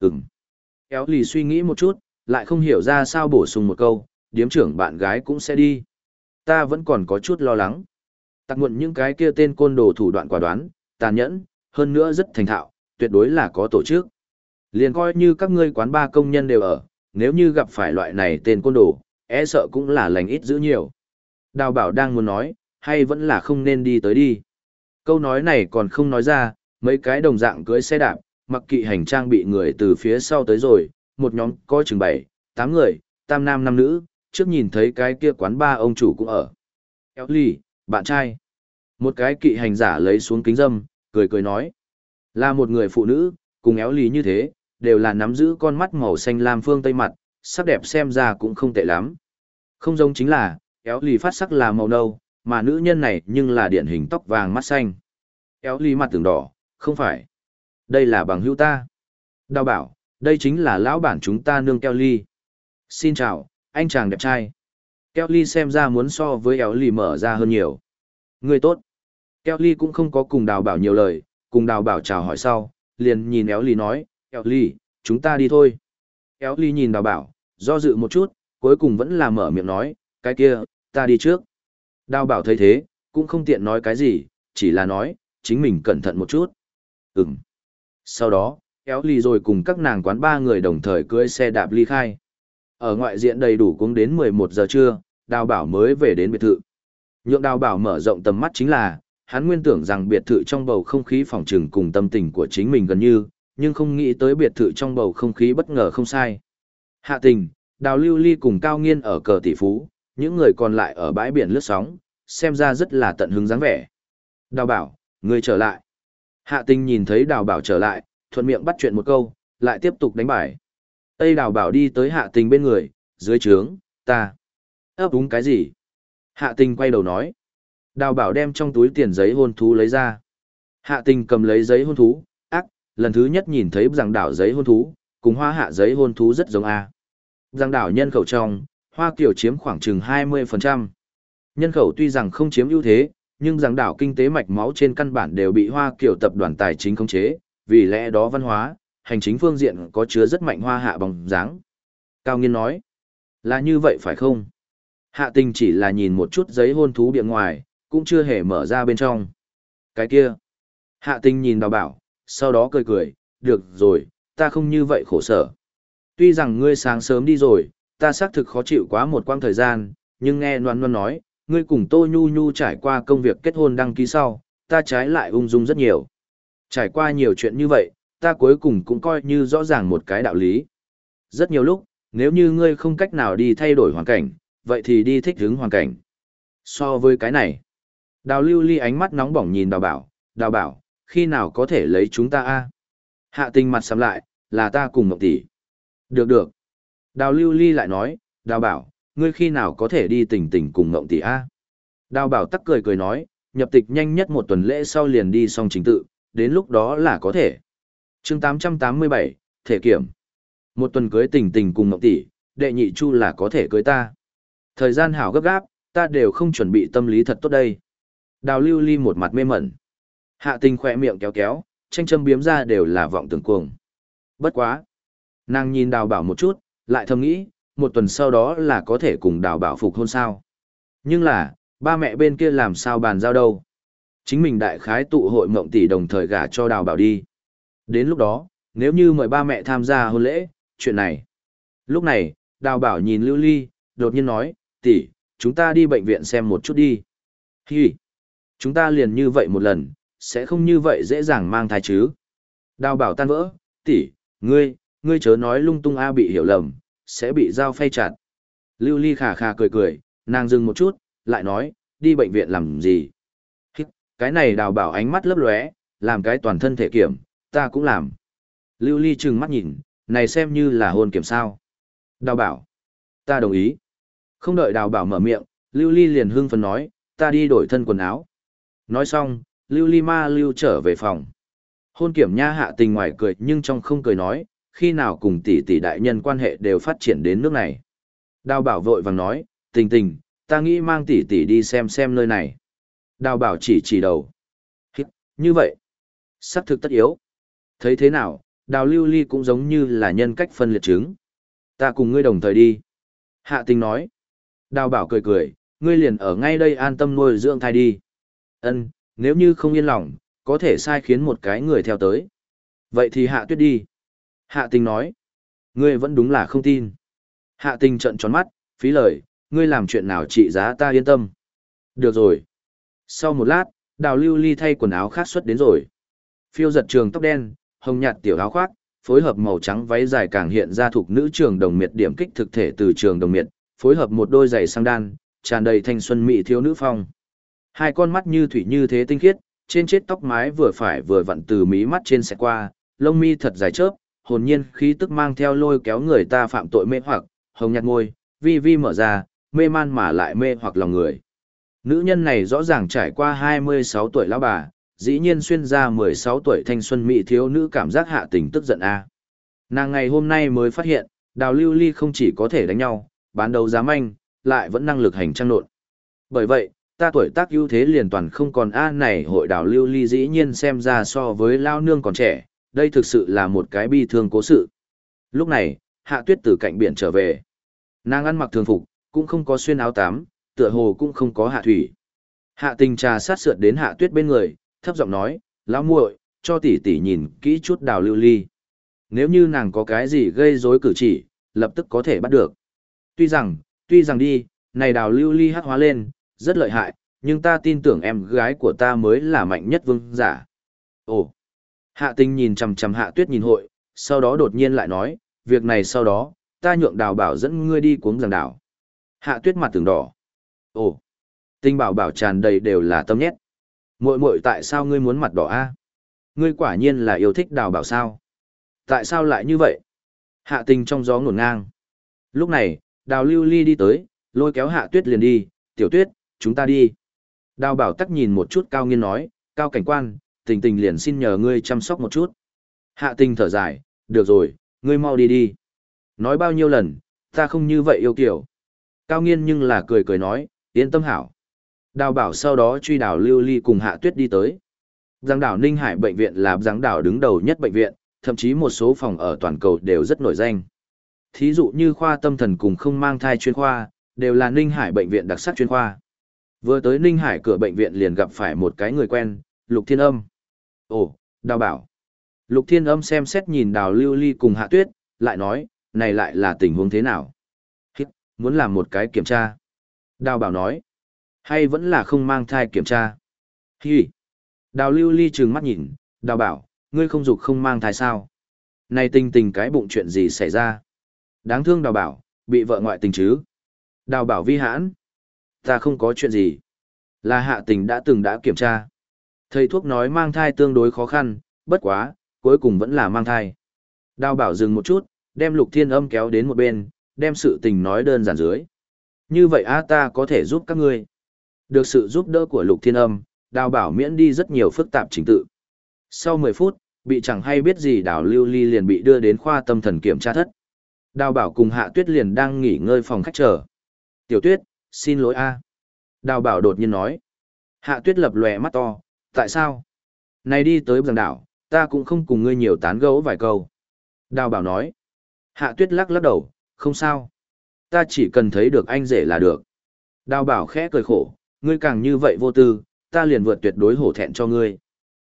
Ừm. Kéo lì suy nghĩ một chút, lại không hiểu ra sao bổ sung một câu, điếm trưởng bạn gái cũng sẽ đi. Ta vẫn còn có chút lo lắng. Tặc muộn những cái kia tên côn đồ thủ đoạn quả đoán, tàn nhẫn, hơn nữa rất thành thạo, tuyệt đối là có tổ chức. Liền coi như các ngươi quán ba công nhân đều ở, nếu như gặp phải loại này tên côn đồ, e sợ cũng là lành ít giữ nhiều. Đào bảo đang muốn nói, hay vẫn là không nên đi tới đi. Câu nói này còn không nói ra, mấy cái đồng dạng cưới xe đạp, mặc kỵ hành trang bị người từ phía sau tới rồi, một nhóm có chừng bảy, tám người, tam nam năm nữ, trước nhìn thấy cái kia quán ba ông chủ cũng ở. Kéo ly, bạn trai. Một cái kỵ hành giả lấy xuống kính dâm, cười cười nói. Là một người phụ nữ, cùng éo lì như thế, đều là nắm giữ con mắt màu xanh lam phương tây mặt, sắc đẹp xem ra cũng không tệ lắm. Không giống chính là, éo lì phát sắc là màu nâu, mà nữ nhân này nhưng là điển hình tóc vàng mắt xanh. Éo lì mặt tường đỏ, không phải. Đây là bằng hữu ta. Đào bảo, đây chính là lão bản chúng ta nương keo ly. Xin chào, anh chàng đẹp trai. Keo ly xem ra muốn so với éo lì mở ra hơn nhiều. Người tốt. Keo ly cũng không có cùng đào bảo nhiều lời, cùng đào bảo chào hỏi sau, liền nhìn éo nói, éo chúng ta đi thôi. Éo nhìn đào bảo, do dự một chút, cuối cùng vẫn là mở miệng nói, cái kia, ta đi trước. Đào bảo thấy thế, cũng không tiện nói cái gì, chỉ là nói, chính mình cẩn thận một chút. Ừm. Sau đó, kéo ly rồi cùng các nàng quán ba người đồng thời cưỡi xe đạp ly khai. Ở ngoại diện đầy đủ cũng đến 11 giờ trưa, đào bảo mới về đến biệt thự. Nhượng đào bảo mở rộng tầm mắt chính là, hắn nguyên tưởng rằng biệt thự trong bầu không khí phòng trừng cùng tâm tình của chính mình gần như, nhưng không nghĩ tới biệt thự trong bầu không khí bất ngờ không sai. Hạ tình, đào lưu ly cùng cao nghiên ở cờ tỷ phú, những người còn lại ở bãi biển lướt sóng, xem ra rất là tận hứng dáng vẻ. Đào bảo, người trở lại. Hạ tình nhìn thấy đào bảo trở lại, thuận miệng bắt chuyện một câu, lại tiếp tục đánh bài. Tây đào bảo đi tới hạ tình bên người, dưới trướng, ta. ấp úng cái gì? Hạ tình quay đầu nói. Đào bảo đem trong túi tiền giấy hôn thú lấy ra. Hạ tình cầm lấy giấy hôn thú, ác, lần thứ nhất nhìn thấy rằng đảo giấy hôn thú, cùng hoa hạ giấy hôn thú rất giống A. Rằng đảo nhân khẩu trong, hoa kiểu chiếm khoảng chừng 20%. Nhân khẩu tuy rằng không chiếm ưu thế, nhưng giảng đảo kinh tế mạch máu trên căn bản đều bị hoa kiểu tập đoàn tài chính khống chế, vì lẽ đó văn hóa, hành chính phương diện có chứa rất mạnh hoa hạ bóng dáng. Cao Nghiên nói, là như vậy phải không? Hạ tình chỉ là nhìn một chút giấy hôn thú bìa ngoài, cũng chưa hề mở ra bên trong. Cái kia. Hạ tình nhìn đào bảo, sau đó cười cười, được rồi, ta không như vậy khổ sở. Tuy rằng ngươi sáng sớm đi rồi, ta xác thực khó chịu quá một quãng thời gian, nhưng nghe loan loan nói, ngươi cùng Tô Nhu Nhu trải qua công việc kết hôn đăng ký sau, ta trái lại ung dung rất nhiều. Trải qua nhiều chuyện như vậy, ta cuối cùng cũng coi như rõ ràng một cái đạo lý. Rất nhiều lúc, nếu như ngươi không cách nào đi thay đổi hoàn cảnh, vậy thì đi thích ứng hoàn cảnh. So với cái này, đào lưu ly ánh mắt nóng bỏng nhìn đào bảo, đào bảo, khi nào có thể lấy chúng ta a Hạ tình mặt sắm lại, là ta cùng Ngọc Tỷ. Được được. Đào lưu ly lại nói, đào bảo, ngươi khi nào có thể đi tỉnh tỉnh cùng Ngọc Tỷ a Đào bảo tắc cười cười nói, nhập tịch nhanh nhất một tuần lễ sau liền đi xong trình tự, đến lúc đó là có thể. chương 887, thể kiểm. Một tuần cưới tỉnh tỉnh cùng Ngọc Tỷ, đệ nhị chu là có thể cưới ta. Thời gian hảo gấp gáp, ta đều không chuẩn bị tâm lý thật tốt đây. Đào lưu ly một mặt mê mẩn. Hạ tình khỏe miệng kéo kéo, tranh châm biếm ra đều là vọng tưởng cuồng. Bất quá. Nàng nhìn đào bảo một chút, lại thầm nghĩ, một tuần sau đó là có thể cùng đào bảo phục hôn sao. Nhưng là, ba mẹ bên kia làm sao bàn giao đâu. Chính mình đại khái tụ hội mộng tỷ đồng thời gả cho đào bảo đi. Đến lúc đó, nếu như mời ba mẹ tham gia hôn lễ, chuyện này. Lúc này, đào bảo nhìn lưu ly, đột nhiên nói, tỷ, chúng ta đi bệnh viện xem một chút đi. Hi, chúng ta liền như vậy một lần, sẽ không như vậy dễ dàng mang thai chứ. Đào bảo tan vỡ, tỷ, ngươi, ngươi chớ nói lung tung A bị hiểu lầm, sẽ bị dao phay chặt. Lưu Ly khà khà cười cười, nàng dừng một chút, lại nói, đi bệnh viện làm gì? Cái này đào bảo ánh mắt lấp lóe, làm cái toàn thân thể kiểm, ta cũng làm. Lưu Ly trừng mắt nhìn, này xem như là hôn kiểm sao. Đào bảo, ta đồng ý. Không đợi đào bảo mở miệng, Lưu Ly liền hưng phấn nói, ta đi đổi thân quần áo. Nói xong, Lưu Ly ma lưu trở về phòng. Hôn kiểm nha hạ tình ngoài cười nhưng trong không cười nói, khi nào cùng tỷ tỷ đại nhân quan hệ đều phát triển đến nước này. Đào bảo vội vàng nói, tình tình, ta nghĩ mang tỷ tỷ đi xem xem nơi này. Đào bảo chỉ chỉ đầu. Hít, như vậy. Sắc thực tất yếu. Thấy thế nào, đào lưu ly cũng giống như là nhân cách phân liệt chứng. Ta cùng ngươi đồng thời đi. Hạ tình nói. Đào bảo cười cười, ngươi liền ở ngay đây an tâm nuôi dưỡng thai đi. Ân, nếu như không yên lòng, có thể sai khiến một cái người theo tới. Vậy thì hạ tuyết đi. Hạ tình nói. Ngươi vẫn đúng là không tin. Hạ tình trận tròn mắt, phí lời, ngươi làm chuyện nào trị giá ta yên tâm. Được rồi. Sau một lát, đào lưu ly thay quần áo khác xuất đến rồi. Phiêu giật trường tóc đen, hồng nhạt tiểu áo khoác, phối hợp màu trắng váy dài càng hiện ra thuộc nữ trường đồng miệt điểm kích thực thể từ trường đồng miệt, phối hợp một đôi giày sang đan, tràn đầy thanh xuân mỹ thiếu nữ phong. Hai con mắt như thủy như thế tinh khiết, trên chết tóc mái vừa phải vừa vặn từ mí mắt trên xẹt qua, lông mi thật dài chớp, hồn nhiên khí tức mang theo lôi kéo người ta phạm tội mê hoặc, hồng nhạt môi, vi vi mở ra, mê man mà lại mê hoặc lòng người. Nữ nhân này rõ ràng trải qua 26 tuổi lão bà, dĩ nhiên xuyên ra 16 tuổi thanh xuân mỹ thiếu nữ cảm giác hạ tình tức giận a. Nàng ngày hôm nay mới phát hiện, đào lưu ly không chỉ có thể đánh nhau, bán đấu giá manh, lại vẫn năng lực hành trang nộn. Bởi vậy, ta tuổi tác ưu thế liền toàn không còn a này hội đào lưu ly dĩ nhiên xem ra so với lao nương còn trẻ, đây thực sự là một cái bi thương cố sự. Lúc này, hạ tuyết từ cạnh biển trở về. Nàng ăn mặc thường phục, cũng không có xuyên áo tám, tựa hồ cũng không có hạ thủy. Hạ tình trà sát sượt đến hạ tuyết bên người, thấp giọng nói, lão muội, cho tỷ tỷ nhìn kỹ chút đào lưu ly. Nếu như nàng có cái gì gây rối cử chỉ, lập tức có thể bắt được. Tuy rằng, tuy rằng đi, này đào lưu ly hát hóa lên, rất lợi hại, nhưng ta tin tưởng em gái của ta mới là mạnh nhất vương giả. Ồ! Hạ tình nhìn chằm chằm hạ tuyết nhìn hội, sau đó đột nhiên lại nói, việc này sau đó, ta nhượng đào bảo dẫn ngươi đi cuống giảng đảo. Hạ tuyết mặt tưởng đỏ. Ồ! Tinh bảo bảo tràn đầy đều là tâm nhét. muội muội tại sao ngươi muốn mặt đỏ a? Ngươi quả nhiên là yêu thích đào bảo sao? Tại sao lại như vậy? Hạ tình trong gió ngổn ngang. Lúc này, đào lưu ly đi tới, lôi kéo hạ tuyết liền đi, tiểu tuyết, chúng ta đi. Đào bảo tắc nhìn một chút cao nghiên nói, cao cảnh quan, tình tình liền xin nhờ ngươi chăm sóc một chút. Hạ tình thở dài, được rồi, ngươi mau đi đi. Nói bao nhiêu lần, ta không như vậy yêu kiểu. Cao nghiên nhưng là cười cười nói, yên tâm hảo. Đào bảo sau đó truy đảo lưu ly cùng hạ tuyết đi tới. Giang đảo Ninh Hải bệnh viện là giang đảo đứng đầu nhất bệnh viện, thậm chí một số phòng ở toàn cầu đều rất nổi danh. Thí dụ như khoa tâm thần cùng không mang thai chuyên khoa, đều là Ninh Hải bệnh viện đặc sắc chuyên khoa. Vừa tới Ninh Hải cửa bệnh viện liền gặp phải một cái người quen, Lục Thiên Âm. Ồ, đào bảo. Lục Thiên Âm xem xét nhìn đào lưu ly cùng hạ tuyết, lại nói, này lại là tình huống thế nào? Hít, muốn làm một cái kiểm tra. Đào bảo nói, hay vẫn là không mang thai kiểm tra? Hi. Đào lưu ly trừng mắt nhìn, đào bảo, ngươi không dục không mang thai sao? Này tình tình cái bụng chuyện gì xảy ra? Đáng thương đào bảo, bị vợ ngoại tình chứ? Đào bảo vi hãn. Ta không có chuyện gì. Là hạ tình đã từng đã kiểm tra. Thầy thuốc nói mang thai tương đối khó khăn, bất quá, cuối cùng vẫn là mang thai. Đào bảo dừng một chút, đem lục thiên âm kéo đến một bên, đem sự tình nói đơn giản dưới. Như vậy a ta có thể giúp các ngươi. Được sự giúp đỡ của lục thiên âm, đào bảo miễn đi rất nhiều phức tạp trình tự. Sau 10 phút, bị chẳng hay biết gì đào lưu ly liền bị đưa đến khoa tâm thần kiểm tra thất. Đào bảo cùng hạ tuyết liền đang nghỉ ngơi phòng khách chờ. Tiểu tuyết, xin lỗi a. Đào bảo đột nhiên nói. Hạ tuyết lập lòe mắt to, tại sao? Này đi tới giảng đảo, ta cũng không cùng ngươi nhiều tán gẫu vài câu. Đào bảo nói. Hạ tuyết lắc lắc đầu, không sao. Ta chỉ cần thấy được anh rể là được. Đào bảo khẽ cười khổ, ngươi càng như vậy vô tư, ta liền vượt tuyệt đối hổ thẹn cho ngươi.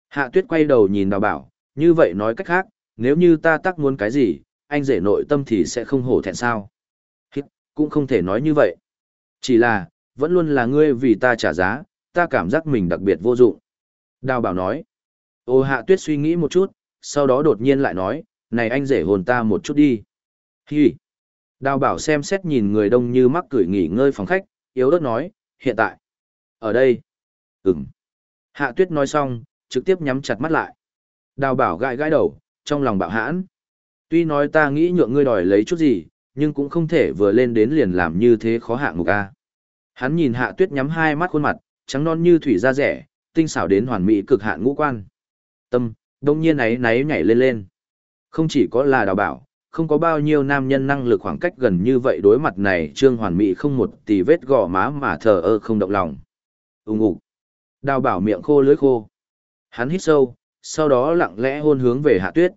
Hạ tuyết quay đầu nhìn đào bảo, như vậy nói cách khác, nếu như ta tắc muốn cái gì, anh rể nội tâm thì sẽ không hổ thẹn sao. Hít, cũng không thể nói như vậy. Chỉ là, vẫn luôn là ngươi vì ta trả giá, ta cảm giác mình đặc biệt vô dụng. Đào bảo nói. Ô hạ tuyết suy nghĩ một chút, sau đó đột nhiên lại nói, này anh rể hồn ta một chút đi. Hi. Đào bảo xem xét nhìn người đông như mắc cười nghỉ ngơi phòng khách, yếu ớt nói, hiện tại. Ở đây. Ừm. Hạ tuyết nói xong, trực tiếp nhắm chặt mắt lại. Đào bảo gãi gãi đầu, trong lòng bạo hãn. Tuy nói ta nghĩ nhượng ngươi đòi lấy chút gì, nhưng cũng không thể vừa lên đến liền làm như thế khó hạ ngục a. Hắn nhìn hạ tuyết nhắm hai mắt khuôn mặt, trắng non như thủy da rẻ, tinh xảo đến hoàn mỹ cực hạn ngũ quan. Tâm, đông nhiên ấy náy nhảy lên lên. Không chỉ có là đào bảo, không có bao nhiêu nam nhân năng lực khoảng cách gần như vậy đối mặt này trương hoàn mỹ không một tì vết gò má mà thờ ơ không động lòng. Úng ủ. Đào bảo miệng khô lưỡi khô. Hắn hít sâu, sau đó lặng lẽ hôn hướng về hạ tuyết.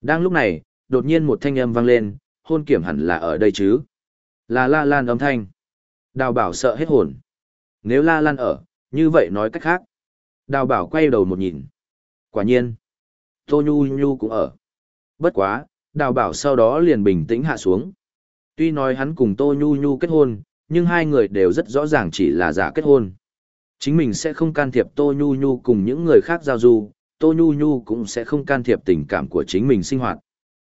Đang lúc này, đột nhiên một thanh âm vang lên, hôn kiểm hẳn là ở đây chứ. Là La Lan âm thanh. Đào bảo sợ hết hồn. Nếu La Lan ở, như vậy nói cách khác. Đào bảo quay đầu một nhìn. Quả nhiên. Tô Nhu Nhu cũng ở. Bất quá, đào bảo sau đó liền bình tĩnh hạ xuống. Tuy nói hắn cùng Tô Nhu Nhu kết hôn, nhưng hai người đều rất rõ ràng chỉ là giả kết hôn. Chính mình sẽ không can thiệp Tô Nhu Nhu cùng những người khác giao du, Tô Nhu Nhu cũng sẽ không can thiệp tình cảm của chính mình sinh hoạt.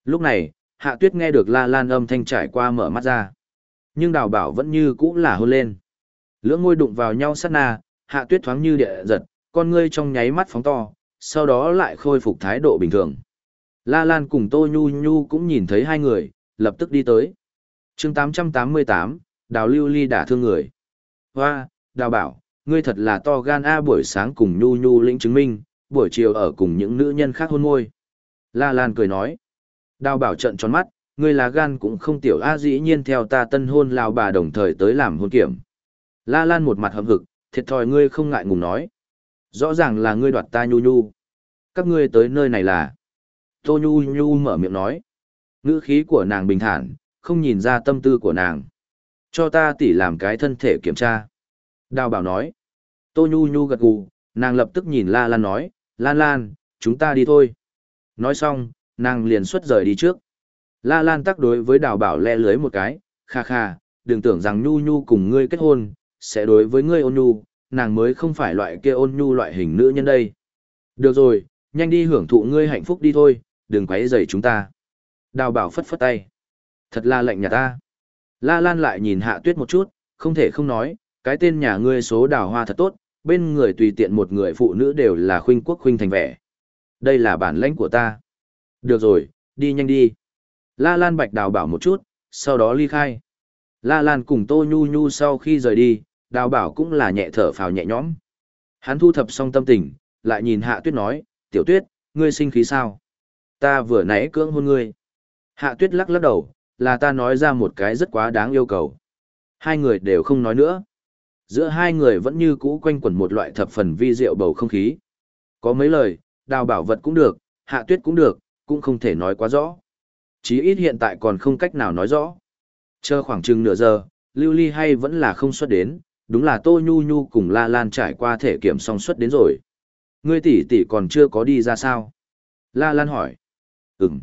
Lúc này, Hạ Tuyết nghe được La Lan âm thanh trải qua mở mắt ra. Nhưng đào bảo vẫn như cũ là hôn lên. Lưỡng ngôi đụng vào nhau sát na, Hạ Tuyết thoáng như địa giật, con ngươi trong nháy mắt phóng to, sau đó lại khôi phục thái độ bình thường. La Lan cùng Tô Nhu Nhu cũng nhìn thấy hai người, lập tức đi tới. chương 888, Đào Lưu Ly đả thương người. Hoa, Đào bảo, ngươi thật là to gan A buổi sáng cùng Nhu Nhu lĩnh chứng minh, buổi chiều ở cùng những nữ nhân khác hôn môi. La Lan cười nói. Đào bảo trận tròn mắt, ngươi là gan cũng không tiểu A dĩ nhiên theo ta tân hôn lào bà đồng thời tới làm hôn kiểm. La Lan một mặt hậm hực, thiệt thòi ngươi không ngại ngùng nói. Rõ ràng là ngươi đoạt ta Nhu Nhu. Các ngươi tới nơi này là... Tô Nhu Nhu mở miệng nói. Ngữ khí của nàng bình thản, không nhìn ra tâm tư của nàng. Cho ta tỉ làm cái thân thể kiểm tra. Đào bảo nói. Tô Nhu Nhu gật gù, nàng lập tức nhìn La Lan nói, Lan Lan, chúng ta đi thôi. Nói xong, nàng liền xuất rời đi trước. La Lan tắc đối với đào bảo le lưới một cái, kha kha, đừng tưởng rằng Nhu Nhu cùng ngươi kết hôn, sẽ đối với ngươi ôn nhu, nàng mới không phải loại kia ôn nhu loại hình nữ nhân đây. Được rồi, nhanh đi hưởng thụ ngươi hạnh phúc đi thôi, đừng quấy rầy chúng ta. Đào bảo phất phất tay. Thật là lạnh nhà ta. La Lan lại nhìn hạ tuyết một chút, không thể không nói, cái tên nhà ngươi số đào hoa thật tốt, bên người tùy tiện một người phụ nữ đều là khuynh quốc khuynh thành vẻ. Đây là bản lãnh của ta. Được rồi, đi nhanh đi. La Lan bạch đào bảo một chút, sau đó ly khai. La Lan cùng Tô Nhu Nhu sau khi rời đi, đào bảo cũng là nhẹ thở phào nhẹ nhõm. Hắn thu thập xong tâm tình, lại nhìn hạ tuyết nói, tiểu tuyết, ngươi sinh khí sao? Ta vừa nãy cưỡng hôn ngươi. Hạ tuyết lắc lắc đầu, là ta nói ra một cái rất quá đáng yêu cầu. Hai người đều không nói nữa. Giữa hai người vẫn như cũ quanh quẩn một loại thập phần vi diệu bầu không khí. Có mấy lời, đào bảo vật cũng được, hạ tuyết cũng được, cũng không thể nói quá rõ. Chí ít hiện tại còn không cách nào nói rõ. Chờ khoảng chừng nửa giờ, lưu ly hay vẫn là không xuất đến, đúng là Tô Nhu Nhu cùng La Lan trải qua thể kiểm song suất đến rồi. Ngươi tỷ tỷ còn chưa có đi ra sao? La Lan hỏi. Ừm.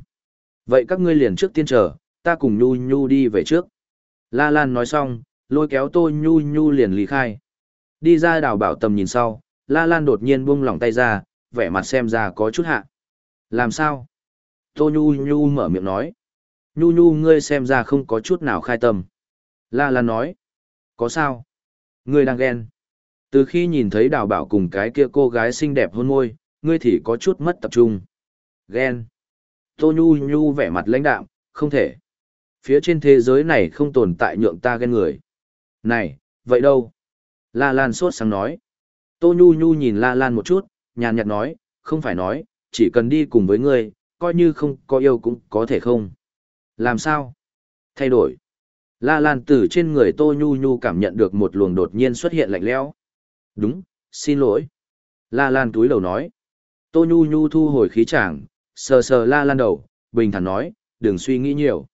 Vậy các ngươi liền trước tiên chờ, ta cùng Nhu Nhu đi về trước. La Lan nói xong, lôi kéo Tô Nhu Nhu liền lý khai. Đi ra đảo bảo tầm nhìn sau, La Lan đột nhiên buông lỏng tay ra, vẻ mặt xem ra có chút hạ. Làm sao? Tô Nhu Nhu mở miệng nói. Nhu Nhu ngươi xem ra không có chút nào khai tâm. La Lan nói. Có sao? Ngươi đang ghen. Từ khi nhìn thấy đào bảo cùng cái kia cô gái xinh đẹp hôn môi, ngươi thì có chút mất tập trung. Ghen. Tô Nhu Nhu vẻ mặt lãnh đạm, không thể. Phía trên thế giới này không tồn tại nhượng ta ghen người. Này, vậy đâu? La Lan sốt sáng nói. Tô Nhu Nhu nhìn La Lan một chút, nhàn nhạt nói, không phải nói, chỉ cần đi cùng với ngươi, coi như không có yêu cũng có thể không. Làm sao? Thay đổi. La Lan từ trên người Tô Nhu Nhu cảm nhận được một luồng đột nhiên xuất hiện lạnh lẽo. Đúng, xin lỗi. La Lan túi đầu nói. Tô Nhu Nhu thu hồi khí chàng, sờ sờ La Lan đầu, bình thản nói, đừng suy nghĩ nhiều.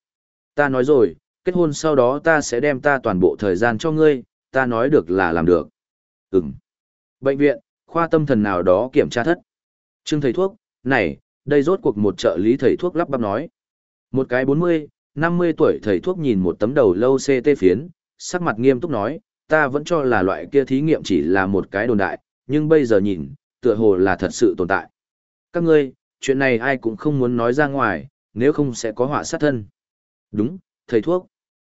Ta nói rồi, kết hôn sau đó ta sẽ đem ta toàn bộ thời gian cho ngươi, ta nói được là làm được. Ừm. Bệnh viện, khoa tâm thần nào đó kiểm tra thất. Trương thầy thuốc, này, đây rốt cuộc một trợ lý thầy thuốc lắp bắp nói. Một cái 40, 50 tuổi thầy thuốc nhìn một tấm đầu lâu CT phiến, sắc mặt nghiêm túc nói, ta vẫn cho là loại kia thí nghiệm chỉ là một cái đồn đại, nhưng bây giờ nhìn, tựa hồ là thật sự tồn tại. Các ngươi, chuyện này ai cũng không muốn nói ra ngoài, nếu không sẽ có họa sát thân. Đúng, thầy thuốc.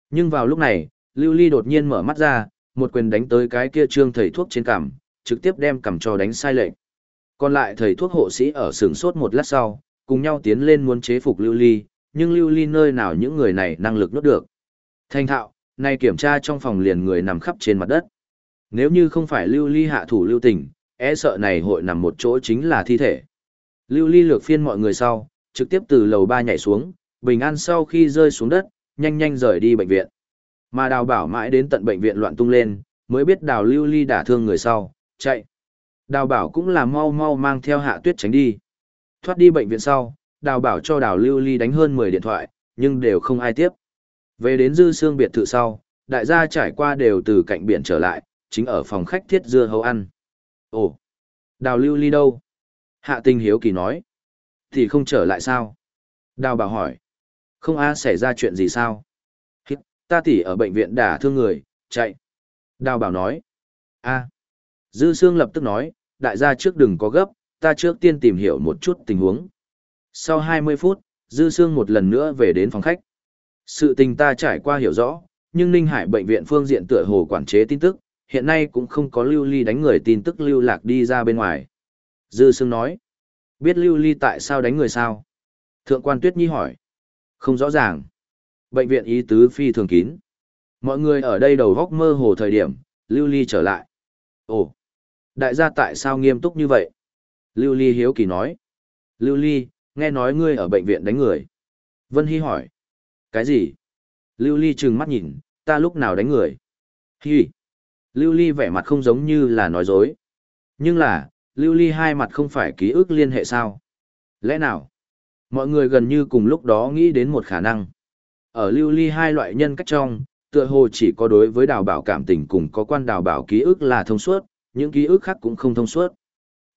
Nhưng vào lúc này, Lưu Ly đột nhiên mở mắt ra, một quyền đánh tới cái kia trương thầy thuốc trên cằm, trực tiếp đem cằm cho đánh sai lệch. Còn lại thầy thuốc hộ sĩ ở sừng sốt một lát sau, cùng nhau tiến lên muốn chế phục Lưu Ly, nhưng Lưu Ly nơi nào những người này năng lực nốt được. Thanh thạo, nay kiểm tra trong phòng liền người nằm khắp trên mặt đất. Nếu như không phải Lưu Ly hạ thủ lưu tình, e sợ này hội nằm một chỗ chính là thi thể. Lưu Ly lược phiên mọi người sau, trực tiếp từ lầu ba nhảy xuống, bình an sau khi rơi xuống đất, nhanh nhanh rời đi bệnh viện. Mà đào bảo mãi đến tận bệnh viện loạn tung lên, mới biết đào Lưu Ly đả thương người sau, chạy. Đào bảo cũng là mau mau mang theo hạ tuyết tránh đi. Thoát đi bệnh viện sau, đào bảo cho đào lưu ly đánh hơn 10 điện thoại, nhưng đều không ai tiếp. Về đến dư xương biệt thự sau, đại gia trải qua đều từ cạnh biển trở lại, chính ở phòng khách thiết dưa hấu ăn. Ồ, đào lưu ly đâu? Hạ tình hiếu kỳ nói. Thì không trở lại sao? Đào bảo hỏi. Không a xảy ra chuyện gì sao? Hít, ta tỉ ở bệnh viện đả thương người, chạy. Đào bảo nói. a Dư Sương lập tức nói, đại gia trước đừng có gấp, ta trước tiên tìm hiểu một chút tình huống. Sau 20 phút, Dư Sương một lần nữa về đến phòng khách. Sự tình ta trải qua hiểu rõ, nhưng Ninh Hải bệnh viện phương diện tựa hồ quản chế tin tức, hiện nay cũng không có lưu ly đánh người tin tức lưu lạc đi ra bên ngoài. Dư Sương nói, biết lưu ly tại sao đánh người sao? Thượng quan Tuyết Nhi hỏi, không rõ ràng. Bệnh viện ý tứ phi thường kín. Mọi người ở đây đầu góc mơ hồ thời điểm, lưu ly trở lại. Ồ, đại gia tại sao nghiêm túc như vậy? Lưu ly hiếu kỳ nói. Lưu ly, nghe nói ngươi ở bệnh viện đánh người. Vân Hy hỏi. Cái gì? Lưu ly trừng mắt nhìn, ta lúc nào đánh người? Hi. Lưu ly vẻ mặt không giống như là nói dối. Nhưng là, lưu ly hai mặt không phải ký ức liên hệ sao? Lẽ nào? Mọi người gần như cùng lúc đó nghĩ đến một khả năng. Ở lưu ly hai loại nhân cách trong, tựa hồ chỉ có đối với đào bảo cảm tình cùng có quan đào bảo ký ức là thông suốt, những ký ức khác cũng không thông suốt.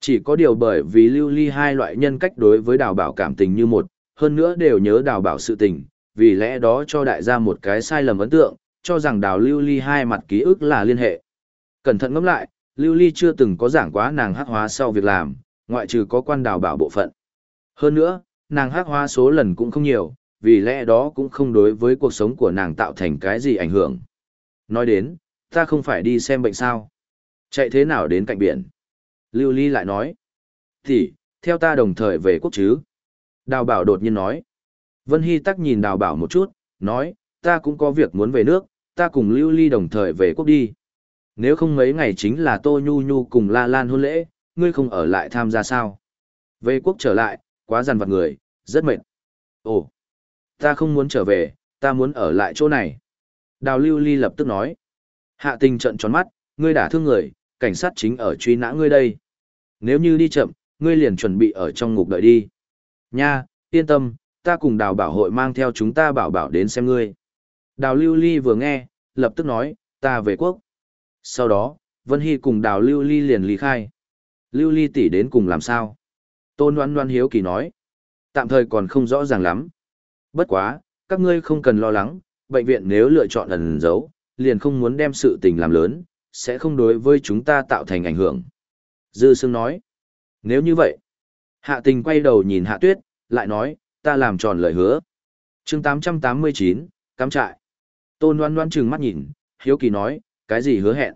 Chỉ có điều bởi vì lưu ly hai loại nhân cách đối với đào bảo cảm tình như một, hơn nữa đều nhớ đào bảo sự tình, vì lẽ đó cho đại gia một cái sai lầm ấn tượng, cho rằng đào lưu ly hai mặt ký ức là liên hệ. Cẩn thận ngẫm lại, lưu ly chưa từng có giảng quá nàng hắc hóa sau việc làm, ngoại trừ có quan đào bảo bộ phận. Hơn nữa, nàng hắc hóa số lần cũng không nhiều, vì lẽ đó cũng không đối với cuộc sống của nàng tạo thành cái gì ảnh hưởng. Nói đến, ta không phải đi xem bệnh sao. Chạy thế nào đến cạnh biển? Lưu Ly lại nói. Thì, theo ta đồng thời về quốc chứ. Đào bảo đột nhiên nói. Vân Hy tắc nhìn đào bảo một chút, nói, ta cũng có việc muốn về nước, ta cùng Lưu Ly đồng thời về quốc đi. Nếu không mấy ngày chính là Tô Nhu Nhu cùng La Lan hôn lễ, ngươi không ở lại tham gia sao? Về quốc trở lại, quá dằn vặt người, rất mệt. Ồ, ta không muốn trở về, ta muốn ở lại chỗ này. Đào Lưu Ly lập tức nói. Hạ tình trận tròn mắt, ngươi đã thương người, cảnh sát chính ở truy nã ngươi đây. Nếu như đi chậm, ngươi liền chuẩn bị ở trong ngục đợi đi. Nha, yên tâm, ta cùng đào bảo hội mang theo chúng ta bảo bảo đến xem ngươi. Đào Lưu Ly vừa nghe, lập tức nói, ta về quốc. Sau đó, Vân Hy cùng đào Lưu Ly liền ly khai. Lưu Ly tỷ đến cùng làm sao? Tôn Loan Loan hiếu kỳ nói. Tạm thời còn không rõ ràng lắm. Bất quá, các ngươi không cần lo lắng, bệnh viện nếu lựa chọn ẩn giấu, liền không muốn đem sự tình làm lớn, sẽ không đối với chúng ta tạo thành ảnh hưởng. Dư Sương nói, nếu như vậy, hạ tình quay đầu nhìn hạ tuyết, lại nói, ta làm tròn lời hứa. chương 889, cắm trại. Tôn đoan đoan trừng mắt nhìn, hiếu kỳ nói, cái gì hứa hẹn?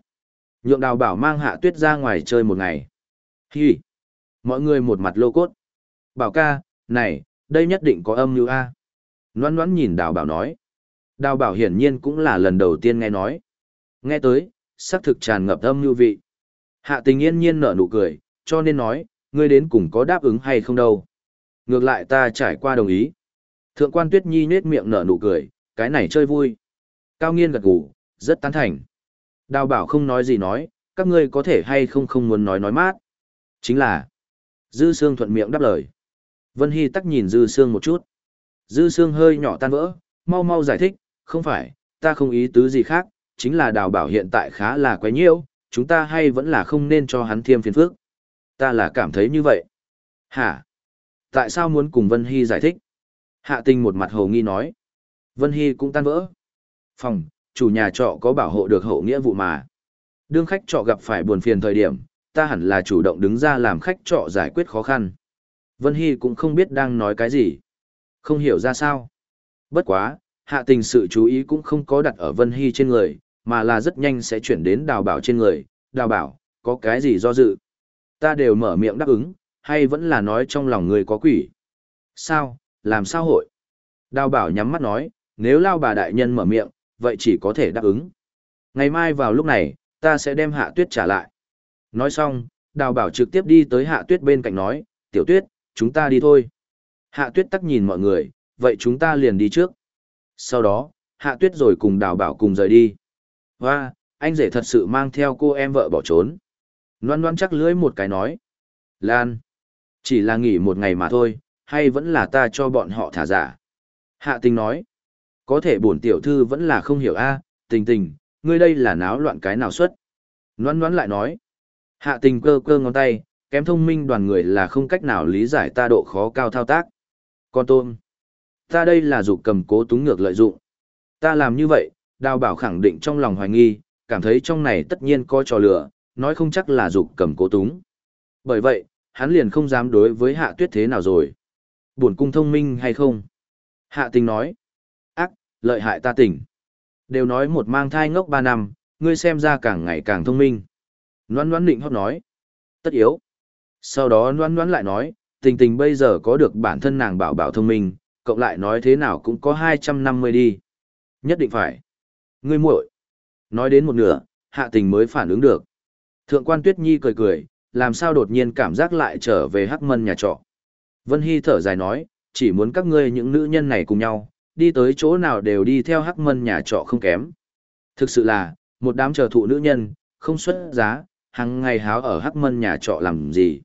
Nhượng đào bảo mang hạ tuyết ra ngoài chơi một ngày. Hi! Mọi người một mặt lô cốt. Bảo ca, này, đây nhất định có âm như A. Loan loan nhìn đào bảo nói. Đào bảo hiển nhiên cũng là lần đầu tiên nghe nói. Nghe tới, xác thực tràn ngập âm lưu vị. Hạ tình yên nhiên nở nụ cười, cho nên nói, ngươi đến cùng có đáp ứng hay không đâu. Ngược lại ta trải qua đồng ý. Thượng quan tuyết nhi nết miệng nở nụ cười, cái này chơi vui. Cao nghiên gật gù, rất tán thành. Đào bảo không nói gì nói, các ngươi có thể hay không không muốn nói nói mát. Chính là, Dư Sương thuận miệng đáp lời. Vân Hy tắc nhìn Dư Sương một chút. Dư Sương hơi nhỏ tan vỡ, mau mau giải thích, không phải, ta không ý tứ gì khác, chính là đào bảo hiện tại khá là quấy nhiễu, chúng ta hay vẫn là không nên cho hắn thêm phiền phức. Ta là cảm thấy như vậy. Hả? Tại sao muốn cùng Vân Hy giải thích? Hạ tình một mặt hồ nghi nói. Vân Hy cũng tan vỡ. Phòng, chủ nhà trọ có bảo hộ được hậu nghĩa vụ mà. Đương khách trọ gặp phải buồn phiền thời điểm, ta hẳn là chủ động đứng ra làm khách trọ giải quyết khó khăn. Vân Hy cũng không biết đang nói cái gì. Không hiểu ra sao. Bất quá, hạ tình sự chú ý cũng không có đặt ở Vân Hy trên người, mà là rất nhanh sẽ chuyển đến đào bảo trên người. Đào bảo, có cái gì do dự? Ta đều mở miệng đáp ứng, hay vẫn là nói trong lòng người có quỷ? Sao, làm sao hội? Đào bảo nhắm mắt nói, nếu lao bà đại nhân mở miệng, vậy chỉ có thể đáp ứng. Ngày mai vào lúc này, ta sẽ đem hạ tuyết trả lại. Nói xong, đào bảo trực tiếp đi tới hạ tuyết bên cạnh nói, tiểu tuyết, chúng ta đi thôi. Hạ tuyết tắc nhìn mọi người, vậy chúng ta liền đi trước. Sau đó, hạ tuyết rồi cùng đào bảo cùng rời đi. Và, anh rể thật sự mang theo cô em vợ bỏ trốn. Loan loan chắc lưỡi một cái nói. Lan, chỉ là nghỉ một ngày mà thôi, hay vẫn là ta cho bọn họ thả giả. Hạ tình nói, có thể bổn tiểu thư vẫn là không hiểu a tình tình, ngươi đây là náo loạn cái nào xuất. Loan loan lại nói, hạ tình cơ cơ ngón tay, kém thông minh đoàn người là không cách nào lý giải ta độ khó cao thao tác. Con tôm, ta đây là dục cầm cố túng ngược lợi dụng. Ta làm như vậy, đào bảo khẳng định trong lòng hoài nghi, cảm thấy trong này tất nhiên có trò lửa, nói không chắc là dục cầm cố túng. Bởi vậy, hắn liền không dám đối với hạ tuyết thế nào rồi. Buồn cung thông minh hay không? Hạ tình nói. Ác, lợi hại ta tỉnh. Đều nói một mang thai ngốc ba năm, ngươi xem ra càng ngày càng thông minh. Loan loan định hót nói. Tất yếu. Sau đó loan loan lại nói, tình tình bây giờ có được bản thân nàng bảo bảo thông minh, cộng lại nói thế nào cũng có 250 đi. Nhất định phải. Ngươi muội. Nói đến một nửa, hạ tình mới phản ứng được. Thượng quan Tuyết Nhi cười cười, làm sao đột nhiên cảm giác lại trở về hắc mân nhà trọ. Vân Hy thở dài nói, chỉ muốn các ngươi những nữ nhân này cùng nhau, đi tới chỗ nào đều đi theo hắc mân nhà trọ không kém. Thực sự là, một đám chờ thụ nữ nhân, không xuất giá, hàng ngày háo ở hắc mân nhà trọ làm gì.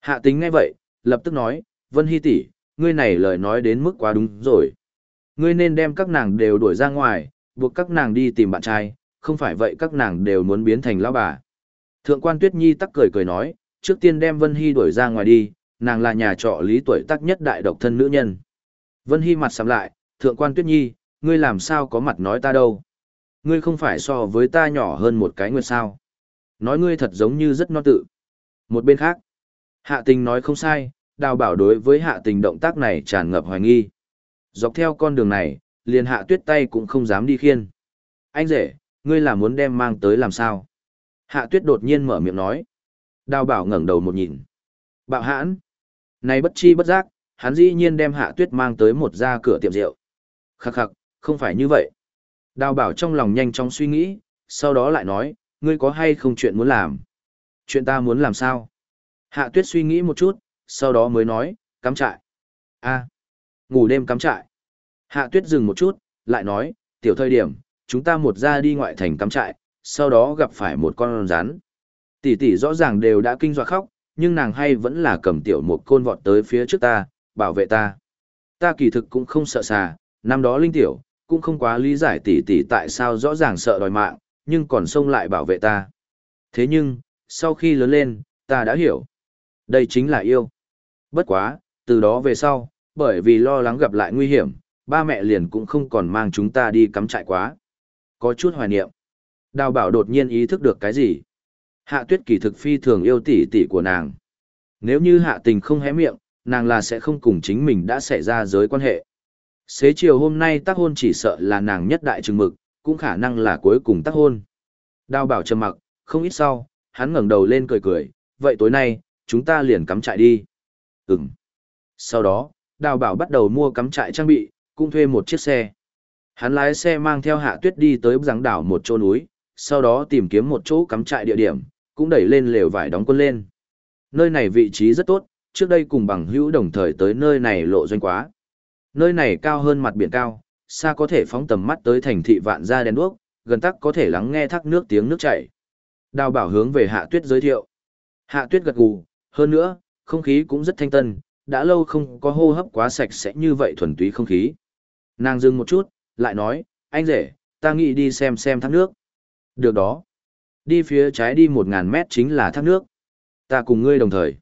Hạ tính ngay vậy, lập tức nói, Vân Hy tỷ, ngươi này lời nói đến mức quá đúng rồi. Ngươi nên đem các nàng đều đuổi ra ngoài, buộc các nàng đi tìm bạn trai, không phải vậy các nàng đều muốn biến thành lão bà. Thượng quan Tuyết Nhi tắc cười cười nói, trước tiên đem Vân Hy đuổi ra ngoài đi, nàng là nhà trọ lý tuổi tác nhất đại độc thân nữ nhân. Vân Hy mặt sầm lại, thượng quan Tuyết Nhi, ngươi làm sao có mặt nói ta đâu. Ngươi không phải so với ta nhỏ hơn một cái nguyệt sao. Nói ngươi thật giống như rất no tự. Một bên khác, hạ tình nói không sai, đào bảo đối với hạ tình động tác này tràn ngập hoài nghi. Dọc theo con đường này, liền hạ tuyết tay cũng không dám đi khiên. Anh rể, ngươi là muốn đem mang tới làm sao? Hạ tuyết đột nhiên mở miệng nói. Đào bảo ngẩng đầu một nhìn. Bạo hãn. Này bất chi bất giác, hắn dĩ nhiên đem hạ tuyết mang tới một ra cửa tiệm rượu. Khắc khắc, không phải như vậy. Đào bảo trong lòng nhanh chóng suy nghĩ, sau đó lại nói, ngươi có hay không chuyện muốn làm? Chuyện ta muốn làm sao? Hạ tuyết suy nghĩ một chút, sau đó mới nói, cắm trại. a ngủ đêm cắm trại. Hạ tuyết dừng một chút, lại nói, tiểu thời điểm, chúng ta một ra đi ngoại thành cắm trại, sau đó gặp phải một con rắn. Tỷ tỷ rõ ràng đều đã kinh dọa khóc, nhưng nàng hay vẫn là cầm tiểu một côn vọt tới phía trước ta, bảo vệ ta. Ta kỳ thực cũng không sợ xà, năm đó linh tiểu, cũng không quá lý giải tỷ tỷ tại sao rõ ràng sợ đòi mạng, nhưng còn xông lại bảo vệ ta. Thế nhưng, sau khi lớn lên, ta đã hiểu. Đây chính là yêu. Bất quá, từ đó về sau, bởi vì lo lắng gặp lại nguy hiểm, ba mẹ liền cũng không còn mang chúng ta đi cắm trại quá. Có chút hoài niệm. Đào bảo đột nhiên ý thức được cái gì? Hạ tuyết kỳ thực phi thường yêu tỷ tỷ của nàng. Nếu như hạ tình không hé miệng, nàng là sẽ không cùng chính mình đã xảy ra giới quan hệ. Xế chiều hôm nay tác hôn chỉ sợ là nàng nhất đại trừng mực, cũng khả năng là cuối cùng tác hôn. Đào bảo trầm mặc, không ít sau, hắn ngẩng đầu lên cười cười, vậy tối nay, chúng ta liền cắm trại đi. Ừm. Sau đó, đào bảo bắt đầu mua cắm trại trang bị, cũng thuê một chiếc xe. Hắn lái xe mang theo hạ tuyết đi tới giáng đảo một chỗ núi, sau đó tìm kiếm một chỗ cắm trại địa điểm, cũng đẩy lên lều vải đóng quân lên. Nơi này vị trí rất tốt, trước đây cùng bằng hữu đồng thời tới nơi này lộ doanh quá. Nơi này cao hơn mặt biển cao, xa có thể phóng tầm mắt tới thành thị vạn gia đèn đuốc, gần tắc có thể lắng nghe thác nước tiếng nước chảy. Đào bảo hướng về hạ tuyết giới thiệu. Hạ tuyết gật gù, hơn nữa, không khí cũng rất thanh tân, đã lâu không có hô hấp quá sạch sẽ như vậy thuần túy không khí. Nàng dừng một chút, lại nói, anh rể, ta nghĩ đi xem xem thác nước. Được đó. Đi phía trái đi một ngàn mét chính là thác nước. Ta cùng ngươi đồng thời.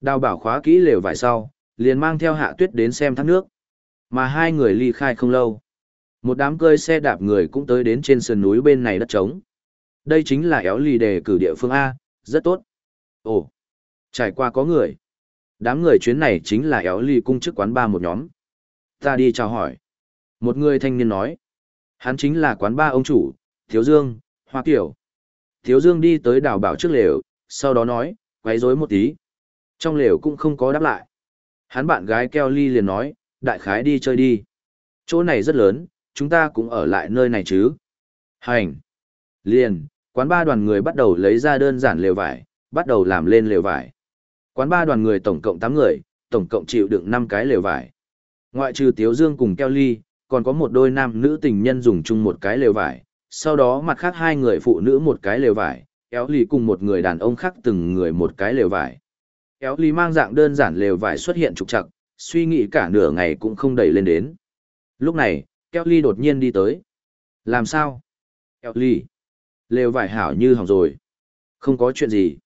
Đào bảo khóa kỹ lều vải sau, liền mang theo hạ tuyết đến xem thác nước. Mà hai người ly khai không lâu. Một đám cơi xe đạp người cũng tới đến trên sườn núi bên này đất trống. Đây chính là éo lì đề cử địa phương A, rất tốt. Ồ, trải qua có người. Đám người chuyến này chính là éo lì cung chức quán ba một nhóm. Ta đi chào hỏi. Một người thanh niên nói. Hắn chính là quán ba ông chủ, Thiếu Dương, Hoa Kiểu. Thiếu Dương đi tới đào bảo trước lều, sau đó nói, quấy rối một tí. Trong lều cũng không có đáp lại. Hắn bạn gái Kelly liền nói, đại khái đi chơi đi. Chỗ này rất lớn, chúng ta cũng ở lại nơi này chứ. Hành. Liền, quán ba đoàn người bắt đầu lấy ra đơn giản lều vải, bắt đầu làm lên lều vải. Quán ba đoàn người tổng cộng 8 người, tổng cộng chịu đựng 5 cái lều vải. Ngoại trừ Tiếu Dương cùng Kelly, còn có một đôi nam nữ tình nhân dùng chung một cái lều vải, sau đó mặt khác hai người phụ nữ một cái lều vải, kéo lì cùng một người đàn ông khác từng người một cái lều vải. Kéo lì mang dạng đơn giản lều vải xuất hiện trục trặc, suy nghĩ cả nửa ngày cũng không đẩy lên đến. Lúc này, Kelly đột nhiên đi tới. Làm sao? Kelly. Lều vải hảo như hỏng rồi. Không có chuyện gì.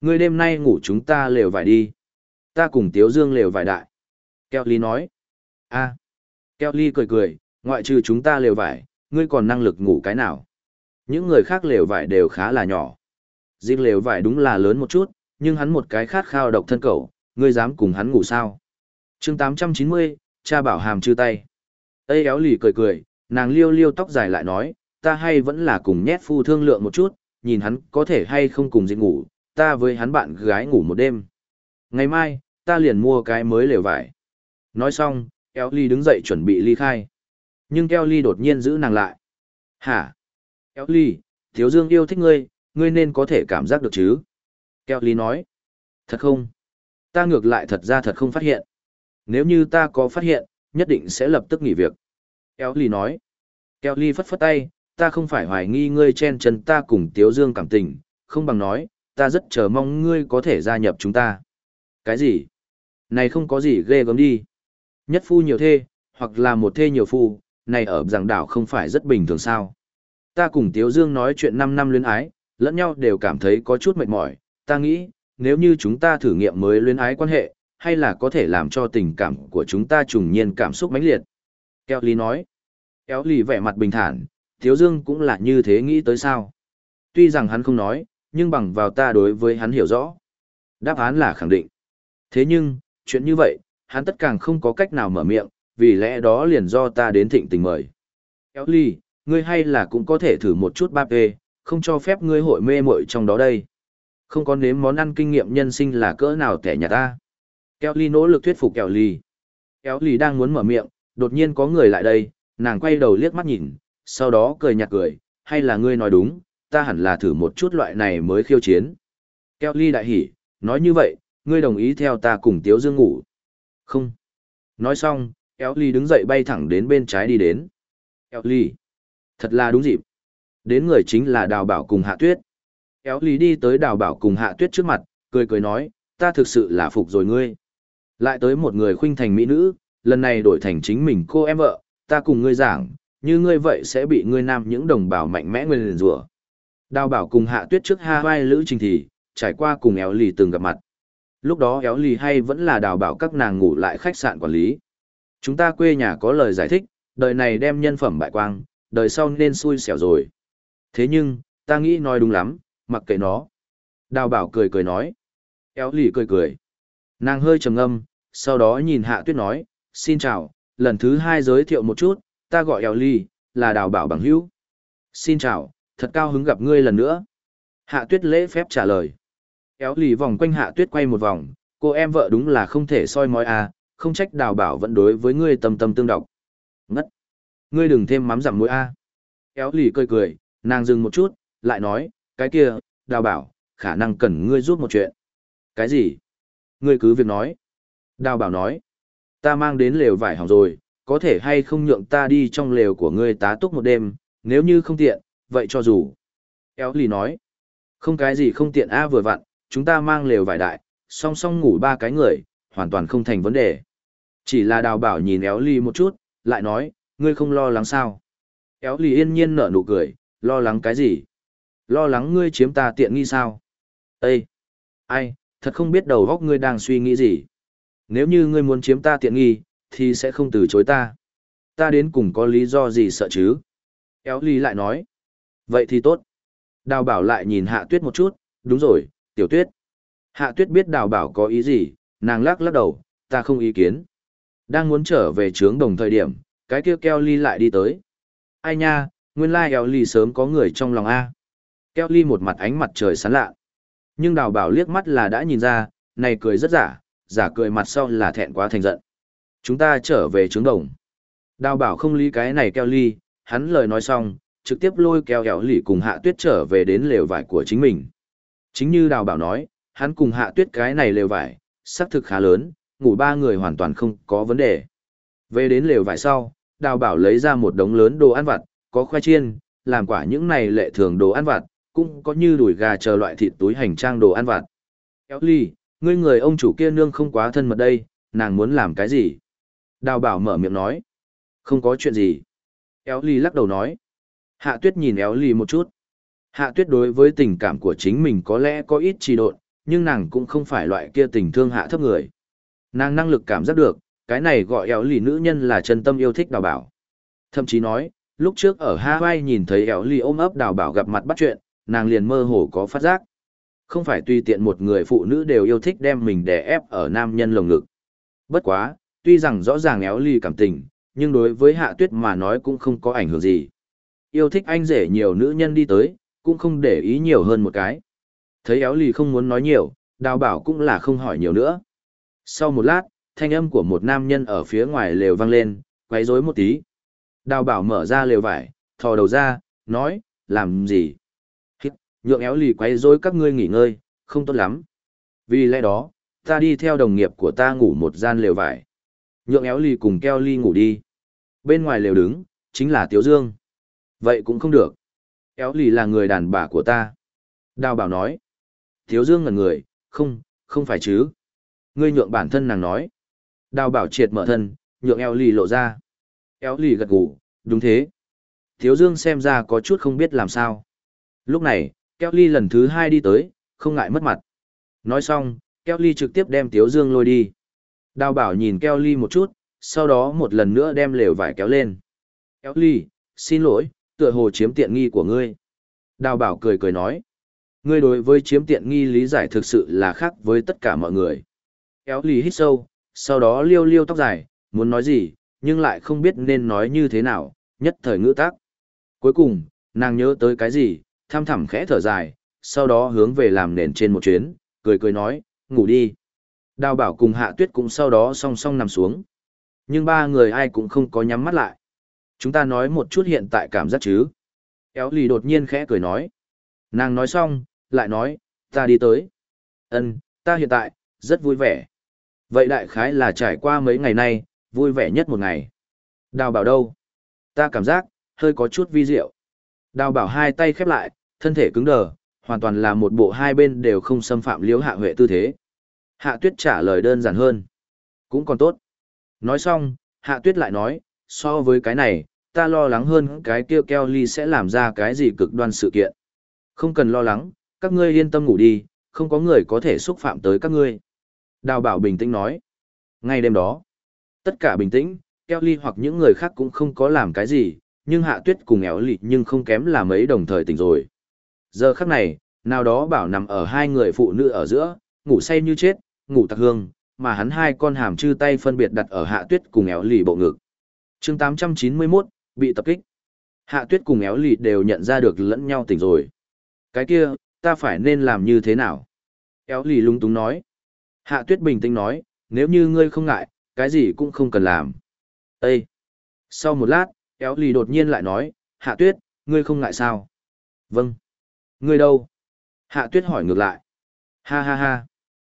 Ngươi đêm nay ngủ chúng ta lều vải đi. Ta cùng Tiếu Dương lều vải đại. Kelly nói. a à. Kelly cười cười, ngoại trừ chúng ta lều vải, ngươi còn năng lực ngủ cái nào? Những người khác lều vải đều khá là nhỏ. Riêng lều vải đúng là lớn một chút, nhưng hắn một cái khát khao độc thân cầu, ngươi dám cùng hắn ngủ sao? chương 890, cha bảo hàm chư tay. Ây éo lì cười cười, nàng liêu liêu tóc dài lại nói, ta hay vẫn là cùng nhét phu thương lượng một chút, nhìn hắn có thể hay không cùng dịch ngủ, ta với hắn bạn gái ngủ một đêm. Ngày mai, ta liền mua cái mới lều vải. Nói xong, éo ly đứng dậy chuẩn bị ly khai. Nhưng keo ly đột nhiên giữ nàng lại. Hả? Éo ly, thiếu dương yêu thích ngươi, ngươi nên có thể cảm giác được chứ? Keo ly nói. Thật không? Ta ngược lại thật ra thật không phát hiện. Nếu như ta có phát hiện, nhất định sẽ lập tức nghỉ việc. Kéo ly nói. Kéo ly phất phất tay, ta không phải hoài nghi ngươi chen chân ta cùng Tiếu Dương cảm tình, không bằng nói, ta rất chờ mong ngươi có thể gia nhập chúng ta. Cái gì? Này không có gì ghê gớm đi. Nhất phu nhiều thê, hoặc là một thê nhiều phu, này ở giảng đảo không phải rất bình thường sao. Ta cùng Tiếu Dương nói chuyện 5 năm luyến ái, lẫn nhau đều cảm thấy có chút mệt mỏi, ta nghĩ, nếu như chúng ta thử nghiệm mới luyến ái quan hệ, hay là có thể làm cho tình cảm của chúng ta trùng nhiên cảm xúc mãnh liệt. Kéo Lý nói, kéo Lý vẻ mặt bình thản, Thiếu Dương cũng là như thế nghĩ tới sao. Tuy rằng hắn không nói, nhưng bằng vào ta đối với hắn hiểu rõ. Đáp án là khẳng định. Thế nhưng, chuyện như vậy, hắn tất càng không có cách nào mở miệng, vì lẽ đó liền do ta đến thịnh tình mời. Kéo ly, ngươi hay là cũng có thể thử một chút ba p e, không cho phép ngươi hội mê muội trong đó đây. Không có nếm món ăn kinh nghiệm nhân sinh là cỡ nào tẻ nhà ta. Kéo ly nỗ lực thuyết phục kéo ly. Kéo ly đang muốn mở miệng, đột nhiên có người lại đây, nàng quay đầu liếc mắt nhìn, sau đó cười nhạt cười, hay là ngươi nói đúng, ta hẳn là thử một chút loại này mới khiêu chiến. Kéo ly đại hỉ, nói như vậy, ngươi đồng ý theo ta cùng Tiếu Dương ngủ. Không. Nói xong, Éo ly đứng dậy bay thẳng đến bên trái đi đến. Éo ly. Thật là đúng dịp. Đến người chính là đào bảo cùng hạ tuyết. Éo ly đi tới đào bảo cùng hạ tuyết trước mặt, cười cười nói, ta thực sự là phục rồi ngươi. Lại tới một người khuynh thành mỹ nữ, lần này đổi thành chính mình cô em vợ, ta cùng ngươi giảng, như ngươi vậy sẽ bị ngươi nam những đồng bào mạnh mẽ nguyên rủa. Đào bảo cùng hạ tuyết trước ha vai lữ trình thì, trải qua cùng éo Ly từng gặp mặt. Lúc đó éo lì hay vẫn là đào bảo các nàng ngủ lại khách sạn quản lý. Chúng ta quê nhà có lời giải thích, đời này đem nhân phẩm bại quang, đời sau nên xui xẻo rồi. Thế nhưng, ta nghĩ nói đúng lắm, mặc kệ nó. Đào bảo cười cười nói. Éo lì cười cười. Nàng hơi trầm ngâm, sau đó nhìn hạ tuyết nói, xin chào, lần thứ hai giới thiệu một chút, ta gọi éo lì, là đào bảo bằng hữu. Xin chào, thật cao hứng gặp ngươi lần nữa. Hạ tuyết lễ phép trả lời. Éo lì vòng quanh hạ tuyết quay một vòng, cô em vợ đúng là không thể soi mói à, không trách đào bảo vẫn đối với ngươi tâm tâm tương độc. Ngất! Ngươi đừng thêm mắm giảm mũi a. À. Éo lì cười cười, nàng dừng một chút, lại nói, cái kia, đào bảo, khả năng cần ngươi giúp một chuyện. Cái gì? Ngươi cứ việc nói. Đào bảo nói. Ta mang đến lều vải hỏng rồi, có thể hay không nhượng ta đi trong lều của ngươi tá túc một đêm, nếu như không tiện, vậy cho dù. Éo lì nói. Không cái gì không tiện a vừa vặn, chúng ta mang lều vải đại, song song ngủ ba cái người, hoàn toàn không thành vấn đề. Chỉ là đào bảo nhìn éo Ly một chút, lại nói, ngươi không lo lắng sao. Éo Ly yên nhiên nở nụ cười, lo lắng cái gì? Lo lắng ngươi chiếm ta tiện nghi sao? Ê! Ai, thật không biết đầu góc ngươi đang suy nghĩ gì. Nếu như ngươi muốn chiếm ta tiện nghi, thì sẽ không từ chối ta. Ta đến cùng có lý do gì sợ chứ? Éo ly lại nói. Vậy thì tốt. Đào bảo lại nhìn hạ tuyết một chút, đúng rồi, tiểu tuyết. Hạ tuyết biết đào bảo có ý gì, nàng lắc lắc đầu, ta không ý kiến. Đang muốn trở về trướng đồng thời điểm, cái kia keo ly lại đi tới. Ai nha, nguyên lai like eo ly sớm có người trong lòng A. Keo ly một mặt ánh mặt trời sáng lạ. Nhưng đào bảo liếc mắt là đã nhìn ra, này cười rất giả, giả cười mặt sau là thẹn quá thành giận. Chúng ta trở về trướng đồng. Đào bảo không lý cái này keo ly, hắn lời nói xong, trực tiếp lôi keo kẹo lì cùng hạ tuyết trở về đến lều vải của chính mình. Chính như đào bảo nói, hắn cùng hạ tuyết cái này lều vải, xác thực khá lớn, ngủ ba người hoàn toàn không có vấn đề. Về đến lều vải sau, đào bảo lấy ra một đống lớn đồ ăn vặt, có khoai chiên, làm quả những này lệ thường đồ ăn vặt, cũng có như đùi gà chờ loại thịt túi hành trang đồ ăn vặt. Kéo ly, ngươi người ông chủ kia nương không quá thân mật đây, nàng muốn làm cái gì? Đào bảo mở miệng nói. Không có chuyện gì. Éo ly lắc đầu nói. Hạ tuyết nhìn éo ly một chút. Hạ tuyết đối với tình cảm của chính mình có lẽ có ít trì độn, nhưng nàng cũng không phải loại kia tình thương hạ thấp người. Nàng năng lực cảm giác được, cái này gọi éo ly nữ nhân là chân tâm yêu thích đào bảo. Thậm chí nói, lúc trước ở Hawaii nhìn thấy éo ly ôm ấp đào bảo gặp mặt bắt chuyện, nàng liền mơ hồ có phát giác. Không phải tùy tiện một người phụ nữ đều yêu thích đem mình đè ép ở nam nhân lồng ngực. Bất quá, tuy rằng rõ ràng éo ly cảm tình, nhưng đối với hạ tuyết mà nói cũng không có ảnh hưởng gì. Yêu thích anh rể nhiều nữ nhân đi tới, cũng không để ý nhiều hơn một cái. Thấy éo ly không muốn nói nhiều, đào bảo cũng là không hỏi nhiều nữa. Sau một lát, thanh âm của một nam nhân ở phía ngoài lều vang lên, quấy rối một tí. Đào bảo mở ra lều vải, thò đầu ra, nói, làm gì? Hít, nhượng éo lì quấy rối các ngươi nghỉ ngơi, không tốt lắm. Vì lẽ đó, ta đi theo đồng nghiệp của ta ngủ một gian lều vải. Nhượng éo lì cùng keo ly ngủ đi. Bên ngoài lều đứng, chính là Tiếu Dương. Vậy cũng không được. Éo lì là người đàn bà của ta. Đào bảo nói. Thiếu Dương ngẩn người, không, không phải chứ. Ngươi nhượng bản thân nàng nói. Đào bảo triệt mở thân, nhượng eo lì lộ ra. Eo lì gật gù, đúng thế. Thiếu Dương xem ra có chút không biết làm sao. Lúc này, Kelly lần thứ hai đi tới, không ngại mất mặt. Nói xong, Kelly trực tiếp đem Tiếu Dương lôi đi. Đào bảo nhìn Kelly một chút, sau đó một lần nữa đem lều vải kéo lên. Kelly, xin lỗi, tựa hồ chiếm tiện nghi của ngươi. Đào bảo cười cười nói. Ngươi đối với chiếm tiện nghi lý giải thực sự là khác với tất cả mọi người. Kelly hít sâu, sau đó liêu liêu tóc dài, muốn nói gì, nhưng lại không biết nên nói như thế nào, nhất thời ngữ tác. Cuối cùng, nàng nhớ tới cái gì, tham thẳm khẽ thở dài, sau đó hướng về làm nền trên một chuyến, cười cười nói, ngủ đi. Đào bảo cùng hạ tuyết cũng sau đó song song nằm xuống. Nhưng ba người ai cũng không có nhắm mắt lại. Chúng ta nói một chút hiện tại cảm giác chứ. Éo lì đột nhiên khẽ cười nói. Nàng nói xong, lại nói, ta đi tới. Ân, ta hiện tại, rất vui vẻ. Vậy đại khái là trải qua mấy ngày nay, vui vẻ nhất một ngày. Đào bảo đâu? Ta cảm giác, hơi có chút vi diệu. Đào bảo hai tay khép lại, thân thể cứng đờ, hoàn toàn là một bộ hai bên đều không xâm phạm liễu hạ huệ tư thế. Hạ tuyết trả lời đơn giản hơn. Cũng còn tốt. Nói xong, hạ tuyết lại nói, so với cái này, ta lo lắng hơn cái kia Kelly sẽ làm ra cái gì cực đoan sự kiện. Không cần lo lắng, các ngươi yên tâm ngủ đi, không có người có thể xúc phạm tới các ngươi. Đào bảo bình tĩnh nói. Ngay đêm đó, tất cả bình tĩnh, Kelly hoặc những người khác cũng không có làm cái gì, nhưng hạ tuyết cùng éo lịt nhưng không kém là mấy đồng thời tỉnh rồi. Giờ khắc này, nào đó bảo nằm ở hai người phụ nữ ở giữa, ngủ say như chết, ngủ tặc hương, mà hắn hai con hàm chư tay phân biệt đặt ở hạ tuyết cùng éo lì bộ ngực chương 891, bị tập kích. Hạ tuyết cùng éo lì đều nhận ra được lẫn nhau tỉnh rồi. Cái kia, ta phải nên làm như thế nào? Éo lì lung túng nói. Hạ tuyết bình tĩnh nói, nếu như ngươi không ngại, cái gì cũng không cần làm. Ê! Sau một lát, éo lì đột nhiên lại nói, hạ tuyết, ngươi không ngại sao? Vâng. Ngươi đâu? Hạ tuyết hỏi ngược lại. Ha ha ha.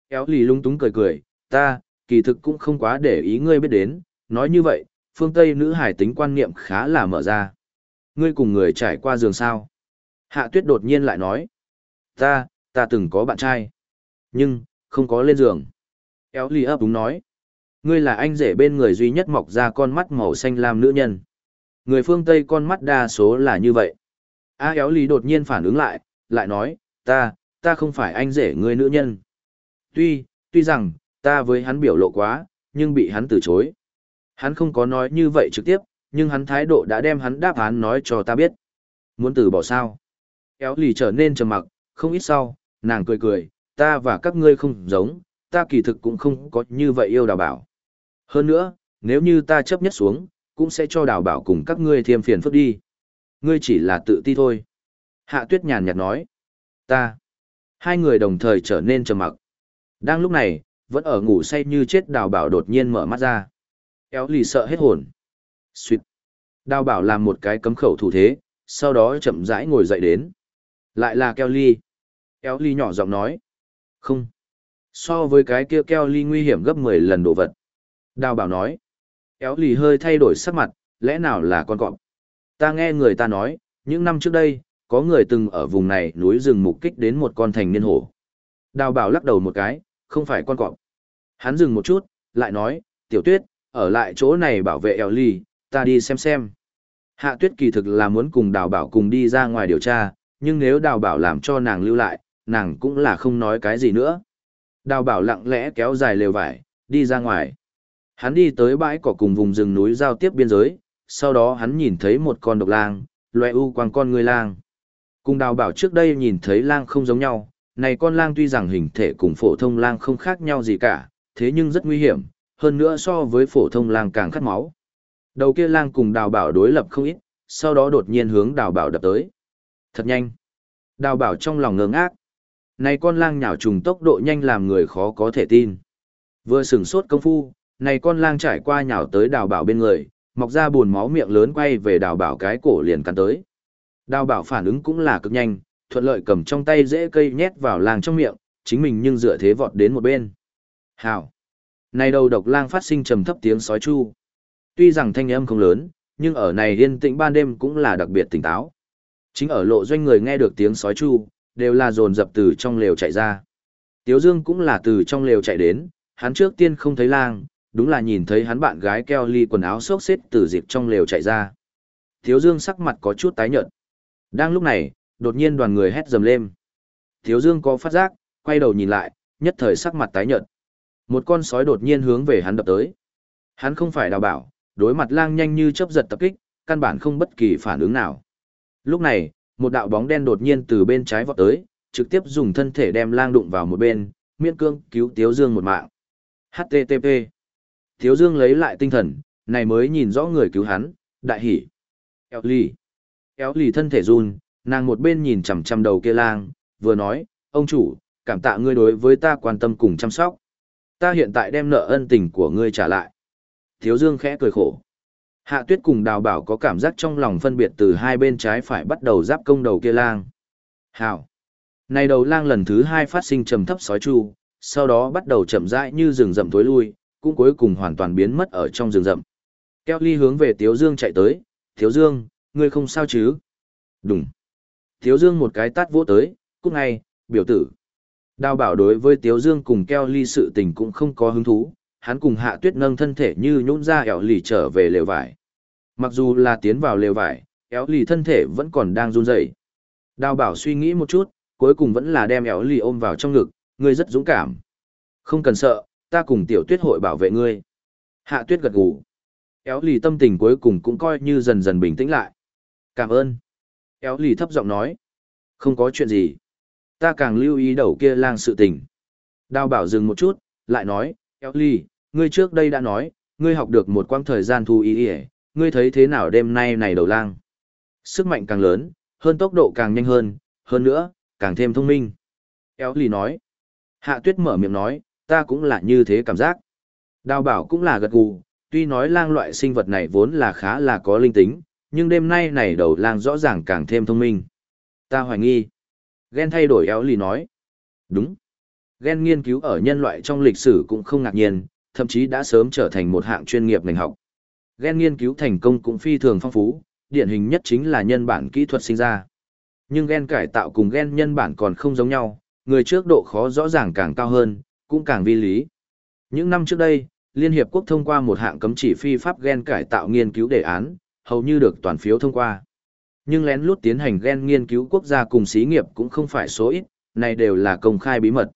Éo lì lung túng cười cười, ta, kỳ thực cũng không quá để ý ngươi biết đến, nói như vậy, phương Tây nữ hải tính quan niệm khá là mở ra. Ngươi cùng người trải qua giường sao? Hạ tuyết đột nhiên lại nói. Ta, ta từng có bạn trai. Nhưng, không có lên giường. Éo lì ấp đúng nói. Ngươi là anh rể bên người duy nhất mọc ra con mắt màu xanh lam nữ nhân. Người phương Tây con mắt đa số là như vậy. A éo lì đột nhiên phản ứng lại, lại nói, ta, ta không phải anh rể người nữ nhân. Tuy, tuy rằng, ta với hắn biểu lộ quá, nhưng bị hắn từ chối. Hắn không có nói như vậy trực tiếp, nhưng hắn thái độ đã đem hắn đáp án nói cho ta biết. Muốn từ bỏ sao? Éo lì trở nên trầm mặc, không ít sau, nàng cười cười, ta và các ngươi không giống, ta kỳ thực cũng không có như vậy yêu đào bảo. Hơn nữa, nếu như ta chấp nhất xuống, cũng sẽ cho đào bảo cùng các ngươi thêm phiền phức đi. Ngươi chỉ là tự ti thôi. Hạ tuyết nhàn nhạt nói. Ta. Hai người đồng thời trở nên trầm mặc. Đang lúc này, vẫn ở ngủ say như chết đào bảo đột nhiên mở mắt ra. Éo lì sợ hết hồn. Xuyệt. Đào bảo làm một cái cấm khẩu thủ thế, sau đó chậm rãi ngồi dậy đến. Lại là keo ly. Éo ly nhỏ giọng nói. Không. So với cái kia keo ly nguy hiểm gấp 10 lần đồ vật. Đào bảo nói. Éo lì hơi thay đổi sắc mặt, lẽ nào là con cọp? Ta nghe người ta nói, những năm trước đây, có người từng ở vùng này núi rừng mục kích đến một con thành niên hổ. Đào bảo lắc đầu một cái, không phải con cọp. Hắn dừng một chút, lại nói, tiểu tuyết, ở lại chỗ này bảo vệ eo ly, ta đi xem xem. Hạ tuyết kỳ thực là muốn cùng đào bảo cùng đi ra ngoài điều tra, nhưng nếu đào bảo làm cho nàng lưu lại, nàng cũng là không nói cái gì nữa. Đào bảo lặng lẽ kéo dài lều vải, đi ra ngoài. Hắn đi tới bãi cỏ cùng vùng rừng núi giao tiếp biên giới, sau đó hắn nhìn thấy một con độc lang, loe u quang con người lang. Cùng đào bảo trước đây nhìn thấy lang không giống nhau, này con lang tuy rằng hình thể cùng phổ thông lang không khác nhau gì cả, thế nhưng rất nguy hiểm, hơn nữa so với phổ thông lang càng khát máu. Đầu kia lang cùng đào bảo đối lập không ít, sau đó đột nhiên hướng đào bảo đập tới. Thật nhanh. Đào bảo trong lòng ngơ ngác. Này con lang nhào trùng tốc độ nhanh làm người khó có thể tin. Vừa sửng sốt công phu, này con lang trải qua nhào tới đào bảo bên người, mọc ra buồn máu miệng lớn quay về đào bảo cái cổ liền cắn tới. Đào bảo phản ứng cũng là cực nhanh, thuận lợi cầm trong tay dễ cây nhét vào lang trong miệng, chính mình nhưng dựa thế vọt đến một bên. Hảo! Này đầu độc lang phát sinh trầm thấp tiếng sói chu. Tuy rằng thanh âm không lớn, nhưng ở này yên tĩnh ban đêm cũng là đặc biệt tỉnh táo. Chính ở lộ doanh người nghe được tiếng sói chu, đều là dồn dập từ trong lều chạy ra. Tiếu Dương cũng là từ trong lều chạy đến, hắn trước tiên không thấy lang, đúng là nhìn thấy hắn bạn gái keo ly quần áo xốc xếp từ dịp trong lều chạy ra. Tiếu Dương sắc mặt có chút tái nhợt. Đang lúc này, đột nhiên đoàn người hét dầm lên. Tiếu Dương có phát giác, quay đầu nhìn lại, nhất thời sắc mặt tái nhợt. Một con sói đột nhiên hướng về hắn đập tới. Hắn không phải đào bảo, đối mặt lang nhanh như chớp giật tập kích, căn bản không bất kỳ phản ứng nào. Lúc này, một đạo bóng đen đột nhiên từ bên trái vọt tới, trực tiếp dùng thân thể đem lang đụng vào một bên, miễn cương cứu Tiếu Dương một mạng. HTTP. Tiếu Dương lấy lại tinh thần, này mới nhìn rõ người cứu hắn, đại hỉ. Kéo lì. Kéo lì thân thể run, nàng một bên nhìn chằm chằm đầu kia lang, vừa nói, ông chủ, cảm tạ ngươi đối với ta quan tâm cùng chăm sóc. Ta hiện tại đem nợ ân tình của ngươi trả lại. Thiếu Dương khẽ cười khổ. Hạ tuyết cùng đào bảo có cảm giác trong lòng phân biệt từ hai bên trái phải bắt đầu giáp công đầu kia lang. Hảo. Này đầu lang lần thứ hai phát sinh trầm thấp sói chu, sau đó bắt đầu chậm rãi như rừng rậm tối lui, cũng cuối cùng hoàn toàn biến mất ở trong rừng rậm. Kelly hướng về Tiếu Dương chạy tới, Tiếu Dương, ngươi không sao chứ? Đúng. Tiếu Dương một cái tát vỗ tới, cút ngay, biểu tử. Đào bảo đối với Tiếu Dương cùng Kelly sự tình cũng không có hứng thú, hắn cùng hạ tuyết nâng thân thể như nhũn ra ẻo lì trở về lều vải. Mặc dù là tiến vào lều vải, éo lì thân thể vẫn còn đang run rẩy. Đào bảo suy nghĩ một chút, cuối cùng vẫn là đem éo lì ôm vào trong ngực, ngươi rất dũng cảm. Không cần sợ, ta cùng tiểu tuyết hội bảo vệ ngươi. Hạ tuyết gật gù. Éo lì tâm tình cuối cùng cũng coi như dần dần bình tĩnh lại. Cảm ơn. Éo lì thấp giọng nói. Không có chuyện gì. Ta càng lưu ý đầu kia lang sự tình. Đào bảo dừng một chút, lại nói, Eo Ly, ngươi trước đây đã nói, ngươi học được một quãng thời gian thu ý ý, ngươi thấy thế nào đêm nay này đầu lang? Sức mạnh càng lớn hơn tốc độ càng nhanh hơn hơn nữa càng thêm thông minh. Eo Ly nói. Hạ tuyết mở miệng nói ta cũng là như thế cảm giác. Đào bảo cũng là gật gù tuy nói lang loại sinh vật này vốn là khá là có linh tính nhưng đêm nay này đầu lang rõ ràng càng thêm thông minh. Ta hoài nghi. Gen thay đổi éo lì nói đúng Gen nghiên cứu ở nhân loại trong lịch sử cũng không ngạc nhiên thậm chí đã sớm trở thành một hạng chuyên nghiệp ngành học. Gen nghiên cứu thành công cũng phi thường phong phú, điển hình nhất chính là nhân bản kỹ thuật sinh ra. Nhưng gen cải tạo cùng gen nhân bản còn không giống nhau, người trước độ khó rõ ràng càng cao hơn, cũng càng vi lý. Những năm trước đây, Liên Hiệp Quốc thông qua một hạng cấm chỉ phi pháp gen cải tạo nghiên cứu đề án, hầu như được toàn phiếu thông qua. Nhưng lén lút tiến hành gen nghiên cứu quốc gia cùng xí nghiệp cũng không phải số ít, này đều là công khai bí mật.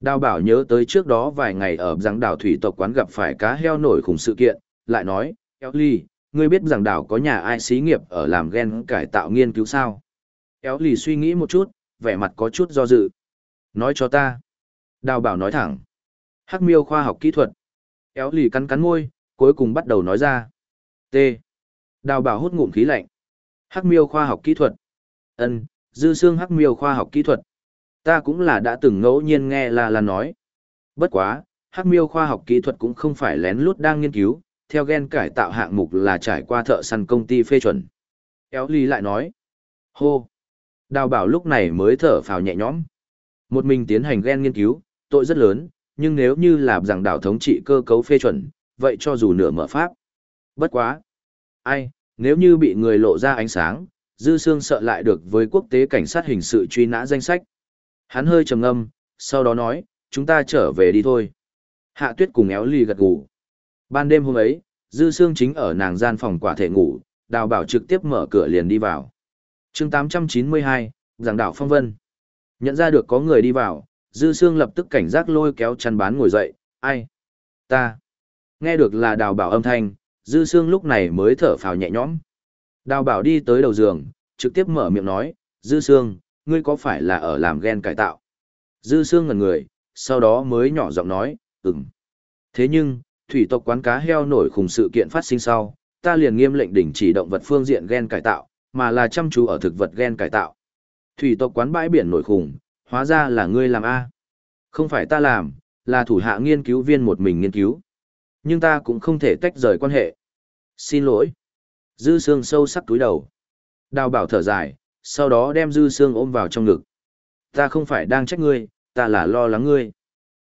Đào bảo nhớ tới trước đó vài ngày ở giảng đảo thủy tộc quán gặp phải cá heo nổi khủng sự kiện, lại nói, Eo Ly, ngươi biết rằng đảo có nhà ai xí nghiệp ở làm gen cải tạo nghiên cứu sao? Eo Ly suy nghĩ một chút, vẻ mặt có chút do dự. Nói cho ta. Đào bảo nói thẳng. Hắc miêu khoa học kỹ thuật. Eo Ly cắn cắn môi, cuối cùng bắt đầu nói ra. T. Đào bảo hút ngụm khí lạnh. Hắc miêu khoa học kỹ thuật. Ân, dư xương hắc miêu khoa học kỹ thuật. Ta cũng là đã từng ngẫu nhiên nghe là là nói. Bất quá, Hắc Miêu khoa học kỹ thuật cũng không phải lén lút đang nghiên cứu, theo gen cải tạo hạng mục là trải qua thợ săn công ty phê chuẩn. Kéo Ly lại nói. Hô. Đào bảo lúc này mới thở phào nhẹ nhõm. Một mình tiến hành gen nghiên cứu, tội rất lớn, nhưng nếu như là rằng đảo thống trị cơ cấu phê chuẩn, vậy cho dù nửa mở pháp. Bất quá. Ai, nếu như bị người lộ ra ánh sáng, Dư Sương sợ lại được với quốc tế cảnh sát hình sự truy nã danh sách. Hắn hơi trầm ngâm, sau đó nói, chúng ta trở về đi thôi. Hạ tuyết cùng éo ly gật gù. Ban đêm hôm ấy, Dư Sương chính ở nàng gian phòng quả thể ngủ, đào bảo trực tiếp mở cửa liền đi vào. chương 892, giảng đảo phong vân. Nhận ra được có người đi vào, Dư Sương lập tức cảnh giác lôi kéo chăn bán ngồi dậy, ai? Ta. Nghe được là đào bảo âm thanh, Dư Sương lúc này mới thở phào nhẹ nhõm. Đào bảo đi tới đầu giường, trực tiếp mở miệng nói, Dư Sương, ngươi có phải là ở làm ghen cải tạo? Dư Sương ngần người, sau đó mới nhỏ giọng nói, ừm. Thế nhưng, thủy tộc quán cá heo nổi khủng sự kiện phát sinh sau, ta liền nghiêm lệnh đình chỉ động vật phương diện gen cải tạo, mà là chăm chú ở thực vật gen cải tạo. Thủy tộc quán bãi biển nổi khủng, hóa ra là ngươi làm A. Không phải ta làm, là thủ hạ nghiên cứu viên một mình nghiên cứu. Nhưng ta cũng không thể tách rời quan hệ. Xin lỗi. Dư sương sâu sắc túi đầu. Đào bảo thở dài, sau đó đem dư sương ôm vào trong ngực. Ta không phải đang trách ngươi, ta là lo lắng ngươi.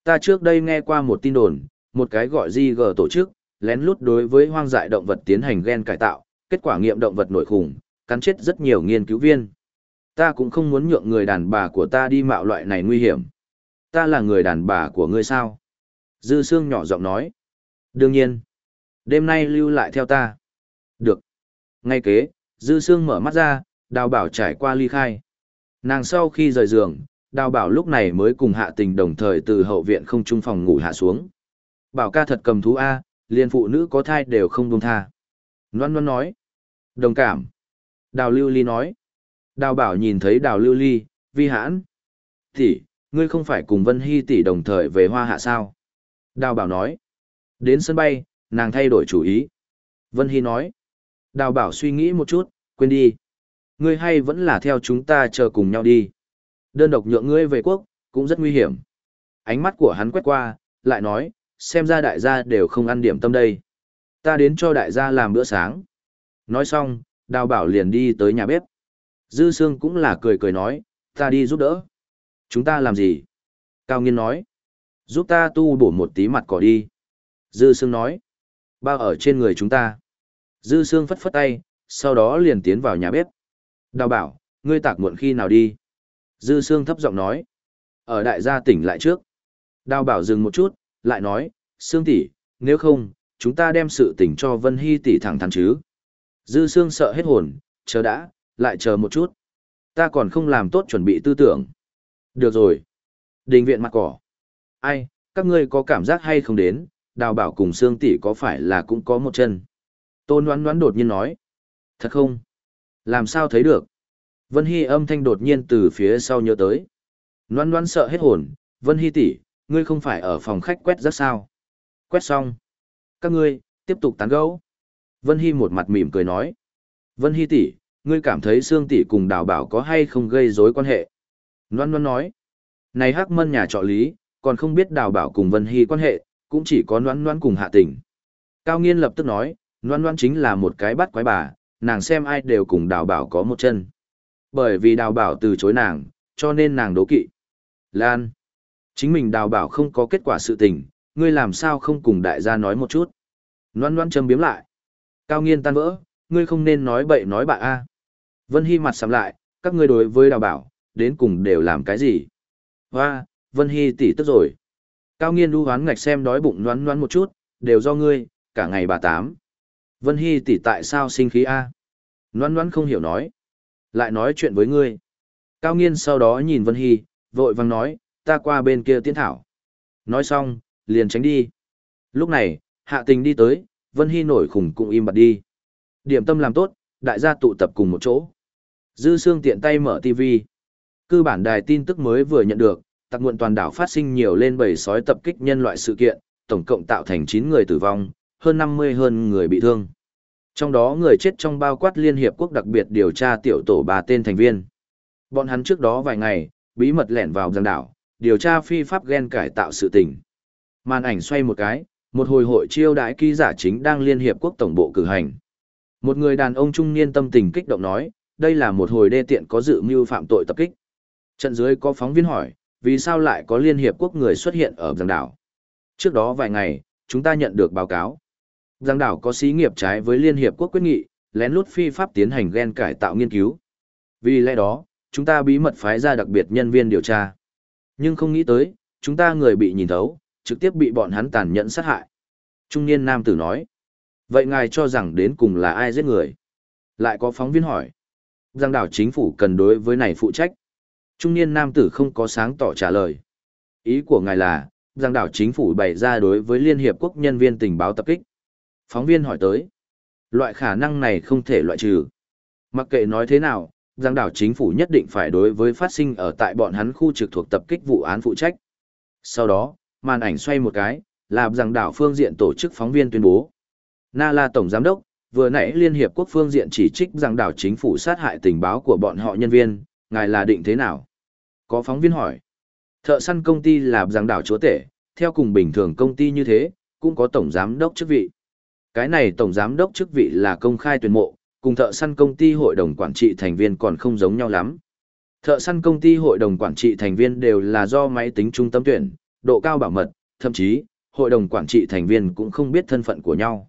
Ta trước đây nghe qua một tin đồn, một cái gọi GG tổ chức, lén lút đối với hoang dại động vật tiến hành gen cải tạo, kết quả nghiệm động vật nội khủng, cắn chết rất nhiều nghiên cứu viên. Ta cũng không muốn nhượng người đàn bà của ta đi mạo loại này nguy hiểm. Ta là người đàn bà của ngươi sao? Dư Sương nhỏ giọng nói. Đương nhiên. Đêm nay lưu lại theo ta. Được. Ngay kế, Dư Sương mở mắt ra, đào bảo trải qua ly khai. Nàng sau khi rời giường, đào bảo lúc này mới cùng hạ tình đồng thời từ hậu viện không trung phòng ngủ hạ xuống. Bảo ca thật cầm thú A, liền phụ nữ có thai đều không buông tha. Loan Loan nói. Đồng cảm. Đào Lưu Ly nói. Đào Bảo nhìn thấy Đào Lưu Ly, vi hãn. Tỷ, ngươi không phải cùng Vân Hy tỷ đồng thời về hoa hạ sao? Đào Bảo nói. Đến sân bay, nàng thay đổi chủ ý. Vân Hy nói. Đào Bảo suy nghĩ một chút, quên đi. Ngươi hay vẫn là theo chúng ta chờ cùng nhau đi. Đơn độc nhượng ngươi về quốc, cũng rất nguy hiểm. Ánh mắt của hắn quét qua, lại nói, xem ra đại gia đều không ăn điểm tâm đây. Ta đến cho đại gia làm bữa sáng. Nói xong, đào bảo liền đi tới nhà bếp. Dư Sương cũng là cười cười nói, ta đi giúp đỡ. Chúng ta làm gì? Cao Nghiên nói, giúp ta tu bổ một tí mặt cỏ đi. Dư Sương nói, bao ở trên người chúng ta. Dư Sương phất phất tay, sau đó liền tiến vào nhà bếp. Đào bảo, ngươi tạc muộn khi nào đi? Dư Sương thấp giọng nói, ở đại gia tỉnh lại trước. Đào bảo dừng một chút, lại nói, Sương tỷ, nếu không, chúng ta đem sự tình cho Vân Hy tỷ thẳng thắn chứ. Dư Sương sợ hết hồn, chờ đã, lại chờ một chút. Ta còn không làm tốt chuẩn bị tư tưởng. Được rồi. Đình viện mặt cỏ. Ai, các ngươi có cảm giác hay không đến, đào bảo cùng Sương tỷ có phải là cũng có một chân. Tôn đoán đoán đột nhiên nói. Thật không? Làm sao thấy được? Vân Hy âm thanh đột nhiên từ phía sau nhớ tới. Loan loan sợ hết hồn, Vân Hy tỷ, ngươi không phải ở phòng khách quét rất sao? Quét xong. Các ngươi, tiếp tục tán gẫu. Vân Hy một mặt mỉm cười nói. Vân Hy tỷ, ngươi cảm thấy Sương tỷ cùng đào bảo có hay không gây rối quan hệ? Loan Loan nói. Này hắc mân nhà trọ lý, còn không biết đào bảo cùng Vân Hy quan hệ, cũng chỉ có noan noan cùng hạ tình. Cao Nghiên lập tức nói, noan noan chính là một cái bắt quái bà, nàng xem ai đều cùng đào bảo có một chân. Bởi vì đào bảo từ chối nàng, cho nên nàng đố kỵ. Lan. Chính mình đào bảo không có kết quả sự tình, ngươi làm sao không cùng đại gia nói một chút. Noan noan châm biếm lại. Cao nghiên tan vỡ, ngươi không nên nói bậy nói bạ a. Vân Hy mặt sầm lại, các ngươi đối với đào bảo, đến cùng đều làm cái gì? Hoa, Vân Hy tỷ tức rồi. Cao nghiên đu hoán ngạch xem đói bụng loan loan một chút, đều do ngươi, cả ngày bà tám. Vân Hy tỷ tại sao sinh khí a? Loan loan không hiểu nói. Lại nói chuyện với ngươi. Cao nghiên sau đó nhìn Vân Hy, vội vàng nói, ta qua bên kia tiến thảo. Nói xong, liền tránh đi. Lúc này, hạ tình đi tới, Vân Hy nổi khủng cũng im bặt đi. Điểm tâm làm tốt, đại gia tụ tập cùng một chỗ. Dư Sương tiện tay mở TV. Cư bản đài tin tức mới vừa nhận được, tặc nguồn toàn đảo phát sinh nhiều lên bầy sói tập kích nhân loại sự kiện, tổng cộng tạo thành 9 người tử vong, hơn 50 hơn người bị thương. Trong đó người chết trong bao quát Liên Hiệp Quốc đặc biệt điều tra tiểu tổ ba tên thành viên. Bọn hắn trước đó vài ngày, bí mật lẻn vào giang đảo, điều tra phi pháp ghen cải tạo sự tình. Màn ảnh xoay một cái, một hồi hội chiêu đãi ký giả chính đang Liên Hiệp Quốc Tổng bộ cử hành. Một người đàn ông trung niên tâm tình kích động nói, đây là một hồi đê tiện có dự mưu phạm tội tập kích. Trận dưới có phóng viên hỏi, vì sao lại có Liên Hiệp Quốc người xuất hiện ở giang đảo? Trước đó vài ngày, chúng ta nhận được báo cáo. Giang đảo có xí nghiệp trái với Liên Hiệp Quốc quyết nghị, lén lút phi pháp tiến hành gen cải tạo nghiên cứu. Vì lẽ đó, chúng ta bí mật phái ra đặc biệt nhân viên điều tra. Nhưng không nghĩ tới, chúng ta người bị nhìn thấu, trực tiếp bị bọn hắn tàn nhẫn sát hại. Trung niên nam tử nói, vậy ngài cho rằng đến cùng là ai giết người? Lại có phóng viên hỏi, giang đảo chính phủ cần đối với này phụ trách. Trung niên nam tử không có sáng tỏ trả lời. Ý của ngài là, giang đảo chính phủ bày ra đối với Liên Hiệp Quốc nhân viên tình báo tập kích. Phóng viên hỏi tới, loại khả năng này không thể loại trừ. Mặc kệ nói thế nào, giang đảo chính phủ nhất định phải đối với phát sinh ở tại bọn hắn khu trực thuộc tập kích vụ án phụ trách. Sau đó, màn ảnh xoay một cái, làm giang đảo phương diện tổ chức phóng viên tuyên bố. Na là Tổng Giám đốc, vừa nãy Liên Hiệp Quốc phương diện chỉ trích giang đảo chính phủ sát hại tình báo của bọn họ nhân viên, ngài là định thế nào? Có phóng viên hỏi. Thợ săn công ty là giảng đảo chúa tể, theo cùng bình thường công ty như thế, cũng có tổng giám đốc chức vị. Cái này tổng giám đốc chức vị là công khai tuyển mộ, cùng thợ săn công ty hội đồng quản trị thành viên còn không giống nhau lắm. Thợ săn công ty hội đồng quản trị thành viên đều là do máy tính trung tâm tuyển, độ cao bảo mật, thậm chí, hội đồng quản trị thành viên cũng không biết thân phận của nhau.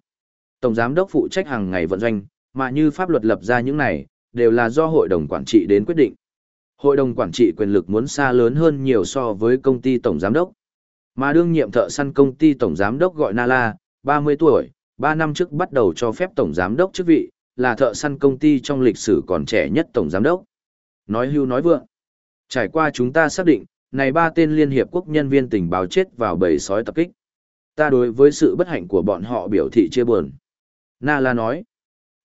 Tổng giám đốc phụ trách hàng ngày vận doanh, mà như pháp luật lập ra những này, đều là do hội đồng quản trị đến quyết định. Hội đồng quản trị quyền lực muốn xa lớn hơn nhiều so với công ty tổng giám đốc. Mà đương nhiệm thợ săn công ty tổng giám đốc gọi Nala, 30 tuổi, 3 năm trước bắt đầu cho phép tổng giám đốc chức vị, là thợ săn công ty trong lịch sử còn trẻ nhất tổng giám đốc. Nói hưu nói vượng. Trải qua chúng ta xác định, này ba tên Liên Hiệp Quốc nhân viên tình báo chết vào bầy sói tập kích. Ta đối với sự bất hạnh của bọn họ biểu thị chia buồn. Nala nói.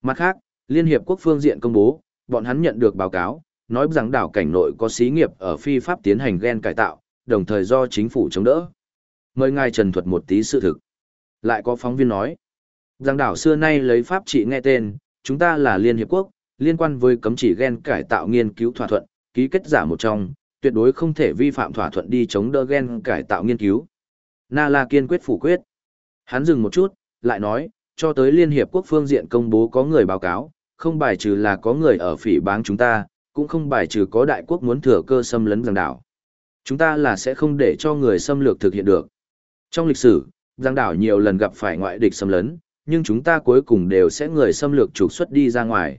Mặt khác, Liên Hiệp Quốc phương diện công bố, bọn hắn nhận được báo cáo, nói rằng đảo cảnh nội có xí nghiệp ở phi pháp tiến hành gen cải tạo, đồng thời do chính phủ chống đỡ. Mời ngài trần thuật một tí sự thực. Lại có phóng viên nói. Giang đảo xưa nay lấy pháp trị nghe tên, chúng ta là Liên Hiệp Quốc, liên quan với cấm chỉ gen cải tạo nghiên cứu thỏa thuận, ký kết giả một trong, tuyệt đối không thể vi phạm thỏa thuận đi chống đỡ gen cải tạo nghiên cứu. Na La kiên quyết phủ quyết. Hắn dừng một chút, lại nói, cho tới Liên Hiệp Quốc phương diện công bố có người báo cáo, không bài trừ là có người ở phỉ báng chúng ta, cũng không bài trừ có đại quốc muốn thừa cơ xâm lấn giang đảo. Chúng ta là sẽ không để cho người xâm lược thực hiện được. Trong lịch sử, giang đảo nhiều lần gặp phải ngoại địch xâm lấn, nhưng chúng ta cuối cùng đều sẽ người xâm lược trục xuất đi ra ngoài.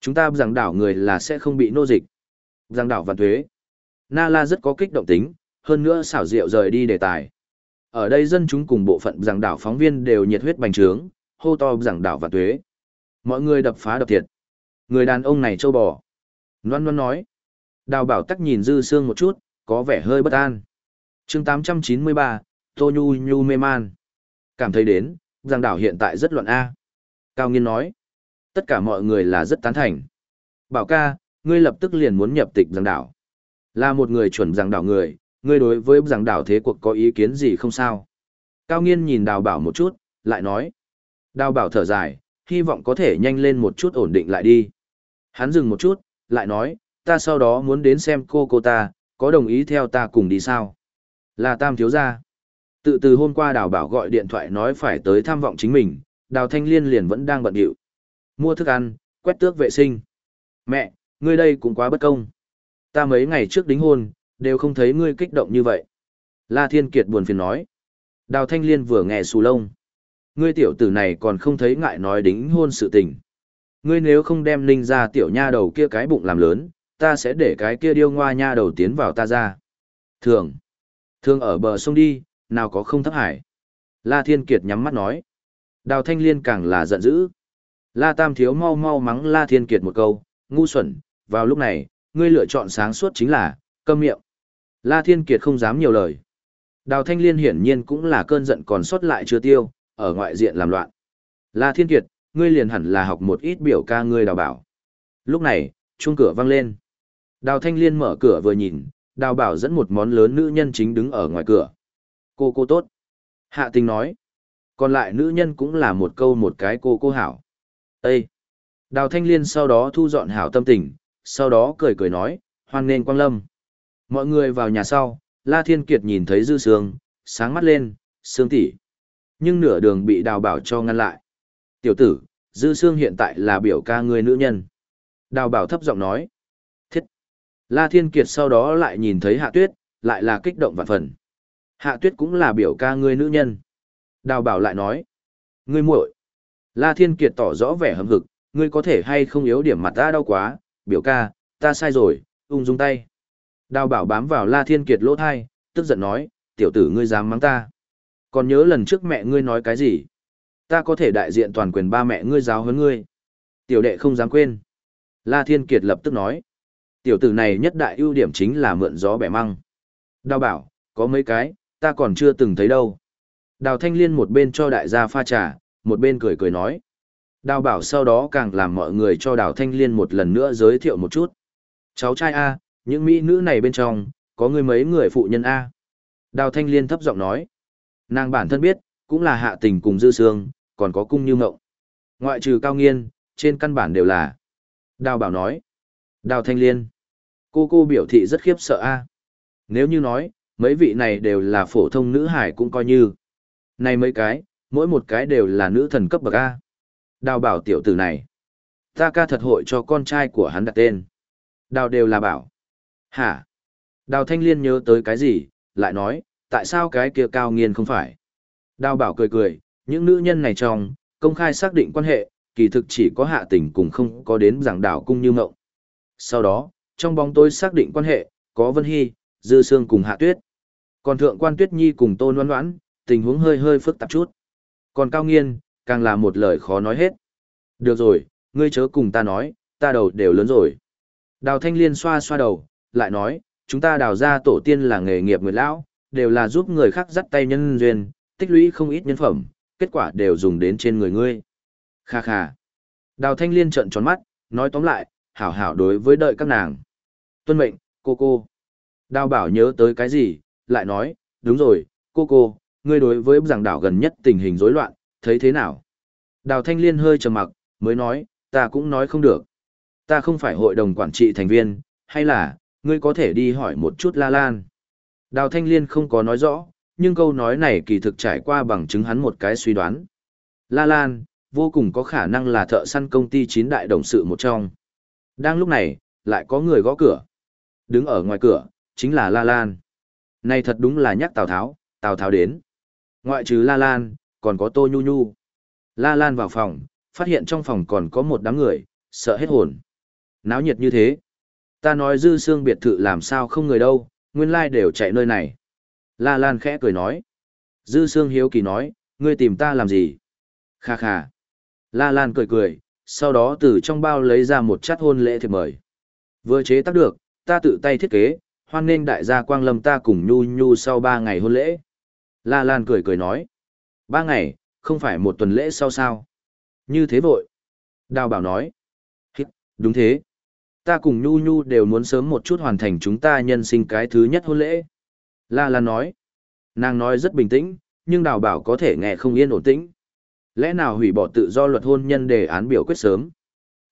Chúng ta giang đảo người là sẽ không bị nô dịch. giang đảo văn thuế. Na La rất có kích động tính, hơn nữa xảo diệu rời đi đề tài. Ở đây dân chúng cùng bộ phận giảng đảo phóng viên đều nhiệt huyết bành trướng, hô to giảng đảo và thuế. Mọi người đập phá đập thiệt. Người đàn ông này châu bò. Loan Loan nói. Đào bảo tắc nhìn dư sương một chút, có vẻ hơi bất an. chương 893, Tô Nhu Nhu mê man. Cảm thấy đến, giang đảo hiện tại rất loạn A. Cao Nghiên nói, tất cả mọi người là rất tán thành. Bảo ca, ngươi lập tức liền muốn nhập tịch giang đảo. Là một người chuẩn giang đảo người, ngươi đối với giang đảo thế cuộc có ý kiến gì không sao? Cao Nghiên nhìn đào bảo một chút, lại nói. Đào bảo thở dài, hy vọng có thể nhanh lên một chút ổn định lại đi. Hắn dừng một chút, lại nói, ta sau đó muốn đến xem cô cô ta, có đồng ý theo ta cùng đi sao? Là tam thiếu gia. Tự từ hôm qua đào bảo gọi điện thoại nói phải tới tham vọng chính mình, đào thanh liên liền vẫn đang bận điệu. Mua thức ăn, quét tước vệ sinh. Mẹ, ngươi đây cũng quá bất công. Ta mấy ngày trước đính hôn, đều không thấy ngươi kích động như vậy. La Thiên Kiệt buồn phiền nói. Đào thanh liên vừa nghe xù lông. Ngươi tiểu tử này còn không thấy ngại nói đính hôn sự tình. Ngươi nếu không đem ninh ra tiểu nha đầu kia cái bụng làm lớn, ta sẽ để cái kia điêu ngoa nha đầu tiến vào ta ra. Thường. Thường ở bờ sông đi, nào có không thấp hải. La Thiên Kiệt nhắm mắt nói. Đào Thanh Liên càng là giận dữ. La Tam Thiếu mau mau mắng La Thiên Kiệt một câu, ngu xuẩn, vào lúc này, ngươi lựa chọn sáng suốt chính là, câm miệng. La Thiên Kiệt không dám nhiều lời. Đào Thanh Liên hiển nhiên cũng là cơn giận còn sót lại chưa tiêu, ở ngoại diện làm loạn. La Thiên Kiệt, ngươi liền hẳn là học một ít biểu ca ngươi đào bảo. Lúc này, chuông cửa vang lên. Đào Thanh Liên mở cửa vừa nhìn, đào bảo dẫn một món lớn nữ nhân chính đứng ở ngoài cửa. Cô cô tốt. Hạ tình nói. Còn lại nữ nhân cũng là một câu một cái cô cô hảo. Ê! Đào thanh liên sau đó thu dọn hảo tâm tình, sau đó cười cười nói, hoan nên quang lâm. Mọi người vào nhà sau, La Thiên Kiệt nhìn thấy dư sương, sáng mắt lên, sương tỷ. Nhưng nửa đường bị đào bảo cho ngăn lại. Tiểu tử, dư sương hiện tại là biểu ca người nữ nhân. Đào bảo thấp giọng nói. Thiết! La Thiên Kiệt sau đó lại nhìn thấy hạ tuyết, lại là kích động vạn phần. Hạ tuyết cũng là biểu ca ngươi nữ nhân. Đào bảo lại nói. Ngươi muội. La Thiên Kiệt tỏ rõ vẻ hâm hực, ngươi có thể hay không yếu điểm mặt ta đau quá, biểu ca, ta sai rồi, ung dung tay. Đào bảo bám vào La Thiên Kiệt lỗ thai, tức giận nói, tiểu tử ngươi dám mắng ta. Còn nhớ lần trước mẹ ngươi nói cái gì? Ta có thể đại diện toàn quyền ba mẹ ngươi giáo huấn ngươi. Tiểu đệ không dám quên. La Thiên Kiệt lập tức nói. Tiểu tử này nhất đại ưu điểm chính là mượn gió bẻ măng. Đào bảo, có mấy cái, ta còn chưa từng thấy đâu. Đào Thanh Liên một bên cho đại gia pha trà, một bên cười cười nói. Đào bảo sau đó càng làm mọi người cho Đào Thanh Liên một lần nữa giới thiệu một chút. Cháu trai A, những mỹ nữ này bên trong, có người mấy người phụ nhân A. Đào Thanh Liên thấp giọng nói. Nàng bản thân biết, cũng là hạ tình cùng dư sương, còn có cung như ngộng. Ngoại trừ cao nghiên, trên căn bản đều là. Đào bảo nói. Đào Thanh Liên. Cô cô biểu thị rất khiếp sợ A. Nếu như nói, mấy vị này đều là phổ thông nữ hải cũng coi như. Này mấy cái, mỗi một cái đều là nữ thần cấp bậc A. Đào bảo tiểu tử này. Ta ca thật hội cho con trai của hắn đặt tên. Đào đều là bảo. Hả? Đào thanh liên nhớ tới cái gì, lại nói, tại sao cái kia cao nghiên không phải? Đào bảo cười cười, những nữ nhân này trong, công khai xác định quan hệ, kỳ thực chỉ có hạ tình cùng không có đến giảng đảo cung như mộng. Sau đó, trong bóng tôi xác định quan hệ, có Vân Hy, Dư Sương cùng Hạ Tuyết. Còn Thượng quan Tuyết Nhi cùng Tôn Ngoan Ngoãn, tình huống hơi hơi phức tạp chút. Còn Cao Nghiên, càng là một lời khó nói hết. Được rồi, ngươi chớ cùng ta nói, ta đầu đều lớn rồi. Đào Thanh Liên xoa xoa đầu, lại nói, chúng ta đào ra tổ tiên là nghề nghiệp người lão, đều là giúp người khác dắt tay nhân duyên, tích lũy không ít nhân phẩm, kết quả đều dùng đến trên người ngươi. Kha kha. Đào Thanh Liên trợn tròn mắt, nói tóm lại, hảo hảo đối với đợi các nàng. Tuân mệnh, cô cô. Đào bảo nhớ tới cái gì, lại nói, đúng rồi, cô cô, ngươi đối với giảng đảo gần nhất tình hình rối loạn, thấy thế nào? Đào Thanh Liên hơi trầm mặc, mới nói, ta cũng nói không được. Ta không phải hội đồng quản trị thành viên, hay là, ngươi có thể đi hỏi một chút La Lan. Đào Thanh Liên không có nói rõ, nhưng câu nói này kỳ thực trải qua bằng chứng hắn một cái suy đoán. La Lan, vô cùng có khả năng là thợ săn công ty chín đại đồng sự một trong. Đang lúc này, lại có người gõ cửa. Đứng ở ngoài cửa, chính là La Lan. Này thật đúng là nhắc Tào Tháo, Tào Tháo đến. Ngoại trừ La Lan, còn có Tô Nhu Nhu. La Lan vào phòng, phát hiện trong phòng còn có một đám người, sợ hết hồn. Náo nhiệt như thế. Ta nói dư xương biệt thự làm sao không người đâu, nguyên lai đều chạy nơi này. La Lan khẽ cười nói. Dư Sương hiếu kỳ nói, ngươi tìm ta làm gì? Kha kha. La Lan cười cười, sau đó từ trong bao lấy ra một chát hôn lễ thiệp mời. Vừa chế tác được, ta tự tay thiết kế, hoan nên đại gia quang lâm ta cùng nhu nhu sau ba ngày hôn lễ. La Lan cười cười nói. Ba ngày, không phải một tuần lễ sau sao? Như thế vội. Đào bảo nói. Hít, đúng thế. Ta cùng nhu nhu đều muốn sớm một chút hoàn thành chúng ta nhân sinh cái thứ nhất hôn lễ. La Lan nói. Nàng nói rất bình tĩnh, nhưng đào bảo có thể nghe không yên ổn tĩnh. Lẽ nào hủy bỏ tự do luật hôn nhân đề án biểu quyết sớm?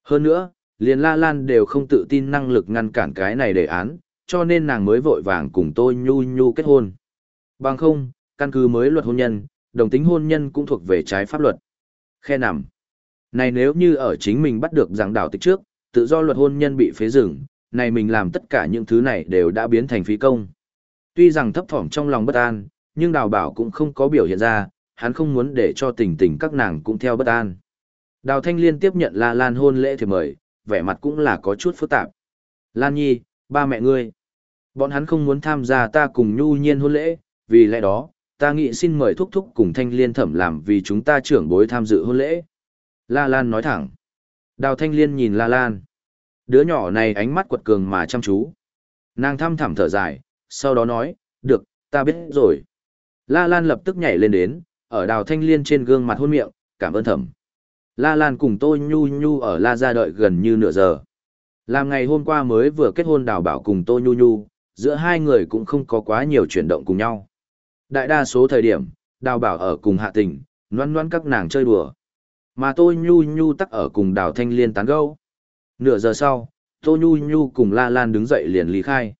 Hơn nữa, liền La Lan đều không tự tin năng lực ngăn cản cái này đề án, cho nên nàng mới vội vàng cùng tôi nhu nhu kết hôn. Bằng không, căn cứ mới luật hôn nhân, đồng tính hôn nhân cũng thuộc về trái pháp luật. Khe nằm. Này nếu như ở chính mình bắt được giảng đảo tịch trước, tự do luật hôn nhân bị phế rừng, này mình làm tất cả những thứ này đều đã biến thành phí công. Tuy rằng thấp thỏm trong lòng bất an, nhưng đào bảo cũng không có biểu hiện ra, hắn không muốn để cho tình tình các nàng cũng theo bất an. Đào Thanh Liên tiếp nhận La Lan hôn lễ thì mời, vẻ mặt cũng là có chút phức tạp. Lan Nhi, ba mẹ ngươi. Bọn hắn không muốn tham gia ta cùng nhu nhiên hôn lễ, vì lẽ đó, ta nghĩ xin mời thúc thúc cùng Thanh Liên thẩm làm vì chúng ta trưởng bối tham dự hôn lễ. La Lan nói thẳng. Đào Thanh Liên nhìn La Lan. Đứa nhỏ này ánh mắt quật cường mà chăm chú. Nàng thăm thẳm thở dài, sau đó nói, được, ta biết rồi. La Lan lập tức nhảy lên đến, ở đào thanh liên trên gương mặt hôn miệng, cảm ơn thầm La Lan cùng tôi Nhu Nhu ở La Gia đợi gần như nửa giờ. Làm ngày hôm qua mới vừa kết hôn đào bảo cùng tôi Nhu Nhu, giữa hai người cũng không có quá nhiều chuyển động cùng nhau. Đại đa số thời điểm, đào bảo ở cùng hạ tình, noan noan các nàng chơi đùa. Mà tôi Nhu Nhu tắc ở cùng đào thanh liên tán gẫu. Nửa giờ sau, tôi Nhu Nhu cùng La Lan đứng dậy liền lý khai.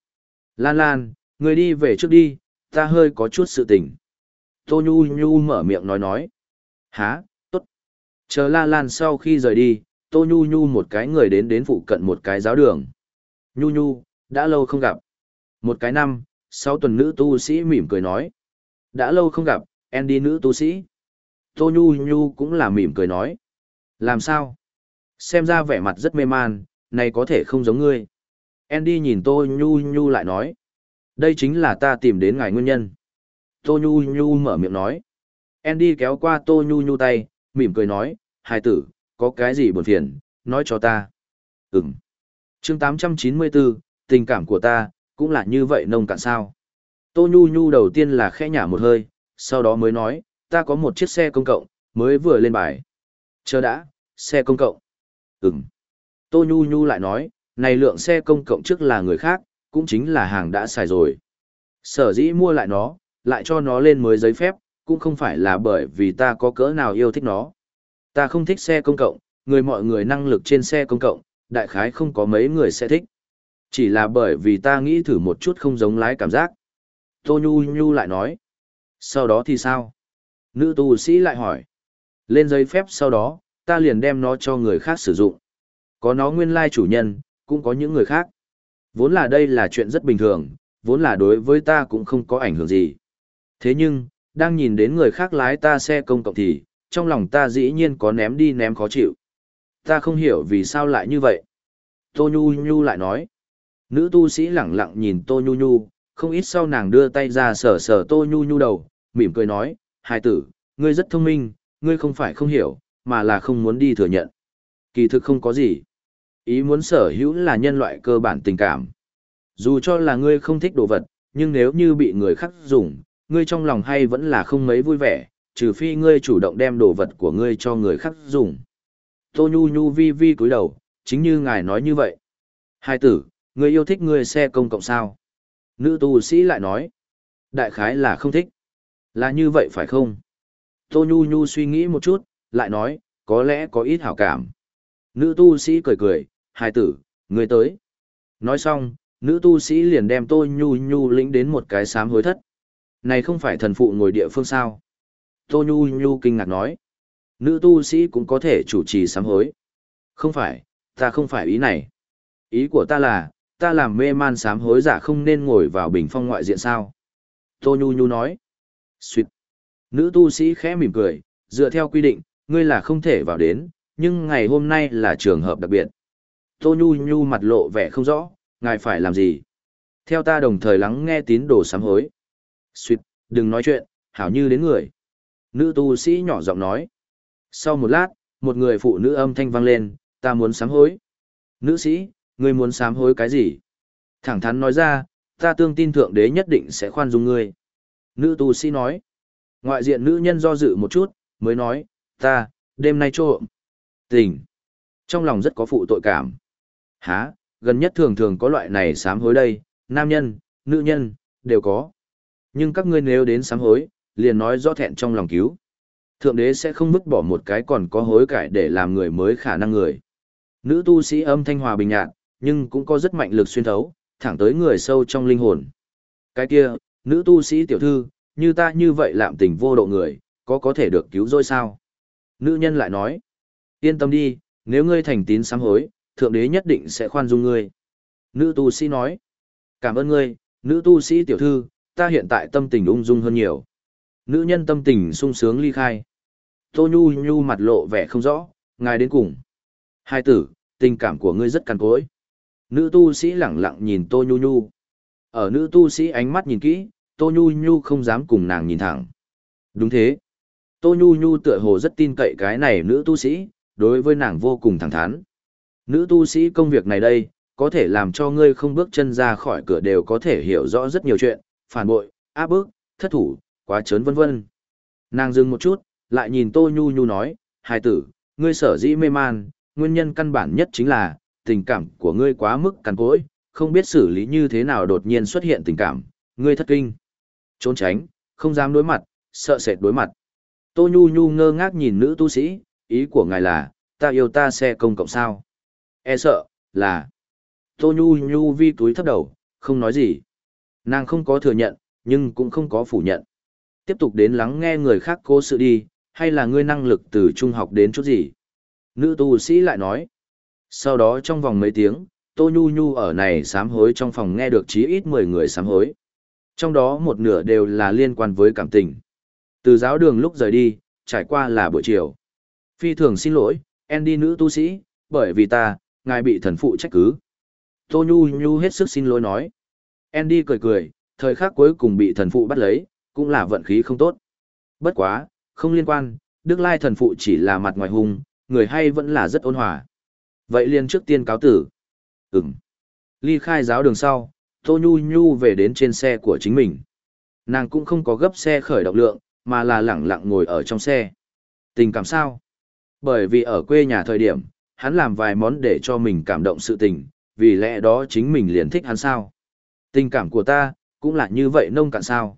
Lan Lan, người đi về trước đi, ta hơi có chút sự tình. Tô Nhu Nhu mở miệng nói nói. Há, tốt. Chờ La Lan sau khi rời đi, Tô Nhu Nhu một cái người đến đến phụ cận một cái giáo đường. Nhu Nhu, đã lâu không gặp. Một cái năm, sau tuần nữ tu sĩ mỉm cười nói. Đã lâu không gặp, Andy nữ tu sĩ. Tô Nhu Nhu cũng là mỉm cười nói. Làm sao? Xem ra vẻ mặt rất mê man, này có thể không giống ngươi. Andy nhìn Tô Nhu Nhu lại nói. Đây chính là ta tìm đến ngài nguyên nhân. Tô Nhu Nhu mở miệng nói. Andy kéo qua Tô Nhu Nhu tay, mỉm cười nói, hài tử, có cái gì buồn phiền, nói cho ta. Ừm. chương 894, tình cảm của ta, cũng là như vậy nông cạn sao. Tô Nhu Nhu đầu tiên là khẽ nhả một hơi, sau đó mới nói, ta có một chiếc xe công cộng, mới vừa lên bài. Chờ đã, xe công cộng. Ừm. Tô Nhu Nhu lại nói, này lượng xe công cộng trước là người khác, cũng chính là hàng đã xài rồi. Sở dĩ mua lại nó, lại cho nó lên mới giấy phép, cũng không phải là bởi vì ta có cỡ nào yêu thích nó. Ta không thích xe công cộng, người mọi người năng lực trên xe công cộng, đại khái không có mấy người sẽ thích. Chỉ là bởi vì ta nghĩ thử một chút không giống lái cảm giác. Tô Nhu Nhu lại nói. Sau đó thì sao? Nữ tu sĩ lại hỏi. Lên giấy phép sau đó, ta liền đem nó cho người khác sử dụng. Có nó nguyên lai chủ nhân, cũng có những người khác. Vốn là đây là chuyện rất bình thường, vốn là đối với ta cũng không có ảnh hưởng gì. Thế nhưng, đang nhìn đến người khác lái ta xe công cộng thì, trong lòng ta dĩ nhiên có ném đi ném khó chịu. Ta không hiểu vì sao lại như vậy. Tô Nhu Nhu lại nói. Nữ tu sĩ lẳng lặng nhìn Tô Nhu Nhu, không ít sau nàng đưa tay ra sờ sờ Tô Nhu Nhu đầu, mỉm cười nói, hai tử, ngươi rất thông minh, ngươi không phải không hiểu, mà là không muốn đi thừa nhận. Kỳ thực không có gì. Ý muốn sở hữu là nhân loại cơ bản tình cảm. Dù cho là ngươi không thích đồ vật, nhưng nếu như bị người khác dùng, ngươi trong lòng hay vẫn là không mấy vui vẻ, trừ phi ngươi chủ động đem đồ vật của ngươi cho người khác dùng. Tô Nhu Nhu vi vi cúi đầu, chính như ngài nói như vậy. Hai tử, ngươi yêu thích ngươi xe công cộng sao? Nữ tu sĩ lại nói. Đại khái là không thích. Là như vậy phải không? Tô Nhu Nhu suy nghĩ một chút, lại nói, có lẽ có ít hảo cảm. Nữ tu sĩ cười cười, hai tử, ngươi tới. Nói xong, nữ tu sĩ liền đem Tô Nhu Nhu lĩnh đến một cái sám hối thất. Này không phải thần phụ ngồi địa phương sao? Tô Nhu Nhu kinh ngạc nói. Nữ tu sĩ cũng có thể chủ trì sám hối. Không phải, ta không phải ý này. Ý của ta là, ta làm mê man sám hối giả không nên ngồi vào bình phong ngoại diện sao. Tô Nhu Nhu nói. Xuyệt. Nữ tu sĩ khẽ mỉm cười, dựa theo quy định, ngươi là không thể vào đến, nhưng ngày hôm nay là trường hợp đặc biệt. Tô Nhu Nhu mặt lộ vẻ không rõ, ngài phải làm gì? Theo ta đồng thời lắng nghe tín đồ sám hối. Xuyệt, đừng nói chuyện, hảo như đến người. Nữ tu sĩ nhỏ giọng nói. Sau một lát, một người phụ nữ âm thanh vang lên, ta muốn sám hối. Nữ sĩ, ngươi muốn sám hối cái gì? Thẳng thắn nói ra, ta tương tin thượng đế nhất định sẽ khoan dung ngươi. Nữ tu sĩ nói. Ngoại diện nữ nhân do dự một chút, mới nói, ta, đêm nay trộm. Tình. Trong lòng rất có phụ tội cảm há gần nhất thường thường có loại này sám hối đây, nam nhân, nữ nhân, đều có. Nhưng các ngươi nếu đến sám hối, liền nói rõ thẹn trong lòng cứu. Thượng đế sẽ không vứt bỏ một cái còn có hối cải để làm người mới khả năng người. Nữ tu sĩ âm thanh hòa bình nhạt, nhưng cũng có rất mạnh lực xuyên thấu, thẳng tới người sâu trong linh hồn. Cái kia, nữ tu sĩ tiểu thư, như ta như vậy lạm tình vô độ người, có có thể được cứu rồi sao? Nữ nhân lại nói, yên tâm đi, nếu ngươi thành tín sám hối, thượng đế nhất định sẽ khoan dung ngươi. Nữ tu sĩ nói, cảm ơn ngươi, nữ tu sĩ tiểu thư, ta hiện tại tâm tình ung dung hơn nhiều. Nữ nhân tâm tình sung sướng ly khai. Tô Nhu Nhu mặt lộ vẻ không rõ, ngài đến cùng. Hai tử, tình cảm của ngươi rất cằn cối. Nữ tu sĩ lẳng lặng nhìn Tô Nhu Nhu. Ở nữ tu sĩ ánh mắt nhìn kỹ, Tô Nhu Nhu không dám cùng nàng nhìn thẳng. Đúng thế. Tô Nhu Nhu tựa hồ rất tin cậy cái này nữ tu sĩ, đối với nàng vô cùng thẳng thắn. Nữ tu sĩ công việc này đây, có thể làm cho ngươi không bước chân ra khỏi cửa đều có thể hiểu rõ rất nhiều chuyện, phản bội, áp bức, thất thủ, quá trớn vân vân. Nàng dừng một chút, lại nhìn Tô Nhu Nhu nói, hài tử, ngươi sở dĩ mê man, nguyên nhân căn bản nhất chính là, tình cảm của ngươi quá mức cằn cỗi, không biết xử lý như thế nào đột nhiên xuất hiện tình cảm, ngươi thất kinh. Trốn tránh, không dám đối mặt, sợ sệt đối mặt. Tô Nhu Nhu ngơ ngác nhìn nữ tu sĩ, ý của ngài là, ta yêu ta xe công cộng sao? E sợ, là. Tô Nhu Nhu vi túi thấp đầu, không nói gì. Nàng không có thừa nhận, nhưng cũng không có phủ nhận. Tiếp tục đến lắng nghe người khác cố sự đi, hay là ngươi năng lực từ trung học đến chút gì? Nữ tu sĩ lại nói. Sau đó trong vòng mấy tiếng, Tô Nhu Nhu ở này sám hối trong phòng nghe được chí ít 10 người sám hối. Trong đó một nửa đều là liên quan với cảm tình. Từ giáo đường lúc rời đi, trải qua là buổi chiều. Phi thường xin lỗi, Andy nữ tu sĩ, bởi vì ta, ngài bị thần phụ trách cứ. Tô Nhu Nhu hết sức xin lỗi nói. Andy cười cười, thời khắc cuối cùng bị thần phụ bắt lấy, cũng là vận khí không tốt. Bất quá, không liên quan, Đức Lai thần phụ chỉ là mặt ngoài hung, người hay vẫn là rất ôn hòa. Vậy liền trước tiên cáo tử. Ừm. Ly khai giáo đường sau, Tô Nhu Nhu về đến trên xe của chính mình. Nàng cũng không có gấp xe khởi động lượng, mà là lẳng lặng ngồi ở trong xe. Tình cảm sao? Bởi vì ở quê nhà thời điểm, hắn làm vài món để cho mình cảm động sự tình, vì lẽ đó chính mình liền thích hắn sao. Tình cảm của ta, cũng là như vậy nông cạn sao.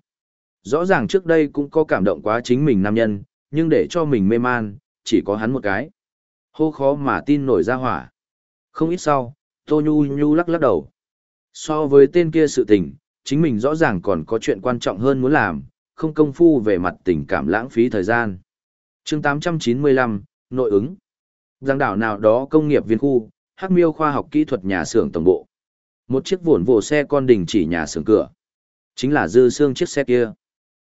Rõ ràng trước đây cũng có cảm động quá chính mình nam nhân, nhưng để cho mình mê man, chỉ có hắn một cái. Hô khó mà tin nổi ra hỏa. Không ít sau, Tô Nhu Nhu lắc lắc đầu. So với tên kia sự tình, chính mình rõ ràng còn có chuyện quan trọng hơn muốn làm, không công phu về mặt tình cảm lãng phí thời gian. chương 895, nội ứng. Giang đảo nào đó công nghiệp viên khu, Hắc Miêu khoa học kỹ thuật nhà xưởng tổng bộ. Một chiếc vồn vồ xe con đình chỉ nhà xưởng cửa. Chính là dư xương chiếc xe kia.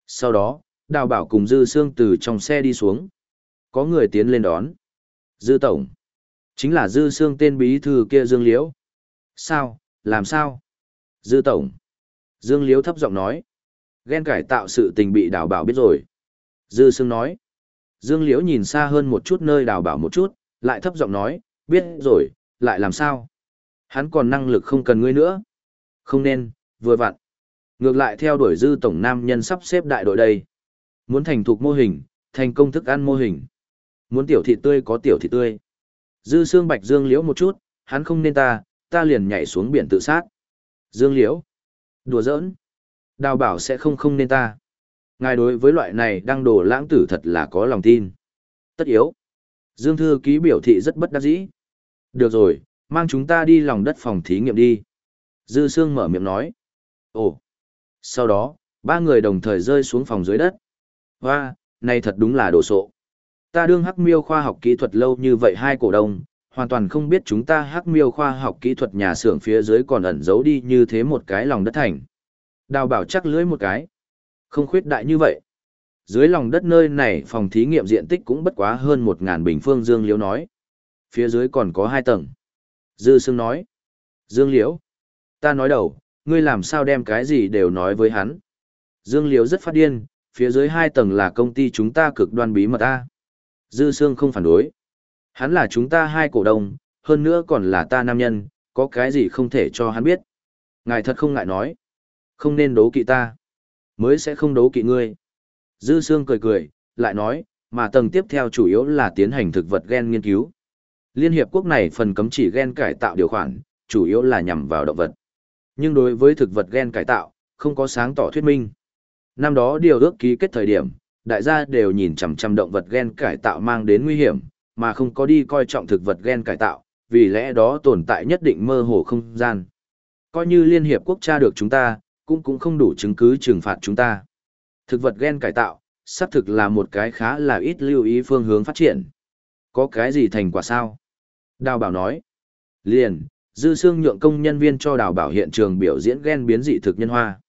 Sau đó, đào bảo cùng dư xương từ trong xe đi xuống. Có người tiến lên đón. Dư tổng. Chính là dư xương tên bí thư kia Dương Liễu. Sao, làm sao? Dư tổng. Dương Liễu thấp giọng nói. Ghen cải tạo sự tình bị đào bảo biết rồi. Dư xương nói. Dương Liễu nhìn xa hơn một chút nơi đào bảo một chút, lại thấp giọng nói, biết rồi, lại làm sao? Hắn còn năng lực không cần ngươi nữa. Không nên, vừa vặn. Ngược lại theo đuổi dư tổng nam nhân sắp xếp đại đội đây. Muốn thành thục mô hình, thành công thức ăn mô hình. Muốn tiểu thị tươi có tiểu thị tươi. Dư xương bạch dương liễu một chút, hắn không nên ta, ta liền nhảy xuống biển tự sát. Dương liễu. Đùa giỡn. Đào bảo sẽ không không nên ta. Ngài đối với loại này đang đổ lãng tử thật là có lòng tin. Tất yếu. Dương thư ký biểu thị rất bất đắc dĩ. Được rồi, mang chúng ta đi lòng đất phòng thí nghiệm đi. Dư Sương mở miệng nói. Ồ. Sau đó, ba người đồng thời rơi xuống phòng dưới đất. Hoa, này thật đúng là đồ sộ. Ta đương hắc miêu khoa học kỹ thuật lâu như vậy hai cổ đông, hoàn toàn không biết chúng ta hắc miêu khoa học kỹ thuật nhà xưởng phía dưới còn ẩn giấu đi như thế một cái lòng đất thành. Đào bảo chắc lưới một cái. Không khuyết đại như vậy. Dưới lòng đất nơi này phòng thí nghiệm diện tích cũng bất quá hơn một ngàn bình phương Dương Liễu nói. Phía dưới còn có hai tầng. Dư Sương nói. Dương Liễu. Ta nói đầu, ngươi làm sao đem cái gì đều nói với hắn. Dương Liễu rất phát điên, phía dưới hai tầng là công ty chúng ta cực đoan bí mật ta. Dư Sương không phản đối. Hắn là chúng ta hai cổ đông, hơn nữa còn là ta nam nhân, có cái gì không thể cho hắn biết. Ngài thật không ngại nói. Không nên đố kỵ ta. Mới sẽ không đố kỵ ngươi. Dư Sương cười cười, lại nói, mà tầng tiếp theo chủ yếu là tiến hành thực vật gen nghiên cứu. Liên hiệp quốc này phần cấm chỉ gen cải tạo điều khoản, chủ yếu là nhằm vào động vật. Nhưng đối với thực vật gen cải tạo, không có sáng tỏ thuyết minh. Năm đó điều ước ký kết thời điểm, đại gia đều nhìn chằm chằm động vật gen cải tạo mang đến nguy hiểm, mà không có đi coi trọng thực vật gen cải tạo, vì lẽ đó tồn tại nhất định mơ hồ không gian. Coi như Liên Hiệp Quốc tra được chúng ta, cũng cũng không đủ chứng cứ trừng phạt chúng ta. Thực vật gen cải tạo, xác thực là một cái khá là ít lưu ý phương hướng phát triển. Có cái gì thành quả sao? Đào bảo nói. Liền, dư xương nhượng công nhân viên cho đào bảo hiện trường biểu diễn gen biến dị thực nhân hoa.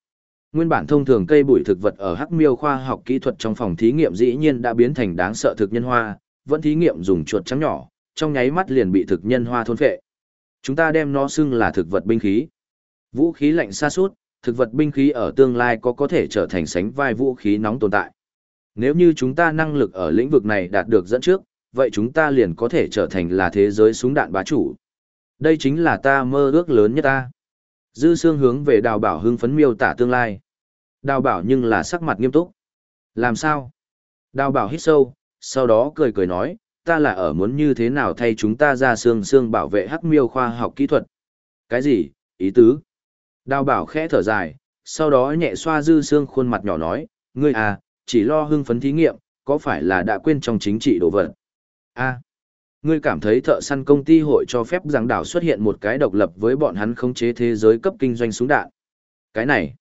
Nguyên bản thông thường cây bụi thực vật ở Hắc Miêu khoa học kỹ thuật trong phòng thí nghiệm dĩ nhiên đã biến thành đáng sợ thực nhân hoa, vẫn thí nghiệm dùng chuột trắng nhỏ, trong nháy mắt liền bị thực nhân hoa thôn phệ. Chúng ta đem nó xưng là thực vật binh khí. Vũ khí lạnh xa suốt, thực vật binh khí ở tương lai có có thể trở thành sánh vai vũ khí nóng tồn tại. Nếu như chúng ta năng lực ở lĩnh vực này đạt được dẫn trước, vậy chúng ta liền có thể trở thành là thế giới súng đạn bá chủ. Đây chính là ta mơ ước lớn nhất ta. Dư sương hướng về đào bảo hưng phấn miêu tả tương lai. Đào bảo nhưng là sắc mặt nghiêm túc. Làm sao? Đào bảo hít sâu, sau đó cười cười nói, ta là ở muốn như thế nào thay chúng ta ra sương sương bảo vệ hắc miêu khoa học kỹ thuật. Cái gì? Ý tứ? Đào bảo khẽ thở dài, sau đó nhẹ xoa dư xương khuôn mặt nhỏ nói, ngươi à, chỉ lo hưng phấn thí nghiệm, có phải là đã quên trong chính trị đồ vật? a ngươi cảm thấy thợ săn công ty hội cho phép giảng đảo xuất hiện một cái độc lập với bọn hắn khống chế thế giới cấp kinh doanh súng đạn. Cái này,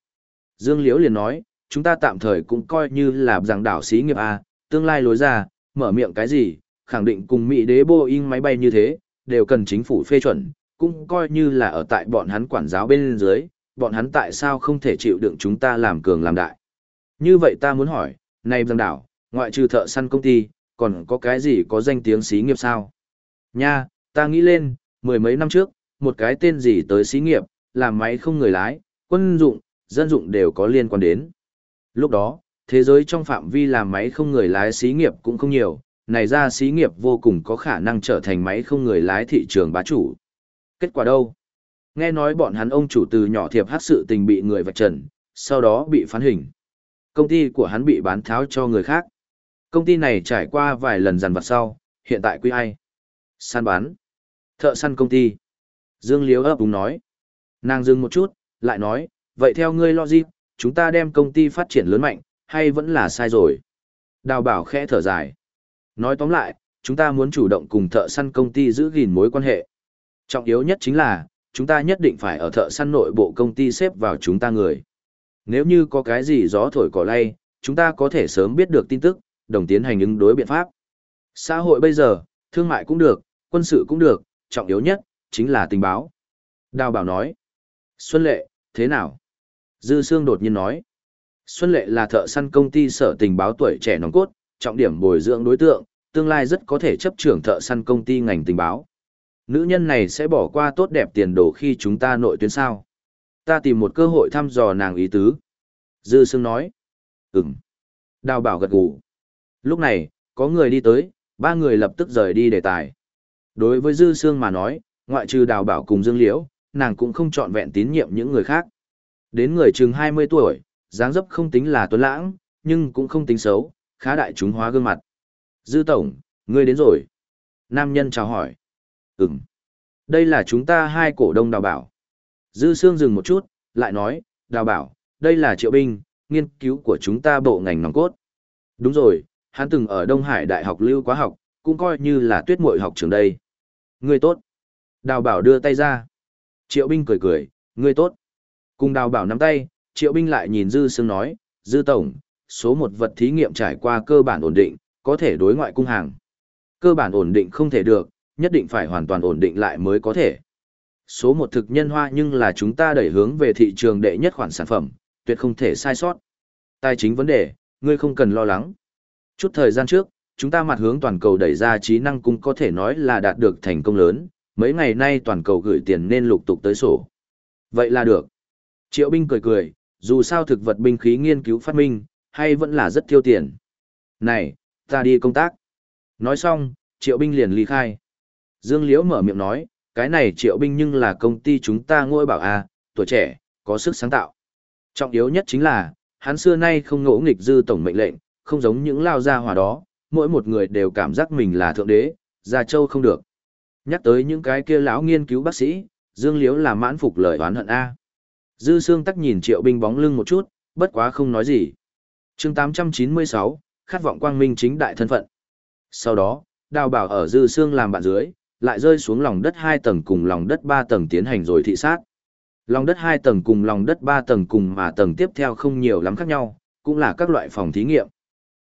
Dương Liễu liền nói, chúng ta tạm thời cũng coi như là giảng đảo xí nghiệp A, tương lai lối ra, mở miệng cái gì, khẳng định cùng Mỹ đế Boeing máy bay như thế, đều cần chính phủ phê chuẩn, cũng coi như là ở tại bọn hắn quản giáo bên dưới, bọn hắn tại sao không thể chịu đựng chúng ta làm cường làm đại. Như vậy ta muốn hỏi, này giang đảo, ngoại trừ thợ săn công ty, còn có cái gì có danh tiếng xí nghiệp sao? Nha, ta nghĩ lên, mười mấy năm trước, một cái tên gì tới xí nghiệp, làm máy không người lái, quân dụng, dân dụng đều có liên quan đến. Lúc đó, thế giới trong phạm vi làm máy không người lái xí nghiệp cũng không nhiều, này ra xí nghiệp vô cùng có khả năng trở thành máy không người lái thị trường bá chủ. Kết quả đâu? Nghe nói bọn hắn ông chủ từ nhỏ thiệp hát sự tình bị người vạch trần, sau đó bị phán hình. Công ty của hắn bị bán tháo cho người khác. Công ty này trải qua vài lần dằn vặt sau, hiện tại quy ai? Săn bán. Thợ săn công ty. Dương Liếu ấp đúng nói. Nàng dừng một chút, lại nói, vậy theo ngươi logic, chúng ta đem công ty phát triển lớn mạnh, hay vẫn là sai rồi? Đào bảo khẽ thở dài. Nói tóm lại, chúng ta muốn chủ động cùng thợ săn công ty giữ gìn mối quan hệ. Trọng yếu nhất chính là, chúng ta nhất định phải ở thợ săn nội bộ công ty xếp vào chúng ta người. Nếu như có cái gì gió thổi cỏ lay, chúng ta có thể sớm biết được tin tức, đồng tiến hành ứng đối biện pháp. Xã hội bây giờ, thương mại cũng được, quân sự cũng được, trọng yếu nhất, chính là tình báo. Đào bảo nói. Xuân Lệ, thế nào? Dư Sương đột nhiên nói. Xuân Lệ là thợ săn công ty sở tình báo tuổi trẻ nòng cốt, trọng điểm bồi dưỡng đối tượng, tương lai rất có thể chấp trưởng thợ săn công ty ngành tình báo. Nữ nhân này sẽ bỏ qua tốt đẹp tiền đồ khi chúng ta nội tuyến sao. Ta tìm một cơ hội thăm dò nàng ý tứ. Dư Sương nói. Ừm. Đào bảo gật gù. Lúc này, có người đi tới, ba người lập tức rời đi đề tài. Đối với Dư Sương mà nói, ngoại trừ đào bảo cùng Dương Liễu, nàng cũng không chọn vẹn tín nhiệm những người khác. Đến người chừng 20 tuổi, dáng dấp không tính là tuấn lãng, nhưng cũng không tính xấu, khá đại chúng hóa gương mặt. Dư Tổng, ngươi đến rồi. Nam nhân chào hỏi. Ừm. Đây là chúng ta hai cổ đông đào bảo. Dư Sương dừng một chút, lại nói, đào bảo, đây là triệu binh, nghiên cứu của chúng ta bộ ngành nòng cốt. Đúng rồi, hắn từng ở Đông Hải Đại học lưu quá học, cũng coi như là tuyết muội học trường đây. Ngươi tốt. Đào bảo đưa tay ra. Triệu binh cười cười, ngươi tốt. Cùng đào bảo nắm tay, triệu binh lại nhìn Dư Sương nói, Dư Tổng, số một vật thí nghiệm trải qua cơ bản ổn định, có thể đối ngoại cung hàng. Cơ bản ổn định không thể được, nhất định phải hoàn toàn ổn định lại mới có thể. Số một thực nhân hoa nhưng là chúng ta đẩy hướng về thị trường đệ nhất khoản sản phẩm, tuyệt không thể sai sót. Tài chính vấn đề, ngươi không cần lo lắng. Chút thời gian trước, chúng ta mặt hướng toàn cầu đẩy ra trí năng cung có thể nói là đạt được thành công lớn, mấy ngày nay toàn cầu gửi tiền nên lục tục tới sổ. Vậy là được. Triệu binh cười cười, dù sao thực vật binh khí nghiên cứu phát minh, hay vẫn là rất tiêu tiền. Này, ta đi công tác. Nói xong, triệu binh liền ly khai. Dương Liễu mở miệng nói, cái này triệu binh nhưng là công ty chúng ta ngôi bảo a, tuổi trẻ, có sức sáng tạo. Trọng yếu nhất chính là, hắn xưa nay không ngỗ nghịch dư tổng mệnh lệnh, không giống những lao gia hỏa đó, mỗi một người đều cảm giác mình là thượng đế, gia châu không được. Nhắc tới những cái kia lão nghiên cứu bác sĩ, Dương Liễu là mãn phục lời oán hận A. Dư Sương tắc nhìn triệu binh bóng lưng một chút, bất quá không nói gì. chương 896, khát vọng quang minh chính đại thân phận. Sau đó, đào bảo ở Dư Sương làm bạn dưới, lại rơi xuống lòng đất 2 tầng cùng lòng đất 3 tầng tiến hành rồi thị sát. Lòng đất 2 tầng cùng lòng đất 3 tầng cùng mà tầng tiếp theo không nhiều lắm khác nhau, cũng là các loại phòng thí nghiệm.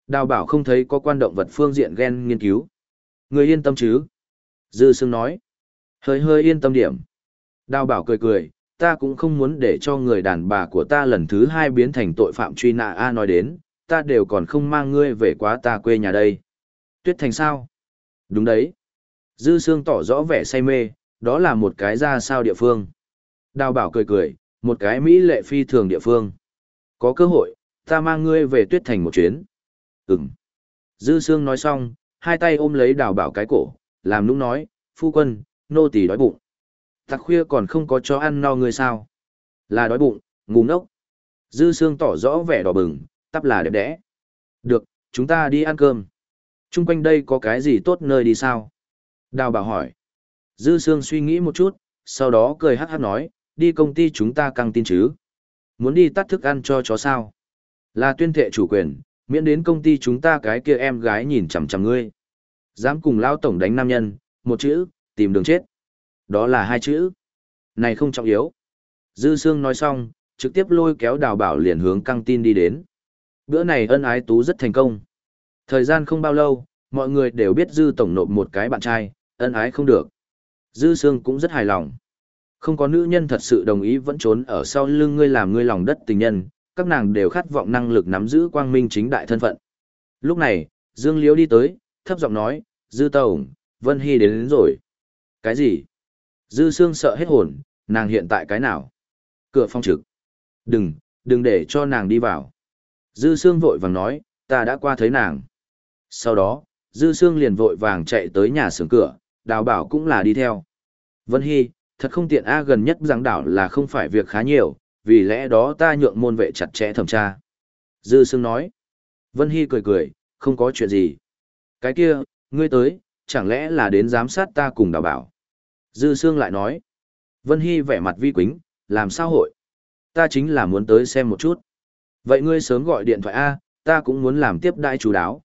Đào bảo không thấy có quan động vật phương diện gen nghiên cứu. Người yên tâm chứ? Dư Sương nói. Hơi hơi yên tâm điểm. Đào bảo cười cười, ta cũng không muốn để cho người đàn bà của ta lần thứ hai biến thành tội phạm truy nã A nói đến, ta đều còn không mang ngươi về quá ta quê nhà đây. Tuyết thành sao? Đúng đấy. Dư Sương tỏ rõ vẻ say mê, đó là một cái ra sao địa phương. Đào bảo cười cười, một cái Mỹ lệ phi thường địa phương. Có cơ hội, ta mang ngươi về tuyết thành một chuyến. Ừm. Dư Sương nói xong, hai tay ôm lấy đào bảo cái cổ, làm nũng nói, phu quân, nô tỳ đói bụng. Tạc khuya còn không có cho ăn no ngươi sao? Là đói bụng, ngu ngốc. Dư Sương tỏ rõ vẻ đỏ bừng, tắp là đẹp đẽ. Được, chúng ta đi ăn cơm. Trung quanh đây có cái gì tốt nơi đi sao? Đào bảo hỏi. Dư Sương suy nghĩ một chút, sau đó cười hát hát nói, đi công ty chúng ta căng tin chứ. Muốn đi tắt thức ăn cho chó sao? Là tuyên thệ chủ quyền, miễn đến công ty chúng ta cái kia em gái nhìn chằm chằm ngươi. Dám cùng lao tổng đánh nam nhân, một chữ, tìm đường chết. Đó là hai chữ. Này không trọng yếu. Dư Sương nói xong, trực tiếp lôi kéo đào bảo liền hướng căng tin đi đến. Bữa này ân ái tú rất thành công. Thời gian không bao lâu, mọi người đều biết Dư tổng nộp một cái bạn trai, ân ái không được. Dư Sương cũng rất hài lòng. Không có nữ nhân thật sự đồng ý vẫn trốn ở sau lưng ngươi làm ngươi lòng đất tình nhân, các nàng đều khát vọng năng lực nắm giữ quang minh chính đại thân phận. Lúc này, Dương Liễu đi tới, thấp giọng nói, Dư Tổng, Vân Hy đến, đến rồi. Cái gì? Dư Sương sợ hết hồn, nàng hiện tại cái nào? Cửa phong trực. Đừng, đừng để cho nàng đi vào. Dư Sương vội vàng nói, ta đã qua thấy nàng. Sau đó, Dư Sương liền vội vàng chạy tới nhà xưởng cửa, đào bảo cũng là đi theo. Vân Hy, thật không tiện A gần nhất giảng đảo là không phải việc khá nhiều, vì lẽ đó ta nhượng môn vệ chặt chẽ thẩm tra. Dư Sương nói. Vân Hy cười cười, không có chuyện gì. Cái kia, ngươi tới, chẳng lẽ là đến giám sát ta cùng đào bảo. Dư Sương lại nói. Vân Hy vẻ mặt vi quính, làm sao hội? Ta chính là muốn tới xem một chút. Vậy ngươi sớm gọi điện thoại A, ta cũng muốn làm tiếp đại chú đáo.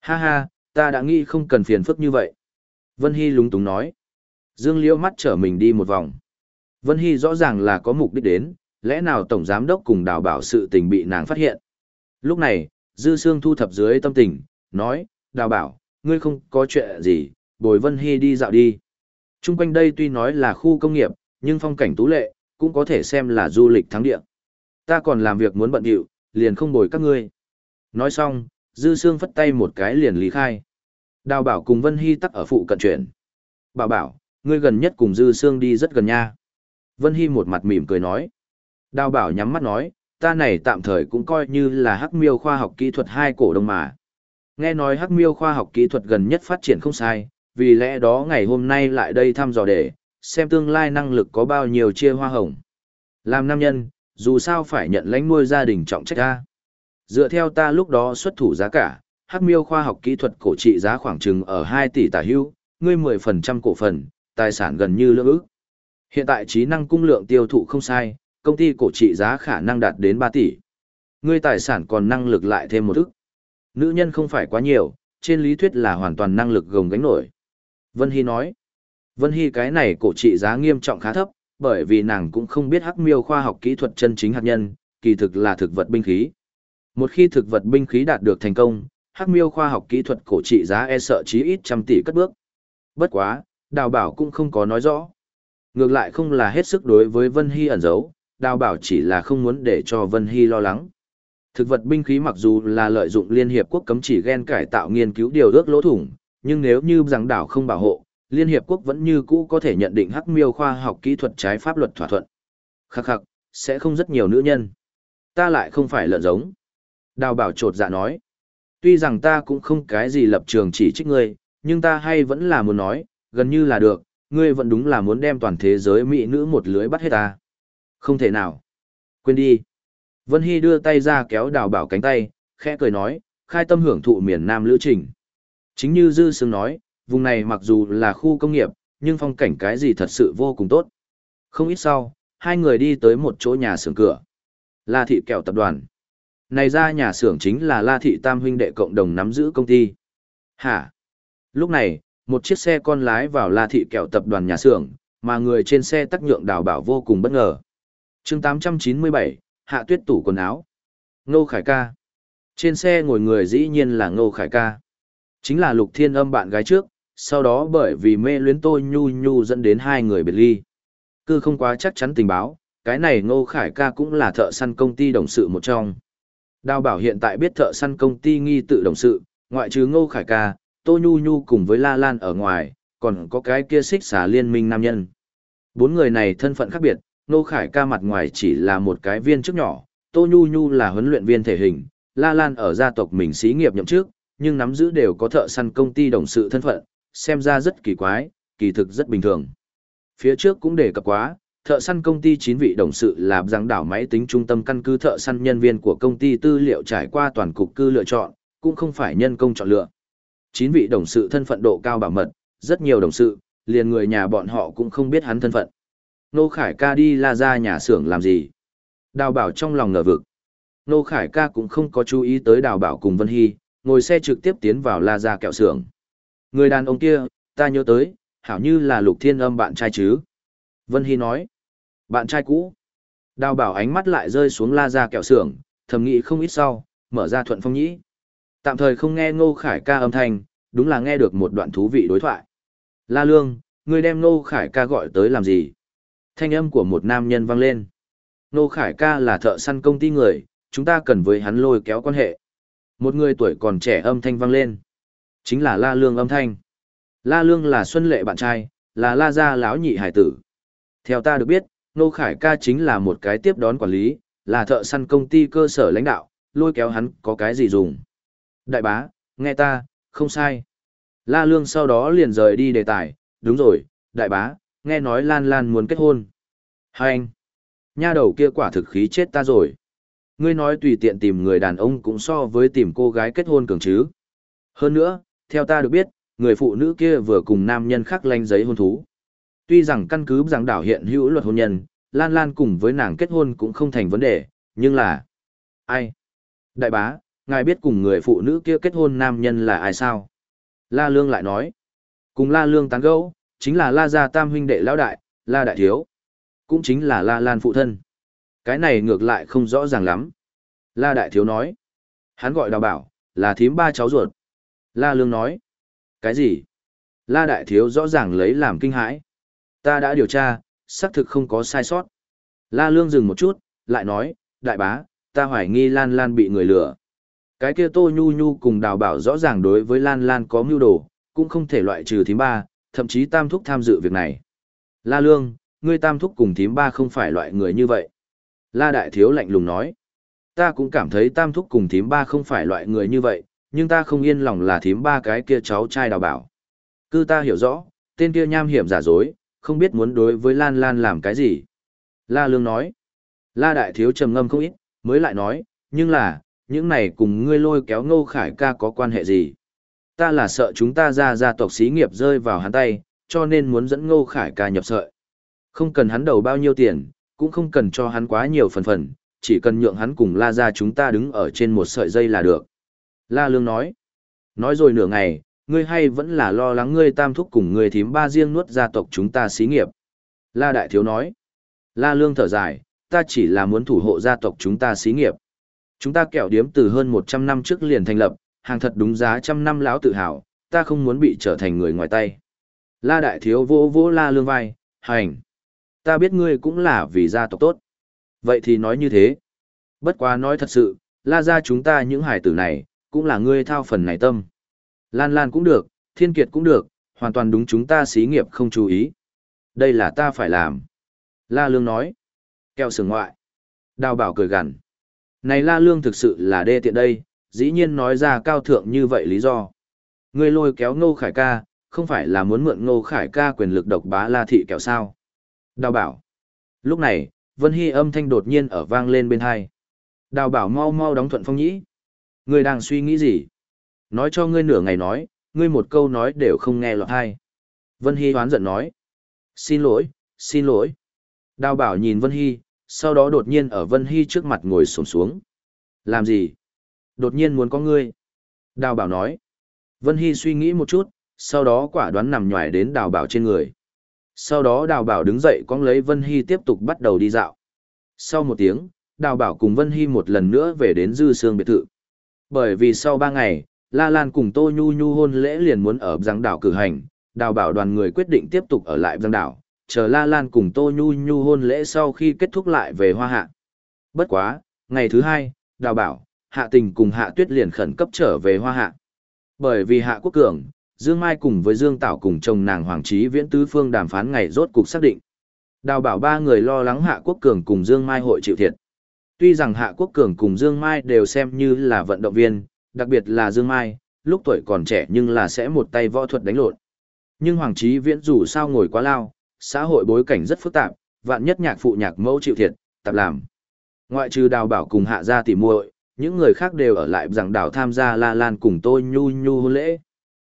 Ha ha, ta đã nghĩ không cần phiền phức như vậy. Vân Hy lúng túng nói. Dương Liễu mắt trở mình đi một vòng. Vân Hy rõ ràng là có mục đích đến, lẽ nào Tổng Giám Đốc cùng đào bảo sự tình bị nàng phát hiện. Lúc này, Dư Sương thu thập dưới tâm tình, nói, đào bảo, ngươi không có chuyện gì, bồi Vân Hy đi dạo đi. Trung quanh đây tuy nói là khu công nghiệp, nhưng phong cảnh tú lệ, cũng có thể xem là du lịch thắng địa. Ta còn làm việc muốn bận điệu, liền không bồi các ngươi. Nói xong, Dư Sương phất tay một cái liền lý khai. Đào bảo cùng Vân Hy tắc ở phụ cận chuyển. Bảo bảo, ngươi gần nhất cùng Dư Sương đi rất gần nha. Vân Hy một mặt mỉm cười nói. Đào bảo nhắm mắt nói, ta này tạm thời cũng coi như là hắc miêu khoa học kỹ thuật hai cổ đông mà. Nghe nói hắc miêu khoa học kỹ thuật gần nhất phát triển không sai, vì lẽ đó ngày hôm nay lại đây thăm dò để, xem tương lai năng lực có bao nhiêu chia hoa hồng. Làm nam nhân, dù sao phải nhận lãnh nuôi gia đình trọng trách ta. Dựa theo ta lúc đó xuất thủ giá cả, hắc miêu khoa học kỹ thuật cổ trị giá khoảng chừng ở 2 tỷ tả hưu, ngươi 10% cổ phần, tài sản gần như lưỡng ức. Hiện tại trí năng cung lượng tiêu thụ không sai, công ty cổ trị giá khả năng đạt đến 3 tỷ. Ngươi tài sản còn năng lực lại thêm một ức. Nữ nhân không phải quá nhiều, trên lý thuyết là hoàn toàn năng lực gồng gánh nổi. Vân Hy nói, Vân Hy cái này cổ trị giá nghiêm trọng khá thấp, bởi vì nàng cũng không biết hắc miêu khoa học kỹ thuật chân chính hạt nhân, kỳ thực là thực vật binh khí. Một khi thực vật binh khí đạt được thành công, hắc miêu khoa học kỹ thuật cổ trị giá e sợ chí ít trăm tỷ cất bước. Bất quá, đào bảo cũng không có nói rõ. Ngược lại không là hết sức đối với Vân Hy ẩn giấu, đào bảo chỉ là không muốn để cho Vân Hy lo lắng. Thực vật binh khí mặc dù là lợi dụng Liên Hiệp Quốc cấm chỉ gen cải tạo nghiên cứu điều ước lỗ thủng, nhưng nếu như rằng đảo không bảo hộ, Liên Hiệp Quốc vẫn như cũ có thể nhận định hắc miêu khoa học kỹ thuật trái pháp luật thỏa thuận. Khắc khắc, sẽ không rất nhiều nữ nhân. Ta lại không phải lợn giống. Đào bảo trột dạ nói. Tuy rằng ta cũng không cái gì lập trường chỉ trích ngươi, nhưng ta hay vẫn là muốn nói, gần như là được, ngươi vẫn đúng là muốn đem toàn thế giới mỹ nữ một lưới bắt hết ta. Không thể nào. Quên đi. Vân Hy đưa tay ra kéo đào bảo cánh tay, khẽ cười nói, khai tâm hưởng thụ miền Nam lữ trình. Chính như Dư Sương nói, vùng này mặc dù là khu công nghiệp, nhưng phong cảnh cái gì thật sự vô cùng tốt. Không ít sau, hai người đi tới một chỗ nhà xưởng cửa. La Thị Kẹo Tập đoàn. Này ra nhà xưởng chính là La Thị Tam huynh đệ cộng đồng nắm giữ công ty. Hả? Lúc này, một chiếc xe con lái vào La Thị Kẹo Tập đoàn nhà xưởng, mà người trên xe tắc nhượng đào bảo vô cùng bất ngờ. chương 897, Hạ Tuyết tủ quần áo. Ngô Khải ca. Trên xe ngồi người dĩ nhiên là Ngô Khải ca. Chính là Lục Thiên Âm bạn gái trước, sau đó bởi vì mê luyến tôi nhu nhu dẫn đến hai người biệt ly. Cứ không quá chắc chắn tình báo, cái này Ngô Khải ca cũng là thợ săn công ty đồng sự một trong. Đào bảo hiện tại biết thợ săn công ty nghi tự đồng sự, ngoại trừ Ngô Khải ca, Tô Nhu Nhu cùng với La Lan ở ngoài, còn có cái kia xích xả liên minh nam nhân. Bốn người này thân phận khác biệt, Ngô Khải ca mặt ngoài chỉ là một cái viên chức nhỏ, Tô Nhu Nhu là huấn luyện viên thể hình, La Lan ở gia tộc mình xí nghiệp nhậm chức, nhưng nắm giữ đều có thợ săn công ty đồng sự thân phận, xem ra rất kỳ quái, kỳ thực rất bình thường. Phía trước cũng đề cập quá, thợ săn công ty 9 vị đồng sự là giảng đảo máy tính trung tâm căn cứ thợ săn nhân viên của công ty tư liệu trải qua toàn cục cư lựa chọn, cũng không phải nhân công chọn lựa. 9 vị đồng sự thân phận độ cao bảo mật, rất nhiều đồng sự, liền người nhà bọn họ cũng không biết hắn thân phận. Nô Khải ca đi la ra nhà xưởng làm gì? Đào bảo trong lòng ngờ vực. Nô Khải ca cũng không có chú ý tới đào bảo cùng Vân Hy, ngồi xe trực tiếp tiến vào la ra kẹo xưởng. Người đàn ông kia, ta nhớ tới, hảo như là lục thiên âm bạn trai chứ. Vân Hy nói, bạn trai cũ. Đào bảo ánh mắt lại rơi xuống la ra kẹo xưởng, thầm nghĩ không ít sau, mở ra thuận phong nhĩ. Tạm thời không nghe ngô khải ca âm thanh, đúng là nghe được một đoạn thú vị đối thoại. La Lương, người đem ngô khải ca gọi tới làm gì? Thanh âm của một nam nhân vang lên. Ngô khải ca là thợ săn công ty người, chúng ta cần với hắn lôi kéo quan hệ. Một người tuổi còn trẻ âm thanh vang lên. Chính là La Lương âm thanh. La Lương là Xuân Lệ bạn trai, là La Gia lão nhị hải tử. Theo ta được biết, Nô Khải ca chính là một cái tiếp đón quản lý, là thợ săn công ty cơ sở lãnh đạo, lôi kéo hắn có cái gì dùng. Đại bá, nghe ta, không sai. La Lương sau đó liền rời đi đề tài, đúng rồi, đại bá, nghe nói Lan Lan muốn kết hôn. Hai anh, nha đầu kia quả thực khí chết ta rồi. Ngươi nói tùy tiện tìm người đàn ông cũng so với tìm cô gái kết hôn cường chứ. Hơn nữa, theo ta được biết, người phụ nữ kia vừa cùng nam nhân khác lanh giấy hôn thú. Tuy rằng căn cứ giảng đảo hiện hữu luật hôn nhân, Lan Lan cùng với nàng kết hôn cũng không thành vấn đề, nhưng là... Ai? Đại bá, ngài biết cùng người phụ nữ kia kết hôn nam nhân là ai sao? La Lương lại nói. Cùng La Lương tán gẫu, chính là La Gia Tam huynh đệ lão đại, La Đại Thiếu. Cũng chính là La Lan phụ thân. Cái này ngược lại không rõ ràng lắm. La Đại Thiếu nói. Hắn gọi đào bảo, là thím ba cháu ruột. La Lương nói. Cái gì? La Đại Thiếu rõ ràng lấy làm kinh hãi. Ta đã điều tra, xác thực không có sai sót. La Lương dừng một chút, lại nói, đại bá, ta hoài nghi Lan Lan bị người lừa. Cái kia Tô Nhu Nhu cùng đào bảo rõ ràng đối với Lan Lan có mưu đồ, cũng không thể loại trừ thím ba, thậm chí tam thúc tham dự việc này. La Lương, ngươi tam thúc cùng thím ba không phải loại người như vậy. La Đại Thiếu lạnh lùng nói, ta cũng cảm thấy tam thúc cùng thím ba không phải loại người như vậy, nhưng ta không yên lòng là thím ba cái kia cháu trai đào bảo. Cứ ta hiểu rõ, tên kia nham hiểm giả dối, không biết muốn đối với Lan Lan làm cái gì. La Lương nói, La Đại Thiếu trầm ngâm không ít, mới lại nói, nhưng là, những này cùng ngươi lôi kéo ngô khải ca có quan hệ gì? Ta là sợ chúng ta ra gia tộc xí nghiệp rơi vào hắn tay, cho nên muốn dẫn ngô khải ca nhập sợi. Không cần hắn đầu bao nhiêu tiền, cũng không cần cho hắn quá nhiều phần phần, chỉ cần nhượng hắn cùng la ra chúng ta đứng ở trên một sợi dây là được. La Lương nói, nói rồi nửa ngày, ngươi hay vẫn là lo lắng ngươi tam thúc cùng ngươi thím ba riêng nuốt gia tộc chúng ta xí nghiệp. La Đại Thiếu nói, La Lương thở dài, ta chỉ là muốn thủ hộ gia tộc chúng ta xí nghiệp. Chúng ta kẹo điếm từ hơn 100 năm trước liền thành lập, hàng thật đúng giá trăm năm lão tự hào, ta không muốn bị trở thành người ngoài tay. La đại thiếu vỗ vỗ la lương vai, hành. Ta biết ngươi cũng là vì gia tộc tốt. Vậy thì nói như thế. Bất quá nói thật sự, la ra chúng ta những hải tử này, cũng là ngươi thao phần này tâm. Lan Lan cũng được, Thiên Kiệt cũng được, hoàn toàn đúng chúng ta xí nghiệp không chú ý. Đây là ta phải làm. La Lương nói. Kẹo sừng ngoại. Đào bảo cười gằn. Này La Lương thực sự là đê tiện đây, dĩ nhiên nói ra cao thượng như vậy lý do. Ngươi lôi kéo Ngô Khải ca, không phải là muốn mượn Ngô Khải ca quyền lực độc bá La Thị kẹo sao. Đào bảo. Lúc này, Vân Hy âm thanh đột nhiên ở vang lên bên hai. Đào bảo mau mau đóng thuận phong nhĩ. Ngươi đang suy nghĩ gì? Nói cho ngươi nửa ngày nói, ngươi một câu nói đều không nghe lọt hay. Vân Hy hoán giận nói. Xin lỗi, xin lỗi. Đào bảo nhìn Vân Hy, sau đó đột nhiên ở Vân Hy trước mặt ngồi xổm xuống. Làm gì? Đột nhiên muốn có ngươi. Đào bảo nói. Vân Hy suy nghĩ một chút, sau đó quả đoán nằm nhòi đến đào bảo trên người. Sau đó đào bảo đứng dậy cong lấy Vân Hy tiếp tục bắt đầu đi dạo. Sau một tiếng, đào bảo cùng Vân Hy một lần nữa về đến dư sương biệt thự. Bởi vì sau ba ngày, La Lan cùng Tô Nhu Nhu hôn lễ liền muốn ở giang đảo cử hành, đào bảo đoàn người quyết định tiếp tục ở lại giang đảo, chờ La Lan cùng Tô Nhu Nhu hôn lễ sau khi kết thúc lại về Hoa Hạ. Bất quá, ngày thứ hai, đào bảo, Hạ Tình cùng Hạ Tuyết liền khẩn cấp trở về Hoa Hạ. Bởi vì Hạ Quốc Cường, Dương Mai cùng với Dương Tảo cùng chồng nàng Hoàng Trí Viễn Tứ Phương đàm phán ngày rốt cục xác định. Đào bảo ba người lo lắng Hạ Quốc Cường cùng Dương Mai hội chịu thiệt. Tuy rằng Hạ Quốc Cường cùng Dương Mai đều xem như là vận động viên, đặc biệt là Dương Mai, lúc tuổi còn trẻ nhưng là sẽ một tay võ thuật đánh lộn. Nhưng Hoàng Trí Viễn dù sao ngồi quá lao, xã hội bối cảnh rất phức tạp, vạn nhất nhạc phụ nhạc mẫu chịu thiệt, tạp làm. Ngoại trừ đào bảo cùng hạ gia tỉ muội, những người khác đều ở lại rằng đào tham gia la lan cùng tôi nhu nhu hôn lễ.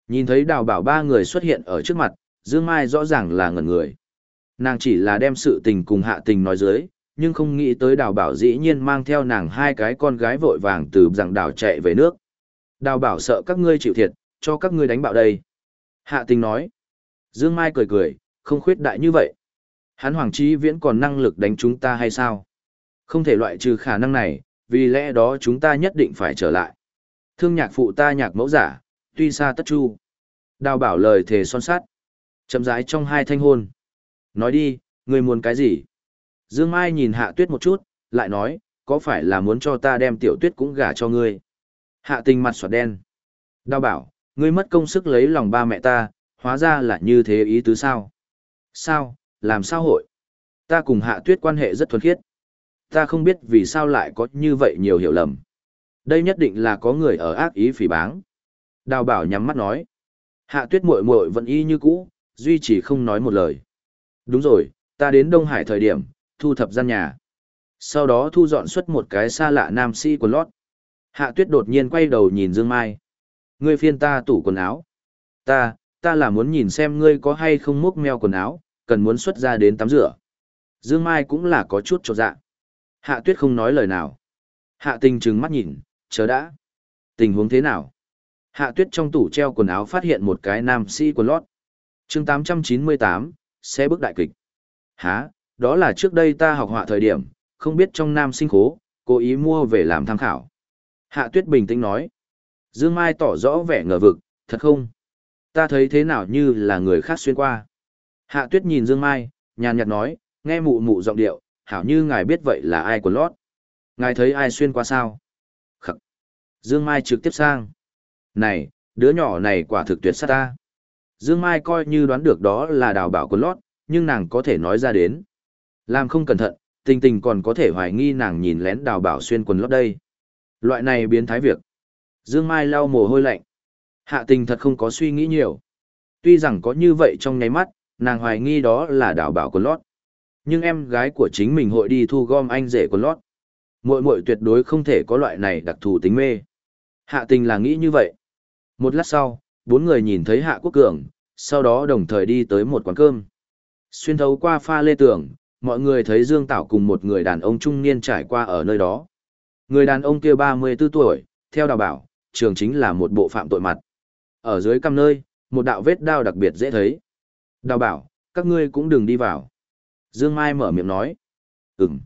Nhìn thấy đào bảo ba người xuất hiện ở trước mặt, Dương Mai rõ ràng là ngẩn người. Nàng chỉ là đem sự tình cùng hạ tình nói dưới, nhưng không nghĩ tới đào bảo dĩ nhiên mang theo nàng hai cái con gái vội vàng từ rằng đào chạy về nước. Đào bảo sợ các ngươi chịu thiệt, cho các ngươi đánh bạo đây. Hạ tình nói. Dương Mai cười cười, không khuyết đại như vậy. Hắn Hoàng Trí Viễn còn năng lực đánh chúng ta hay sao? Không thể loại trừ khả năng này, vì lẽ đó chúng ta nhất định phải trở lại. Thương nhạc phụ ta nhạc mẫu giả, tuy xa tất chu. Đào bảo lời thề son sát. Chậm rãi trong hai thanh hôn. Nói đi, người muốn cái gì? Dương Mai nhìn hạ tuyết một chút, lại nói, có phải là muốn cho ta đem tiểu tuyết cũng gả cho ngươi? Hạ tình mặt xoạt đen. Đào bảo, ngươi mất công sức lấy lòng ba mẹ ta, hóa ra là như thế ý tứ sao? Sao, làm sao hội? Ta cùng hạ tuyết quan hệ rất thuần khiết. Ta không biết vì sao lại có như vậy nhiều hiểu lầm. Đây nhất định là có người ở ác ý phỉ báng. Đào bảo nhắm mắt nói. Hạ tuyết muội muội vẫn y như cũ, duy chỉ không nói một lời. Đúng rồi, ta đến Đông Hải thời điểm, thu thập gian nhà. Sau đó thu dọn xuất một cái xa lạ nam sĩ của lót. Hạ tuyết đột nhiên quay đầu nhìn Dương Mai. Ngươi phiên ta tủ quần áo. Ta, ta là muốn nhìn xem ngươi có hay không múc meo quần áo, cần muốn xuất ra đến tắm rửa. Dương Mai cũng là có chút trột dạ. Hạ tuyết không nói lời nào. Hạ tình trừng mắt nhìn, chờ đã. Tình huống thế nào? Hạ tuyết trong tủ treo quần áo phát hiện một cái nam sĩ quần lót. chương 898, xe bước đại kịch. Hả, đó là trước đây ta học họa thời điểm, không biết trong nam sinh khố, cố ý mua về làm tham khảo. Hạ tuyết bình tĩnh nói. Dương Mai tỏ rõ vẻ ngờ vực, thật không? Ta thấy thế nào như là người khác xuyên qua. Hạ tuyết nhìn Dương Mai, nhàn nhạt nói, nghe mụ mụ giọng điệu, hảo như ngài biết vậy là ai của lót. Ngài thấy ai xuyên qua sao? Khắc. Dương Mai trực tiếp sang. Này, đứa nhỏ này quả thực tuyệt sát ta. Dương Mai coi như đoán được đó là đào bảo của lót, nhưng nàng có thể nói ra đến. Làm không cẩn thận, tình tình còn có thể hoài nghi nàng nhìn lén đào bảo xuyên quần lót đây. Loại này biến thái việc. Dương Mai lau mồ hôi lạnh. Hạ tình thật không có suy nghĩ nhiều. Tuy rằng có như vậy trong nháy mắt, nàng hoài nghi đó là đào bảo của lót. Nhưng em gái của chính mình hội đi thu gom anh rể của lót. Muội muội tuyệt đối không thể có loại này đặc thù tính mê. Hạ tình là nghĩ như vậy. Một lát sau, bốn người nhìn thấy Hạ Quốc Cường, sau đó đồng thời đi tới một quán cơm. Xuyên thấu qua pha lê tường, mọi người thấy Dương Tảo cùng một người đàn ông trung niên trải qua ở nơi đó. Người đàn ông kia 34 tuổi, theo đào bảo, trường chính là một bộ phạm tội mặt. Ở dưới căm nơi, một đạo vết đao đặc biệt dễ thấy. Đào bảo, các ngươi cũng đừng đi vào. Dương Mai mở miệng nói. Ừm.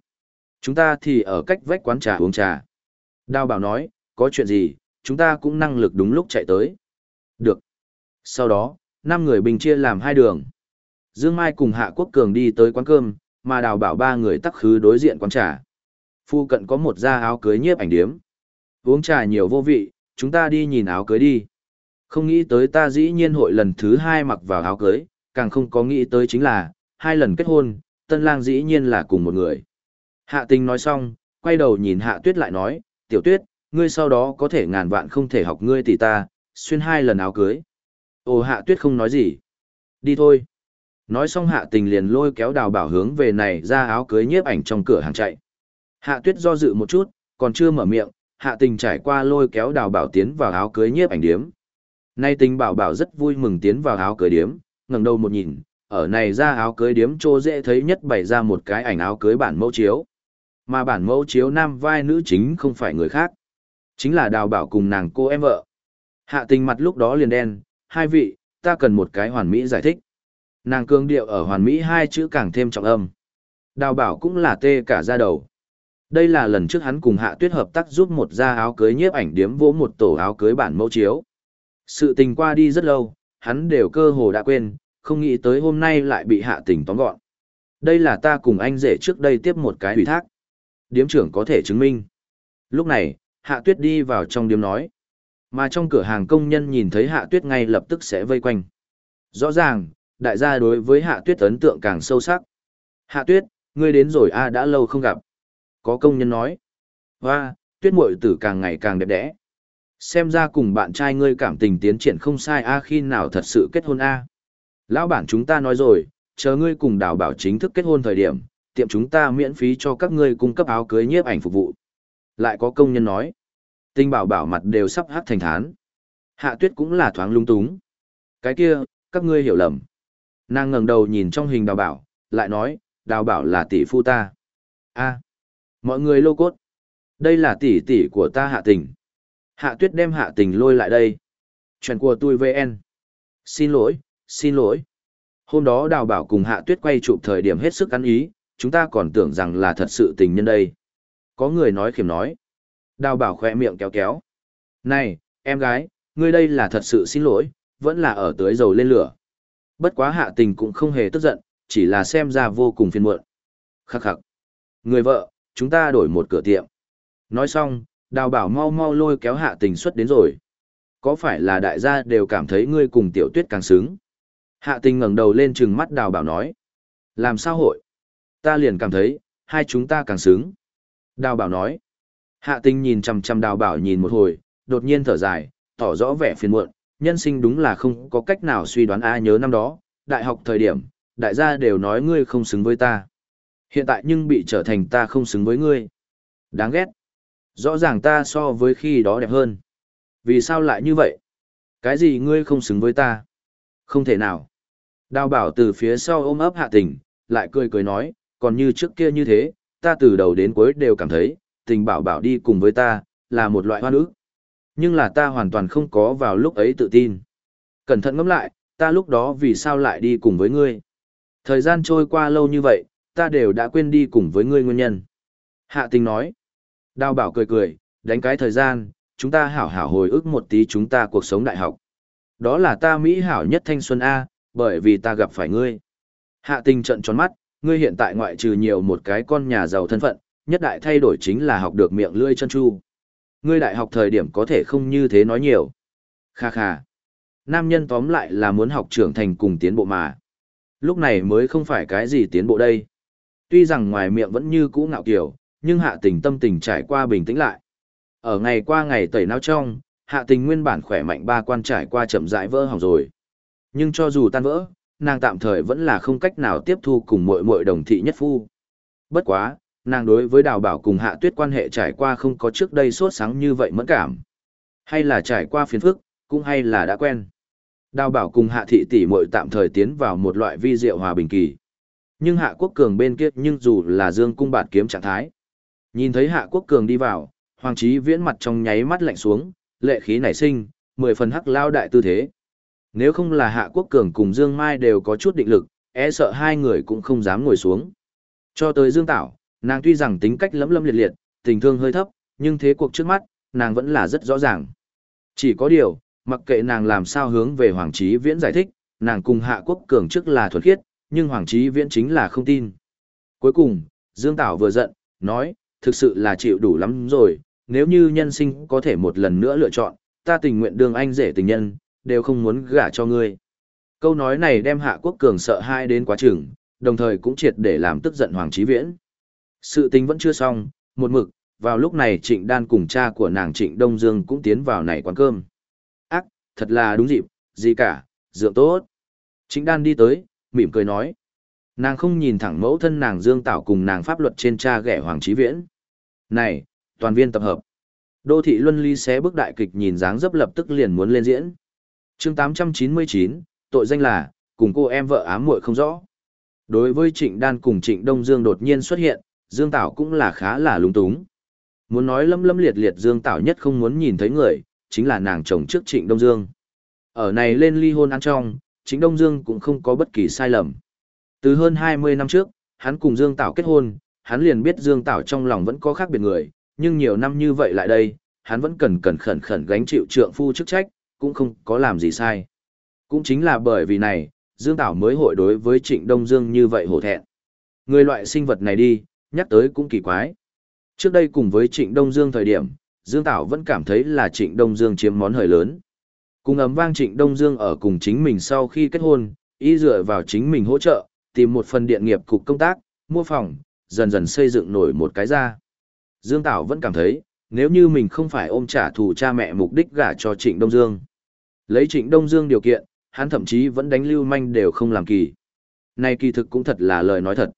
Chúng ta thì ở cách vách quán trà uống trà. Đào bảo nói, có chuyện gì, chúng ta cũng năng lực đúng lúc chạy tới. Được. Sau đó, năm người bình chia làm hai đường. Dương Mai cùng Hạ Quốc Cường đi tới quán cơm, mà đào bảo ba người tắc khứ đối diện quán trà. Phu cận có một da áo cưới nhiếp ảnh điếm. Uống trà nhiều vô vị, chúng ta đi nhìn áo cưới đi. Không nghĩ tới ta dĩ nhiên hội lần thứ hai mặc vào áo cưới, càng không có nghĩ tới chính là, hai lần kết hôn, tân lang dĩ nhiên là cùng một người. Hạ tình nói xong, quay đầu nhìn hạ tuyết lại nói, tiểu tuyết, ngươi sau đó có thể ngàn vạn không thể học ngươi tỷ ta, xuyên hai lần áo cưới. Ồ hạ tuyết không nói gì. Đi thôi. Nói xong hạ tình liền lôi kéo đào bảo hướng về này ra áo cưới nhiếp ảnh trong cửa hàng chạy. Hạ tuyết do dự một chút, còn chưa mở miệng, hạ tình trải qua lôi kéo đào bảo tiến vào áo cưới nhiếp ảnh điếm. Nay tình bảo bảo rất vui mừng tiến vào áo cưới điếm, ngẩng đầu một nhìn, ở này ra áo cưới điếm trô dễ thấy nhất bày ra một cái ảnh áo cưới bản mẫu chiếu. Mà bản mẫu chiếu nam vai nữ chính không phải người khác. Chính là đào bảo cùng nàng cô em vợ. Hạ tình mặt lúc đó liền đen, hai vị, ta cần một cái hoàn mỹ giải thích. Nàng cương điệu ở hoàn mỹ hai chữ càng thêm trọng âm. Đào bảo cũng là tê cả ra đầu. Đây là lần trước hắn cùng hạ tuyết hợp tác giúp một gia áo cưới nhiếp ảnh điếm vỗ một tổ áo cưới bản mẫu chiếu. Sự tình qua đi rất lâu, hắn đều cơ hồ đã quên, không nghĩ tới hôm nay lại bị hạ tình tóm gọn. Đây là ta cùng anh rể trước đây tiếp một cái ủy thác. Điếm trưởng có thể chứng minh. Lúc này, hạ tuyết đi vào trong điếm nói. Mà trong cửa hàng công nhân nhìn thấy hạ tuyết ngay lập tức sẽ vây quanh. Rõ ràng, đại gia đối với hạ tuyết ấn tượng càng sâu sắc. Hạ tuyết, ngươi đến rồi a đã lâu không gặp. Có công nhân nói. Hoa, tuyết muội tử càng ngày càng đẹp đẽ. Xem ra cùng bạn trai ngươi cảm tình tiến triển không sai a khi nào thật sự kết hôn a. Lão bản chúng ta nói rồi, chờ ngươi cùng đào bảo chính thức kết hôn thời điểm, tiệm chúng ta miễn phí cho các ngươi cung cấp áo cưới nhiếp ảnh phục vụ. Lại có công nhân nói. Tinh bảo bảo mặt đều sắp hát thành thán. Hạ tuyết cũng là thoáng lung túng. Cái kia, các ngươi hiểu lầm. Nàng ngẩng đầu nhìn trong hình đào bảo, lại nói, đào bảo là tỷ phu ta. a mọi người lô cốt. Đây là tỷ tỷ của ta hạ tình. Hạ tuyết đem hạ tình lôi lại đây. Chuyện của tôi VN. Xin lỗi, xin lỗi. Hôm đó đào bảo cùng hạ tuyết quay chụp thời điểm hết sức ăn ý, chúng ta còn tưởng rằng là thật sự tình nhân đây. Có người nói khiểm nói. Đào bảo khỏe miệng kéo kéo. Này, em gái, ngươi đây là thật sự xin lỗi, vẫn là ở tới dầu lên lửa. Bất quá hạ tình cũng không hề tức giận, chỉ là xem ra vô cùng phiền muộn. Khắc khắc. Người vợ, chúng ta đổi một cửa tiệm. Nói xong, đào bảo mau mau lôi kéo hạ tình xuất đến rồi. Có phải là đại gia đều cảm thấy ngươi cùng tiểu tuyết càng xứng? Hạ tình ngẩng đầu lên trừng mắt đào bảo nói. Làm sao hội? Ta liền cảm thấy, hai chúng ta càng xứng. Đào bảo nói. Hạ tình nhìn chằm chằm đào bảo nhìn một hồi, đột nhiên thở dài, tỏ rõ vẻ phiền muộn, nhân sinh đúng là không có cách nào suy đoán ai nhớ năm đó, đại học thời điểm, đại gia đều nói ngươi không xứng với ta. Hiện tại nhưng bị trở thành ta không xứng với ngươi. Đáng ghét. Rõ ràng ta so với khi đó đẹp hơn. Vì sao lại như vậy? Cái gì ngươi không xứng với ta? Không thể nào. Đào bảo từ phía sau ôm ấp hạ tình, lại cười cười nói, còn như trước kia như thế, ta từ đầu đến cuối đều cảm thấy, tình bảo bảo đi cùng với ta, là một loại hoa nữ. Nhưng là ta hoàn toàn không có vào lúc ấy tự tin. Cẩn thận ngẫm lại, ta lúc đó vì sao lại đi cùng với ngươi? Thời gian trôi qua lâu như vậy, ta đều đã quên đi cùng với ngươi nguyên nhân. Hạ tình nói. Đào bảo cười cười, đánh cái thời gian, chúng ta hảo hảo hồi ức một tí chúng ta cuộc sống đại học. Đó là ta mỹ hảo nhất thanh xuân A, bởi vì ta gặp phải ngươi. Hạ tình trận tròn mắt, ngươi hiện tại ngoại trừ nhiều một cái con nhà giàu thân phận, nhất đại thay đổi chính là học được miệng lươi chân chu. Ngươi đại học thời điểm có thể không như thế nói nhiều. Kha kha. Nam nhân tóm lại là muốn học trưởng thành cùng tiến bộ mà. Lúc này mới không phải cái gì tiến bộ đây. Tuy rằng ngoài miệng vẫn như cũ ngạo kiểu, nhưng hạ tình tâm tình trải qua bình tĩnh lại. Ở ngày qua ngày tẩy não trong, hạ tình nguyên bản khỏe mạnh ba quan trải qua chậm rãi vỡ hỏng rồi. Nhưng cho dù tan vỡ, nàng tạm thời vẫn là không cách nào tiếp thu cùng muội muội đồng thị nhất phu. Bất quá, nàng đối với đào bảo cùng hạ tuyết quan hệ trải qua không có trước đây sốt sáng như vậy mẫn cảm. Hay là trải qua phiền phức, cũng hay là đã quen. Đào bảo cùng hạ thị tỷ muội tạm thời tiến vào một loại vi diệu hòa bình kỳ. Nhưng hạ quốc cường bên kia nhưng dù là dương cung bạt kiếm trạng thái. Nhìn thấy hạ quốc cường đi vào, hoàng trí viễn mặt trong nháy mắt lạnh xuống, lệ khí nảy sinh, mười phần hắc lao đại tư thế. Nếu không là hạ quốc cường cùng Dương Mai đều có chút định lực, e sợ hai người cũng không dám ngồi xuống. Cho tới Dương Tảo, nàng tuy rằng tính cách lấm lâm liệt liệt, tình thương hơi thấp, nhưng thế cuộc trước mắt, nàng vẫn là rất rõ ràng. Chỉ có điều, mặc kệ nàng làm sao hướng về Hoàng Trí Viễn giải thích, nàng cùng Hạ Quốc Cường trước là thuật khiết, nhưng Hoàng Trí Viễn chính là không tin. Cuối cùng, Dương Tảo vừa giận, nói, thực sự là chịu đủ lắm rồi, nếu như nhân sinh có thể một lần nữa lựa chọn, ta tình nguyện đường anh rể tình nhân, đều không muốn gả cho ngươi. Câu nói này đem Hạ Quốc Cường sợ hai đến quá chừng, đồng thời cũng triệt để làm tức giận Hoàng Chí Viễn. Sự tình vẫn chưa xong, một mực, vào lúc này Trịnh Đan cùng cha của nàng Trịnh Đông Dương cũng tiến vào này quán cơm. Ác, thật là đúng dịp, gì cả, dựa tốt. Trịnh Đan đi tới, mỉm cười nói. Nàng không nhìn thẳng mẫu thân nàng Dương Tảo cùng nàng pháp luật trên cha ghẻ Hoàng Chí Viễn. Này, toàn viên tập hợp. Đô thị Luân Ly xé bức đại kịch nhìn dáng dấp lập tức liền muốn lên diễn chương 899, tội danh là, cùng cô em vợ ám muội không rõ. Đối với Trịnh Đan cùng Trịnh Đông Dương đột nhiên xuất hiện, Dương Tảo cũng là khá là lung túng. Muốn nói lâm lâm liệt liệt Dương Tảo nhất không muốn nhìn thấy người, chính là nàng chồng trước Trịnh Đông Dương. Ở này lên ly hôn ăn trong, Trịnh Đông Dương cũng không có bất kỳ sai lầm. Từ hơn 20 năm trước, hắn cùng Dương Tảo kết hôn, hắn liền biết Dương Tảo trong lòng vẫn có khác biệt người, nhưng nhiều năm như vậy lại đây, hắn vẫn cần cần khẩn khẩn gánh chịu trượng phu chức trách, cũng không có làm gì sai. Cũng chính là bởi vì này, Dương Tảo mới hội đối với Trịnh Đông Dương như vậy hổ thẹn. Người loại sinh vật này đi, nhắc tới cũng kỳ quái. Trước đây cùng với Trịnh Đông Dương thời điểm, Dương Tảo vẫn cảm thấy là Trịnh Đông Dương chiếm món hời lớn. Cùng ấm vang Trịnh Đông Dương ở cùng chính mình sau khi kết hôn, ý dựa vào chính mình hỗ trợ, tìm một phần điện nghiệp cục công tác, mua phòng, dần dần xây dựng nổi một cái ra. Dương Tảo vẫn cảm thấy, nếu như mình không phải ôm trả thù cha mẹ mục đích gả cho Trịnh Đông Dương. Lấy Trịnh Đông Dương điều kiện, hắn thậm chí vẫn đánh lưu manh đều không làm kỳ. Này kỳ thực cũng thật là lời nói thật.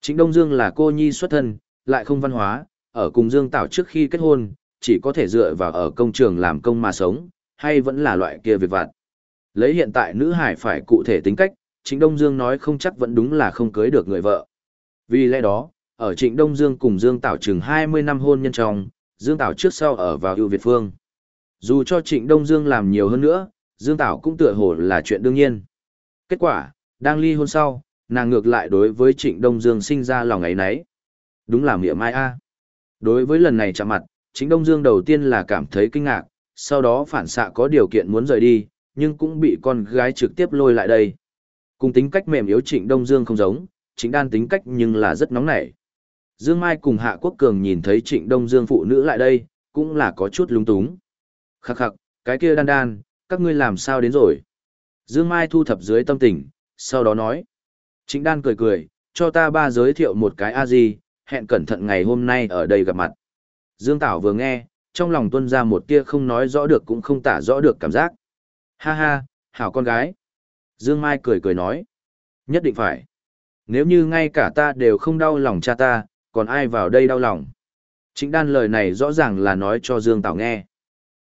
Trịnh Đông Dương là cô nhi xuất thân, lại không văn hóa, ở cùng Dương Tảo trước khi kết hôn, chỉ có thể dựa vào ở công trường làm công mà sống, hay vẫn là loại kia việc vặt. Lấy hiện tại nữ hải phải cụ thể tính cách, Trịnh Đông Dương nói không chắc vẫn đúng là không cưới được người vợ. Vì lẽ đó, ở Trịnh Đông Dương cùng Dương Tảo chừng 20 năm hôn nhân trong, Dương Tảo trước sau ở vào ưu Việt Phương. Dù cho Trịnh Đông Dương làm nhiều hơn nữa, Dương Tảo cũng tựa hồ là chuyện đương nhiên. Kết quả, đang ly hôn sau, nàng ngược lại đối với Trịnh Đông Dương sinh ra lòng ấy nấy. Đúng là miệng mai a. Đối với lần này chạm mặt, Trịnh Đông Dương đầu tiên là cảm thấy kinh ngạc, sau đó phản xạ có điều kiện muốn rời đi, nhưng cũng bị con gái trực tiếp lôi lại đây. Cùng tính cách mềm yếu Trịnh Đông Dương không giống, chính đan tính cách nhưng là rất nóng nảy. Dương Mai cùng Hạ Quốc Cường nhìn thấy Trịnh Đông Dương phụ nữ lại đây, cũng là có chút lung túng. Khắc khắc, cái kia đan đan, các ngươi làm sao đến rồi? Dương Mai thu thập dưới tâm tình, sau đó nói. Trịnh đan cười cười, cho ta ba giới thiệu một cái a di, hẹn cẩn thận ngày hôm nay ở đây gặp mặt. Dương Tảo vừa nghe, trong lòng tuân ra một tia không nói rõ được cũng không tả rõ được cảm giác. Ha ha, hảo con gái. Dương Mai cười cười nói. Nhất định phải. Nếu như ngay cả ta đều không đau lòng cha ta, còn ai vào đây đau lòng. Chính đan lời này rõ ràng là nói cho Dương Tảo nghe.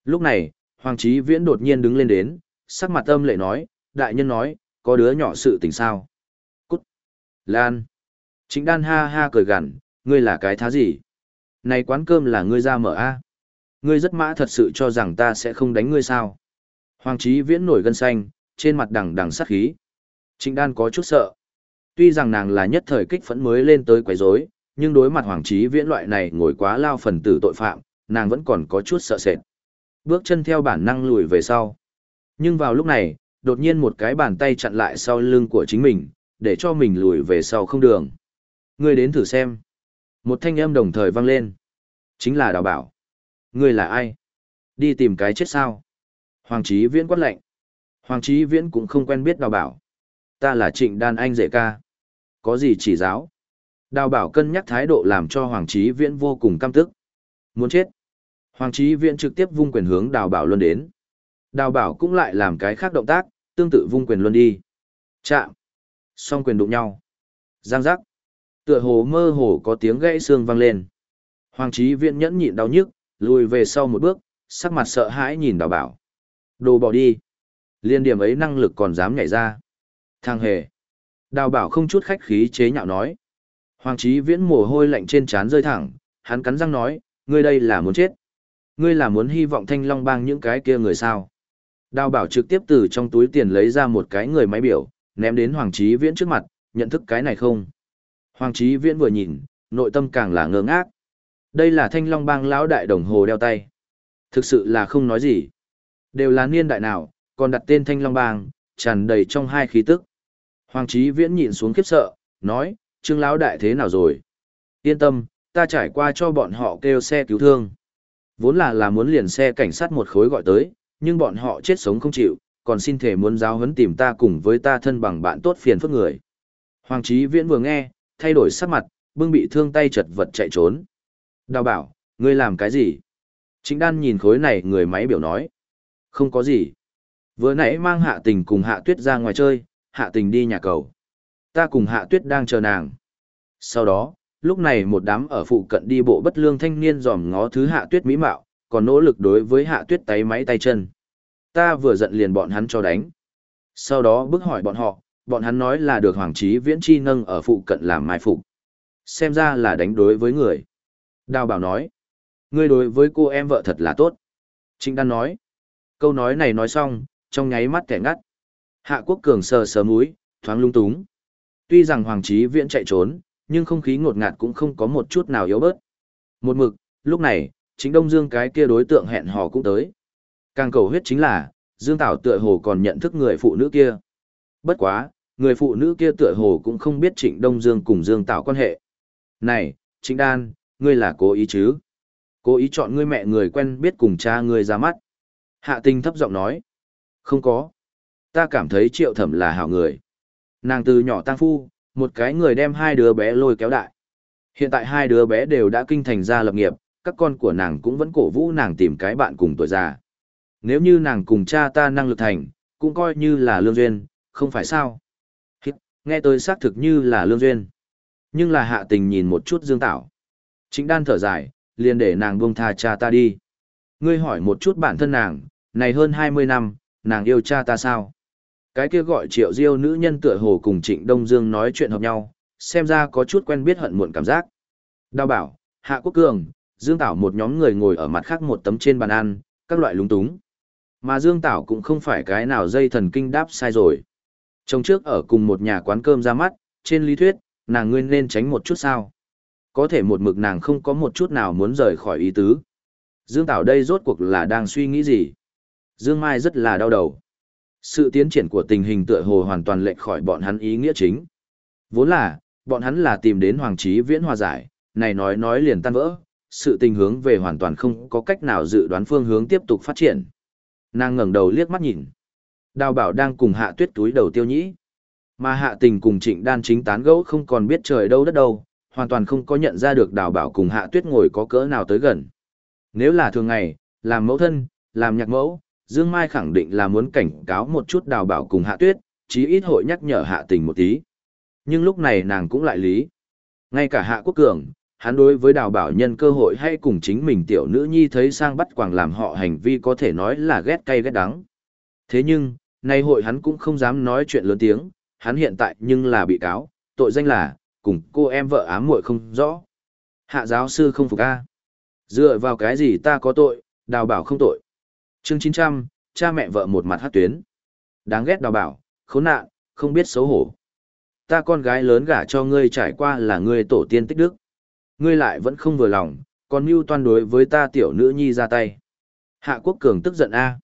Lúc này, Hoàng Chí Viễn đột nhiên đứng lên đến, sắc mặt âm lệ nói, đại nhân nói, có đứa nhỏ sự tình sao. Cút. Lan. Chính đan ha ha cười gằn, ngươi là cái thá gì? Này quán cơm là ngươi ra mở a Ngươi rất mã thật sự cho rằng ta sẽ không đánh ngươi sao? Hoàng trí Viễn nổi gân xanh, trên mặt đằng đằng sát khí. Trịnh Đan có chút sợ. Tuy rằng nàng là nhất thời kích phẫn mới lên tới quấy rối, nhưng đối mặt Hoàng trí Viễn loại này ngồi quá lao phần tử tội phạm, nàng vẫn còn có chút sợ sệt. Bước chân theo bản năng lùi về sau. Nhưng vào lúc này, đột nhiên một cái bàn tay chặn lại sau lưng của chính mình, để cho mình lùi về sau không đường. Ngươi đến thử xem. Một thanh âm đồng thời vang lên. Chính là đào bảo. Ngươi là ai? Đi tìm cái chết sao? Hoàng Chí Viễn quát lệnh. Hoàng Chí Viễn cũng không quen biết đào bảo. Ta là trịnh đan anh dễ ca. Có gì chỉ giáo? Đào bảo cân nhắc thái độ làm cho Hoàng Chí Viễn vô cùng căm tức. Muốn chết. Hoàng Chí Viễn trực tiếp vung quyền hướng đào bảo luân đến. Đào bảo cũng lại làm cái khác động tác, tương tự vung quyền luân đi. Chạm. Song quyền đụng nhau. Giang giác. Tựa hồ mơ hồ có tiếng gãy xương vang lên. Hoàng Chí Viễn nhẫn nhịn đau nhức, lùi về sau một bước, sắc mặt sợ hãi nhìn đào bảo. Đồ bỏ đi. Liên điểm ấy năng lực còn dám nhảy ra. Thằng hề. Đào bảo không chút khách khí chế nhạo nói. Hoàng Chí Viễn mồ hôi lạnh trên trán rơi thẳng, hắn cắn răng nói, ngươi đây là muốn chết. Ngươi là muốn hy vọng thanh long bang những cái kia người sao. Đào bảo trực tiếp từ trong túi tiền lấy ra một cái người máy biểu, ném đến Hoàng Chí Viễn trước mặt, nhận thức cái này không. Hoàng Chí Viễn vừa nhìn, nội tâm càng là ngơ ngác. Đây là thanh long bang lão đại đồng hồ đeo tay. Thực sự là không nói gì. Đều là niên đại nào, còn đặt tên thanh long bang, tràn đầy trong hai khí tức. Hoàng Chí Viễn nhìn xuống khiếp sợ, nói, trương lão đại thế nào rồi? Yên tâm, ta trải qua cho bọn họ kêu xe cứu thương. Vốn là là muốn liền xe cảnh sát một khối gọi tới, nhưng bọn họ chết sống không chịu, còn xin thể muốn giáo huấn tìm ta cùng với ta thân bằng bạn tốt phiền phức người. Hoàng Chí Viễn vừa nghe, thay đổi sắc mặt, bưng bị thương tay chật vật chạy trốn. Đào bảo, ngươi làm cái gì? Chính đan nhìn khối này người máy biểu nói. Không có gì. Vừa nãy mang hạ tình cùng hạ tuyết ra ngoài chơi, hạ tình đi nhà cầu. Ta cùng hạ tuyết đang chờ nàng. Sau đó, lúc này một đám ở phụ cận đi bộ bất lương thanh niên dòm ngó thứ hạ tuyết mỹ mạo, còn nỗ lực đối với hạ tuyết tay máy tay chân. Ta vừa giận liền bọn hắn cho đánh. Sau đó bức hỏi bọn họ, bọn hắn nói là được Hoàng Chí Viễn Chi nâng ở phụ cận làm mai phục. Xem ra là đánh đối với người. Đào bảo nói, ngươi đối với cô em vợ thật là tốt. Trịnh Đan nói, câu nói này nói xong, trong nháy mắt kẻ ngắt. Hạ quốc cường sờ sờ mũi, thoáng lung túng. Tuy rằng Hoàng Chí Viễn chạy trốn, nhưng không khí ngột ngạt cũng không có một chút nào yếu bớt. Một mực, lúc này, chính Đông Dương cái kia đối tượng hẹn hò cũng tới. Càng cầu huyết chính là, Dương Tảo tựa hồ còn nhận thức người phụ nữ kia. Bất quá, người phụ nữ kia tựa hồ cũng không biết Trịnh Đông Dương cùng Dương Tảo quan hệ. Này, Trịnh Đan, ngươi là cố ý chứ? Cố ý chọn ngươi mẹ người quen biết cùng cha ngươi ra mắt. Hạ tình thấp giọng nói. Không có. Ta cảm thấy triệu thẩm là hảo người. Nàng từ nhỏ tang phu, một cái người đem hai đứa bé lôi kéo đại. Hiện tại hai đứa bé đều đã kinh thành ra lập nghiệp, các con của nàng cũng vẫn cổ vũ nàng tìm cái bạn cùng tuổi già. Nếu như nàng cùng cha ta năng lực thành, cũng coi như là lương duyên, không phải sao? Hít, nghe tôi xác thực như là lương duyên. Nhưng là hạ tình nhìn một chút dương tảo. Trịnh đan thở dài, liền để nàng buông tha cha ta đi. Ngươi hỏi một chút bản thân nàng, này hơn 20 năm, nàng yêu cha ta sao? Cái kia gọi triệu diêu nữ nhân tựa hồ cùng trịnh Đông Dương nói chuyện hợp nhau, xem ra có chút quen biết hận muộn cảm giác. Đào bảo, Hạ Quốc Cường, Dương Tảo một nhóm người ngồi ở mặt khác một tấm trên bàn ăn, các loại lúng túng. Mà Dương Tảo cũng không phải cái nào dây thần kinh đáp sai rồi. Trong trước ở cùng một nhà quán cơm ra mắt, trên lý thuyết, nàng nguyên nên tránh một chút sao. Có thể một mực nàng không có một chút nào muốn rời khỏi ý tứ. Dương Tảo đây rốt cuộc là đang suy nghĩ gì? Dương Mai rất là đau đầu. Sự tiến triển của tình hình tựa hồ hoàn toàn lệch khỏi bọn hắn ý nghĩa chính. Vốn là, bọn hắn là tìm đến Hoàng Chí Viễn hòa giải, này nói nói liền tan vỡ, sự tình hướng về hoàn toàn không có cách nào dự đoán phương hướng tiếp tục phát triển. Nàng ngẩng đầu liếc mắt nhìn. Đào bảo đang cùng hạ tuyết túi đầu tiêu nhĩ. Mà hạ tình cùng trịnh đan chính tán gẫu không còn biết trời đâu đất đâu, hoàn toàn không có nhận ra được đào bảo cùng hạ tuyết ngồi có cỡ nào tới gần. Nếu là thường ngày, làm mẫu thân, làm nhạc mẫu, Dương Mai khẳng định là muốn cảnh cáo một chút đào bảo cùng hạ tuyết, chí ít hội nhắc nhở hạ tình một tí. Nhưng lúc này nàng cũng lại lý. Ngay cả hạ quốc cường, hắn đối với đào bảo nhân cơ hội hay cùng chính mình tiểu nữ nhi thấy sang bắt quàng làm họ hành vi có thể nói là ghét cay ghét đắng. Thế nhưng, nay hội hắn cũng không dám nói chuyện lớn tiếng, hắn hiện tại nhưng là bị cáo, tội danh là, cùng cô em vợ ám muội không rõ. Hạ giáo sư không phục A. Dựa vào cái gì ta có tội, đào bảo không tội. chương 900, cha mẹ vợ một mặt hát tuyến. Đáng ghét đào bảo, khốn nạn, không biết xấu hổ. Ta con gái lớn gả cho ngươi trải qua là ngươi tổ tiên tích đức. Ngươi lại vẫn không vừa lòng, còn mưu toan đối với ta tiểu nữ nhi ra tay. Hạ quốc cường tức giận A.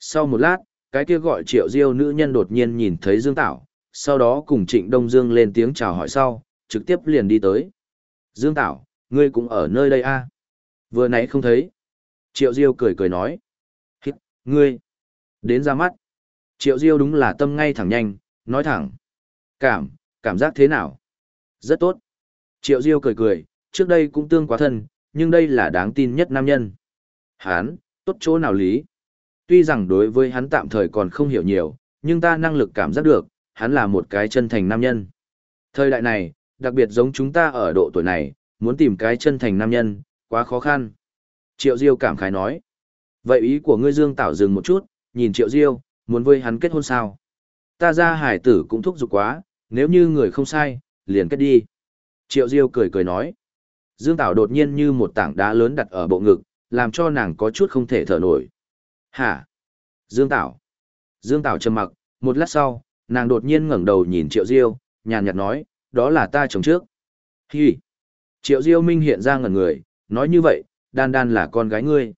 Sau một lát, cái kia gọi triệu diêu nữ nhân đột nhiên nhìn thấy Dương Tảo, sau đó cùng Trịnh Đông Dương lên tiếng chào hỏi sau, trực tiếp liền đi tới. Dương Tảo, ngươi cũng ở nơi đây a? Vừa nãy không thấy. Triệu Diêu cười cười nói. Hít, ngươi. Đến ra mắt. Triệu Diêu đúng là tâm ngay thẳng nhanh, nói thẳng. Cảm, cảm giác thế nào? Rất tốt. Triệu Diêu cười cười, trước đây cũng tương quá thân, nhưng đây là đáng tin nhất nam nhân. Hán, tốt chỗ nào lý? Tuy rằng đối với hắn tạm thời còn không hiểu nhiều, nhưng ta năng lực cảm giác được, hắn là một cái chân thành nam nhân. Thời đại này, đặc biệt giống chúng ta ở độ tuổi này, muốn tìm cái chân thành nam nhân, quá khó khăn. Triệu Diêu cảm khái nói. Vậy ý của ngươi Dương Tảo dừng một chút, nhìn Triệu Diêu, muốn với hắn kết hôn sao? Ta ra hải tử cũng thúc giục quá, nếu như người không sai, liền kết đi. Triệu Diêu cười cười nói. Dương Tảo đột nhiên như một tảng đá lớn đặt ở bộ ngực, làm cho nàng có chút không thể thở nổi. Hả? Dương Tảo. Dương Tảo trầm mặc, một lát sau, nàng đột nhiên ngẩng đầu nhìn Triệu Diêu, nhàn nhạt nói, đó là ta chồng trước. Hi. Triệu Diêu Minh hiện ra ngẩn người, nói như vậy, đan đan là con gái ngươi.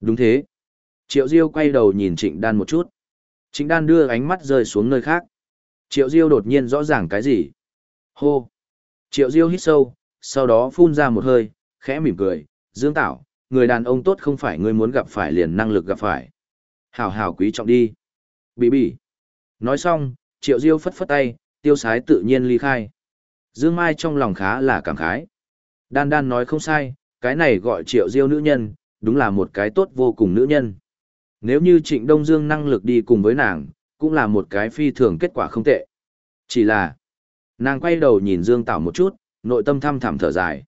Đúng thế. Triệu Diêu quay đầu nhìn Trịnh Đan một chút. Trịnh Đan đưa ánh mắt rơi xuống nơi khác. Triệu Diêu đột nhiên rõ ràng cái gì. Hô. Triệu Diêu hít sâu, sau đó phun ra một hơi, khẽ mỉm cười. Dương Tảo, người đàn ông tốt không phải ngươi muốn gặp phải liền năng lực gặp phải. Hảo hảo quý trọng đi. Bị bị. Nói xong, Triệu Diêu phất phất tay, tiêu sái tự nhiên ly khai. Dương Mai trong lòng khá là cảm khái. Đan đan nói không sai, cái này gọi Triệu Diêu nữ nhân, đúng là một cái tốt vô cùng nữ nhân. Nếu như Trịnh Đông Dương năng lực đi cùng với nàng, cũng là một cái phi thường kết quả không tệ. Chỉ là, nàng quay đầu nhìn Dương Tảo một chút, nội tâm thăm thẳm thở dài.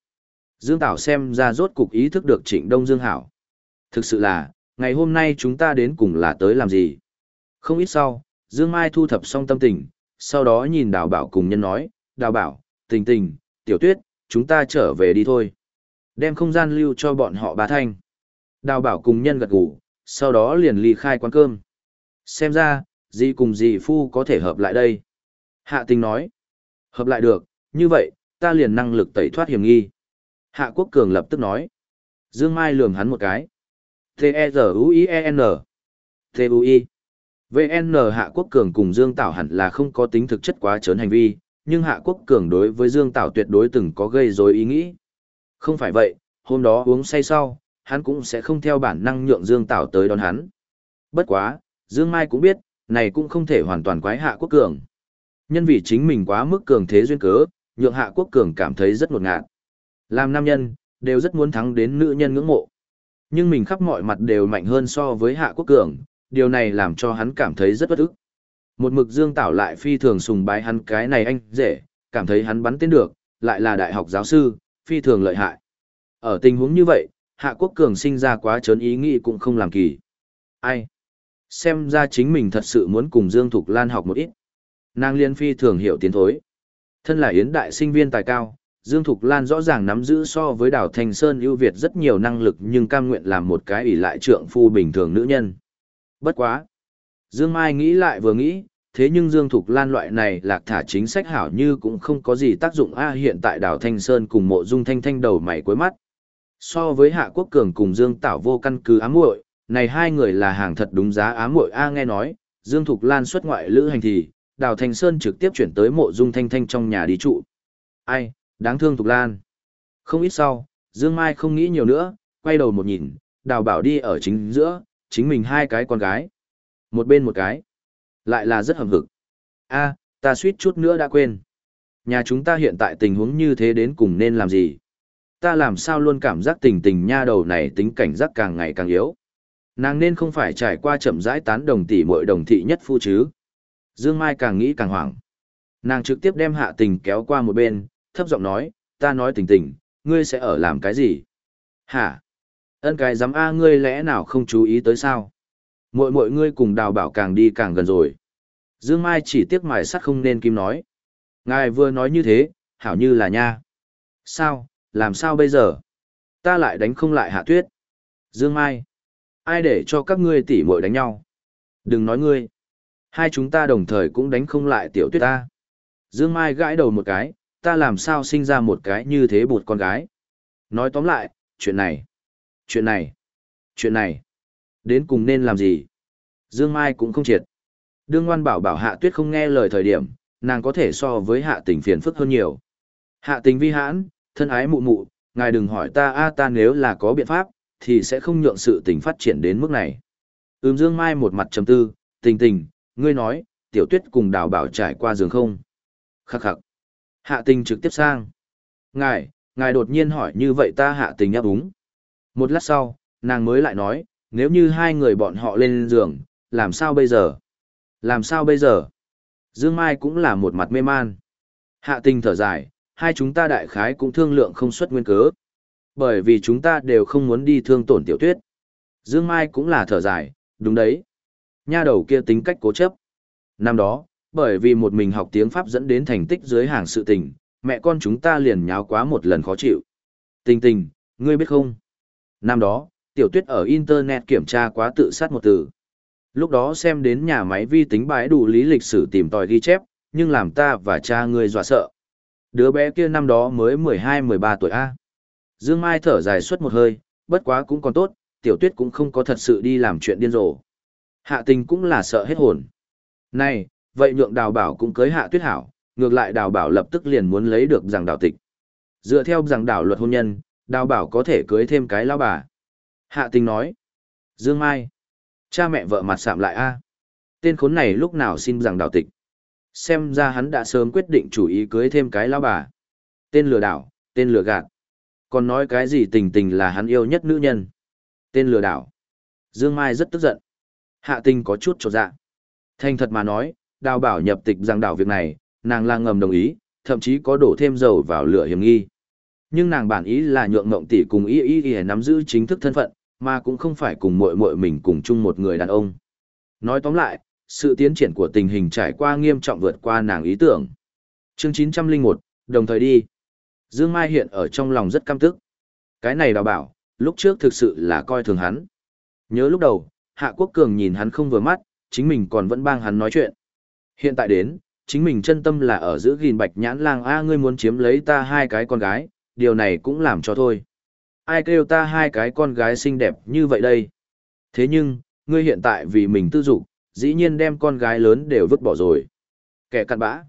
Dương Tảo xem ra rốt cục ý thức được Trịnh Đông Dương hảo. Thực sự là, ngày hôm nay chúng ta đến cùng là tới làm gì? Không ít sau, Dương Mai thu thập xong tâm tình, sau đó nhìn đào bảo cùng nhân nói, đào bảo, tình tình, tiểu tuyết, chúng ta trở về đi thôi. Đem không gian lưu cho bọn họ bá thanh. Đào bảo cùng nhân gật gù, sau đó liền ly khai quán cơm. Xem ra, gì cùng gì phu có thể hợp lại đây. Hạ tình nói, hợp lại được, như vậy, ta liền năng lực tẩy thoát hiểm nghi. Hạ quốc cường lập tức nói, Dương Mai lường hắn một cái. T-E-Z-U-I-E-N. T-U-I. VN Hạ Quốc Cường cùng Dương Tảo hẳn là không có tính thực chất quá trớn hành vi, nhưng Hạ Quốc Cường đối với Dương Tảo tuyệt đối từng có gây rối ý nghĩ. Không phải vậy, hôm đó uống say sau, hắn cũng sẽ không theo bản năng nhượng Dương Tảo tới đón hắn. Bất quá, Dương Mai cũng biết, này cũng không thể hoàn toàn quái Hạ Quốc Cường. Nhân vì chính mình quá mức cường thế duyên cớ, nhượng Hạ Quốc Cường cảm thấy rất ngột ngạt. Làm nam nhân, đều rất muốn thắng đến nữ nhân ngưỡng mộ. Nhưng mình khắp mọi mặt đều mạnh hơn so với Hạ Quốc Cường, điều này làm cho hắn cảm thấy rất bất ức. Một mực Dương Tảo lại phi thường sùng bái hắn cái này anh dễ, cảm thấy hắn bắn tên được, lại là đại học giáo sư, phi thường lợi hại. Ở tình huống như vậy, Hạ Quốc Cường sinh ra quá trớn ý nghĩ cũng không làm kỳ. Ai? Xem ra chính mình thật sự muốn cùng Dương Thục Lan học một ít. Nàng liên phi thường hiểu tiến thối. Thân là yến đại sinh viên tài cao, Dương Thục Lan rõ ràng nắm giữ so với đào Thành Sơn ưu việt rất nhiều năng lực nhưng cam nguyện làm một cái ủy lại trượng phu bình thường nữ nhân. Bất quá. Dương Mai nghĩ lại vừa nghĩ, thế nhưng Dương Thục Lan loại này lạc thả chính sách hảo như cũng không có gì tác dụng a hiện tại đảo Thanh Sơn cùng mộ dung thanh thanh đầu mày cuối mắt. So với Hạ Quốc Cường cùng Dương Tảo vô căn cứ ám muội này hai người là hàng thật đúng giá ám muội a nghe nói, Dương Thục Lan xuất ngoại lữ hành thì, đào Thanh Sơn trực tiếp chuyển tới mộ dung thanh thanh trong nhà đi trụ. Ai, đáng thương Thục Lan. Không ít sau, Dương Mai không nghĩ nhiều nữa, quay đầu một nhìn, đào bảo đi ở chính giữa, chính mình hai cái con gái. Một bên một cái. Lại là rất hầm hực. a ta suýt chút nữa đã quên. Nhà chúng ta hiện tại tình huống như thế đến cùng nên làm gì? Ta làm sao luôn cảm giác tình tình nha đầu này tính cảnh giác càng ngày càng yếu. Nàng nên không phải trải qua chậm rãi tán đồng tỷ muội đồng thị nhất phu chứ. Dương Mai càng nghĩ càng hoảng. Nàng trực tiếp đem hạ tình kéo qua một bên, thấp giọng nói, ta nói tình tình, ngươi sẽ ở làm cái gì? Hả? Ân cái dám a ngươi lẽ nào không chú ý tới sao? Mội mội ngươi cùng đào bảo càng đi càng gần rồi. Dương Mai chỉ tiếc mài sắt không nên kim nói. Ngài vừa nói như thế, hảo như là nha. Sao, làm sao bây giờ? Ta lại đánh không lại hạ tuyết. Dương Mai. Ai để cho các ngươi tỉ muội đánh nhau? Đừng nói ngươi. Hai chúng ta đồng thời cũng đánh không lại tiểu tuyết ta. Dương Mai gãi đầu một cái, ta làm sao sinh ra một cái như thế bụt con gái. Nói tóm lại, chuyện này, chuyện này, chuyện này, đến cùng nên làm gì? Dương Mai cũng không triệt. Đương ngoan bảo bảo hạ tuyết không nghe lời thời điểm, nàng có thể so với hạ tình phiền phức hơn nhiều. Hạ tình vi hãn, thân ái mụ mụ, ngài đừng hỏi ta a ta nếu là có biện pháp, thì sẽ không nhượng sự tình phát triển đến mức này. Ừm Dương Mai một mặt trầm tư, tình tình, ngươi nói, tiểu tuyết cùng đào bảo trải qua giường không? Khắc khắc. Hạ tình trực tiếp sang. Ngài, ngài đột nhiên hỏi như vậy ta hạ tình áp úng. Một lát sau, nàng mới lại nói, nếu như hai người bọn họ lên giường, làm sao bây giờ? Làm sao bây giờ? Dương Mai cũng là một mặt mê man. Hạ tình thở dài, hai chúng ta đại khái cũng thương lượng không xuất nguyên cớ. Bởi vì chúng ta đều không muốn đi thương tổn tiểu tuyết. Dương Mai cũng là thở dài, đúng đấy. Nha đầu kia tính cách cố chấp. Năm đó, bởi vì một mình học tiếng Pháp dẫn đến thành tích dưới hàng sự tình, mẹ con chúng ta liền nháo quá một lần khó chịu. Tình tình, ngươi biết không? Năm đó, tiểu tuyết ở Internet kiểm tra quá tự sát một từ. Lúc đó xem đến nhà máy vi tính bãi đủ lý lịch sử tìm tòi ghi chép, nhưng làm ta và cha ngươi dọa sợ. Đứa bé kia năm đó mới 12-13 tuổi A. Dương Mai thở dài suốt một hơi, bất quá cũng còn tốt, tiểu tuyết cũng không có thật sự đi làm chuyện điên rồ. Hạ tình cũng là sợ hết hồn. Này, vậy nhượng đào bảo cũng cưới hạ tuyết hảo, ngược lại đào bảo lập tức liền muốn lấy được rằng đào tịch. Dựa theo rằng Đảo luật hôn nhân, đào bảo có thể cưới thêm cái lão bà. Hạ tình nói. Dương Mai. Cha mẹ vợ mặt sạm lại a Tên khốn này lúc nào xin rằng đào tịch. Xem ra hắn đã sớm quyết định chủ ý cưới thêm cái lão bà. Tên lừa đảo, tên lừa gạt. Còn nói cái gì tình tình là hắn yêu nhất nữ nhân. Tên lừa đảo. Dương Mai rất tức giận. Hạ tình có chút trột dạ. Thành thật mà nói, đào bảo nhập tịch rằng đảo việc này, nàng là ngầm đồng ý, thậm chí có đổ thêm dầu vào lửa hiểm nghi. Nhưng nàng bản ý là nhượng ngộng tỷ cùng ý ý ý nắm giữ chính thức thân phận, mà cũng không phải cùng muội muội mình cùng chung một người đàn ông. Nói tóm lại, sự tiến triển của tình hình trải qua nghiêm trọng vượt qua nàng ý tưởng. Chương 901, đồng thời đi. Dương Mai hiện ở trong lòng rất căm tức. Cái này đào bảo, lúc trước thực sự là coi thường hắn. Nhớ lúc đầu, Hạ Quốc Cường nhìn hắn không vừa mắt, chính mình còn vẫn bang hắn nói chuyện. Hiện tại đến, chính mình chân tâm là ở giữa gìn bạch nhãn lang A ngươi muốn chiếm lấy ta hai cái con gái, điều này cũng làm cho thôi. Ai kêu ta hai cái con gái xinh đẹp như vậy đây? Thế nhưng, ngươi hiện tại vì mình tư dục, dĩ nhiên đem con gái lớn đều vứt bỏ rồi. Kẻ cặn bã.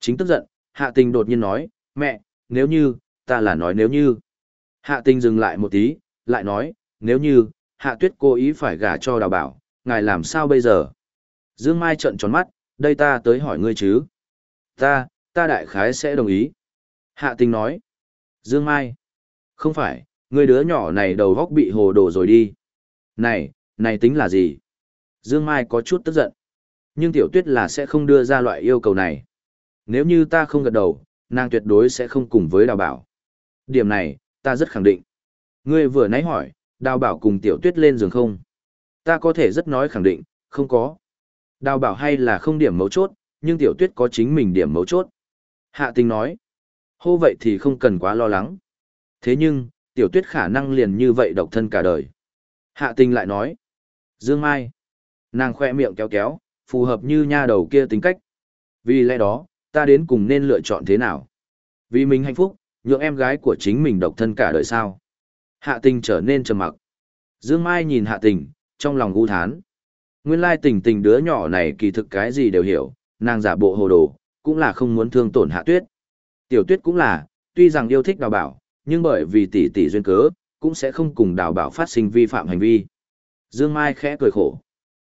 Chính tức giận, hạ tình đột nhiên nói, mẹ, nếu như, ta là nói nếu như. Hạ tình dừng lại một tí, lại nói, nếu như, hạ tuyết cố ý phải gả cho đào bảo, ngài làm sao bây giờ? Dương Mai trợn tròn mắt, đây ta tới hỏi ngươi chứ. Ta, ta đại khái sẽ đồng ý. Hạ tình nói. Dương Mai. Không phải, người đứa nhỏ này đầu góc bị hồ đồ rồi đi. Này, này tính là gì? Dương Mai có chút tức giận. Nhưng tiểu tuyết là sẽ không đưa ra loại yêu cầu này. Nếu như ta không gật đầu, nàng tuyệt đối sẽ không cùng với đào bảo. Điểm này, ta rất khẳng định. Ngươi vừa nãy hỏi, đào bảo cùng tiểu tuyết lên giường không? Ta có thể rất nói khẳng định, không có. Đào bảo hay là không điểm mấu chốt, nhưng tiểu tuyết có chính mình điểm mấu chốt. Hạ tình nói, hô vậy thì không cần quá lo lắng. Thế nhưng, tiểu tuyết khả năng liền như vậy độc thân cả đời. Hạ tình lại nói, Dương Mai, nàng khoe miệng kéo kéo, phù hợp như nha đầu kia tính cách. Vì lẽ đó, ta đến cùng nên lựa chọn thế nào? Vì mình hạnh phúc, nhượng em gái của chính mình độc thân cả đời sao? Hạ tình trở nên trầm mặc. Dương Mai nhìn hạ tình, trong lòng u thán. Nguyên lai tình tình đứa nhỏ này kỳ thực cái gì đều hiểu, nàng giả bộ hồ đồ, cũng là không muốn thương tổn hạ tuyết. Tiểu tuyết cũng là, tuy rằng yêu thích đào bảo, nhưng bởi vì tỷ tỷ duyên cớ, cũng sẽ không cùng đào bảo phát sinh vi phạm hành vi. Dương Mai khẽ cười khổ.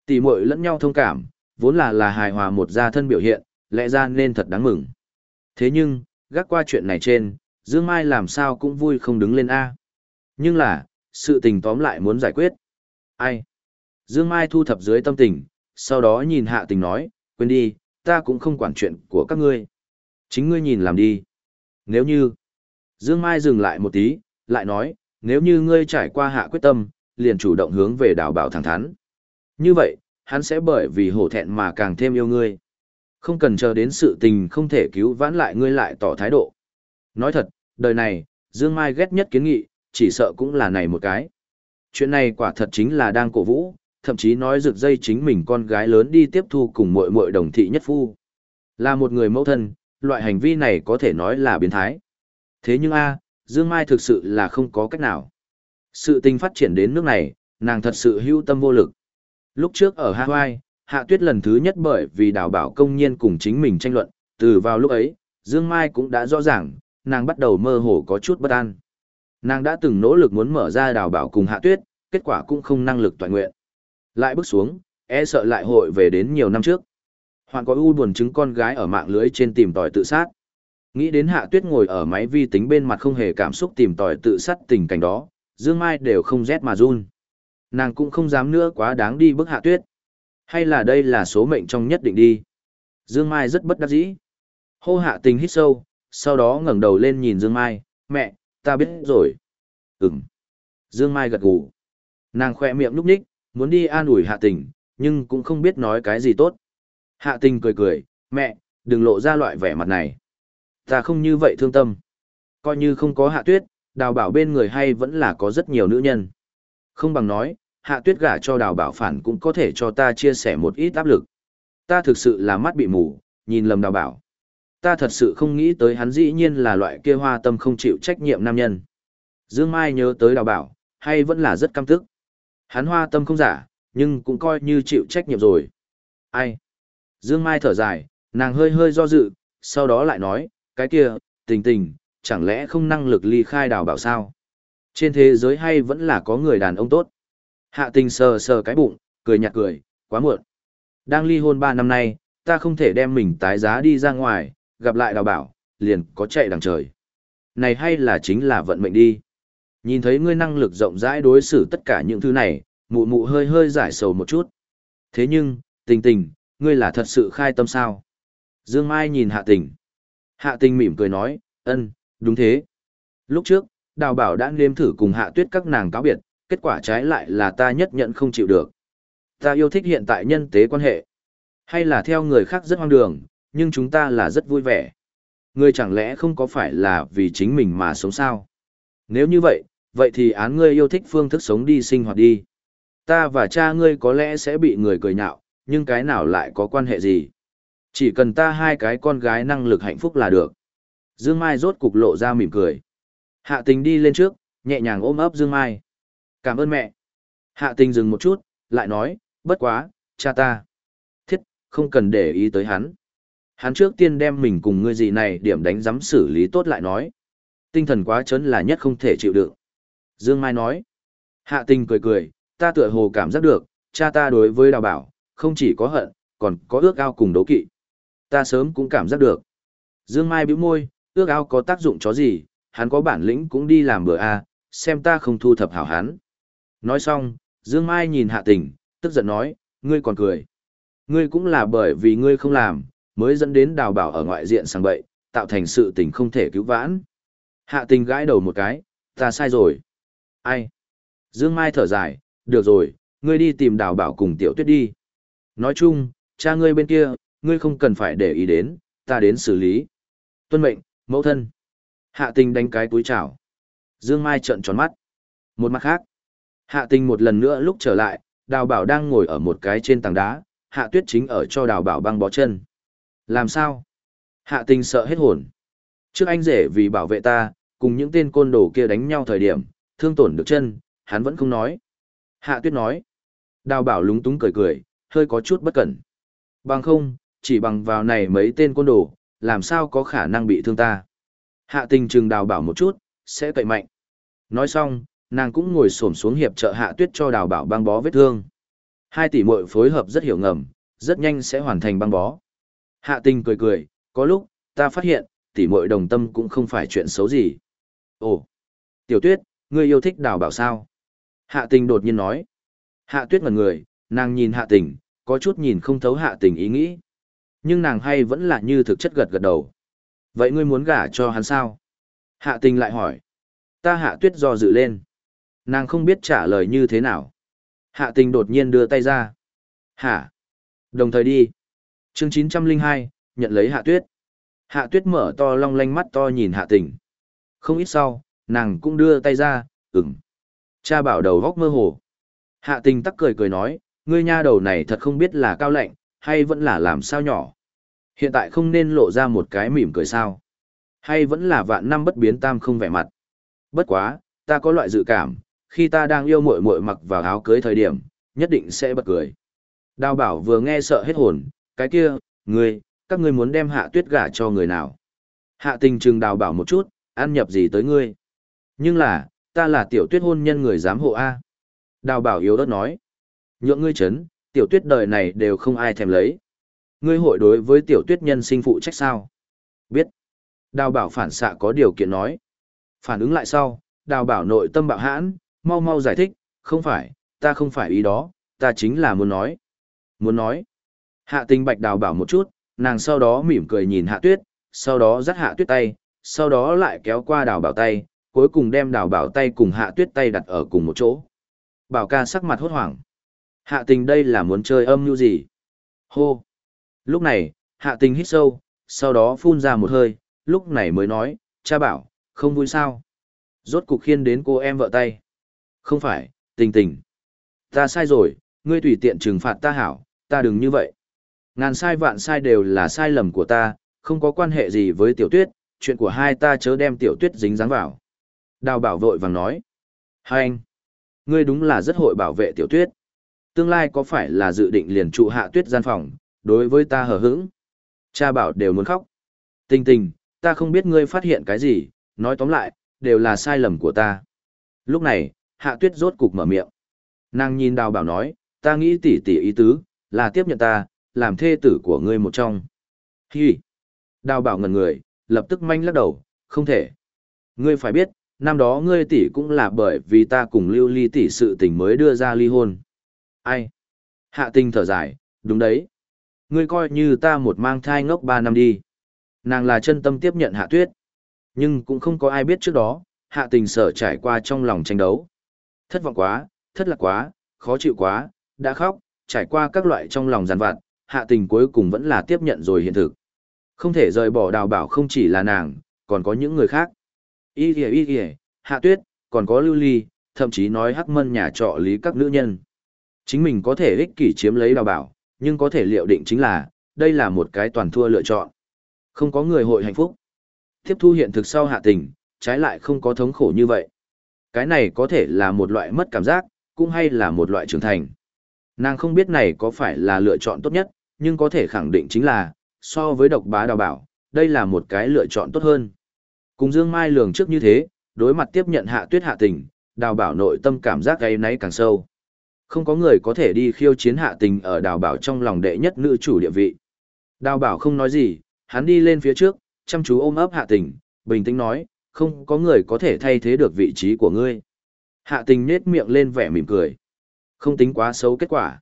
Tỷ muội lẫn nhau thông cảm, vốn là là hài hòa một gia thân biểu hiện, lẽ ra nên thật đáng mừng. Thế nhưng, gác qua chuyện này trên, Dương Mai làm sao cũng vui không đứng lên A. Nhưng là, sự tình tóm lại muốn giải quyết. Ai? Dương Mai thu thập dưới tâm tình, sau đó nhìn hạ tình nói, quên đi, ta cũng không quản chuyện của các ngươi. Chính ngươi nhìn làm đi. Nếu như, Dương Mai dừng lại một tí, lại nói, nếu như ngươi trải qua hạ quyết tâm, liền chủ động hướng về đảo bảo thẳng thắn. Như vậy, hắn sẽ bởi vì hổ thẹn mà càng thêm yêu ngươi. Không cần chờ đến sự tình không thể cứu vãn lại ngươi lại tỏ thái độ. Nói thật, đời này, Dương Mai ghét nhất kiến nghị, chỉ sợ cũng là này một cái. Chuyện này quả thật chính là đang cổ vũ, thậm chí nói rực dây chính mình con gái lớn đi tiếp thu cùng muội muội đồng thị nhất phu. Là một người mẫu thân, loại hành vi này có thể nói là biến thái. Thế nhưng a, Dương Mai thực sự là không có cách nào. Sự tình phát triển đến nước này, nàng thật sự hưu tâm vô lực. Lúc trước ở Hawaii, Hạ Tuyết lần thứ nhất bởi vì đào bảo công nhiên cùng chính mình tranh luận, từ vào lúc ấy, Dương Mai cũng đã rõ ràng, nàng bắt đầu mơ hồ có chút bất an. Nàng đã từng nỗ lực muốn mở ra đào bảo cùng Hạ Tuyết, kết quả cũng không năng lực toàn nguyện. Lại bước xuống, e sợ lại hội về đến nhiều năm trước. Hoạn có u buồn chứng con gái ở mạng lưới trên tìm tòi tự sát. Nghĩ đến Hạ Tuyết ngồi ở máy vi tính bên mặt không hề cảm xúc tìm tòi tự sát tình cảnh đó, Dương Mai đều không rét mà run. Nàng cũng không dám nữa quá đáng đi bức Hạ Tuyết. Hay là đây là số mệnh trong nhất định đi. Dương Mai rất bất đắc dĩ. Hô Hạ tình hít sâu, sau đó ngẩng đầu lên nhìn Dương Mai, mẹ, ta biết rồi. Ừm. Dương Mai gật gù. Nàng khoe miệng lúc ních, muốn đi an ủi Hạ tình, nhưng cũng không biết nói cái gì tốt. Hạ tình cười cười, mẹ, đừng lộ ra loại vẻ mặt này. Ta không như vậy thương tâm. Coi như không có hạ tuyết, đào bảo bên người hay vẫn là có rất nhiều nữ nhân. Không bằng nói, hạ tuyết gả cho đào bảo phản cũng có thể cho ta chia sẻ một ít áp lực. Ta thực sự là mắt bị mù, nhìn lầm đào bảo. Ta thật sự không nghĩ tới hắn dĩ nhiên là loại kia hoa tâm không chịu trách nhiệm nam nhân. Dương Mai nhớ tới đào bảo, hay vẫn là rất căm tức. Hắn hoa tâm không giả, nhưng cũng coi như chịu trách nhiệm rồi. Ai? Dương Mai thở dài, nàng hơi hơi do dự, sau đó lại nói, cái kia, tình tình, chẳng lẽ không năng lực ly khai đào bảo sao? Trên thế giới hay vẫn là có người đàn ông tốt. Hạ tình sờ sờ cái bụng, cười nhạt cười, quá muộn. Đang ly hôn 3 năm nay, ta không thể đem mình tái giá đi ra ngoài, gặp lại đào bảo, liền có chạy đằng trời. Này hay là chính là vận mệnh đi. Nhìn thấy ngươi năng lực rộng rãi đối xử tất cả những thứ này, mụ mụ hơi hơi giải sầu một chút. Thế nhưng, tình tình, ngươi là thật sự khai tâm sao? Dương Mai nhìn hạ tình. Hạ tình mỉm cười nói, ân, đúng thế. Lúc trước, đào bảo đã nếm thử cùng hạ tuyết các nàng cáo biệt, kết quả trái lại là ta nhất nhận không chịu được. Ta yêu thích hiện tại nhân tế quan hệ. Hay là theo người khác rất hoang đường, nhưng chúng ta là rất vui vẻ. Ngươi chẳng lẽ không có phải là vì chính mình mà sống sao? Nếu như vậy, vậy thì án ngươi yêu thích phương thức sống đi sinh hoạt đi. Ta và cha ngươi có lẽ sẽ bị người cười nhạo, nhưng cái nào lại có quan hệ gì? Chỉ cần ta hai cái con gái năng lực hạnh phúc là được. Dương Mai rốt cục lộ ra mỉm cười. Hạ tình đi lên trước, nhẹ nhàng ôm ấp Dương Mai. Cảm ơn mẹ. Hạ tình dừng một chút, lại nói, bất quá, cha ta. Thiết, không cần để ý tới hắn. Hắn trước tiên đem mình cùng ngươi gì này điểm đánh giám xử lý tốt lại nói. Tinh thần quá chấn là nhất không thể chịu đựng. Dương Mai nói. Hạ tình cười cười, ta tựa hồ cảm giác được, cha ta đối với đào bảo, không chỉ có hận, còn có ước ao cùng đấu kỵ. Ta sớm cũng cảm giác được. Dương Mai bĩu môi, ước ao có tác dụng chó gì, hắn có bản lĩnh cũng đi làm bữa a, xem ta không thu thập hảo hắn. Nói xong, Dương Mai nhìn Hạ Tình, tức giận nói, ngươi còn cười. Ngươi cũng là bởi vì ngươi không làm, mới dẫn đến đào bảo ở ngoại diện sang bậy, tạo thành sự tình không thể cứu vãn. Hạ Tình gãi đầu một cái, ta sai rồi. Ai? Dương Mai thở dài, được rồi, ngươi đi tìm đào bảo cùng tiểu tuyết đi. Nói chung, cha ngươi bên kia, ngươi không cần phải để ý đến, ta đến xử lý. Tuân mệnh, mẫu thân. Hạ tình đánh cái túi chảo. Dương Mai trợn tròn mắt. Một mặt khác. Hạ tình một lần nữa lúc trở lại, đào bảo đang ngồi ở một cái trên tảng đá, hạ tuyết chính ở cho đào bảo băng bó chân. Làm sao? Hạ tình sợ hết hồn. Trước anh rể vì bảo vệ ta, cùng những tên côn đồ kia đánh nhau thời điểm, thương tổn được chân, hắn vẫn không nói. Hạ tuyết nói. Đào bảo lúng túng cười cười, hơi có chút bất cẩn. Bằng không, chỉ bằng vào này mấy tên côn đồ, làm sao có khả năng bị thương ta. Hạ tình trừng đào bảo một chút, sẽ cậy mạnh. Nói xong, nàng cũng ngồi xổm xuống hiệp trợ hạ tuyết cho đào bảo băng bó vết thương. Hai tỷ muội phối hợp rất hiểu ngầm, rất nhanh sẽ hoàn thành băng bó. Hạ tình cười cười, có lúc, ta phát hiện, tỷ muội đồng tâm cũng không phải chuyện xấu gì. Ồ, tiểu tuyết, ngươi yêu thích đào bảo sao? Hạ tình đột nhiên nói. Hạ tuyết ngần người, nàng nhìn hạ tình, có chút nhìn không thấu hạ tình ý nghĩ. Nhưng nàng hay vẫn là như thực chất gật gật đầu. Vậy ngươi muốn gả cho hắn sao? Hạ tình lại hỏi. Ta hạ tuyết do dự lên. Nàng không biết trả lời như thế nào. Hạ tình đột nhiên đưa tay ra. Hả? Đồng thời đi. chương 902, nhận lấy hạ tuyết. Hạ tuyết mở to long lanh mắt to nhìn hạ tình. Không ít sau, nàng cũng đưa tay ra, ừm. Cha bảo đầu góc mơ hồ. Hạ tình tắc cười cười nói, ngươi nha đầu này thật không biết là cao lạnh, hay vẫn là làm sao nhỏ. Hiện tại không nên lộ ra một cái mỉm cười sao. Hay vẫn là vạn năm bất biến tam không vẻ mặt. Bất quá, ta có loại dự cảm, khi ta đang yêu muội muội mặc vào áo cưới thời điểm, nhất định sẽ bật cười. Đào bảo vừa nghe sợ hết hồn, cái kia, ngươi, các ngươi muốn đem hạ tuyết gả cho người nào. Hạ tình trừng đào bảo một chút, ăn nhập gì tới ngươi. Nhưng là, ta là tiểu tuyết hôn nhân người giám hộ A. Đào bảo yếu đất nói. Nhượng ngươi chấn, tiểu tuyết đời này đều không ai thèm lấy. Ngươi hội đối với tiểu tuyết nhân sinh phụ trách sao? Biết. Đào bảo phản xạ có điều kiện nói. Phản ứng lại sau, đào bảo nội tâm bạo hãn, mau mau giải thích, không phải, ta không phải ý đó, ta chính là muốn nói. Muốn nói. Hạ tình bạch đào bảo một chút, nàng sau đó mỉm cười nhìn hạ tuyết, sau đó dắt hạ tuyết tay, sau đó lại kéo qua đào bảo tay, cuối cùng đem đào bảo tay cùng hạ tuyết tay đặt ở cùng một chỗ. Bảo ca sắc mặt hốt hoảng. Hạ tình đây là muốn chơi âm như gì? Hô! Lúc này, hạ tình hít sâu, sau đó phun ra một hơi, lúc này mới nói, cha bảo, không vui sao? Rốt cục khiên đến cô em vợ tay. Không phải, tình tình. Ta sai rồi, ngươi tùy tiện trừng phạt ta hảo, ta đừng như vậy. Ngàn sai vạn sai đều là sai lầm của ta, không có quan hệ gì với tiểu tuyết, chuyện của hai ta chớ đem tiểu tuyết dính dáng vào. Đào bảo vội vàng nói. Hai anh, ngươi đúng là rất hội bảo vệ tiểu tuyết. Tương lai có phải là dự định liền trụ hạ tuyết gian phòng, đối với ta hờ hững. Cha bảo đều muốn khóc. Tình tình, ta không biết ngươi phát hiện cái gì, nói tóm lại, đều là sai lầm của ta. Lúc này, hạ tuyết rốt cục mở miệng. Nàng nhìn đào bảo nói, ta nghĩ tỉ tỉ ý tứ, là tiếp nhận ta, làm thê tử của ngươi một trong. Hi! Đào bảo ngần người, lập tức manh lắc đầu, không thể. Ngươi phải biết, năm đó ngươi tỷ cũng là bởi vì ta cùng lưu ly tỷ sự tình mới đưa ra ly hôn. Ai? Hạ tình thở dài, đúng đấy. Ngươi coi như ta một mang thai ngốc ba năm đi. Nàng là chân tâm tiếp nhận hạ tuyết. Nhưng cũng không có ai biết trước đó, hạ tình sở trải qua trong lòng tranh đấu. Thất vọng quá, thất lạc quá, khó chịu quá, đã khóc, trải qua các loại trong lòng giàn vặt, hạ tình cuối cùng vẫn là tiếp nhận rồi hiện thực. Không thể rời bỏ đào bảo không chỉ là nàng, còn có những người khác. Y kìa y kìa, hạ tuyết, còn có lưu ly, thậm chí nói hắc mân nhà trọ lý các nữ nhân. Chính mình có thể ích kỷ chiếm lấy đào bảo, nhưng có thể liệu định chính là, đây là một cái toàn thua lựa chọn. Không có người hội hạnh phúc. Tiếp thu hiện thực sau hạ tình, trái lại không có thống khổ như vậy. Cái này có thể là một loại mất cảm giác, cũng hay là một loại trưởng thành. Nàng không biết này có phải là lựa chọn tốt nhất, nhưng có thể khẳng định chính là, so với độc bá đào bảo, đây là một cái lựa chọn tốt hơn. Cùng Dương Mai lường trước như thế, đối mặt tiếp nhận hạ tuyết hạ tình, đào bảo nội tâm cảm giác gây náy càng sâu. Không có người có thể đi khiêu chiến hạ tình ở đào bảo trong lòng đệ nhất nữ chủ địa vị. Đào bảo không nói gì, hắn đi lên phía trước, chăm chú ôm ấp hạ tình, bình tĩnh nói, không có người có thể thay thế được vị trí của ngươi. Hạ tình nết miệng lên vẻ mỉm cười. Không tính quá xấu kết quả.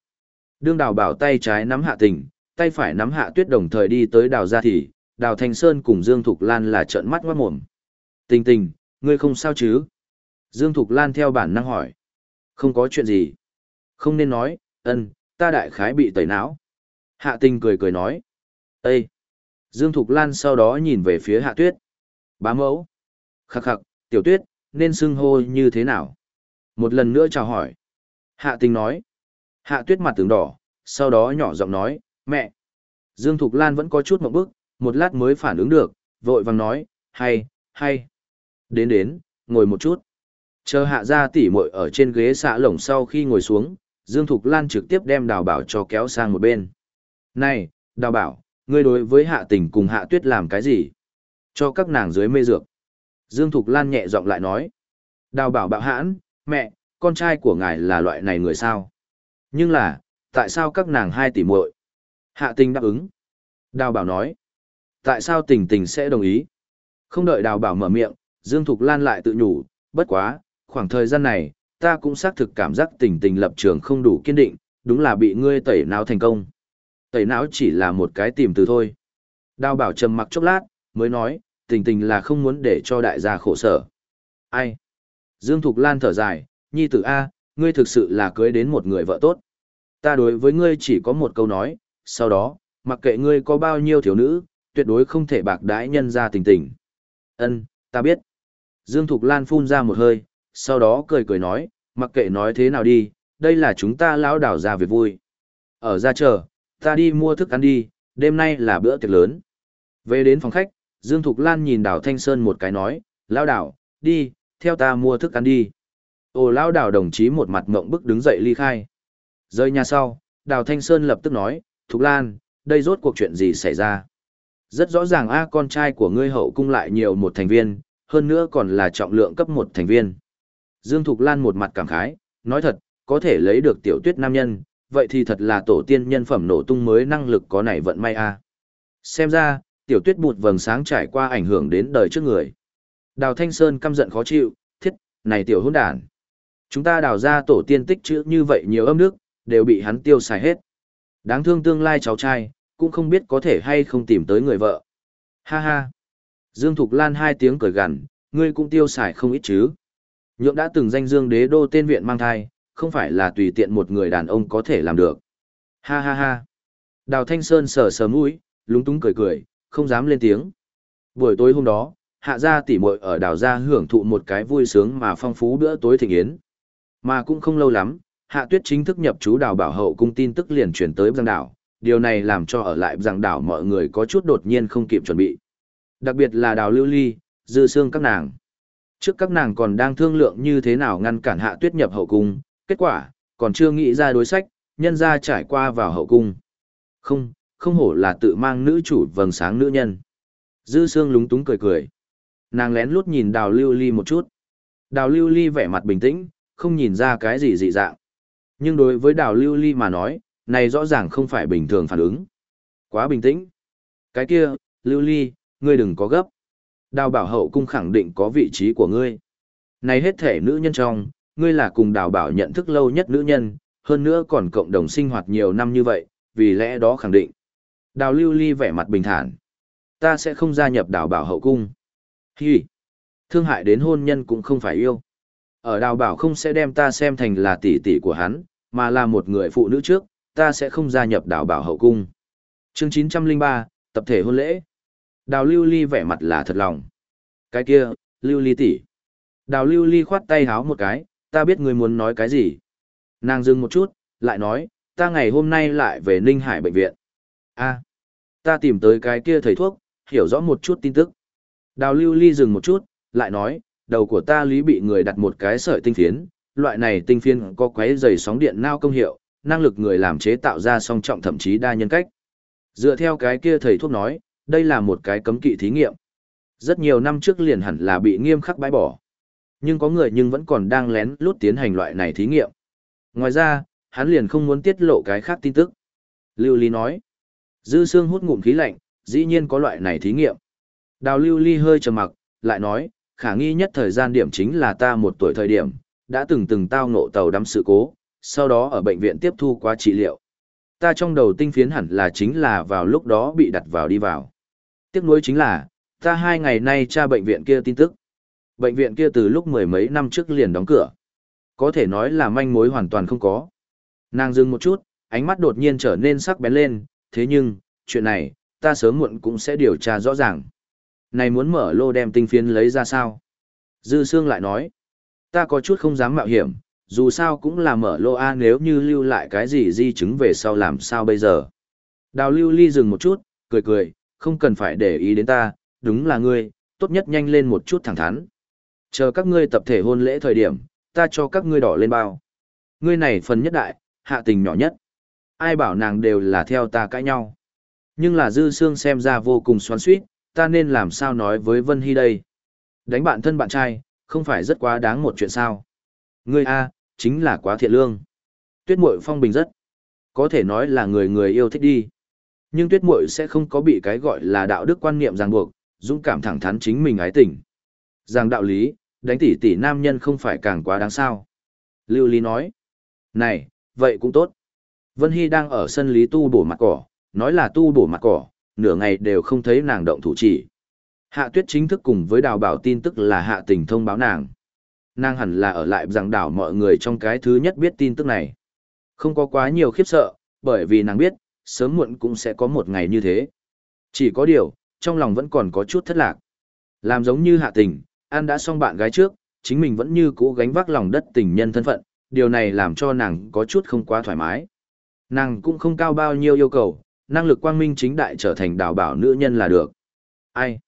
Đương đào bảo tay trái nắm hạ tình, tay phải nắm hạ tuyết đồng thời đi tới đào gia thì, đào thanh sơn cùng Dương Thục Lan là trợn mắt ngoát mồm. Tình tình, ngươi không sao chứ? Dương Thục Lan theo bản năng hỏi. Không có chuyện gì. Không nên nói, ân, ta đại khái bị tẩy não. Hạ tình cười cười nói. Ê! Dương Thục Lan sau đó nhìn về phía hạ tuyết. Bá mẫu. Khắc khắc, tiểu tuyết, nên xưng hô như thế nào? Một lần nữa chào hỏi. Hạ tình nói. Hạ tuyết mặt tướng đỏ, sau đó nhỏ giọng nói, mẹ. Dương Thục Lan vẫn có chút mộng bức, một lát mới phản ứng được, vội vàng nói, hay, hay. Đến đến, ngồi một chút. Chờ hạ ra tỉ muội ở trên ghế xạ lồng sau khi ngồi xuống, Dương Thục Lan trực tiếp đem đào bảo cho kéo sang một bên. Này, đào bảo, ngươi đối với hạ tình cùng hạ tuyết làm cái gì? Cho các nàng dưới mê dược. Dương Thục Lan nhẹ giọng lại nói. Đào bảo bạo hãn, mẹ, con trai của ngài là loại này người sao? Nhưng là, tại sao các nàng hai tỷ muội? Hạ tình đáp ứng. Đào bảo nói. Tại sao tình tình sẽ đồng ý? Không đợi đào bảo mở miệng, Dương Thục Lan lại tự nhủ, bất quá, khoảng thời gian này, ta cũng xác thực cảm giác tình tình lập trường không đủ kiên định, đúng là bị ngươi tẩy não thành công. Tẩy não chỉ là một cái tìm từ thôi. Đào bảo trầm mặc chốc lát, mới nói, tình tình là không muốn để cho đại gia khổ sở. Ai? Dương Thục Lan thở dài, nhi tử A, ngươi thực sự là cưới đến một người vợ tốt. Ta đối với ngươi chỉ có một câu nói, sau đó, mặc kệ ngươi có bao nhiêu thiếu nữ, tuyệt đối không thể bạc đãi nhân ra tình tình. Ân, ta biết. Dương Thục Lan phun ra một hơi, sau đó cười cười nói, mặc kệ nói thế nào đi, đây là chúng ta lão đảo ra việc vui. Ở ra chờ, ta đi mua thức ăn đi, đêm nay là bữa tiệc lớn. Về đến phòng khách, Dương Thục Lan nhìn đảo Thanh Sơn một cái nói, lão đảo, đi, theo ta mua thức ăn đi. Ồ lão đảo đồng chí một mặt ngộng bức đứng dậy ly khai. Rơi nhà sau, đào Thanh Sơn lập tức nói, Thục Lan, đây rốt cuộc chuyện gì xảy ra? Rất rõ ràng a con trai của ngươi hậu cung lại nhiều một thành viên, hơn nữa còn là trọng lượng cấp một thành viên. Dương Thục Lan một mặt cảm khái, nói thật, có thể lấy được tiểu tuyết nam nhân, vậy thì thật là tổ tiên nhân phẩm nổ tung mới năng lực có này vận may a. Xem ra, tiểu tuyết bụt vầng sáng trải qua ảnh hưởng đến đời trước người. Đào Thanh Sơn căm giận khó chịu, thiết, này tiểu hôn đàn. Chúng ta đào ra tổ tiên tích chữ như vậy nhiều âm nước, đều bị hắn tiêu xài hết. Đáng thương tương lai cháu trai, cũng không biết có thể hay không tìm tới người vợ. Ha ha. Dương Thục Lan hai tiếng cười gằn, ngươi cũng tiêu xài không ít chứ. Nhượng đã từng danh dương đế đô tên viện mang thai, không phải là tùy tiện một người đàn ông có thể làm được. Ha ha ha. Đào Thanh Sơn sờ sờ mũi, lúng túng cười cười, không dám lên tiếng. Buổi tối hôm đó, hạ gia tỷ muội ở đào gia hưởng thụ một cái vui sướng mà phong phú bữa tối thịnh yến. Mà cũng không lâu lắm, hạ tuyết chính thức nhập chú đào bảo hậu cung tin tức liền chuyển tới giang đảo, điều này làm cho ở lại giang đảo mọi người có chút đột nhiên không kịp chuẩn bị. Đặc biệt là đào lưu ly, dư xương các nàng. Trước các nàng còn đang thương lượng như thế nào ngăn cản hạ tuyết nhập hậu cung, kết quả, còn chưa nghĩ ra đối sách, nhân ra trải qua vào hậu cung. Không, không hổ là tự mang nữ chủ vầng sáng nữ nhân. Dư xương lúng túng cười cười. Nàng lén lút nhìn đào lưu ly một chút. Đào lưu ly vẻ mặt bình tĩnh, không nhìn ra cái gì dị dạng. Nhưng đối với đào lưu ly mà nói, này rõ ràng không phải bình thường phản ứng. Quá bình tĩnh. Cái kia, lưu ly, ngươi đừng có gấp. Đào bảo hậu cung khẳng định có vị trí của ngươi. Này hết thể nữ nhân trong, ngươi là cùng đào bảo nhận thức lâu nhất nữ nhân, hơn nữa còn cộng đồng sinh hoạt nhiều năm như vậy, vì lẽ đó khẳng định. Đào lưu ly vẻ mặt bình thản. Ta sẽ không gia nhập đào bảo hậu cung. Hi! Thương hại đến hôn nhân cũng không phải yêu. Ở đào bảo không sẽ đem ta xem thành là tỷ tỷ của hắn, mà là một người phụ nữ trước, ta sẽ không gia nhập đào bảo hậu cung. Chương 903, tập thể hôn lễ. Đào lưu ly vẻ mặt là thật lòng. Cái kia, lưu ly tỷ. Đào lưu ly khoát tay háo một cái, ta biết người muốn nói cái gì. Nàng dừng một chút, lại nói, ta ngày hôm nay lại về Ninh Hải bệnh viện. a ta tìm tới cái kia thầy thuốc, hiểu rõ một chút tin tức. Đào lưu ly dừng một chút, lại nói, đầu của ta lý bị người đặt một cái sợi tinh phiến, loại này tinh phiến có quấy dày sóng điện nao công hiệu, năng lực người làm chế tạo ra song trọng thậm chí đa nhân cách. Dựa theo cái kia thầy thuốc nói, đây là một cái cấm kỵ thí nghiệm. Rất nhiều năm trước liền hẳn là bị nghiêm khắc bãi bỏ. Nhưng có người nhưng vẫn còn đang lén lút tiến hành loại này thí nghiệm. Ngoài ra, hắn liền không muốn tiết lộ cái khác tin tức. Lưu Ly nói, dư xương hút ngụm khí lạnh, dĩ nhiên có loại này thí nghiệm. Đào Lưu Ly hơi trầm mặc, lại nói, khả nghi nhất thời gian điểm chính là ta một tuổi thời điểm, đã từng từng tao ngộ tàu đắm sự cố, sau đó ở bệnh viện tiếp thu quá trị liệu. Ta trong đầu tinh phiến hẳn là chính là vào lúc đó bị đặt vào đi vào. Tiếc nuối chính là, ta hai ngày nay tra bệnh viện kia tin tức. Bệnh viện kia từ lúc mười mấy năm trước liền đóng cửa. Có thể nói là manh mối hoàn toàn không có. Nàng dừng một chút, ánh mắt đột nhiên trở nên sắc bén lên, thế nhưng, chuyện này, ta sớm muộn cũng sẽ điều tra rõ ràng. Này muốn mở lô đem tinh phiến lấy ra sao? Dư Sương lại nói, ta có chút không dám mạo hiểm, dù sao cũng là mở lô A nếu như lưu lại cái gì di chứng về sau làm sao bây giờ. Đào lưu ly dừng một chút, cười cười, không cần phải để ý đến ta, đúng là ngươi, tốt nhất nhanh lên một chút thẳng thắn. Chờ các ngươi tập thể hôn lễ thời điểm, ta cho các ngươi đỏ lên bao. Ngươi này phần nhất đại, hạ tình nhỏ nhất. Ai bảo nàng đều là theo ta cãi nhau. Nhưng là dư xương xem ra vô cùng xoắn suýt, ta nên làm sao nói với Vân Hy đây. Đánh bạn thân bạn trai, không phải rất quá đáng một chuyện sao. Ngươi A, chính là quá thiện lương. Tuyết mội phong bình rất. Có thể nói là người người yêu thích đi. Nhưng tuyết muội sẽ không có bị cái gọi là đạo đức quan niệm ràng buộc, dũng cảm thẳng thắn chính mình ái tình. rằng đạo lý, đánh tỷ tỷ nam nhân không phải càng quá đáng sao. Lưu Lý nói, này, vậy cũng tốt. Vân Hy đang ở sân lý tu bổ mặt cỏ, nói là tu bổ mặt cỏ, nửa ngày đều không thấy nàng động thủ chỉ. Hạ tuyết chính thức cùng với đào bảo tin tức là hạ tình thông báo nàng. Nàng hẳn là ở lại rằng đảo mọi người trong cái thứ nhất biết tin tức này. Không có quá nhiều khiếp sợ, bởi vì nàng biết, sớm muộn cũng sẽ có một ngày như thế. Chỉ có điều, trong lòng vẫn còn có chút thất lạc. Làm giống như hạ tình, An đã xong bạn gái trước, chính mình vẫn như cũ gánh vác lòng đất tình nhân thân phận, điều này làm cho nàng có chút không quá thoải mái. Nàng cũng không cao bao nhiêu yêu cầu, năng lực quang minh chính đại trở thành đào bảo nữ nhân là được. Ai?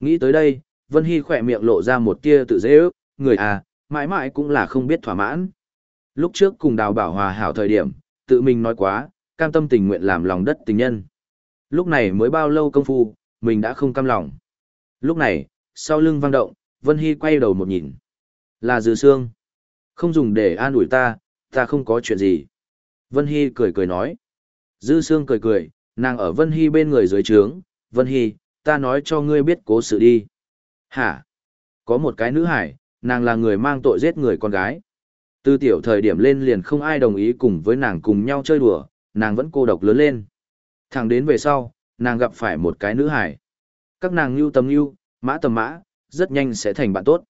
Nghĩ tới đây, Vân Hy khỏe miệng lộ ra một tia tự dễ ước, người à, mãi mãi cũng là không biết thỏa mãn. Lúc trước cùng đào bảo hòa hảo thời điểm, tự mình nói quá, cam tâm tình nguyện làm lòng đất tình nhân. Lúc này mới bao lâu công phu, mình đã không cam lòng. Lúc này, sau lưng vang động, Vân Hy quay đầu một nhìn. Là Dư Sương. Không dùng để an ủi ta, ta không có chuyện gì. Vân Hy cười cười nói. Dư Sương cười cười, nàng ở Vân Hy bên người dưới trướng. Vân Hy, ta nói cho ngươi biết cố sự đi. Hả? Có một cái nữ hải, nàng là người mang tội giết người con gái. Từ tiểu thời điểm lên liền không ai đồng ý cùng với nàng cùng nhau chơi đùa, nàng vẫn cô độc lớn lên. Thẳng đến về sau, nàng gặp phải một cái nữ hải. Các nàng lưu tầm lưu, mã tầm mã, rất nhanh sẽ thành bạn tốt.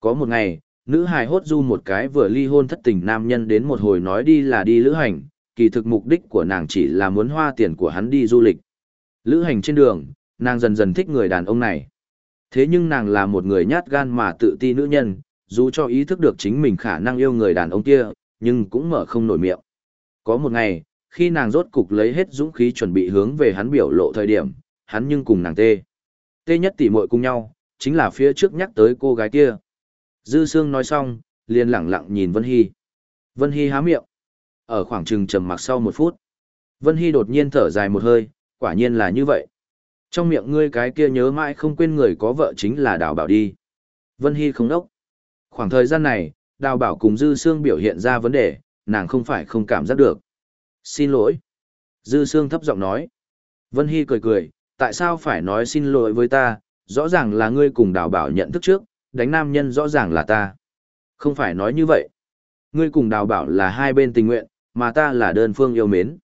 Có một ngày, nữ hải hốt du một cái vừa ly hôn thất tình nam nhân đến một hồi nói đi là đi lữ hành, kỳ thực mục đích của nàng chỉ là muốn hoa tiền của hắn đi du lịch. Lữ hành trên đường, nàng dần dần thích người đàn ông này. Thế nhưng nàng là một người nhát gan mà tự ti nữ nhân, dù cho ý thức được chính mình khả năng yêu người đàn ông kia, nhưng cũng mở không nổi miệng. Có một ngày, khi nàng rốt cục lấy hết dũng khí chuẩn bị hướng về hắn biểu lộ thời điểm, hắn nhưng cùng nàng tê. Tê nhất tỉ muội cùng nhau, chính là phía trước nhắc tới cô gái kia. Dư Sương nói xong, liền lặng lặng nhìn Vân Hy. Vân Hy há miệng. Ở khoảng chừng trầm mặc sau một phút. Vân Hy đột nhiên thở dài một hơi, quả nhiên là như vậy. Trong miệng ngươi cái kia nhớ mãi không quên người có vợ chính là đào bảo đi. Vân Hy không đốc. Khoảng thời gian này, đào bảo cùng Dư Sương biểu hiện ra vấn đề, nàng không phải không cảm giác được. Xin lỗi. Dư Sương thấp giọng nói. Vân Hy cười cười, tại sao phải nói xin lỗi với ta, rõ ràng là ngươi cùng đào bảo nhận thức trước, đánh nam nhân rõ ràng là ta. Không phải nói như vậy. Ngươi cùng đào bảo là hai bên tình nguyện, mà ta là đơn phương yêu mến.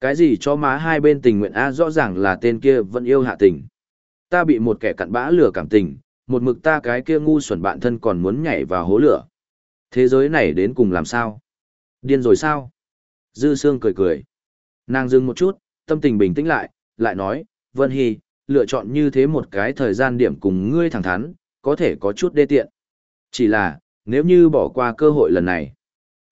Cái gì cho má hai bên tình nguyện A rõ ràng là tên kia vẫn yêu hạ tình. Ta bị một kẻ cặn bã lừa cảm tình, một mực ta cái kia ngu xuẩn bạn thân còn muốn nhảy vào hố lửa. Thế giới này đến cùng làm sao? Điên rồi sao? Dư Sương cười cười. Nàng dừng một chút, tâm tình bình tĩnh lại, lại nói, Vân Hy, lựa chọn như thế một cái thời gian điểm cùng ngươi thẳng thắn, có thể có chút đê tiện. Chỉ là, nếu như bỏ qua cơ hội lần này.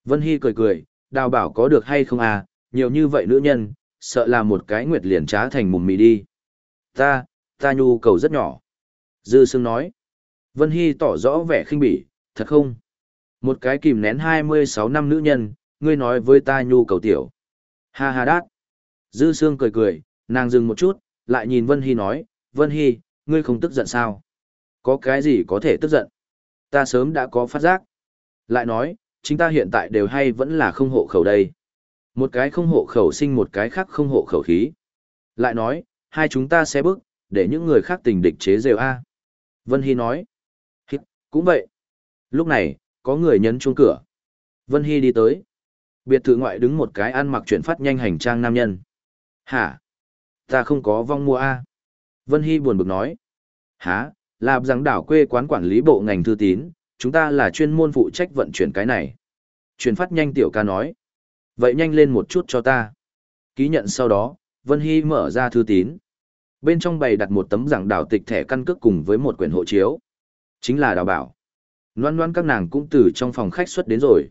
Vân Hy cười cười, đào bảo có được hay không à, nhiều như vậy nữ nhân, sợ là một cái nguyệt liền trá thành mùng mì đi. Ta, ta nhu cầu rất nhỏ. Dư Sương nói. Vân Hy tỏ rõ vẻ khinh bỉ, thật không? Một cái kìm nén 26 năm nữ nhân, ngươi nói với ta nhu cầu tiểu. Ha ha đát. Dư Sương cười cười, nàng dừng một chút, lại nhìn Vân Hy nói, Vân Hy, ngươi không tức giận sao? Có cái gì có thể tức giận? Ta sớm đã có phát giác. Lại nói, chính ta hiện tại đều hay vẫn là không hộ khẩu đây. Một cái không hộ khẩu sinh một cái khác không hộ khẩu khí. Lại nói, hai chúng ta sẽ bước, để những người khác tình địch chế rêu A. Vân Hy nói. Hít, cũng vậy. Lúc này, có người nhấn chuông cửa. Vân Hy đi tới. Biệt thự ngoại đứng một cái ăn mặc chuyển phát nhanh hành trang nam nhân. Hả? Ta không có vong mua A. Vân Hy buồn bực nói. Hả? Lạp rằng đảo quê quán quản lý bộ ngành thư tín, chúng ta là chuyên môn phụ trách vận chuyển cái này. Chuyển phát nhanh tiểu ca nói. Vậy nhanh lên một chút cho ta. Ký nhận sau đó, Vân Hy mở ra thư tín. Bên trong bày đặt một tấm giảng đảo tịch thẻ căn cước cùng với một quyển hộ chiếu. Chính là đào bảo. Loan loan các nàng cũng từ trong phòng khách xuất đến rồi.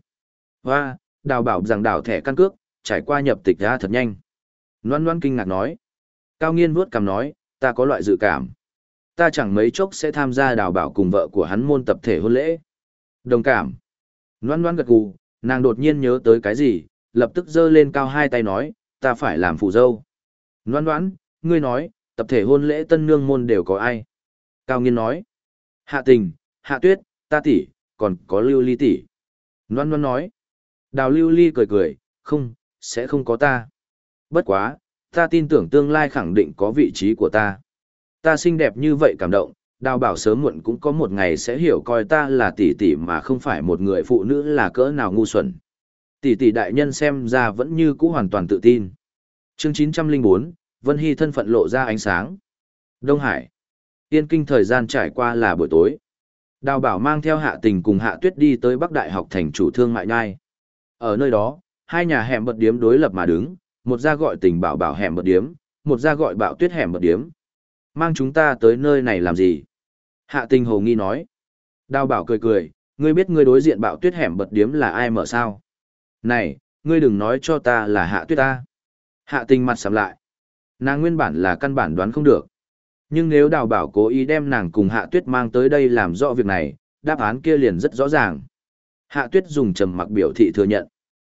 Hoa, đào bảo giảng đảo thẻ căn cước, trải qua nhập tịch ra thật nhanh. Loan loan kinh ngạc nói. Cao nghiên vuốt cằm nói, ta có loại dự cảm. Ta chẳng mấy chốc sẽ tham gia đào bảo cùng vợ của hắn môn tập thể hôn lễ. Đồng cảm. Loan loan gật gù, nàng đột nhiên nhớ tới cái gì, lập tức giơ lên cao hai tay nói, ta phải làm phụ dâu. Loan Loan, ngươi nói, tập thể hôn lễ tân nương môn đều có ai? Cao nghiên nói, hạ tình, hạ tuyết, ta tỷ, còn có lưu ly tỷ. Loan loan nói, đào lưu ly cười cười, không, sẽ không có ta. Bất quá, ta tin tưởng tương lai khẳng định có vị trí của ta. Ta xinh đẹp như vậy cảm động, đào bảo sớm muộn cũng có một ngày sẽ hiểu coi ta là tỷ tỷ mà không phải một người phụ nữ là cỡ nào ngu xuẩn. Tỷ tỷ đại nhân xem ra vẫn như cũ hoàn toàn tự tin. Chương 904, Vân Hy thân phận lộ ra ánh sáng. Đông Hải. Yên kinh thời gian trải qua là buổi tối. Đào bảo mang theo hạ tình cùng hạ tuyết đi tới Bắc Đại học thành chủ thương mại nhai. Ở nơi đó, hai nhà hẻm bật điếm đối lập mà đứng, một gia gọi tình bảo bảo hẻm bật điếm, một gia gọi bảo tuyết hẻm bật điếm. Mang chúng ta tới nơi này làm gì? Hạ tình hồ nghi nói. Đào bảo cười cười, ngươi biết ngươi đối diện bảo tuyết hẻm bật điếm là ai mở sao? Này, ngươi đừng nói cho ta là hạ tuyết ta. Hạ tình mặt sầm lại. Nàng nguyên bản là căn bản đoán không được. Nhưng nếu đào bảo cố ý đem nàng cùng hạ tuyết mang tới đây làm rõ việc này, đáp án kia liền rất rõ ràng. Hạ tuyết dùng trầm mặc biểu thị thừa nhận.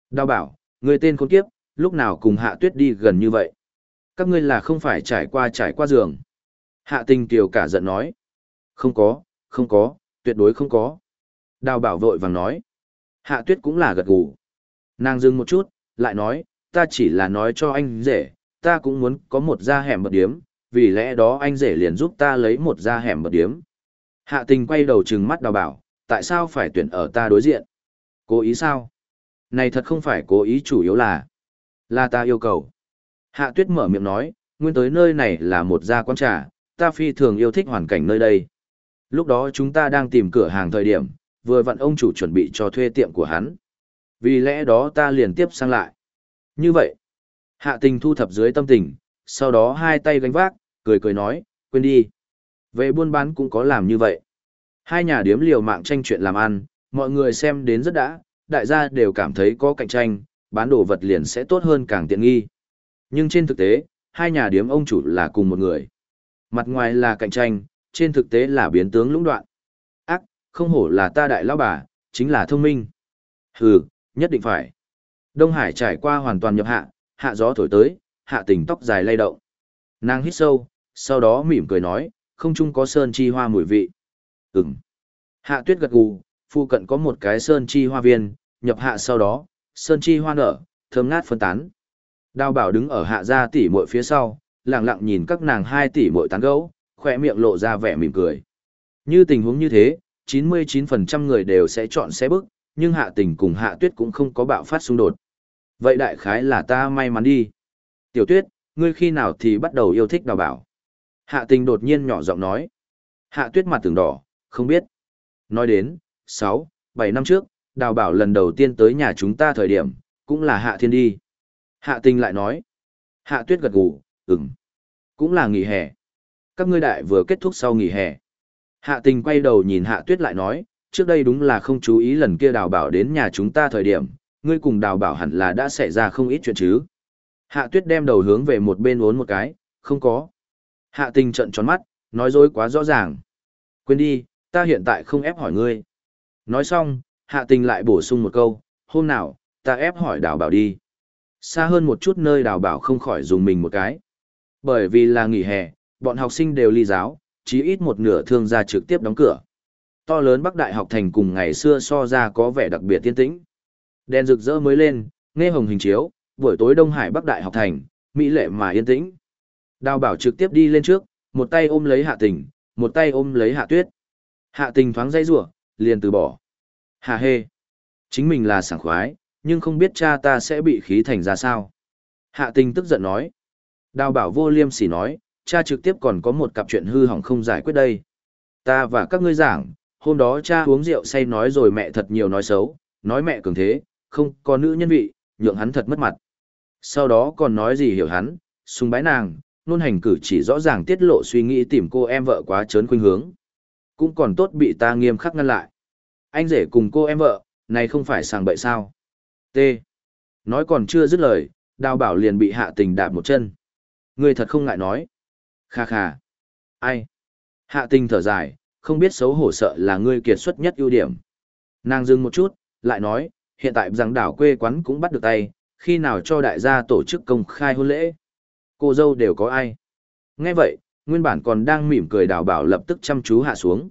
Đao bảo, người tên con kiếp, lúc nào cùng hạ tuyết đi gần như vậy. Các ngươi là không phải trải qua trải qua giường. Hạ tình kiều cả giận nói. Không có, không có, tuyệt đối không có. Đào bảo vội vàng nói. Hạ tuyết cũng là gật gù. Nàng dừng một chút, lại nói, ta chỉ là nói cho anh rể, ta cũng muốn có một da hẻm bật điếm, vì lẽ đó anh rể liền giúp ta lấy một da hẻm bật điếm. Hạ tình quay đầu trừng mắt đào bảo, tại sao phải tuyển ở ta đối diện? Cố ý sao? Này thật không phải cố ý chủ yếu là, là ta yêu cầu. Hạ tuyết mở miệng nói, nguyên tới nơi này là một gia quán trà, ta phi thường yêu thích hoàn cảnh nơi đây. Lúc đó chúng ta đang tìm cửa hàng thời điểm, vừa vặn ông chủ chuẩn bị cho thuê tiệm của hắn. Vì lẽ đó ta liền tiếp sang lại. Như vậy, hạ tình thu thập dưới tâm tình, sau đó hai tay gánh vác, cười cười nói, quên đi. Về buôn bán cũng có làm như vậy. Hai nhà điếm liều mạng tranh chuyện làm ăn, mọi người xem đến rất đã, đại gia đều cảm thấy có cạnh tranh, bán đồ vật liền sẽ tốt hơn càng tiện nghi. Nhưng trên thực tế, hai nhà điếm ông chủ là cùng một người. Mặt ngoài là cạnh tranh, trên thực tế là biến tướng lũng đoạn. Ác, không hổ là ta đại lão bà, chính là thông minh. Hừ, nhất định phải. Đông Hải trải qua hoàn toàn nhập hạ, hạ gió thổi tới, hạ tình tóc dài lay động. Nàng hít sâu, sau đó mỉm cười nói, không chung có sơn chi hoa mùi vị. Ừm. Hạ tuyết gật gù, phụ cận có một cái sơn chi hoa viên, nhập hạ sau đó, sơn chi hoa nở, thơm ngát phân tán. Đào bảo đứng ở hạ gia tỷ muội phía sau, lặng lặng nhìn các nàng hai tỷ muội tán gẫu, khỏe miệng lộ ra vẻ mỉm cười. Như tình huống như thế, 99% người đều sẽ chọn xe bức, nhưng hạ tình cùng hạ tuyết cũng không có bạo phát xung đột. Vậy đại khái là ta may mắn đi. Tiểu tuyết, ngươi khi nào thì bắt đầu yêu thích đào bảo? Hạ tình đột nhiên nhỏ giọng nói. Hạ tuyết mặt tưởng đỏ, không biết. Nói đến, 6, 7 năm trước, đào bảo lần đầu tiên tới nhà chúng ta thời điểm, cũng là hạ thiên đi. Hạ tình lại nói. Hạ tuyết gật gù, ừm. Cũng là nghỉ hè. Các ngươi đại vừa kết thúc sau nghỉ hè. Hạ tình quay đầu nhìn hạ tuyết lại nói, trước đây đúng là không chú ý lần kia đào bảo đến nhà chúng ta thời điểm, ngươi cùng đào bảo hẳn là đã xảy ra không ít chuyện chứ. Hạ tuyết đem đầu hướng về một bên uốn một cái, không có. Hạ tình trận tròn mắt, nói dối quá rõ ràng. Quên đi, ta hiện tại không ép hỏi ngươi. Nói xong, hạ tình lại bổ sung một câu, hôm nào, ta ép hỏi đào bảo đi. Xa hơn một chút nơi đào bảo không khỏi dùng mình một cái. Bởi vì là nghỉ hè, bọn học sinh đều ly giáo, chí ít một nửa thương gia trực tiếp đóng cửa. To lớn Bắc Đại học thành cùng ngày xưa so ra có vẻ đặc biệt tiên tĩnh. Đèn rực rỡ mới lên, nghe hồng hình chiếu, buổi tối Đông Hải Bắc Đại học thành, mỹ lệ mà yên tĩnh. Đào bảo trực tiếp đi lên trước, một tay ôm lấy hạ tình, một tay ôm lấy hạ tuyết. Hạ tình thoáng dây rủa liền từ bỏ. Hà hê. Chính mình là sảng khoái, nhưng không biết cha ta sẽ bị khí thành ra sao. Hạ tình tức giận nói. Đào bảo vô liêm sỉ nói, cha trực tiếp còn có một cặp chuyện hư hỏng không giải quyết đây. Ta và các ngươi giảng, hôm đó cha uống rượu say nói rồi mẹ thật nhiều nói xấu, nói mẹ cường thế, không có nữ nhân vị, nhượng hắn thật mất mặt. Sau đó còn nói gì hiểu hắn, sung bái nàng, nôn hành cử chỉ rõ ràng tiết lộ suy nghĩ tìm cô em vợ quá trớn khuynh hướng. Cũng còn tốt bị ta nghiêm khắc ngăn lại. Anh rể cùng cô em vợ, này không phải sàng bậy sao. T. Nói còn chưa dứt lời, đào bảo liền bị hạ tình đạp một chân. Người thật không ngại nói. Kha kha. Ai? Hạ tình thở dài, không biết xấu hổ sợ là ngươi kiệt xuất nhất ưu điểm. Nàng dừng một chút, lại nói, hiện tại rằng đảo quê quán cũng bắt được tay, khi nào cho đại gia tổ chức công khai hôn lễ. Cô dâu đều có ai? Nghe vậy, nguyên bản còn đang mỉm cười đào bảo lập tức chăm chú hạ xuống.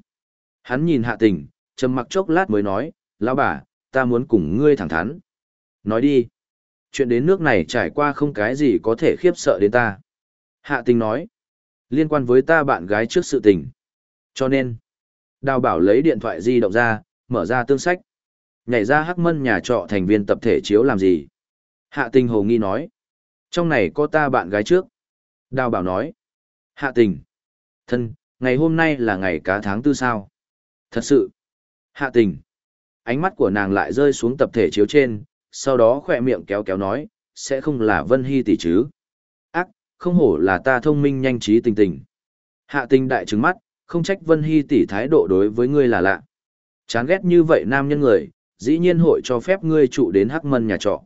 Hắn nhìn hạ tình, trầm mặc chốc lát mới nói, lão bà, ta muốn cùng ngươi thẳng thắn. Nói đi. Chuyện đến nước này trải qua không cái gì có thể khiếp sợ đến ta. Hạ tình nói. Liên quan với ta bạn gái trước sự tình. Cho nên, đào bảo lấy điện thoại di động ra, mở ra tương sách. Nhảy ra hắc mân nhà trọ thành viên tập thể chiếu làm gì? Hạ tình hồ nghi nói. Trong này có ta bạn gái trước. Đào bảo nói. Hạ tình. Thân, ngày hôm nay là ngày cá tháng tư sao? Thật sự. Hạ tình. Ánh mắt của nàng lại rơi xuống tập thể chiếu trên, sau đó khỏe miệng kéo kéo nói, sẽ không là Vân Hy tỷ chứ. Ác, không hổ là ta thông minh nhanh trí tình tình. Hạ tình đại trứng mắt, không trách Vân Hy tỷ thái độ đối với ngươi là lạ. Chán ghét như vậy nam nhân người, dĩ nhiên hội cho phép ngươi trụ đến hắc mân nhà trọ.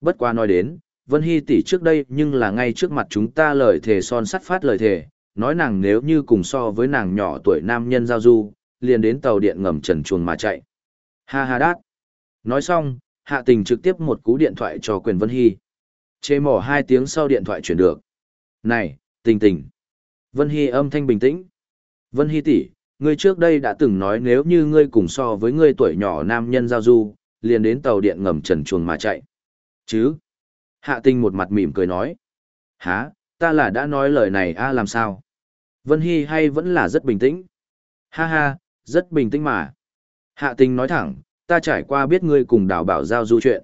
Bất qua nói đến, Vân Hy tỷ trước đây nhưng là ngay trước mặt chúng ta lời thề son sắt phát lời thề, nói nàng nếu như cùng so với nàng nhỏ tuổi nam nhân giao du, liền đến tàu điện ngầm trần chuồng mà chạy. Ha ha đát. Nói xong, hạ tình trực tiếp một cú điện thoại cho quyền Vân Hy. Chê mỏ hai tiếng sau điện thoại chuyển được. Này, tình tình. Vân Hy âm thanh bình tĩnh. Vân Hy tỷ, ngươi trước đây đã từng nói nếu như ngươi cùng so với ngươi tuổi nhỏ nam nhân giao du, liền đến tàu điện ngầm trần chuồng mà chạy. Chứ? Hạ Tinh một mặt mỉm cười nói. Hả, ta là đã nói lời này a làm sao? Vân Hy hay vẫn là rất bình tĩnh? Ha ha, rất bình tĩnh mà. Hạ Tinh nói thẳng, ta trải qua biết ngươi cùng đào bảo giao du chuyện.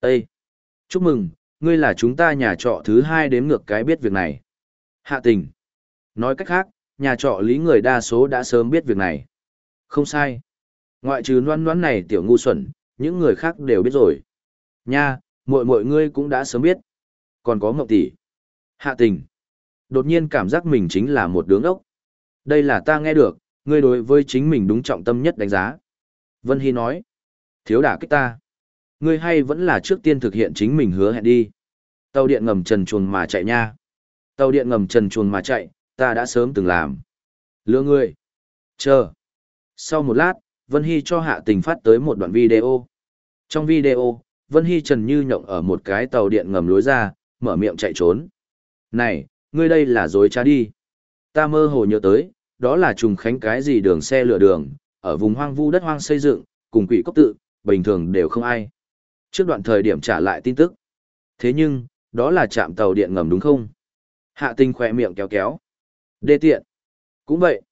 Ê! Chúc mừng, ngươi là chúng ta nhà trọ thứ hai đếm ngược cái biết việc này. Hạ tình. Nói cách khác, nhà trọ lý người đa số đã sớm biết việc này. Không sai. Ngoại trừ noan noan này tiểu ngu xuẩn, những người khác đều biết rồi. Nha, muội muội ngươi cũng đã sớm biết. Còn có ngọc tỷ. Hạ tình. Đột nhiên cảm giác mình chính là một đứa ốc. Đây là ta nghe được, ngươi đối với chính mình đúng trọng tâm nhất đánh giá. Vân Hy nói. Thiếu đả kích ta. Ngươi hay vẫn là trước tiên thực hiện chính mình hứa hẹn đi. Tàu điện ngầm trần chuồn mà chạy nha. Tàu điện ngầm trần chuồn mà chạy, ta đã sớm từng làm. Lừa ngươi. Chờ. Sau một lát, Vân Hy cho Hạ Tình phát tới một đoạn video. Trong video, Vân Hy Trần Như nhộng ở một cái tàu điện ngầm lối ra, mở miệng chạy trốn. Này, ngươi đây là dối trá đi. Ta mơ hồ nhớ tới, đó là trùng khánh cái gì đường xe lửa đường, ở vùng hoang vu đất hoang xây dựng, cùng quỷ cốc tự, bình thường đều không ai. Trước đoạn thời điểm trả lại tin tức. Thế nhưng, đó là trạm tàu điện ngầm đúng không? Hạ tinh khỏe miệng kéo kéo. Đê tiện. Cũng vậy.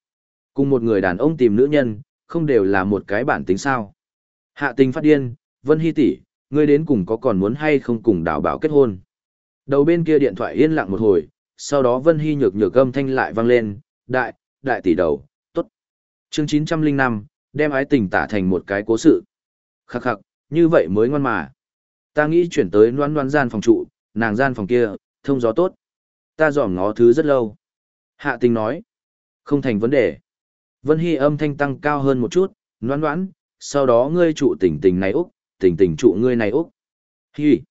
Cùng một người đàn ông tìm nữ nhân, không đều là một cái bản tính sao. Hạ tinh phát điên, Vân Hy tỷ, ngươi đến cùng có còn muốn hay không cùng đào bảo kết hôn. Đầu bên kia điện thoại yên lặng một hồi, sau đó Vân Hy nhược nhược âm thanh lại vang lên, đại, đại tỷ đầu, tốt. Chương 905, đem ái tình tả thành một cái cố sự. Khắc khắc, như vậy mới ngoan mà. Ta nghĩ chuyển tới noan noan gian phòng trụ, nàng gian phòng kia, thông gió tốt. Ta dòm ngó thứ rất lâu. Hạ tình nói, không thành vấn đề. Vân Hy âm thanh tăng cao hơn một chút, noan noan, sau đó ngươi trụ tỉnh tình này úc, tình tình trụ ngươi này úc. Hi.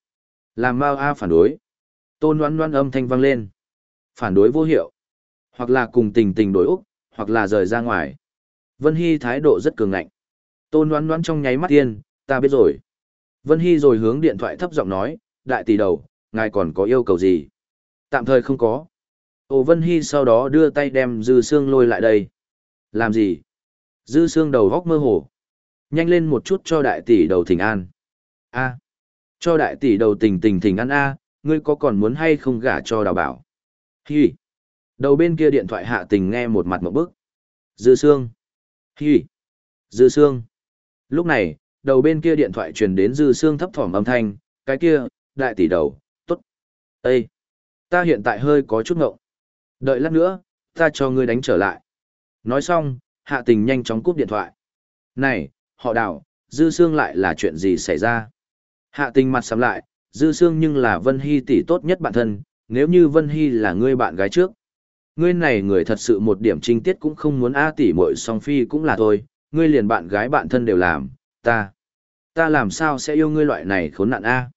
Làm mau A phản đối. Tôn đoán đoán âm thanh vang lên. Phản đối vô hiệu. Hoặc là cùng tình tình đối úc, hoặc là rời ra ngoài. Vân Hy thái độ rất cường ngạnh. Tôn đoán đoán trong nháy mắt tiên, ta biết rồi. Vân Hy rồi hướng điện thoại thấp giọng nói, đại tỷ đầu, ngài còn có yêu cầu gì? Tạm thời không có. Ồ Vân Hy sau đó đưa tay đem Dư Sương lôi lại đây. Làm gì? Dư Sương đầu góc mơ hồ. Nhanh lên một chút cho đại tỷ đầu thỉnh an. A. Cho đại tỷ đầu tình tình thỉnh an A, ngươi có còn muốn hay không gả cho đào bảo? Hi. Đầu bên kia điện thoại hạ tình nghe một mặt một bức. Dư Sương. Hi! Dư Sương! Lúc này, đầu bên kia điện thoại truyền đến Dư Sương thấp thỏm âm thanh, cái kia, đại tỷ đầu, tốt. Ê! Ta hiện tại hơi có chút ngộng. Đợi lát nữa, ta cho ngươi đánh trở lại. Nói xong, hạ tình nhanh chóng cúp điện thoại. Này, họ đào, Dư xương lại là chuyện gì xảy ra? Hạ tình mặt sắm lại, Dư xương nhưng là Vân Hy tỷ tốt nhất bạn thân, nếu như Vân Hy là ngươi bạn gái trước, ngươi này người thật sự một điểm trinh tiết cũng không muốn a tỷ muội song phi cũng là thôi, ngươi liền bạn gái bạn thân đều làm, ta, ta làm sao sẽ yêu ngươi loại này khốn nạn a?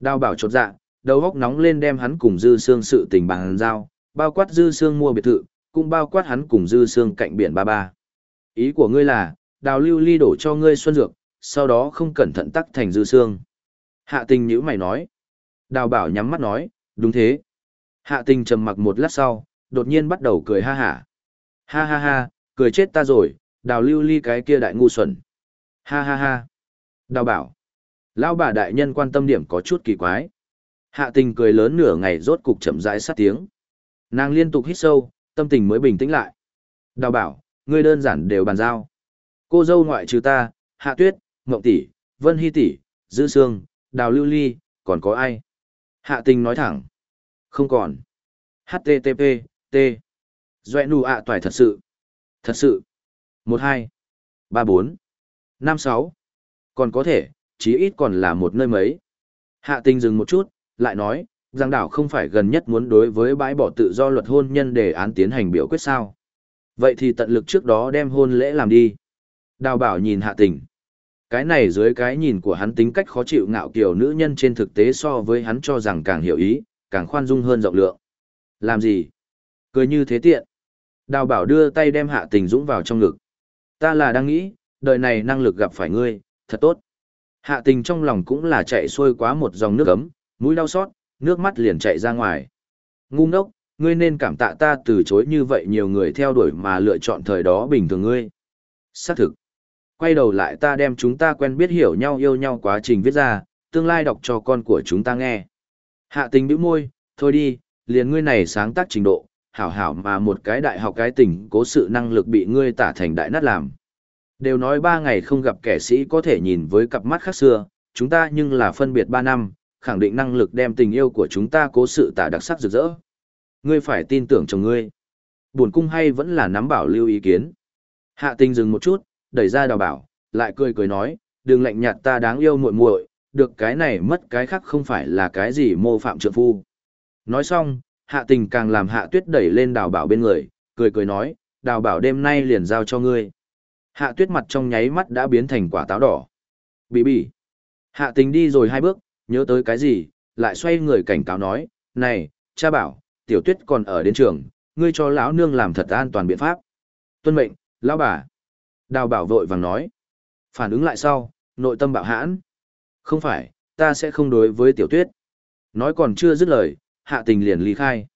Đao bảo chột dạ, đầu góc nóng lên đem hắn cùng dư xương sự tình bằng giao, bao quát dư xương mua biệt thự, cũng bao quát hắn cùng dư xương cạnh biển ba ba. Ý của ngươi là, đào lưu ly đổ cho ngươi xuân dược, sau đó không cẩn thận tắc thành dư xương. Hạ tình nhữ mày nói. Đào bảo nhắm mắt nói, đúng thế. Hạ tình trầm mặc một lát sau, đột nhiên bắt đầu cười ha hả. Ha ha ha, cười chết ta rồi, đào lưu ly cái kia đại ngu xuẩn. Ha ha ha. Đào bảo. Lão bà đại nhân quan tâm điểm có chút kỳ quái. Hạ tình cười lớn nửa ngày rốt cục chậm rãi sát tiếng. Nàng liên tục hít sâu, Tâm tình mới bình tĩnh lại. Đào bảo, ngươi đơn giản đều bàn giao. Cô dâu ngoại trừ ta, Hạ Tuyết, Ngộng tỷ, Vân Hy tỷ, Dư Sương, Đào Lưu Ly, còn có ai? Hạ tình nói thẳng. Không còn. HTTP, T. Doẹ nụ ạ toài thật sự. Thật sự. một hai ba bốn năm sáu Còn có thể, chí ít còn là một nơi mấy. Hạ tình dừng một chút, lại nói, Giang đảo không phải gần nhất muốn đối với bãi bỏ tự do luật hôn nhân đề án tiến hành biểu quyết sao. Vậy thì tận lực trước đó đem hôn lễ làm đi. Đào bảo nhìn hạ tình. Cái này dưới cái nhìn của hắn tính cách khó chịu ngạo kiểu nữ nhân trên thực tế so với hắn cho rằng càng hiểu ý, càng khoan dung hơn rộng lượng. Làm gì? Cười như thế tiện. Đào bảo đưa tay đem hạ tình dũng vào trong ngực. Ta là đang nghĩ, đời này năng lực gặp phải ngươi, thật tốt. Hạ tình trong lòng cũng là chạy xuôi quá một dòng nước ấm, mũi đau xót, nước mắt liền chạy ra ngoài. Ngu ngốc, ngươi nên cảm tạ ta từ chối như vậy nhiều người theo đuổi mà lựa chọn thời đó bình thường ngươi. Xác thực. Quay đầu lại ta đem chúng ta quen biết hiểu nhau yêu nhau quá trình viết ra, tương lai đọc cho con của chúng ta nghe. Hạ tình bĩu môi, thôi đi, liền ngươi này sáng tác trình độ, hảo hảo mà một cái đại học cái tình cố sự năng lực bị ngươi tả thành đại nát làm. Đều nói ba ngày không gặp kẻ sĩ có thể nhìn với cặp mắt khác xưa, chúng ta nhưng là phân biệt ba năm, khẳng định năng lực đem tình yêu của chúng ta cố sự tả đặc sắc rực rỡ. Ngươi phải tin tưởng chồng ngươi. Buồn cung hay vẫn là nắm bảo lưu ý kiến. Hạ tình dừng một chút, đẩy ra đào bảo, lại cười cười nói, đừng lạnh nhạt ta đáng yêu muội muội, được cái này mất cái khác không phải là cái gì mô phạm trượng phu. Nói xong, hạ tình càng làm hạ tuyết đẩy lên đào bảo bên người, cười cười nói, đào bảo đêm nay liền giao cho ngươi. Hạ tuyết mặt trong nháy mắt đã biến thành quả táo đỏ. Bị bị. Hạ tình đi rồi hai bước, nhớ tới cái gì, lại xoay người cảnh cáo nói, này, cha bảo, tiểu tuyết còn ở đến trường, ngươi cho lão nương làm thật an toàn biện pháp. Tuân mệnh, lão bà. Đào bảo vội vàng nói. Phản ứng lại sau, nội tâm bạo hãn. Không phải, ta sẽ không đối với tiểu tuyết. Nói còn chưa dứt lời, hạ tình liền ly khai.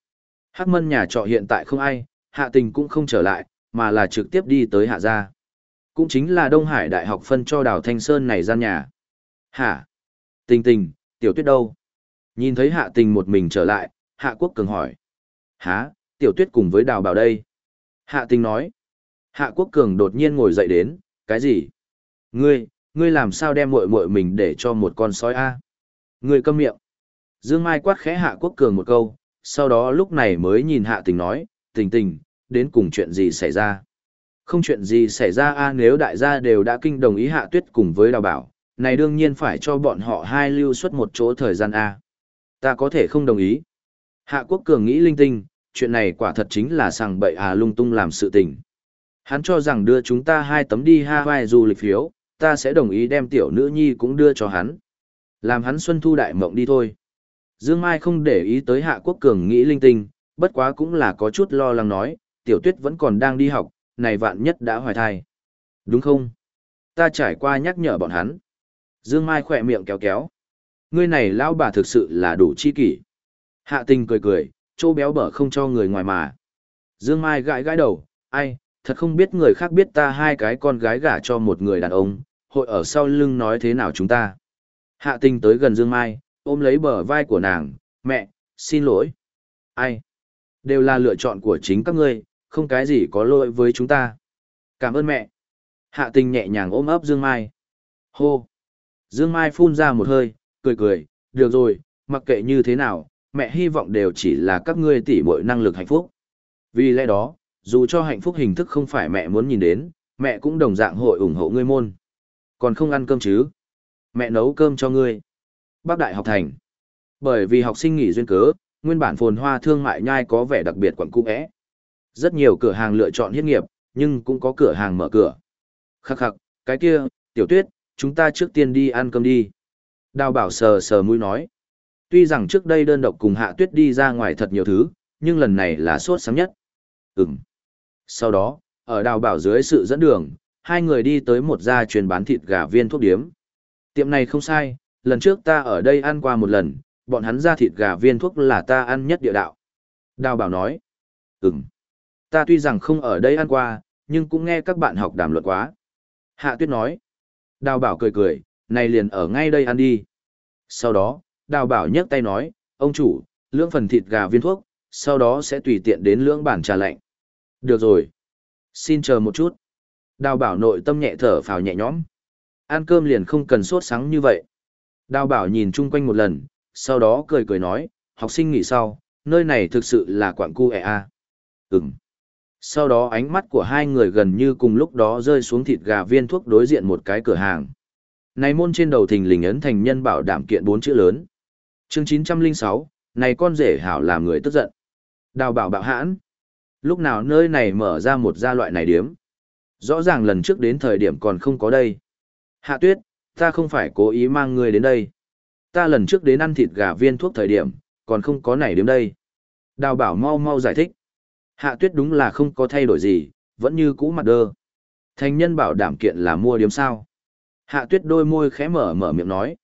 Hắc mân nhà trọ hiện tại không ai, hạ tình cũng không trở lại, mà là trực tiếp đi tới hạ gia. Cũng chính là Đông Hải Đại học phân cho đào Thanh Sơn này gian nhà. Hả? Tình tình, tiểu tuyết đâu? Nhìn thấy hạ tình một mình trở lại, hạ quốc cường hỏi. Hả, tiểu tuyết cùng với đào bảo đây. Hạ tình nói. Hạ quốc cường đột nhiên ngồi dậy đến, cái gì? Ngươi, ngươi làm sao đem muội muội mình để cho một con sói a? Ngươi câm miệng. Dương Mai quát khẽ Hạ Quốc Cường một câu, sau đó lúc này mới nhìn Hạ Tình nói, tình tình, đến cùng chuyện gì xảy ra. Không chuyện gì xảy ra a nếu đại gia đều đã kinh đồng ý Hạ Tuyết cùng với Đào Bảo, này đương nhiên phải cho bọn họ hai lưu suất một chỗ thời gian a. Ta có thể không đồng ý. Hạ Quốc Cường nghĩ linh tinh, chuyện này quả thật chính là sằng bậy à lung tung làm sự tình. Hắn cho rằng đưa chúng ta hai tấm đi Hawaii du lịch phiếu, ta sẽ đồng ý đem tiểu nữ nhi cũng đưa cho hắn. Làm hắn xuân thu đại mộng đi thôi. Dương Mai không để ý tới Hạ Quốc Cường nghĩ linh tinh, bất quá cũng là có chút lo lắng nói, tiểu tuyết vẫn còn đang đi học, này vạn nhất đã hoài thai. Đúng không? Ta trải qua nhắc nhở bọn hắn. Dương Mai khỏe miệng kéo kéo. Ngươi này lão bà thực sự là đủ chi kỷ. Hạ tình cười cười, chỗ béo bở không cho người ngoài mà. Dương Mai gãi gãi đầu, ai, thật không biết người khác biết ta hai cái con gái gả cho một người đàn ông, hội ở sau lưng nói thế nào chúng ta. Hạ tình tới gần Dương Mai, ôm lấy bờ vai của nàng, mẹ, xin lỗi. Ai? Đều là lựa chọn của chính các ngươi, không cái gì có lỗi với chúng ta. Cảm ơn mẹ. Hạ tình nhẹ nhàng ôm ấp Dương Mai. Hô. Dương Mai phun ra một hơi, cười cười, được rồi, mặc kệ như thế nào, mẹ hy vọng đều chỉ là các ngươi tỉ muội năng lực hạnh phúc. Vì lẽ đó, dù cho hạnh phúc hình thức không phải mẹ muốn nhìn đến, mẹ cũng đồng dạng hội ủng hộ ngươi môn. Còn không ăn cơm chứ? Mẹ nấu cơm cho ngươi. Bắc Đại học thành. Bởi vì học sinh nghỉ duyên cớ, nguyên bản phồn hoa thương mại nhai có vẻ đặc biệt quẩn cung ẽ. Rất nhiều cửa hàng lựa chọn hiết nghiệp, nhưng cũng có cửa hàng mở cửa. Khắc khắc, cái kia, tiểu tuyết, chúng ta trước tiên đi ăn cơm đi. Đào bảo sờ sờ mũi nói. Tuy rằng trước đây đơn độc cùng hạ tuyết đi ra ngoài thật nhiều thứ, nhưng lần này là sốt sáng nhất. Ừm. Sau đó, ở đào bảo dưới sự dẫn đường, hai người đi tới một gia truyền bán thịt gà viên thuốc điếm. Tiệm này không sai, lần trước ta ở đây ăn qua một lần, bọn hắn ra thịt gà viên thuốc là ta ăn nhất địa đạo. Đào bảo nói, ừm, ta tuy rằng không ở đây ăn qua, nhưng cũng nghe các bạn học đàm luận quá. Hạ tuyết nói, đào bảo cười cười, này liền ở ngay đây ăn đi. Sau đó, đào bảo nhấc tay nói, ông chủ, lưỡng phần thịt gà viên thuốc, sau đó sẽ tùy tiện đến lưỡng bản trà lạnh. Được rồi. Xin chờ một chút. Đào bảo nội tâm nhẹ thở phào nhẹ nhõm. Ăn cơm liền không cần sốt sắng như vậy. Đào bảo nhìn chung quanh một lần, sau đó cười cười nói, học sinh nghỉ sau, nơi này thực sự là quảng cu ẹ a. Ừm. Sau đó ánh mắt của hai người gần như cùng lúc đó rơi xuống thịt gà viên thuốc đối diện một cái cửa hàng. Này môn trên đầu thình lình ấn thành nhân bảo đảm kiện bốn chữ lớn. Chương 906, này con rể hảo làm người tức giận. Đào bảo bạo hãn. Lúc nào nơi này mở ra một gia loại này điếm. Rõ ràng lần trước đến thời điểm còn không có đây. Hạ tuyết, ta không phải cố ý mang người đến đây. Ta lần trước đến ăn thịt gà viên thuốc thời điểm, còn không có này điếm đây. Đào bảo mau mau giải thích. Hạ tuyết đúng là không có thay đổi gì, vẫn như cũ mặt đơ. Thành nhân bảo đảm kiện là mua điếm sao. Hạ tuyết đôi môi khẽ mở mở miệng nói.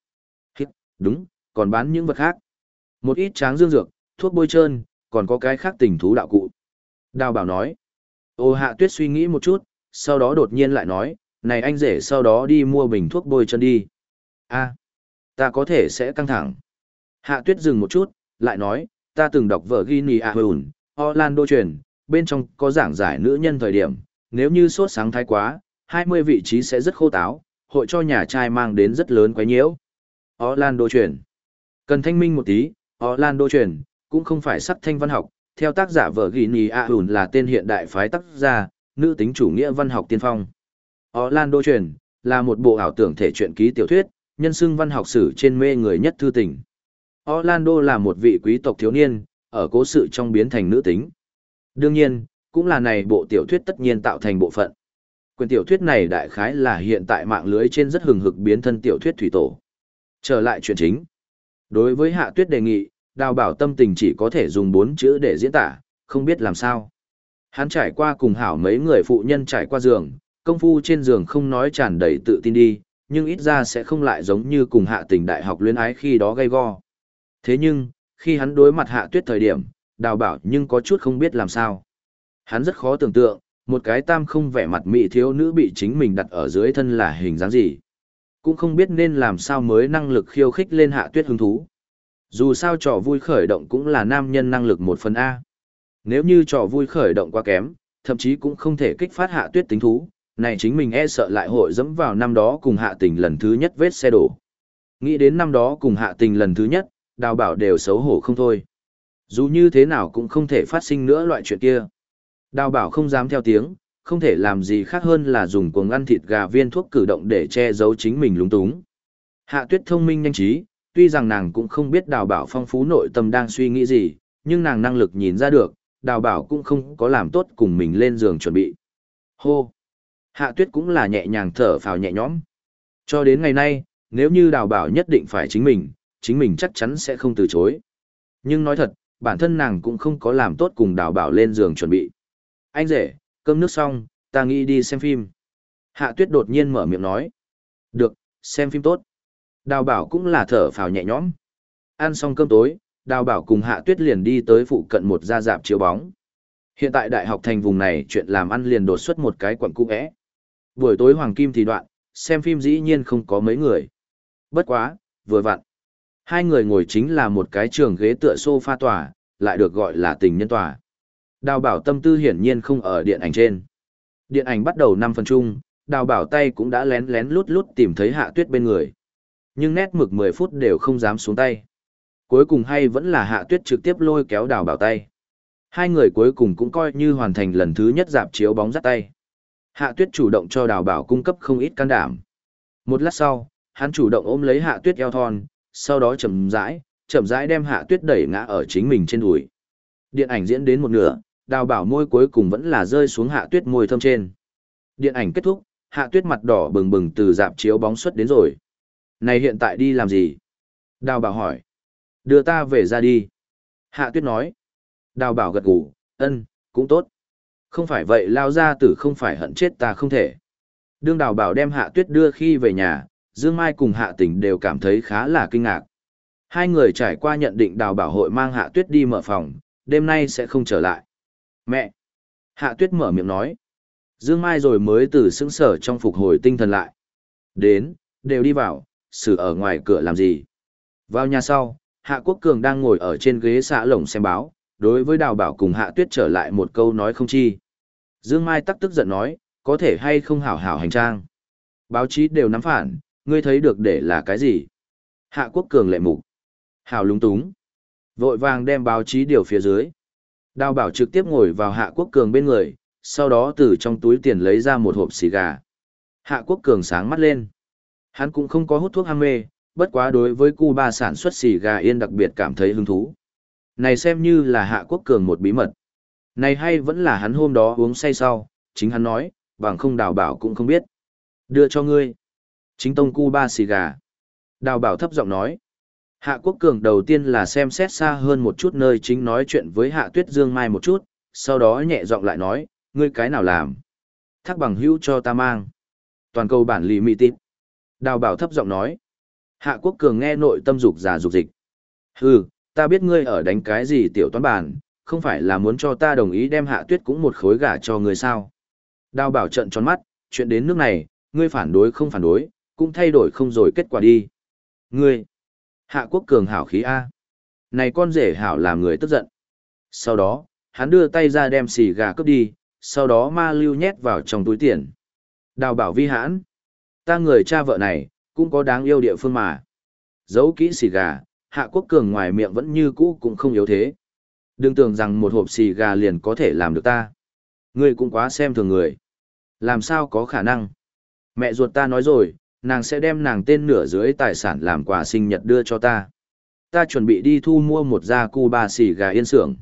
Hít, đúng, còn bán những vật khác. Một ít tráng dương dược, thuốc bôi trơn, còn có cái khác tình thú đạo cụ. Đào bảo nói. Ô hạ tuyết suy nghĩ một chút, sau đó đột nhiên lại nói, này anh rể sau đó đi mua bình thuốc bôi chân đi. a ta có thể sẽ căng thẳng. Hạ tuyết dừng một chút, lại nói, ta từng đọc vở Gini à Hùn, Orlando truyền, bên trong có giảng giải nữ nhân thời điểm, nếu như sốt sáng thái quá, 20 vị trí sẽ rất khô táo, hội cho nhà trai mang đến rất lớn quái nhiễu. Orlando truyền. Cần thanh minh một tí, Orlando truyền, cũng không phải sắc thanh văn học, theo tác giả vợ ghi ý, Ahun là tên hiện đại phái tác gia, nữ tính chủ nghĩa văn học tiên phong. Orlando truyền, là một bộ ảo tưởng thể truyện ký tiểu thuyết, nhân xưng văn học sử trên mê người nhất thư tình. Orlando là một vị quý tộc thiếu niên, ở cố sự trong biến thành nữ tính. Đương nhiên, cũng là này bộ tiểu thuyết tất nhiên tạo thành bộ phận. Quyền tiểu thuyết này đại khái là hiện tại mạng lưới trên rất hừng hực biến thân tiểu thuyết thủy tổ. Trở lại chuyện chính. Đối với hạ tuyết đề nghị, đào bảo tâm tình chỉ có thể dùng bốn chữ để diễn tả, không biết làm sao. Hắn trải qua cùng hảo mấy người phụ nhân trải qua giường, công phu trên giường không nói tràn đầy tự tin đi, nhưng ít ra sẽ không lại giống như cùng hạ tình đại học luyến ái khi đó gây go. Thế nhưng, khi hắn đối mặt hạ tuyết thời điểm, đào bảo nhưng có chút không biết làm sao. Hắn rất khó tưởng tượng, một cái tam không vẻ mặt mỹ thiếu nữ bị chính mình đặt ở dưới thân là hình dáng gì. Cũng không biết nên làm sao mới năng lực khiêu khích lên hạ tuyết hứng thú. Dù sao trò vui khởi động cũng là nam nhân năng lực một phần A. Nếu như trò vui khởi động quá kém, thậm chí cũng không thể kích phát hạ tuyết tính thú, này chính mình e sợ lại hội dẫm vào năm đó cùng hạ tình lần thứ nhất vết xe đổ. Nghĩ đến năm đó cùng hạ tình lần thứ nhất, đào bảo đều xấu hổ không thôi. Dù như thế nào cũng không thể phát sinh nữa loại chuyện kia. Đào bảo không dám theo tiếng, không thể làm gì khác hơn là dùng cuồng ăn thịt gà viên thuốc cử động để che giấu chính mình lúng túng. Hạ tuyết thông minh nhanh trí, tuy rằng nàng cũng không biết đào bảo phong phú nội tâm đang suy nghĩ gì, nhưng nàng năng lực nhìn ra được, đào bảo cũng không có làm tốt cùng mình lên giường chuẩn bị. Hô! Hạ tuyết cũng là nhẹ nhàng thở phào nhẹ nhõm. Cho đến ngày nay, nếu như đào bảo nhất định phải chính mình, chính mình chắc chắn sẽ không từ chối. Nhưng nói thật, bản thân nàng cũng không có làm tốt cùng đào bảo lên giường chuẩn bị. Anh rể, cơm nước xong, ta nghĩ đi xem phim. Hạ tuyết đột nhiên mở miệng nói. Được, xem phim tốt. Đào bảo cũng là thở phào nhẹ nhõm. Ăn xong cơm tối, đào bảo cùng hạ tuyết liền đi tới phụ cận một gia dạp chiếu bóng. Hiện tại đại học thành vùng này chuyện làm ăn liền đột xuất một cái quận cũ ẽ. Buổi tối hoàng kim thì đoạn, xem phim dĩ nhiên không có mấy người. Bất quá, vừa vặn. Hai người ngồi chính là một cái trường ghế tựa sofa tòa, lại được gọi là tình nhân tòa. Đào bảo tâm tư hiển nhiên không ở điện ảnh trên. Điện ảnh bắt đầu năm phần chung, đào bảo tay cũng đã lén lén lút lút tìm thấy hạ tuyết bên người. Nhưng nét mực 10 phút đều không dám xuống tay. Cuối cùng hay vẫn là hạ tuyết trực tiếp lôi kéo đào bảo tay. Hai người cuối cùng cũng coi như hoàn thành lần thứ nhất dạp chiếu bóng dắt tay. Hạ tuyết chủ động cho đào bảo cung cấp không ít can đảm. Một lát sau, hắn chủ động ôm lấy hạ tuyết eo thon, sau đó chậm rãi, chậm rãi đem hạ tuyết đẩy ngã ở chính mình trên đùi. Điện ảnh diễn đến một nửa, đào bảo môi cuối cùng vẫn là rơi xuống hạ tuyết môi thơm trên. Điện ảnh kết thúc, hạ tuyết mặt đỏ bừng bừng từ dạp chiếu bóng xuất đến rồi. Này hiện tại đi làm gì? Đào bảo hỏi. Đưa ta về ra đi. Hạ tuyết nói. Đào bảo gật gù, ân, cũng tốt. Không phải vậy lao ra tử không phải hận chết ta không thể. Đương đào bảo đem hạ tuyết đưa khi về nhà, Dương Mai cùng hạ tỉnh đều cảm thấy khá là kinh ngạc. Hai người trải qua nhận định đào bảo hội mang hạ tuyết đi mở phòng, đêm nay sẽ không trở lại. Mẹ! Hạ tuyết mở miệng nói. Dương Mai rồi mới từ sững sở trong phục hồi tinh thần lại. Đến, đều đi vào, xử ở ngoài cửa làm gì. Vào nhà sau, Hạ Quốc Cường đang ngồi ở trên ghế xạ lồng xem báo, đối với đào bảo cùng Hạ tuyết trở lại một câu nói không chi. Dương Mai tắc tức giận nói, có thể hay không hảo hảo hành trang. Báo chí đều nắm phản, ngươi thấy được để là cái gì? Hạ quốc cường lệ mục. Hảo lúng túng. Vội vàng đem báo chí điều phía dưới. Đào bảo trực tiếp ngồi vào hạ quốc cường bên người, sau đó từ trong túi tiền lấy ra một hộp xì gà. Hạ quốc cường sáng mắt lên. Hắn cũng không có hút thuốc ham mê, bất quá đối với Cuba sản xuất xì gà yên đặc biệt cảm thấy hứng thú. Này xem như là hạ quốc cường một bí mật. Này hay vẫn là hắn hôm đó uống say sau, chính hắn nói, bằng không đào bảo cũng không biết. Đưa cho ngươi. Chính tông Cuba xì gà. Đào bảo thấp giọng nói. Hạ quốc cường đầu tiên là xem xét xa hơn một chút nơi chính nói chuyện với hạ tuyết dương mai một chút, sau đó nhẹ giọng lại nói, ngươi cái nào làm? Thác bằng hữu cho ta mang. Toàn cầu bản lì mị tít. Đào bảo thấp giọng nói. Hạ quốc cường nghe nội tâm dục già dục dịch. Hừ, ta biết ngươi ở đánh cái gì tiểu toán bản, không phải là muốn cho ta đồng ý đem hạ tuyết cũng một khối gả cho ngươi sao. Đào bảo trận tròn mắt, chuyện đến nước này, ngươi phản đối không phản đối, cũng thay đổi không rồi kết quả đi. Ngươi, hạ quốc cường hảo khí A. Này con rể hảo làm người tức giận. Sau đó, hắn đưa tay ra đem xì gà cướp đi, sau đó ma lưu nhét vào trong túi tiền. Đào bảo vi hãn. Ta người cha vợ này, cũng có đáng yêu địa phương mà. Giấu kỹ xì gà, hạ quốc cường ngoài miệng vẫn như cũ cũng không yếu thế. Đừng tưởng rằng một hộp xì gà liền có thể làm được ta. Ngươi cũng quá xem thường người. Làm sao có khả năng? Mẹ ruột ta nói rồi, nàng sẽ đem nàng tên nửa dưới tài sản làm quà sinh nhật đưa cho ta. Ta chuẩn bị đi thu mua một gia cu ba xì gà yên xưởng.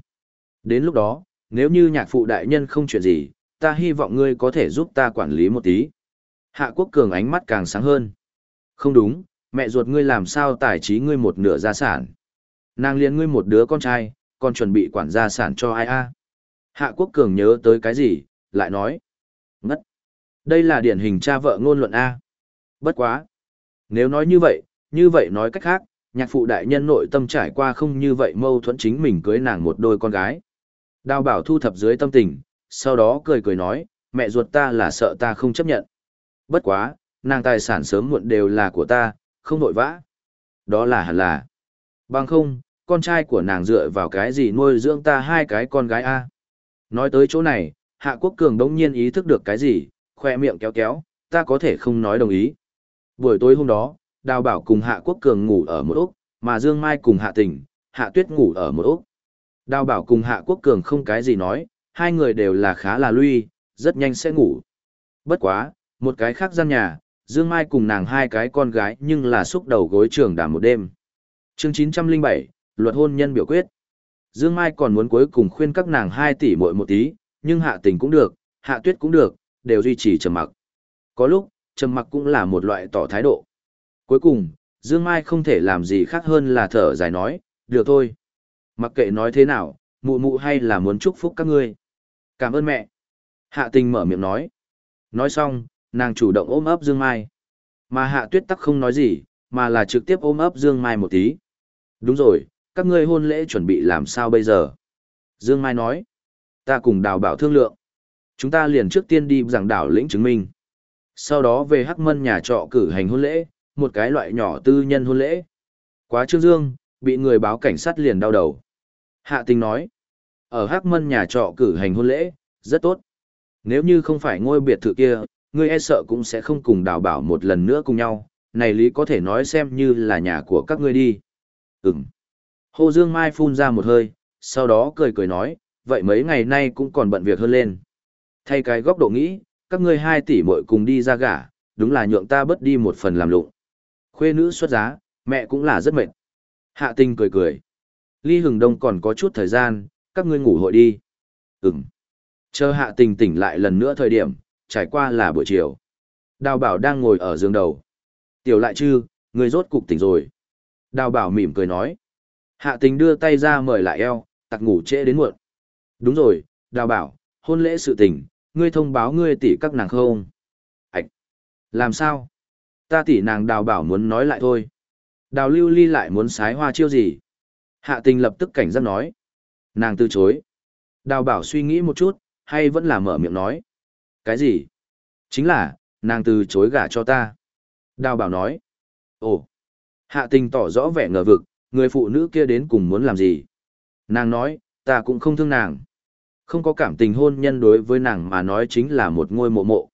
Đến lúc đó, nếu như nhạc phụ đại nhân không chuyện gì, ta hy vọng ngươi có thể giúp ta quản lý một tí. Hạ quốc cường ánh mắt càng sáng hơn. Không đúng, mẹ ruột ngươi làm sao tài trí ngươi một nửa gia sản. Nàng liền ngươi một đứa con trai, còn chuẩn bị quản gia sản cho ai a? Hạ quốc cường nhớ tới cái gì, lại nói. Ngất. Đây là điển hình cha vợ ngôn luận A. Bất quá. Nếu nói như vậy, như vậy nói cách khác, nhạc phụ đại nhân nội tâm trải qua không như vậy mâu thuẫn chính mình cưới nàng một đôi con gái. Đào bảo thu thập dưới tâm tình, sau đó cười cười nói, mẹ ruột ta là sợ ta không chấp nhận. Bất quá, nàng tài sản sớm muộn đều là của ta, không nội vã. Đó là hẳn là. Bằng không, con trai của nàng dựa vào cái gì nuôi dưỡng ta hai cái con gái a Nói tới chỗ này, Hạ Quốc Cường đống nhiên ý thức được cái gì, khoe miệng kéo kéo, ta có thể không nói đồng ý. Buổi tối hôm đó, Đào Bảo cùng Hạ Quốc Cường ngủ ở một ốc, mà Dương Mai cùng Hạ Tình, Hạ Tuyết ngủ ở một ốc. Đào Bảo cùng Hạ Quốc Cường không cái gì nói, hai người đều là khá là lui, rất nhanh sẽ ngủ. Bất quá, một cái khác gian nhà, Dương Mai cùng nàng hai cái con gái nhưng là xúc đầu gối trường đàm một đêm. chương 907, luật hôn nhân biểu quyết. Dương Mai còn muốn cuối cùng khuyên các nàng hai tỷ muội một tí, nhưng hạ tình cũng được, hạ tuyết cũng được, đều duy trì trầm mặc. Có lúc, trầm mặc cũng là một loại tỏ thái độ. Cuối cùng, Dương Mai không thể làm gì khác hơn là thở dài nói, được thôi. Mặc kệ nói thế nào, mụ mụ hay là muốn chúc phúc các ngươi. Cảm ơn mẹ. Hạ tình mở miệng nói. Nói xong, nàng chủ động ôm ấp Dương Mai. Mà hạ tuyết tắc không nói gì, mà là trực tiếp ôm ấp Dương Mai một tí. Đúng rồi, các ngươi hôn lễ chuẩn bị làm sao bây giờ? Dương Mai nói. Ta cùng đào bảo thương lượng. Chúng ta liền trước tiên đi giảng đảo lĩnh chứng minh. Sau đó về Hắc Mân nhà trọ cử hành hôn lễ, một cái loại nhỏ tư nhân hôn lễ. Quá Trương Dương, bị người báo cảnh sát liền đau đầu. Hạ tình nói. Ở Hắc Mân nhà trọ cử hành hôn lễ, rất tốt. Nếu như không phải ngôi biệt thự kia, ngươi e sợ cũng sẽ không cùng đào bảo một lần nữa cùng nhau. Này lý có thể nói xem như là nhà của các ngươi đi. Ừm. Hồ Dương Mai phun ra một hơi, sau đó cười cười nói, vậy mấy ngày nay cũng còn bận việc hơn lên. Thay cái góc độ nghĩ, các ngươi hai tỷ muội cùng đi ra gả, đúng là nhượng ta bớt đi một phần làm lụng. Khuê nữ xuất giá, mẹ cũng là rất mệt. Hạ Tinh cười cười. Ly Hừng Đông còn có chút thời gian, các ngươi ngủ hội đi. Ừm. Chờ hạ tình tỉnh lại lần nữa thời điểm, trải qua là buổi chiều. Đào bảo đang ngồi ở giường đầu. Tiểu lại chư, người rốt cục tỉnh rồi. Đào bảo mỉm cười nói. Hạ tình đưa tay ra mời lại eo, tặc ngủ trễ đến muộn. Đúng rồi, đào bảo, hôn lễ sự tình, ngươi thông báo ngươi tỷ các nàng không? Ảch! Làm sao? Ta tỷ nàng đào bảo muốn nói lại thôi. Đào lưu ly lại muốn sái hoa chiêu gì? Hạ tình lập tức cảnh giác nói. Nàng từ chối. Đào bảo suy nghĩ một chút, hay vẫn là mở miệng nói. Cái gì? Chính là, nàng từ chối gả cho ta. Đào bảo nói. Ồ! Hạ tình tỏ rõ vẻ ngờ vực, người phụ nữ kia đến cùng muốn làm gì? Nàng nói, ta cũng không thương nàng. Không có cảm tình hôn nhân đối với nàng mà nói chính là một ngôi mộ mộ.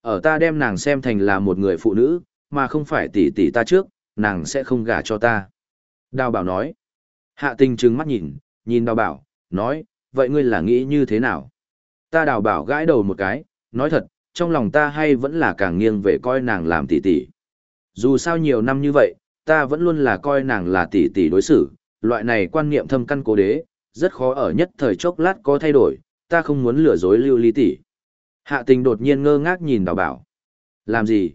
Ở ta đem nàng xem thành là một người phụ nữ, mà không phải tỷ tỷ ta trước, nàng sẽ không gả cho ta. Đào bảo nói. Hạ tình trừng mắt nhìn, nhìn đào bảo, nói, vậy ngươi là nghĩ như thế nào? Ta đào bảo gãi đầu một cái, nói thật, trong lòng ta hay vẫn là càng nghiêng về coi nàng làm tỷ tỷ. Dù sao nhiều năm như vậy, ta vẫn luôn là coi nàng là tỷ tỷ đối xử, loại này quan niệm thâm căn cố đế, rất khó ở nhất thời chốc lát có thay đổi, ta không muốn lừa dối lưu ly tỷ. Hạ tình đột nhiên ngơ ngác nhìn đào bảo. Làm gì?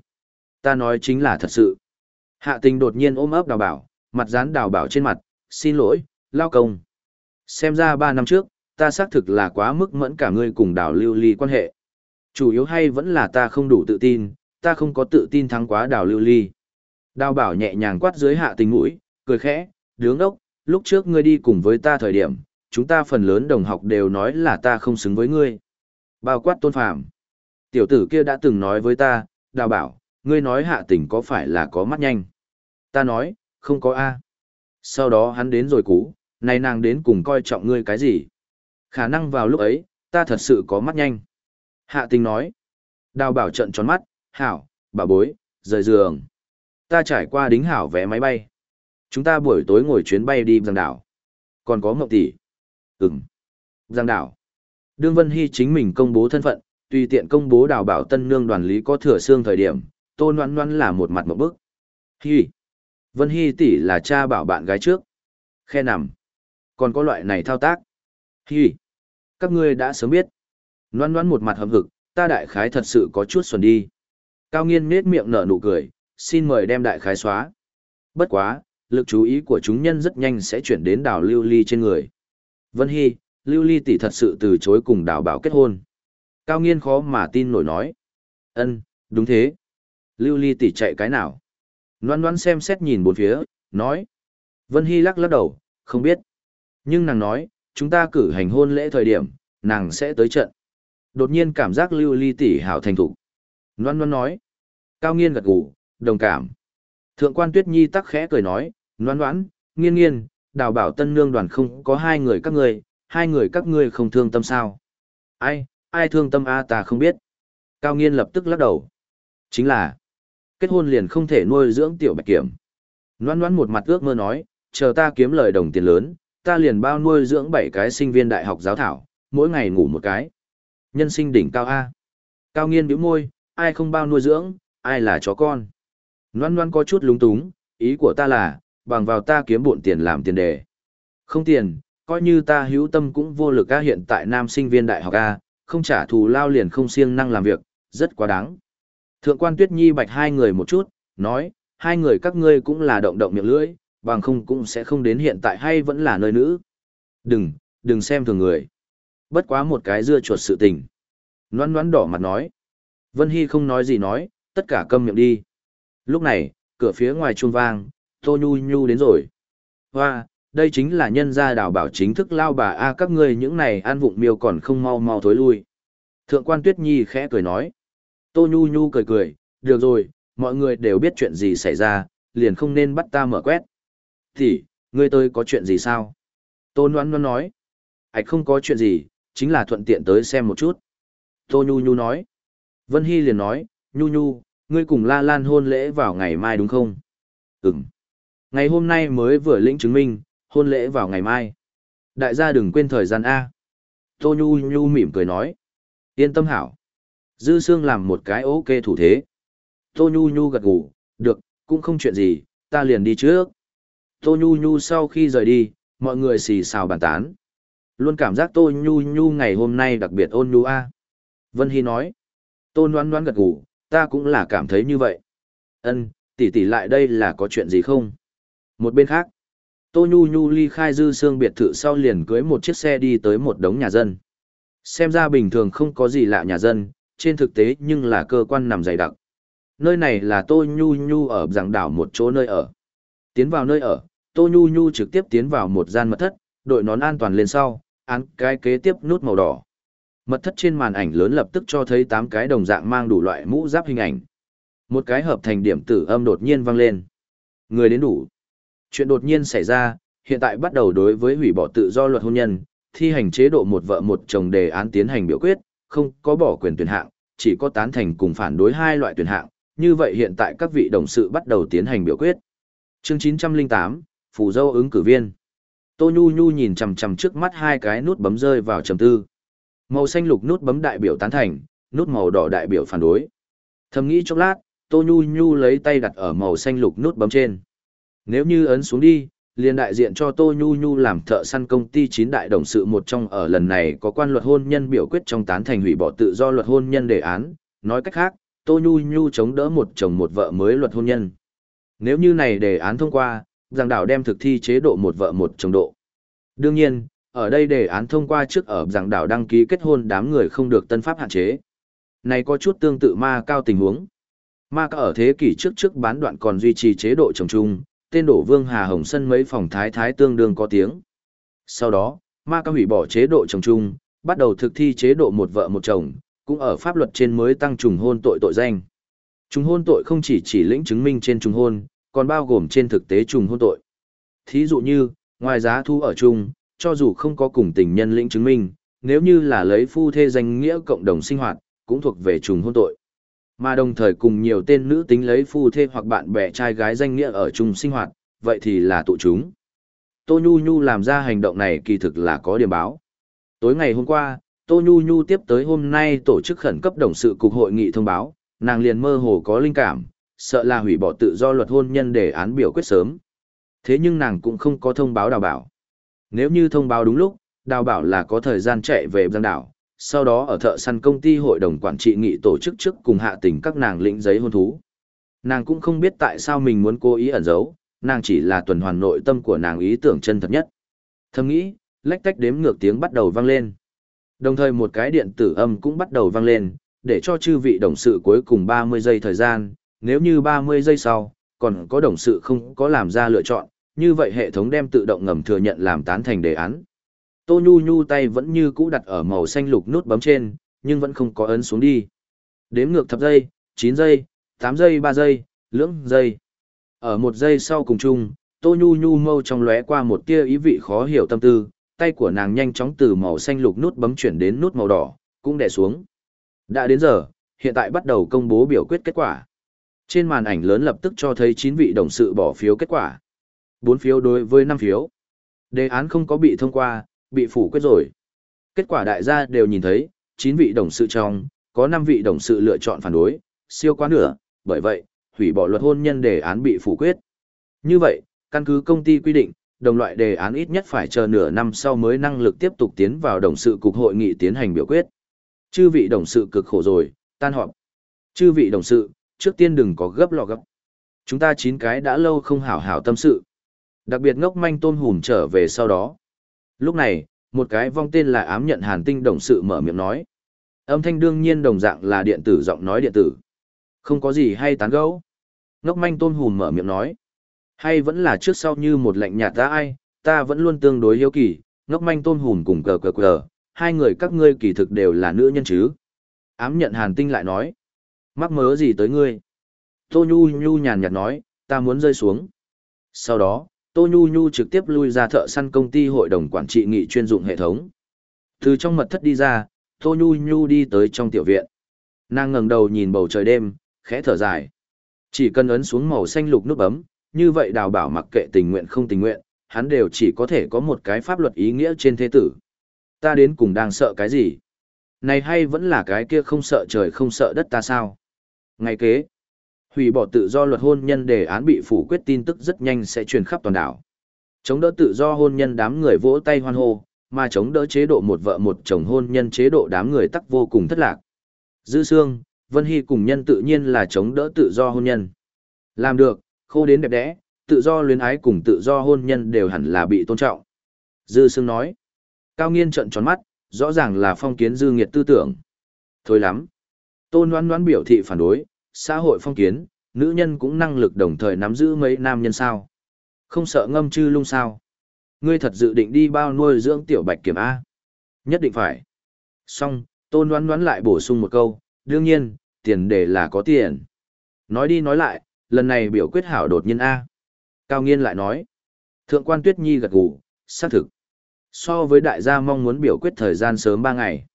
Ta nói chính là thật sự. Hạ tình đột nhiên ôm ấp đào bảo, mặt dán đào bảo trên mặt, xin lỗi, lao công. Xem ra ba năm trước, ta xác thực là quá mức mẫn cả ngươi cùng đào lưu ly quan hệ. Chủ yếu hay vẫn là ta không đủ tự tin, ta không có tự tin thắng quá đào lưu ly. Đào bảo nhẹ nhàng quát dưới hạ tình mũi, cười khẽ, đứng đốc, lúc trước ngươi đi cùng với ta thời điểm, chúng ta phần lớn đồng học đều nói là ta không xứng với ngươi. Bao quát tôn phạm. Tiểu tử kia đã từng nói với ta, đào bảo, ngươi nói hạ tình có phải là có mắt nhanh. Ta nói, không có A. Sau đó hắn đến rồi cú, này nàng đến cùng coi trọng ngươi cái gì. Khả năng vào lúc ấy, ta thật sự có mắt nhanh. Hạ tình nói. Đào bảo trận tròn mắt, hảo, bà bối, rời giường. Ta trải qua đính hảo vé máy bay. Chúng ta buổi tối ngồi chuyến bay đi giang đảo. Còn có mộng tỷ. Ừm. Giang đảo. Đương Vân Hy chính mình công bố thân phận, tùy tiện công bố đào bảo tân nương đoàn lý có thừa xương thời điểm, Tô noan noan là một mặt một bức. Hy. Vân Hy tỷ là cha bảo bạn gái trước. Khe nằm. Còn có loại này thao tác. Hy. Các ngươi đã sớm biết. Noan noan một mặt hầm hực, ta đại khái thật sự có chút xuẩn đi. Cao nghiên nết miệng nở nụ cười, xin mời đem đại khái xóa. Bất quá, lực chú ý của chúng nhân rất nhanh sẽ chuyển đến đảo lưu ly trên người. Vân Hy, lưu ly tỷ thật sự từ chối cùng đảo bảo kết hôn. Cao nghiên khó mà tin nổi nói. ân đúng thế. Lưu ly tỷ chạy cái nào? Loan loan xem xét nhìn bốn phía, nói. Vân Hy lắc lắc đầu, không biết. Nhưng nàng nói, chúng ta cử hành hôn lễ thời điểm, nàng sẽ tới trận. Đột nhiên cảm giác lưu ly tỷ hảo thành thục Loan loan nói. Cao nghiên gật gù, đồng cảm. Thượng quan Tuyết Nhi tắc khẽ cười nói, loan loãn nghiên nghiên, đào bảo tân nương đoàn không có hai người các ngươi, hai người các ngươi không thương tâm sao. Ai, ai thương tâm a ta không biết. Cao nghiên lập tức lắc đầu. Chính là, kết hôn liền không thể nuôi dưỡng tiểu bạch kiểm. loan loan một mặt ước mơ nói, chờ ta kiếm lời đồng tiền lớn, ta liền bao nuôi dưỡng bảy cái sinh viên đại học giáo thảo, mỗi ngày ngủ một cái. Nhân sinh đỉnh cao A. Cao nghiên bĩu môi, ai không bao nuôi dưỡng, ai là chó con. Loan loan có chút lúng túng, ý của ta là, bằng vào ta kiếm bộn tiền làm tiền đề. Không tiền, coi như ta hữu tâm cũng vô lực A hiện tại nam sinh viên đại học A, không trả thù lao liền không siêng năng làm việc, rất quá đáng. Thượng quan Tuyết Nhi bạch hai người một chút, nói, hai người các ngươi cũng là động động miệng lưỡi, bằng không cũng sẽ không đến hiện tại hay vẫn là nơi nữ. Đừng, đừng xem thường người. Bất quá một cái dưa chuột sự tình. Loan loan đỏ mặt nói. Vân Hy không nói gì nói, tất cả câm miệng đi. Lúc này, cửa phía ngoài chuông vang, Tô Nhu Nhu đến rồi. Hoa, đây chính là nhân gia đào bảo chính thức lao bà a các ngươi những này an vụng miêu còn không mau mau thối lui. Thượng quan Tuyết Nhi khẽ cười nói. Tô Nhu Nhu cười cười, được rồi, mọi người đều biết chuyện gì xảy ra, liền không nên bắt ta mở quét. Thì, ngươi tôi có chuyện gì sao? Tô Noan Noan nói. Ảch không có chuyện gì, chính là thuận tiện tới xem một chút. Tô Nhu Nhu nói. Vân Hy liền nói, Nhu Nhu, ngươi cùng La Lan hôn lễ vào ngày mai đúng không? Ừm. Ngày hôm nay mới vừa lĩnh chứng minh, hôn lễ vào ngày mai. Đại gia đừng quên thời gian A. Tô Nhu Nhu mỉm cười nói. Yên tâm hảo. Dư Sương làm một cái ok thủ thế. Tô Nhu Nhu gật gù, được, cũng không chuyện gì, ta liền đi trước. Tô Nhu Nhu sau khi rời đi, mọi người xì xào bàn tán. Luôn cảm giác Tô Nhu Nhu ngày hôm nay đặc biệt ôn nhu a. Vân Hy nói. Tô Loan Loan gật gù, ta cũng là cảm thấy như vậy. Ân, tỷ tỷ lại đây là có chuyện gì không? Một bên khác, Tô Nhu Nhu ly khai dư xương biệt thự sau liền cưới một chiếc xe đi tới một đống nhà dân. Xem ra bình thường không có gì lạ nhà dân, trên thực tế nhưng là cơ quan nằm dày đặc. Nơi này là Tô Nhu Nhu ở giảng đảo một chỗ nơi ở. Tiến vào nơi ở, Tô Nhu Nhu trực tiếp tiến vào một gian mật thất, đội nón an toàn lên sau, án cái kế tiếp nút màu đỏ. Mật thất trên màn ảnh lớn lập tức cho thấy 8 cái đồng dạng mang đủ loại mũ giáp hình ảnh. Một cái hợp thành điểm tử âm đột nhiên vang lên. Người đến đủ. Chuyện đột nhiên xảy ra, hiện tại bắt đầu đối với hủy bỏ tự do luật hôn nhân, thi hành chế độ một vợ một chồng đề án tiến hành biểu quyết, không có bỏ quyền tuyển hạng, chỉ có tán thành cùng phản đối hai loại tuyển hạng, như vậy hiện tại các vị đồng sự bắt đầu tiến hành biểu quyết. Chương 908, Phù dâu ứng cử viên. Tô Nhu Nhu nhìn chằm chằm trước mắt hai cái nút bấm rơi vào trầm tư. Màu xanh lục nút bấm đại biểu tán thành, nút màu đỏ đại biểu phản đối. Thầm nghĩ chốc lát, Tô Nhu Nhu lấy tay đặt ở màu xanh lục nút bấm trên. Nếu như ấn xuống đi, liền đại diện cho Tô Nhu Nhu làm thợ săn công ty chín đại đồng sự một trong ở lần này có quan luật hôn nhân biểu quyết trong tán thành hủy bỏ tự do luật hôn nhân đề án, nói cách khác, Tô Nhu Nhu chống đỡ một chồng một vợ mới luật hôn nhân. Nếu như này đề án thông qua, giang đảo đem thực thi chế độ một vợ một chồng độ. Đương nhiên, ở đây đề án thông qua trước ở giang đảo đăng ký kết hôn đám người không được tân pháp hạn chế. Này có chút tương tự ma cao tình huống. Ma cao ở thế kỷ trước trước bán đoạn còn duy trì chế độ chồng chung, tên đổ vương Hà Hồng Sân mấy phòng thái thái tương đương có tiếng. Sau đó, ma cao hủy bỏ chế độ chồng chung, bắt đầu thực thi chế độ một vợ một chồng, cũng ở pháp luật trên mới tăng trùng hôn tội tội danh. Trùng hôn tội không chỉ chỉ lĩnh chứng minh trên trùng hôn, còn bao gồm trên thực tế trùng hôn tội. Thí dụ như, ngoài giá thu ở chung, cho dù không có cùng tình nhân lĩnh chứng minh, nếu như là lấy phu thê danh nghĩa cộng đồng sinh hoạt, cũng thuộc về trùng hôn tội. Mà đồng thời cùng nhiều tên nữ tính lấy phu thê hoặc bạn bè trai gái danh nghĩa ở chung sinh hoạt, vậy thì là tụ chúng. Tô Nhu Nhu làm ra hành động này kỳ thực là có điểm báo. Tối ngày hôm qua, Tô Nhu Nhu tiếp tới hôm nay tổ chức khẩn cấp đồng sự cục hội nghị thông báo, nàng liền mơ hồ có linh cảm, sợ là hủy bỏ tự do luật hôn nhân để án biểu quyết sớm. Thế nhưng nàng cũng không có thông báo đào bảo. Nếu như thông báo đúng lúc, đào bảo là có thời gian chạy về giang đảo, sau đó ở thợ săn công ty hội đồng quản trị nghị tổ chức trước cùng hạ tình các nàng lĩnh giấy hôn thú. Nàng cũng không biết tại sao mình muốn cố ý ẩn giấu, nàng chỉ là tuần hoàn nội tâm của nàng ý tưởng chân thật nhất. Thầm nghĩ, lách tách đếm ngược tiếng bắt đầu vang lên. Đồng thời một cái điện tử âm cũng bắt đầu vang lên, để cho chư vị đồng sự cuối cùng 30 giây thời gian, nếu như 30 giây sau, còn có đồng sự không có làm ra lựa chọn, như vậy hệ thống đem tự động ngầm thừa nhận làm tán thành đề án. Tô Nhu Nhu tay vẫn như cũ đặt ở màu xanh lục nút bấm trên, nhưng vẫn không có ấn xuống đi. Đếm ngược thập giây, 9 giây, 8 giây 3 giây, lưỡng giây. Ở một giây sau cùng chung, Tô Nhu Nhu mâu trong lóe qua một tia ý vị khó hiểu tâm tư, tay của nàng nhanh chóng từ màu xanh lục nút bấm chuyển đến nút màu đỏ, cũng đè xuống. Đã đến giờ, hiện tại bắt đầu công bố biểu quyết kết quả. Trên màn ảnh lớn lập tức cho thấy 9 vị đồng sự bỏ phiếu kết quả. 4 phiếu đối với 5 phiếu. Đề án không có bị thông qua, bị phủ quyết rồi. Kết quả đại gia đều nhìn thấy, 9 vị đồng sự trong, có 5 vị đồng sự lựa chọn phản đối, siêu quá nửa, bởi vậy, hủy bỏ luật hôn nhân đề án bị phủ quyết. Như vậy, căn cứ công ty quy định, đồng loại đề án ít nhất phải chờ nửa năm sau mới năng lực tiếp tục tiến vào đồng sự cục hội nghị tiến hành biểu quyết. Chư vị đồng sự cực khổ rồi, tan họp. Chư vị đồng sự, trước tiên đừng có gấp lọ gấp. Chúng ta chín cái đã lâu không hảo hảo tâm sự. Đặc biệt ngốc manh tôn hùn trở về sau đó. Lúc này, một cái vong tên là ám nhận hàn tinh đồng sự mở miệng nói. Âm thanh đương nhiên đồng dạng là điện tử giọng nói điện tử. Không có gì hay tán gẫu. Ngốc manh tôn hùn mở miệng nói. Hay vẫn là trước sau như một lệnh nhạt ta ai, ta vẫn luôn tương đối hiếu kỳ, ngốc manh tôn hùn cùng cờ cờ cờ, hai người các ngươi kỳ thực đều là nữ nhân chứ. Ám nhận hàn tinh lại nói. Mắc mớ gì tới ngươi? Tô Nhu Nhu nhàn nhạt nói, ta muốn rơi xuống. Sau đó, Tô Nhu Nhu trực tiếp lui ra thợ săn công ty hội đồng quản trị nghị chuyên dụng hệ thống. Từ trong mật thất đi ra, Tô Nhu Nhu đi tới trong tiểu viện. Nàng ngẩng đầu nhìn bầu trời đêm, khẽ thở dài. Chỉ cần ấn xuống màu xanh lục nút bấm, như vậy đào bảo mặc kệ tình nguyện không tình nguyện, hắn đều chỉ có thể có một cái pháp luật ý nghĩa trên thế tử. Ta đến cùng đang sợ cái gì? Này hay vẫn là cái kia không sợ trời không sợ đất ta sao? Ngày kế, hủy bỏ tự do luật hôn nhân đề án bị phủ quyết tin tức rất nhanh sẽ truyền khắp toàn đảo. Chống đỡ tự do hôn nhân đám người vỗ tay hoan hô, mà chống đỡ chế độ một vợ một chồng hôn nhân chế độ đám người tắc vô cùng thất lạc. Dư Sương, Vân Hy cùng nhân tự nhiên là chống đỡ tự do hôn nhân. Làm được, khô đến đẹp đẽ, tự do luyến ái cùng tự do hôn nhân đều hẳn là bị tôn trọng. Dư Sương nói. Cao nghiên trợn tròn mắt, rõ ràng là phong kiến dư nghiệt tư tưởng. Thôi lắm. Tôn đoán đoán biểu thị phản đối, xã hội phong kiến, nữ nhân cũng năng lực đồng thời nắm giữ mấy nam nhân sao. Không sợ ngâm chư lung sao. Ngươi thật dự định đi bao nuôi dưỡng tiểu bạch kiểm A. Nhất định phải. Xong, tôn đoán đoán lại bổ sung một câu, đương nhiên, tiền đề là có tiền. Nói đi nói lại, lần này biểu quyết hảo đột nhiên A. Cao nghiên lại nói. Thượng quan Tuyết Nhi gật gù, xác thực. So với đại gia mong muốn biểu quyết thời gian sớm 3 ngày.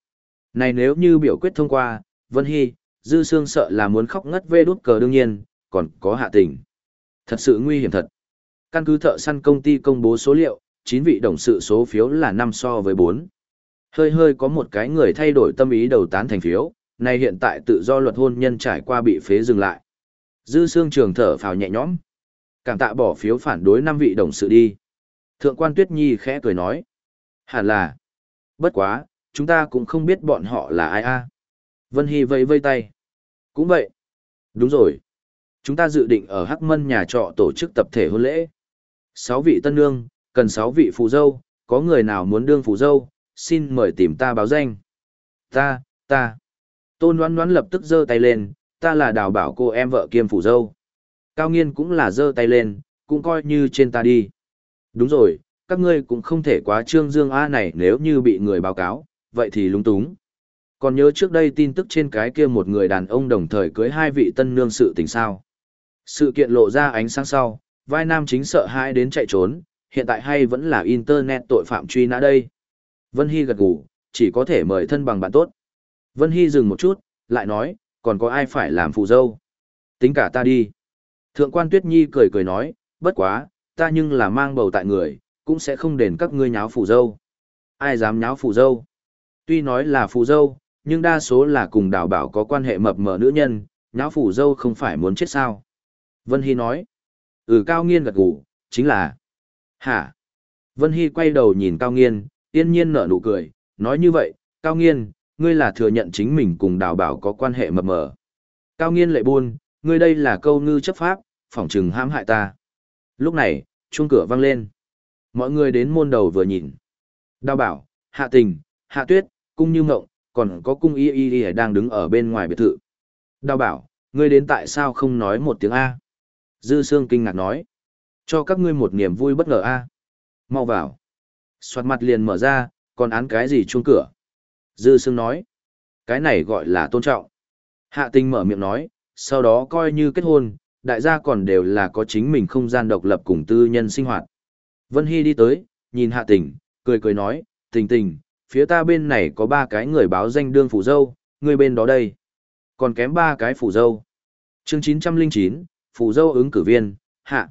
Này nếu như biểu quyết thông qua, Vân Hy, Dư Sương sợ là muốn khóc ngất vê đút cờ đương nhiên, còn có hạ tình. Thật sự nguy hiểm thật. Căn cứ thợ săn công ty công bố số liệu, 9 vị đồng sự số phiếu là 5 so với 4. Hơi hơi có một cái người thay đổi tâm ý đầu tán thành phiếu, này hiện tại tự do luật hôn nhân trải qua bị phế dừng lại. Dư Sương trường thở phào nhẹ nhõm. Cảm tạ bỏ phiếu phản đối 5 vị đồng sự đi. Thượng quan Tuyết Nhi khẽ cười nói. Hẳn là. Bất quá, chúng ta cũng không biết bọn họ là ai a. Vân Hy vây vây tay. Cũng vậy. Đúng rồi. Chúng ta dự định ở Hắc Mân nhà trọ tổ chức tập thể hôn lễ. Sáu vị tân nương, cần sáu vị phù dâu, có người nào muốn đương phù dâu, xin mời tìm ta báo danh. Ta, ta. Tôn đoán đoán lập tức giơ tay lên, ta là đào bảo cô em vợ kiêm phù dâu. Cao nghiên cũng là giơ tay lên, cũng coi như trên ta đi. Đúng rồi, các ngươi cũng không thể quá trương dương A này nếu như bị người báo cáo, vậy thì lúng túng. Còn nhớ trước đây tin tức trên cái kia một người đàn ông đồng thời cưới hai vị tân nương sự tình sao. Sự kiện lộ ra ánh sáng sau, vai nam chính sợ hãi đến chạy trốn, hiện tại hay vẫn là internet tội phạm truy nã đây. Vân Hy gật gù, chỉ có thể mời thân bằng bạn tốt. Vân Hy dừng một chút, lại nói, còn có ai phải làm phụ dâu? Tính cả ta đi. Thượng quan Tuyết Nhi cười cười nói, bất quá, ta nhưng là mang bầu tại người, cũng sẽ không đền các ngươi nháo phụ dâu. Ai dám nháo phụ dâu? Tuy nói là phụ dâu, nhưng đa số là cùng đào bảo có quan hệ mập mờ nữ nhân, nháo phủ dâu không phải muốn chết sao. Vân Hy nói, ừ cao nghiên gật gù, chính là, hả? Vân Hy quay đầu nhìn cao nghiên, yên nhiên nở nụ cười, nói như vậy, cao nghiên, ngươi là thừa nhận chính mình cùng đào bảo có quan hệ mập mờ. Cao nghiên lệ buôn, ngươi đây là câu ngư chấp pháp, phỏng trừng hãm hại ta. Lúc này, chuông cửa vang lên. Mọi người đến môn đầu vừa nhìn. Đào bảo, hạ tình, hạ tuyết, cung như ngộng, còn có cung y y y đang đứng ở bên ngoài biệt thự. Đào bảo, ngươi đến tại sao không nói một tiếng A? Dư Sương kinh ngạc nói. Cho các ngươi một niềm vui bất ngờ A. Mau vào. Xoạt mặt liền mở ra, còn án cái gì chuông cửa? Dư Sương nói. Cái này gọi là tôn trọng. Hạ tình mở miệng nói, sau đó coi như kết hôn, đại gia còn đều là có chính mình không gian độc lập cùng tư nhân sinh hoạt. Vân Hy đi tới, nhìn hạ tình, cười cười nói, tình tình, phía ta bên này có ba cái người báo danh đương phủ dâu, người bên đó đây. Còn kém ba cái phủ dâu. chương 909, phủ dâu ứng cử viên, hạ.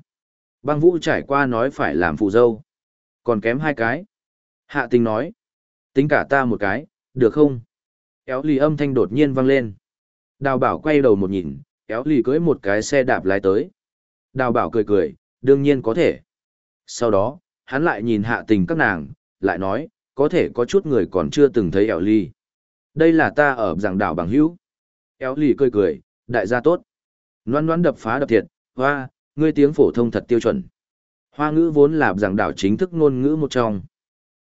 Băng vũ trải qua nói phải làm phủ dâu. Còn kém hai cái. Hạ tình nói. Tính cả ta một cái, được không? Éo lì âm thanh đột nhiên vang lên. Đào bảo quay đầu một nhìn, éo lì cưới một cái xe đạp lái tới. Đào bảo cười cười, đương nhiên có thể. Sau đó, hắn lại nhìn hạ tình các nàng, lại nói, có thể có chút người còn chưa từng thấy ẻo ly. Đây là ta ở giảng đảo bằng hữu. Éo lì cười cười, đại gia tốt. Loan loan đập phá đập thiệt, hoa, ngươi tiếng phổ thông thật tiêu chuẩn. Hoa ngữ vốn là giảng đảo chính thức ngôn ngữ một trong.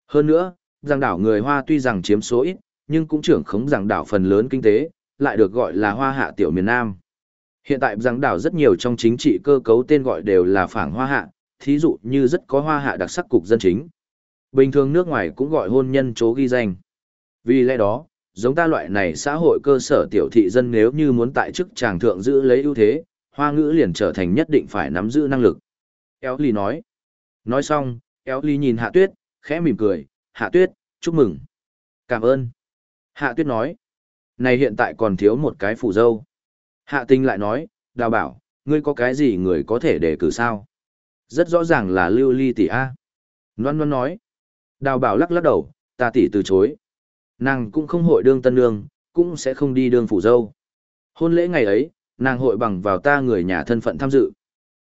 Hơn nữa, giảng đảo người Hoa tuy rằng chiếm số ít, nhưng cũng trưởng khống giảng đảo phần lớn kinh tế, lại được gọi là Hoa hạ tiểu miền Nam. Hiện tại giảng đảo rất nhiều trong chính trị cơ cấu tên gọi đều là phảng Hoa hạ, thí dụ như rất có Hoa hạ đặc sắc cục dân chính. Bình thường nước ngoài cũng gọi hôn nhân chố ghi danh. Vì lẽ đó, giống ta loại này xã hội cơ sở tiểu thị dân nếu như muốn tại chức tràng thượng giữ lấy ưu thế, hoa ngữ liền trở thành nhất định phải nắm giữ năng lực. Éo Ly nói. Nói xong, Éo Ly nhìn Hạ Tuyết, khẽ mỉm cười, Hạ Tuyết, chúc mừng. Cảm ơn. Hạ Tuyết nói. Này hiện tại còn thiếu một cái phù dâu. Hạ Tinh lại nói, đào bảo, ngươi có cái gì người có thể đề cử sao? Rất rõ ràng là lưu ly tỷ A. Loan Loan nói. Đào bảo lắc lắc đầu, ta tỷ từ chối. Nàng cũng không hội đương tân nương, cũng sẽ không đi đương phủ dâu. Hôn lễ ngày ấy, nàng hội bằng vào ta người nhà thân phận tham dự.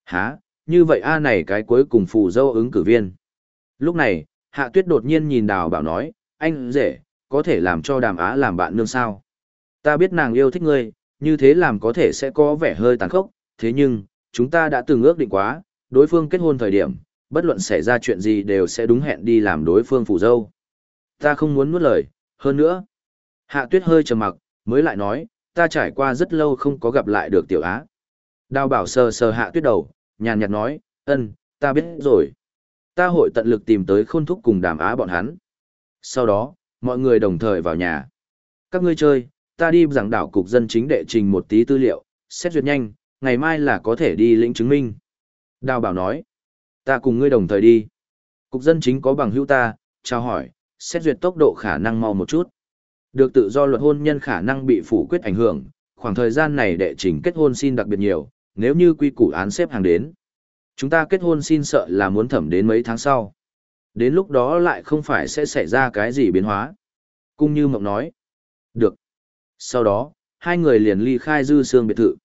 Hả, như vậy A này cái cuối cùng phủ dâu ứng cử viên. Lúc này, Hạ Tuyết đột nhiên nhìn Đào Bảo nói, anh rể, có thể làm cho Đàm Á làm bạn nương sao? Ta biết nàng yêu thích ngươi, như thế làm có thể sẽ có vẻ hơi tàn khốc, thế nhưng, chúng ta đã từng ước định quá, đối phương kết hôn thời điểm, bất luận xảy ra chuyện gì đều sẽ đúng hẹn đi làm đối phương phủ dâu. Ta không muốn nuốt lời, hơn nữa. Hạ tuyết hơi trầm mặc, mới lại nói, ta trải qua rất lâu không có gặp lại được tiểu á. Đào bảo sờ sờ hạ tuyết đầu, nhàn nhạt nói, ân, ta biết rồi. Ta hội tận lực tìm tới khôn thúc cùng đàm á bọn hắn. Sau đó, mọi người đồng thời vào nhà. Các ngươi chơi, ta đi giảng đảo cục dân chính đệ trình một tí tư liệu, xét duyệt nhanh, ngày mai là có thể đi lĩnh chứng minh. Đào bảo nói, ta cùng ngươi đồng thời đi. Cục dân chính có bằng hữu ta, trao hỏi, xét duyệt tốc độ khả năng mau một chút. Được tự do luật hôn nhân khả năng bị phủ quyết ảnh hưởng, khoảng thời gian này đệ trình kết hôn xin đặc biệt nhiều, nếu như quy củ án xếp hàng đến. Chúng ta kết hôn xin sợ là muốn thẩm đến mấy tháng sau. Đến lúc đó lại không phải sẽ xảy ra cái gì biến hóa. Cung như mộng nói. Được. Sau đó, hai người liền ly khai dư xương biệt thự.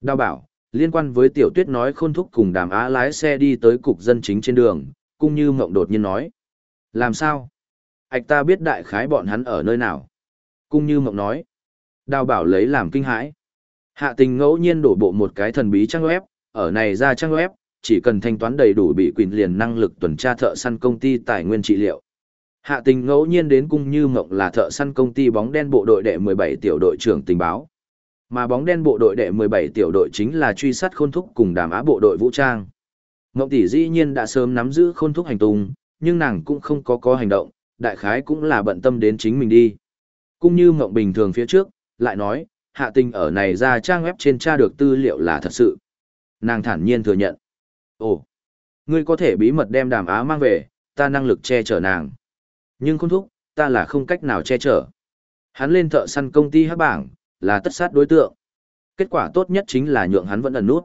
Đào bảo, liên quan với tiểu tuyết nói khôn thúc cùng đàm á lái xe đi tới cục dân chính trên đường, cũng như mộng đột nhiên nói. Làm sao? Ảch ta biết đại khái bọn hắn ở nơi nào. Cung như mộng nói. Đào bảo lấy làm kinh hãi. Hạ tình ngẫu nhiên đổ bộ một cái thần bí trang web, ở này ra trang web, chỉ cần thanh toán đầy đủ bị quyền liền năng lực tuần tra thợ săn công ty tài nguyên trị liệu. Hạ tình ngẫu nhiên đến cung như mộng là thợ săn công ty bóng đen bộ đội đệ 17 tiểu đội trưởng tình báo. Mà bóng đen bộ đội đệ 17 tiểu đội chính là truy sát khôn thúc cùng đàm á bộ đội vũ trang. ngọc tỷ dĩ nhiên đã sớm nắm giữ khôn thúc hành tung, nhưng nàng cũng không có có hành động, đại khái cũng là bận tâm đến chính mình đi. Cũng như ngọc bình thường phía trước, lại nói, hạ tình ở này ra trang web trên tra được tư liệu là thật sự. Nàng thản nhiên thừa nhận. Ồ, ngươi có thể bí mật đem đàm á mang về, ta năng lực che chở nàng. Nhưng khôn thúc, ta là không cách nào che chở. Hắn lên thợ săn công ty hát bảng, là tất sát đối tượng. Kết quả tốt nhất chính là nhượng hắn vẫn ẩn nút.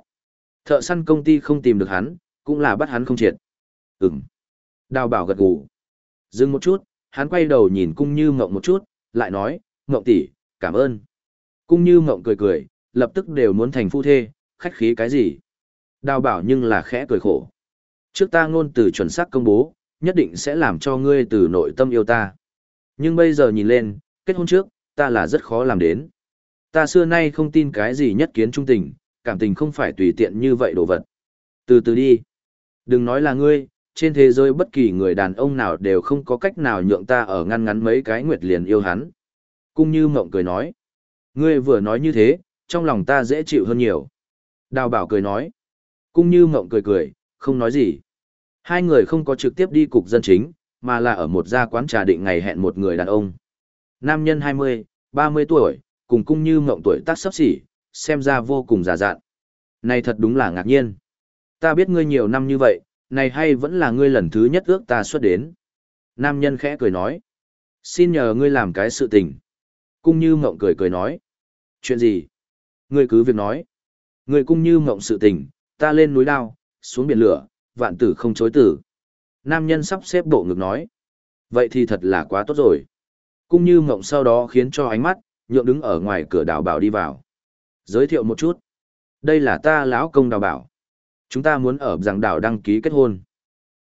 Thợ săn công ty không tìm được hắn, cũng là bắt hắn không triệt. Ừm. Đào bảo gật gù. Dừng một chút, hắn quay đầu nhìn cung như mộng một chút, lại nói, mộng tỷ, cảm ơn. Cung như mộng cười cười, lập tức đều muốn thành phu thê, khách khí cái gì. Đào bảo nhưng là khẽ cười khổ. Trước ta ngôn từ chuẩn xác công bố, nhất định sẽ làm cho ngươi từ nội tâm yêu ta. Nhưng bây giờ nhìn lên, kết hôn trước, ta là rất khó làm đến. Ta xưa nay không tin cái gì nhất kiến trung tình, cảm tình không phải tùy tiện như vậy đồ vật. Từ từ đi. Đừng nói là ngươi, trên thế giới bất kỳ người đàn ông nào đều không có cách nào nhượng ta ở ngăn ngắn mấy cái nguyệt liền yêu hắn. Cung như mộng cười nói. Ngươi vừa nói như thế, trong lòng ta dễ chịu hơn nhiều. Đào bảo cười nói. Cung như mộng cười cười, không nói gì. Hai người không có trực tiếp đi cục dân chính, mà là ở một gia quán trà định ngày hẹn một người đàn ông. Nam nhân 20, 30 tuổi, cùng cung như mộng tuổi tác sắp xỉ, xem ra vô cùng già dạn. Này thật đúng là ngạc nhiên. Ta biết ngươi nhiều năm như vậy, này hay vẫn là ngươi lần thứ nhất ước ta xuất đến. Nam nhân khẽ cười nói. Xin nhờ ngươi làm cái sự tình. Cung như mộng cười cười nói. Chuyện gì? Ngươi cứ việc nói. Ngươi cung như mộng sự tình, ta lên núi đao, xuống biển lửa, vạn tử không chối tử. Nam nhân sắp xếp bộ ngực nói. Vậy thì thật là quá tốt rồi. Cung như mộng sau đó khiến cho ánh mắt, nhượng đứng ở ngoài cửa đào bảo đi vào. Giới thiệu một chút. Đây là ta lão công đào bảo. Chúng ta muốn ở giảng đảo đăng ký kết hôn.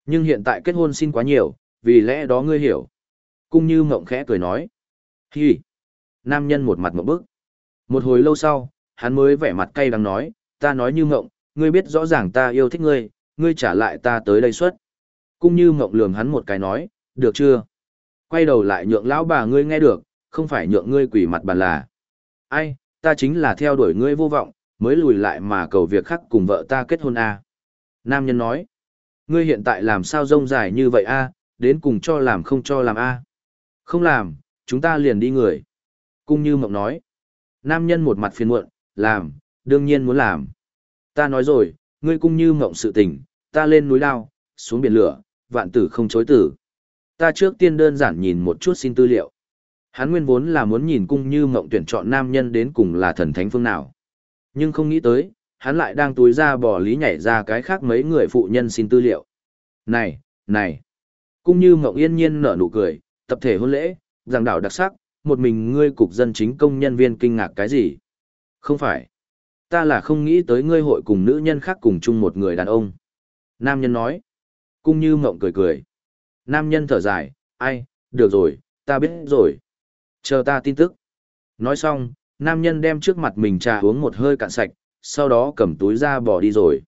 Nhưng hiện tại kết hôn xin quá nhiều, vì lẽ đó ngươi hiểu. Cung như mộng khẽ cười nói. Hi. Nam nhân một mặt một bức. Một hồi lâu sau, hắn mới vẻ mặt cay đắng nói, ta nói như mộng, ngươi biết rõ ràng ta yêu thích ngươi, ngươi trả lại ta tới đây suất Cung như mộng lườm hắn một cái nói, được chưa? Quay đầu lại nhượng lão bà ngươi nghe được, không phải nhượng ngươi quỷ mặt bàn là. Ai, ta chính là theo đuổi ngươi vô vọng, mới lùi lại mà cầu việc khác cùng vợ ta kết hôn à. Nam nhân nói, ngươi hiện tại làm sao rông dài như vậy a đến cùng cho làm không cho làm a Không làm, chúng ta liền đi người. Cung như mộng nói, nam nhân một mặt phiền muộn, làm, đương nhiên muốn làm. Ta nói rồi, ngươi cung như mộng sự tình, ta lên núi lao, xuống biển lửa, vạn tử không chối tử. Ta trước tiên đơn giản nhìn một chút xin tư liệu. Hắn nguyên vốn là muốn nhìn cung như mộng tuyển chọn nam nhân đến cùng là thần thánh phương nào. Nhưng không nghĩ tới, hắn lại đang túi ra bỏ lý nhảy ra cái khác mấy người phụ nhân xin tư liệu. Này, này. Cung như mộng yên nhiên nở nụ cười, tập thể hôn lễ, giảng đảo đặc sắc, một mình ngươi cục dân chính công nhân viên kinh ngạc cái gì? Không phải. Ta là không nghĩ tới ngươi hội cùng nữ nhân khác cùng chung một người đàn ông. Nam nhân nói. Cung như mộng cười cười. Nam nhân thở dài, ai, được rồi, ta biết rồi. Chờ ta tin tức. Nói xong, nam nhân đem trước mặt mình trà uống một hơi cạn sạch, sau đó cầm túi ra bỏ đi rồi.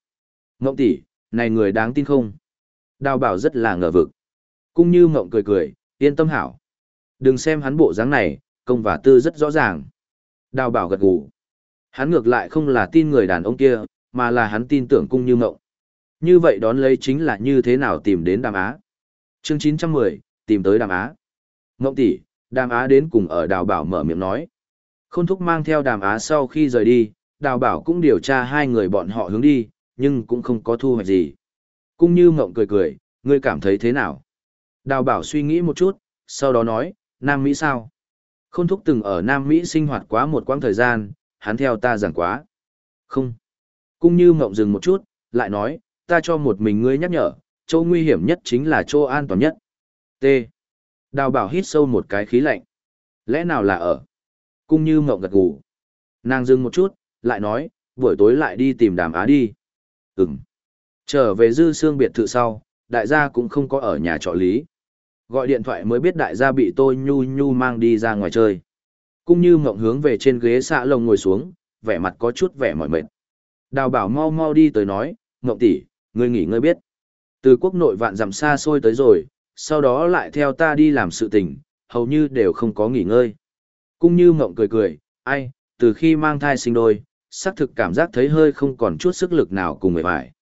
Ngộng tỷ, này người đáng tin không? Đào bảo rất là ngờ vực. cũng như ngộng cười cười, yên tâm hảo. Đừng xem hắn bộ dáng này, công và tư rất rõ ràng. Đào bảo gật gù. Hắn ngược lại không là tin người đàn ông kia, mà là hắn tin tưởng cung như mộng. Như vậy đón lấy chính là như thế nào tìm đến đàm á. Chương 910, tìm tới đàm á. Mộng tỷ, đàm á đến cùng ở đào bảo mở miệng nói. Khôn thúc mang theo đàm á sau khi rời đi, đào bảo cũng điều tra hai người bọn họ hướng đi, nhưng cũng không có thu hoạch gì. Cũng như mộng cười cười, ngươi cảm thấy thế nào? Đào bảo suy nghĩ một chút, sau đó nói, Nam Mỹ sao? Khôn thúc từng ở Nam Mỹ sinh hoạt quá một quãng thời gian, hắn theo ta giảng quá. Không. Cũng như mộng dừng một chút, lại nói, ta cho một mình ngươi nhắc nhở, chỗ nguy hiểm nhất chính là chỗ an toàn nhất. T. Đào bảo hít sâu một cái khí lạnh. Lẽ nào là ở? Cung như mộng gật gù. Nàng dừng một chút, lại nói, buổi tối lại đi tìm đàm á đi. Ừm. Trở về dư xương biệt thự sau, đại gia cũng không có ở nhà trọ lý. Gọi điện thoại mới biết đại gia bị tôi nhu nhu mang đi ra ngoài chơi. Cung như mộng hướng về trên ghế xạ lồng ngồi xuống, vẻ mặt có chút vẻ mỏi mệt. Đào bảo mau mau đi tới nói, mộng tỷ, ngươi nghỉ ngơi biết. Từ quốc nội vạn dặm xa xôi tới rồi, sau đó lại theo ta đi làm sự tình, hầu như đều không có nghỉ ngơi. Cung như mộng cười cười, ai, từ khi mang thai sinh đôi, xác thực cảm giác thấy hơi không còn chút sức lực nào cùng người phải.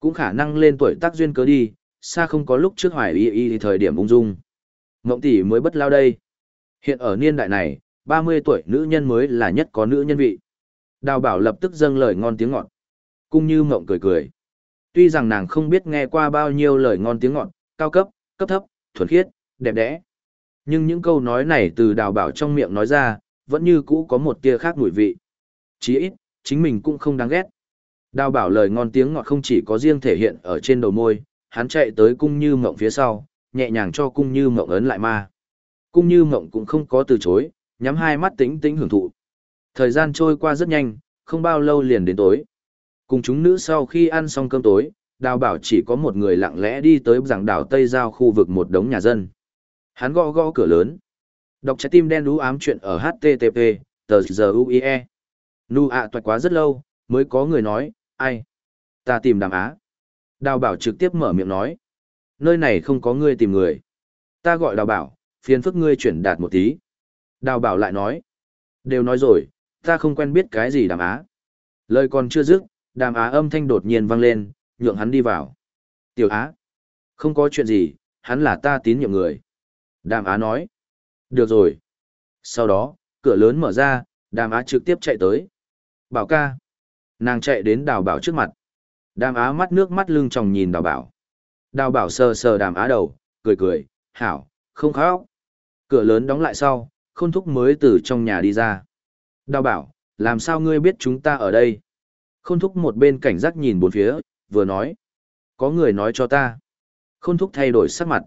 Cũng khả năng lên tuổi tác duyên cớ đi, xa không có lúc trước hoài y y thời điểm ung dung. Mộng tỷ mới bất lao đây. Hiện ở niên đại này, 30 tuổi nữ nhân mới là nhất có nữ nhân vị. Đào bảo lập tức dâng lời ngon tiếng ngọt. Cung như mộng cười cười. Tuy rằng nàng không biết nghe qua bao nhiêu lời ngon tiếng ngọt, cao cấp, cấp thấp, thuần khiết, đẹp đẽ. Nhưng những câu nói này từ đào bảo trong miệng nói ra, vẫn như cũ có một tia khác mùi vị. Chí ít, chính mình cũng không đáng ghét. Đào bảo lời ngon tiếng ngọt không chỉ có riêng thể hiện ở trên đầu môi, hắn chạy tới cung như mộng phía sau, nhẹ nhàng cho cung như mộng ấn lại ma. Cung như mộng cũng không có từ chối, nhắm hai mắt tĩnh tĩnh hưởng thụ. Thời gian trôi qua rất nhanh, không bao lâu liền đến tối. Cùng chúng nữ sau khi ăn xong cơm tối, đào bảo chỉ có một người lặng lẽ đi tới giảng đảo Tây Giao khu vực một đống nhà dân. Hắn gõ gõ cửa lớn. Đọc trái tim đen đú ám chuyện ở HTTP, tờ giờ UIE. Nu ạ toạch quá rất lâu, mới có người nói, ai? Ta tìm đàm á. Đào bảo trực tiếp mở miệng nói. Nơi này không có ngươi tìm người. Ta gọi đào bảo, phiền phức ngươi chuyển đạt một tí. Đào bảo lại nói. Đều nói rồi, ta không quen biết cái gì đàm á. Lời còn chưa dứt, đàm á âm thanh đột nhiên vang lên, nhượng hắn đi vào. Tiểu á. Không có chuyện gì, hắn là ta tín nhiệm người. Đàm á nói. Được rồi. Sau đó, cửa lớn mở ra, đàm á trực tiếp chạy tới. Bảo ca. Nàng chạy đến đào bảo trước mặt. Đàm á mắt nước mắt lưng tròng nhìn đào bảo. Đào bảo sờ sờ đàm á đầu, cười cười, hảo, không khóc. Cửa lớn đóng lại sau, khôn thúc mới từ trong nhà đi ra. Đào bảo, làm sao ngươi biết chúng ta ở đây? Khôn thúc một bên cảnh giác nhìn bốn phía, vừa nói. Có người nói cho ta. Khôn thúc thay đổi sắc mặt.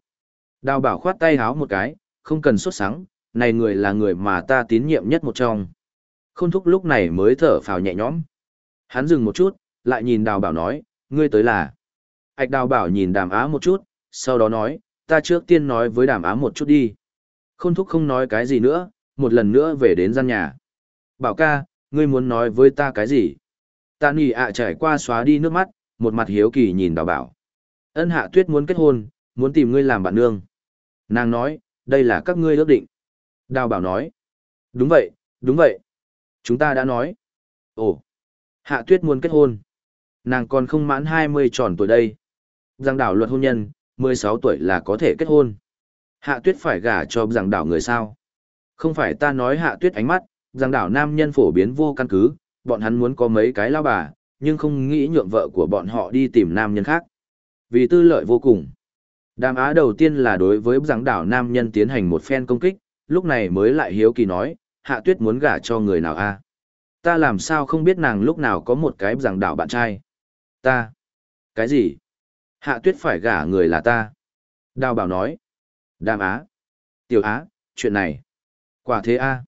Đào bảo khoát tay háo một cái, không cần xuất sáng, này người là người mà ta tín nhiệm nhất một trong. Khôn thúc lúc này mới thở phào nhẹ nhõm. Hắn dừng một chút, lại nhìn đào bảo nói, ngươi tới là. Ảch đào bảo nhìn đàm á một chút, sau đó nói, ta trước tiên nói với đàm á một chút đi. Khôn thúc không nói cái gì nữa, một lần nữa về đến gian nhà. Bảo ca, ngươi muốn nói với ta cái gì? Ta nỉ ạ trải qua xóa đi nước mắt, một mặt hiếu kỳ nhìn đào bảo. Ân hạ tuyết muốn kết hôn, muốn tìm ngươi làm bạn nương. Nàng nói, đây là các ngươi ước định. Đào bảo nói, đúng vậy, đúng vậy. Chúng ta đã nói. Ồ, hạ tuyết muốn kết hôn. Nàng còn không mãn 20 tròn tuổi đây. Giang đảo luật hôn nhân, 16 tuổi là có thể kết hôn. Hạ tuyết phải gả cho giang đảo người sao? Không phải ta nói hạ tuyết ánh mắt, giang đảo nam nhân phổ biến vô căn cứ, bọn hắn muốn có mấy cái lao bà, nhưng không nghĩ nhượng vợ của bọn họ đi tìm nam nhân khác. Vì tư lợi vô cùng. Đàm Á đầu tiên là đối với giảng đảo nam nhân tiến hành một phen công kích, lúc này mới lại hiếu kỳ nói, hạ tuyết muốn gả cho người nào a? Ta làm sao không biết nàng lúc nào có một cái giảng đảo bạn trai? Ta? Cái gì? Hạ tuyết phải gả người là ta. Đào bảo nói. Đàm Á. Tiểu Á, chuyện này. Quả thế a.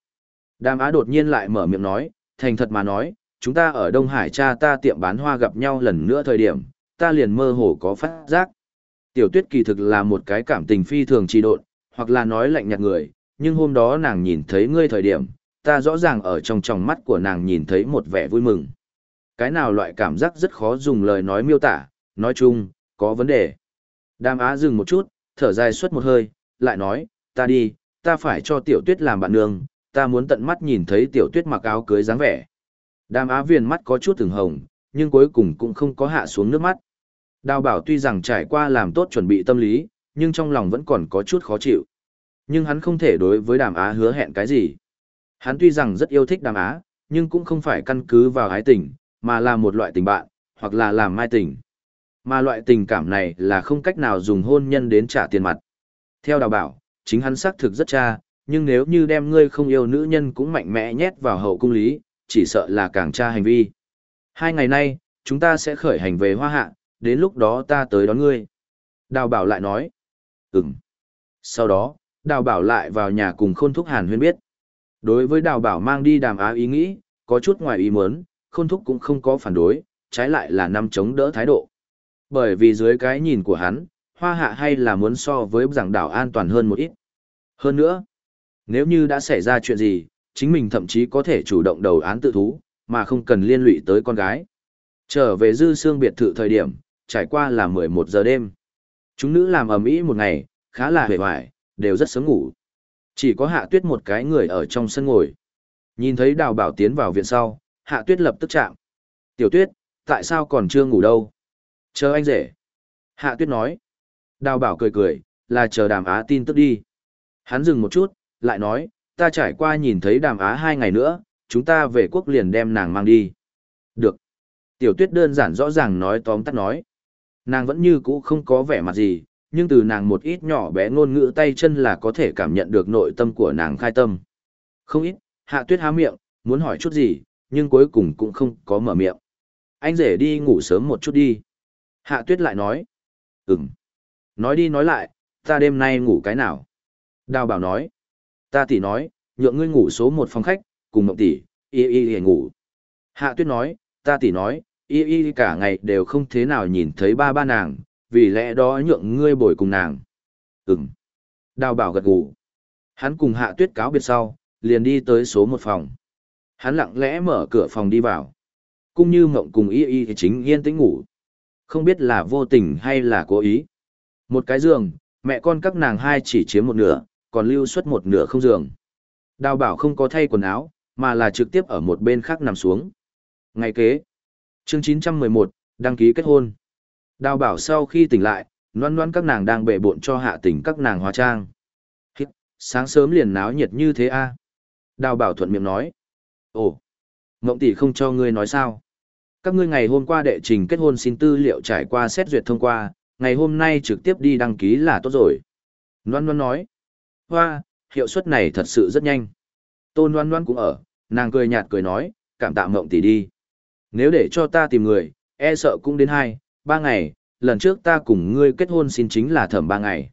Đàm Á đột nhiên lại mở miệng nói, thành thật mà nói, chúng ta ở Đông Hải cha ta tiệm bán hoa gặp nhau lần nữa thời điểm, ta liền mơ hồ có phát giác. Tiểu tuyết kỳ thực là một cái cảm tình phi thường trì độn, hoặc là nói lạnh nhạt người, nhưng hôm đó nàng nhìn thấy ngươi thời điểm, ta rõ ràng ở trong tròng mắt của nàng nhìn thấy một vẻ vui mừng. Cái nào loại cảm giác rất khó dùng lời nói miêu tả, nói chung, có vấn đề. Đàm Á dừng một chút, thở dài suốt một hơi, lại nói, ta đi, ta phải cho tiểu tuyết làm bạn nương, ta muốn tận mắt nhìn thấy tiểu tuyết mặc áo cưới dáng vẻ. Đàm Á viên mắt có chút từng hồng, nhưng cuối cùng cũng không có hạ xuống nước mắt. Đào bảo tuy rằng trải qua làm tốt chuẩn bị tâm lý, nhưng trong lòng vẫn còn có chút khó chịu. Nhưng hắn không thể đối với đàm á hứa hẹn cái gì. Hắn tuy rằng rất yêu thích đàm á, nhưng cũng không phải căn cứ vào ái tình, mà là một loại tình bạn, hoặc là làm mai tình. Mà loại tình cảm này là không cách nào dùng hôn nhân đến trả tiền mặt. Theo đào bảo, chính hắn xác thực rất cha, nhưng nếu như đem ngươi không yêu nữ nhân cũng mạnh mẽ nhét vào hậu cung lý, chỉ sợ là càng tra hành vi. Hai ngày nay, chúng ta sẽ khởi hành về hoa hạ, đến lúc đó ta tới đón ngươi. Đào bảo lại nói. Ừm. Sau đó, đào bảo lại vào nhà cùng khôn thúc hàn huyên biết. Đối với đào bảo mang đi đàm á ý nghĩ, có chút ngoài ý muốn, khôn thúc cũng không có phản đối, trái lại là năm chống đỡ thái độ. Bởi vì dưới cái nhìn của hắn, hoa hạ hay là muốn so với giảng đảo an toàn hơn một ít. Hơn nữa, nếu như đã xảy ra chuyện gì, chính mình thậm chí có thể chủ động đầu án tự thú, mà không cần liên lụy tới con gái. Trở về dư xương biệt thự thời điểm, trải qua là 11 giờ đêm. Chúng nữ làm ầm ĩ một ngày, khá là hề hoài, đều rất sớm ngủ. Chỉ có hạ tuyết một cái người ở trong sân ngồi. Nhìn thấy đào bảo tiến vào viện sau, hạ tuyết lập tức chạm. Tiểu tuyết, tại sao còn chưa ngủ đâu? Chờ anh rể. Hạ tuyết nói. Đào bảo cười cười, là chờ đàm á tin tức đi. Hắn dừng một chút, lại nói, ta trải qua nhìn thấy đàm á hai ngày nữa, chúng ta về quốc liền đem nàng mang đi. Được. Tiểu tuyết đơn giản rõ ràng nói tóm tắt nói. Nàng vẫn như cũ không có vẻ mặt gì, nhưng từ nàng một ít nhỏ bé ngôn ngữ tay chân là có thể cảm nhận được nội tâm của nàng khai tâm. Không ít, hạ tuyết há miệng, muốn hỏi chút gì, nhưng cuối cùng cũng không có mở miệng. Anh rể đi ngủ sớm một chút đi. Hạ tuyết lại nói. Ừm. Nói đi nói lại, ta đêm nay ngủ cái nào? Đào bảo nói. Ta tỷ nói, nhượng ngươi ngủ số một phòng khách, cùng mộng tỷ, y y y ngủ. Hạ tuyết nói, ta tỷ nói, y y cả ngày đều không thế nào nhìn thấy ba ba nàng, vì lẽ đó nhượng ngươi bồi cùng nàng. Ừm. Đào bảo gật gù. Hắn cùng hạ tuyết cáo biệt sau, liền đi tới số một phòng. Hắn lặng lẽ mở cửa phòng đi vào. Cũng như mộng cùng y y chính yên tĩnh ngủ. Không biết là vô tình hay là cố ý. Một cái giường, mẹ con các nàng hai chỉ chiếm một nửa, còn lưu suất một nửa không giường. Đào bảo không có thay quần áo, mà là trực tiếp ở một bên khác nằm xuống. Ngày kế, chương 911, đăng ký kết hôn. Đào bảo sau khi tỉnh lại, noan noan các nàng đang bệ bộn cho hạ tỉnh các nàng hóa trang. Hít, sáng sớm liền náo nhiệt như thế a Đào bảo thuận miệng nói. Ồ, mộng tỷ không cho ngươi nói sao. Các ngươi ngày hôm qua đệ trình kết hôn xin tư liệu trải qua xét duyệt thông qua, ngày hôm nay trực tiếp đi đăng ký là tốt rồi. Loan Loan nói, hoa, hiệu suất này thật sự rất nhanh. Tôn Loan Loan cũng ở, nàng cười nhạt cười nói, cảm tạ mộng tỷ đi. Nếu để cho ta tìm người, e sợ cũng đến hai, ba ngày, lần trước ta cùng ngươi kết hôn xin chính là thẩm ba ngày.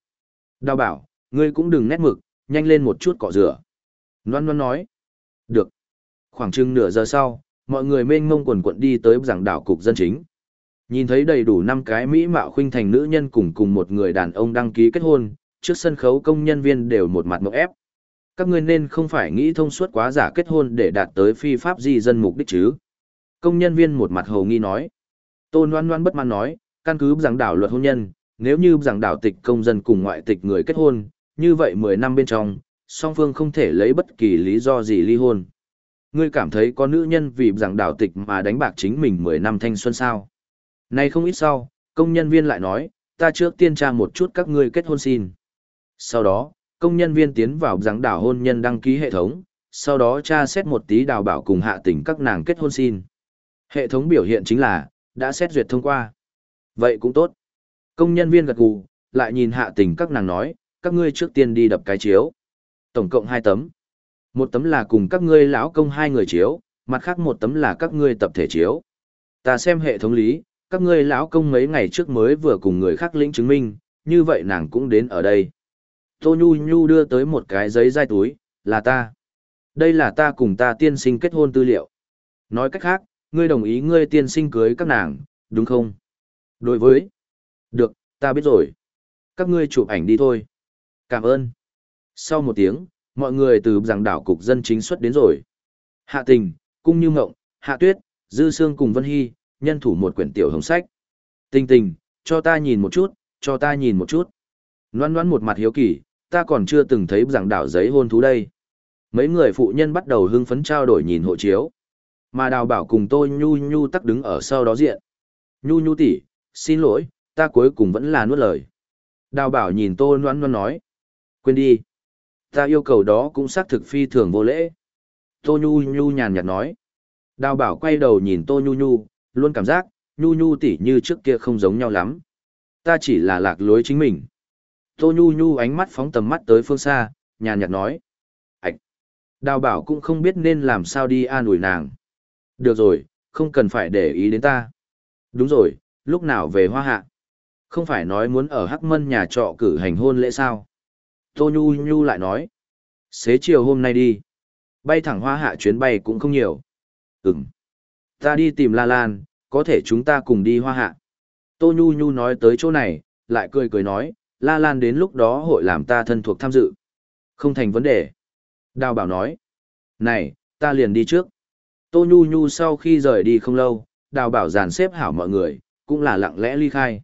Đào bảo, ngươi cũng đừng nét mực, nhanh lên một chút cọ rửa. Loan Loan nói, được. Khoảng chừng nửa giờ sau, mọi người mênh mông quần quận đi tới giảng đảo cục dân chính. Nhìn thấy đầy đủ năm cái mỹ mạo khuynh thành nữ nhân cùng cùng một người đàn ông đăng ký kết hôn, trước sân khấu công nhân viên đều một mặt mộng ép. Các ngươi nên không phải nghĩ thông suốt quá giả kết hôn để đạt tới phi pháp di dân mục đích chứ. Công nhân viên một mặt hầu nghi nói. Tôn Loan Loan bất mãn nói, căn cứ giảng đảo luật hôn nhân, nếu như giảng đảo tịch công dân cùng ngoại tịch người kết hôn, như vậy 10 năm bên trong, song phương không thể lấy bất kỳ lý do gì ly hôn. Ngươi cảm thấy có nữ nhân vì giảng đảo tịch mà đánh bạc chính mình 10 năm thanh xuân sao? Nay không ít sau, công nhân viên lại nói, ta trước tiên tra một chút các ngươi kết hôn xin. Sau đó, công nhân viên tiến vào giáng đảo hôn nhân đăng ký hệ thống, sau đó tra xét một tí đào bảo cùng hạ tỉnh các nàng kết hôn xin. Hệ thống biểu hiện chính là, đã xét duyệt thông qua. Vậy cũng tốt. Công nhân viên gật gù, lại nhìn hạ tỉnh các nàng nói, các ngươi trước tiên đi đập cái chiếu. Tổng cộng 2 tấm. Một tấm là cùng các ngươi lão công hai người chiếu, mặt khác một tấm là các ngươi tập thể chiếu. Ta xem hệ thống lý, các ngươi lão công mấy ngày trước mới vừa cùng người khác lĩnh chứng minh, như vậy nàng cũng đến ở đây. Tô Nhu Nhu đưa tới một cái giấy dai túi, là ta. Đây là ta cùng ta tiên sinh kết hôn tư liệu. Nói cách khác, ngươi đồng ý ngươi tiên sinh cưới các nàng, đúng không? Đối với. Được, ta biết rồi. Các ngươi chụp ảnh đi thôi. Cảm ơn. Sau một tiếng, mọi người từ giảng đảo cục dân chính xuất đến rồi. Hạ tình, cung như ngộng, hạ tuyết, dư sương cùng Vân Hy, nhân thủ một quyển tiểu hồng sách. Tình tình, cho ta nhìn một chút, cho ta nhìn một chút. Loan loan một mặt hiếu kỳ, ta còn chưa từng thấy giảng đảo giấy hôn thú đây. Mấy người phụ nhân bắt đầu hưng phấn trao đổi nhìn hộ chiếu. Mà đào bảo cùng tôi nhu nhu tắc đứng ở sau đó diện. Nhu nhu tỷ, xin lỗi, ta cuối cùng vẫn là nuốt lời. Đào bảo nhìn tô noan noan nói. Quên đi. Ta yêu cầu đó cũng xác thực phi thường vô lễ. Tô nhu nhu nhàn nhạt nói. Đào bảo quay đầu nhìn tô nhu nhu, luôn cảm giác, nhu nhu tỷ như trước kia không giống nhau lắm. Ta chỉ là lạc lối chính mình. Tô Nhu Nhu ánh mắt phóng tầm mắt tới phương xa, nhàn nhạt nói. Ảch! Đào bảo cũng không biết nên làm sao đi an ủi nàng. Được rồi, không cần phải để ý đến ta. Đúng rồi, lúc nào về hoa hạ? Không phải nói muốn ở Hắc Mân nhà trọ cử hành hôn lễ sao? Tô Nhu Nhu lại nói. Xế chiều hôm nay đi. Bay thẳng hoa hạ chuyến bay cũng không nhiều. Ừm. Ta đi tìm La Lan, có thể chúng ta cùng đi hoa hạ. Tô Nhu Nhu nói tới chỗ này, lại cười cười nói, La Lan đến lúc đó hội làm ta thân thuộc tham dự. Không thành vấn đề. Đào bảo nói. Này, ta liền đi trước. Tô Nhu Nhu sau khi rời đi không lâu, đào bảo dàn xếp hảo mọi người, cũng là lặng lẽ ly khai.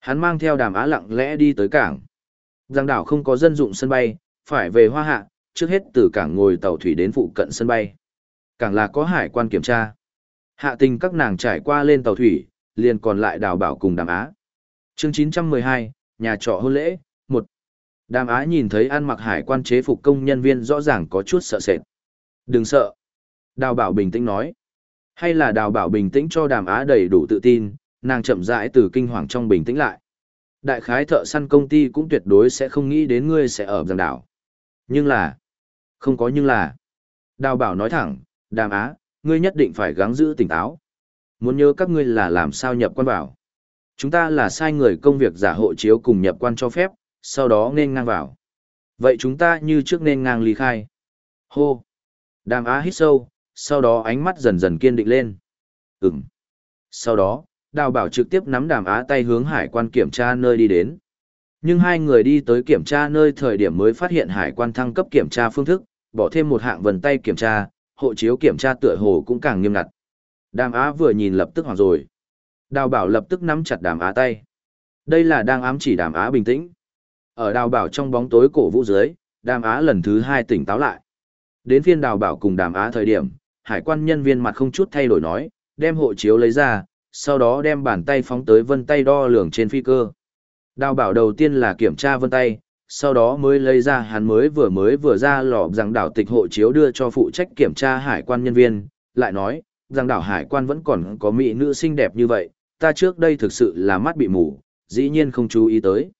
Hắn mang theo đàm á lặng lẽ đi tới cảng. Giang đảo không có dân dụng sân bay, phải về hoa hạ, trước hết từ cảng ngồi tàu thủy đến phụ cận sân bay. Cảng là có hải quan kiểm tra. Hạ tình các nàng trải qua lên tàu thủy, liền còn lại đào bảo cùng đàm á. chương 912, nhà trọ hôn lễ, một Đàm á nhìn thấy ăn mặc hải quan chế phục công nhân viên rõ ràng có chút sợ sệt. Đừng sợ. Đào bảo bình tĩnh nói. Hay là đào bảo bình tĩnh cho đàm á đầy đủ tự tin, nàng chậm rãi từ kinh hoàng trong bình tĩnh lại. Đại khái thợ săn công ty cũng tuyệt đối sẽ không nghĩ đến ngươi sẽ ở giang đảo. Nhưng là, không có nhưng là. Đào bảo nói thẳng, đàm á, ngươi nhất định phải gắng giữ tỉnh táo. Muốn nhớ các ngươi là làm sao nhập quan vào. Chúng ta là sai người công việc giả hộ chiếu cùng nhập quan cho phép, sau đó nên ngang vào. Vậy chúng ta như trước nên ngang ly khai. Hô! Đàm á hít sâu, sau đó ánh mắt dần dần kiên định lên. Ừm. Sau đó, đào bảo trực tiếp nắm đàm á tay hướng hải quan kiểm tra nơi đi đến. Nhưng hai người đi tới kiểm tra nơi thời điểm mới phát hiện hải quan thăng cấp kiểm tra phương thức, bỏ thêm một hạng vần tay kiểm tra, hộ chiếu kiểm tra tựa hồ cũng càng nghiêm ngặt. Đàm á vừa nhìn lập tức hoảng rồi. Đào bảo lập tức nắm chặt đàm á tay. Đây là đang ám chỉ đàm á bình tĩnh. Ở đào bảo trong bóng tối cổ vũ dưới, đàm á lần thứ hai tỉnh táo lại. Đến phiên đào bảo cùng đàm á thời điểm, hải quan nhân viên mặt không chút thay đổi nói, đem hộ chiếu lấy ra, sau đó đem bàn tay phóng tới vân tay đo lường trên phi cơ. Đào bảo đầu tiên là kiểm tra vân tay, sau đó mới lấy ra hắn mới vừa mới vừa ra lò rằng đảo tịch hộ chiếu đưa cho phụ trách kiểm tra hải quan nhân viên, lại nói, rằng đảo hải quan vẫn còn có mỹ nữ xinh đẹp như vậy, ta trước đây thực sự là mắt bị mù, dĩ nhiên không chú ý tới.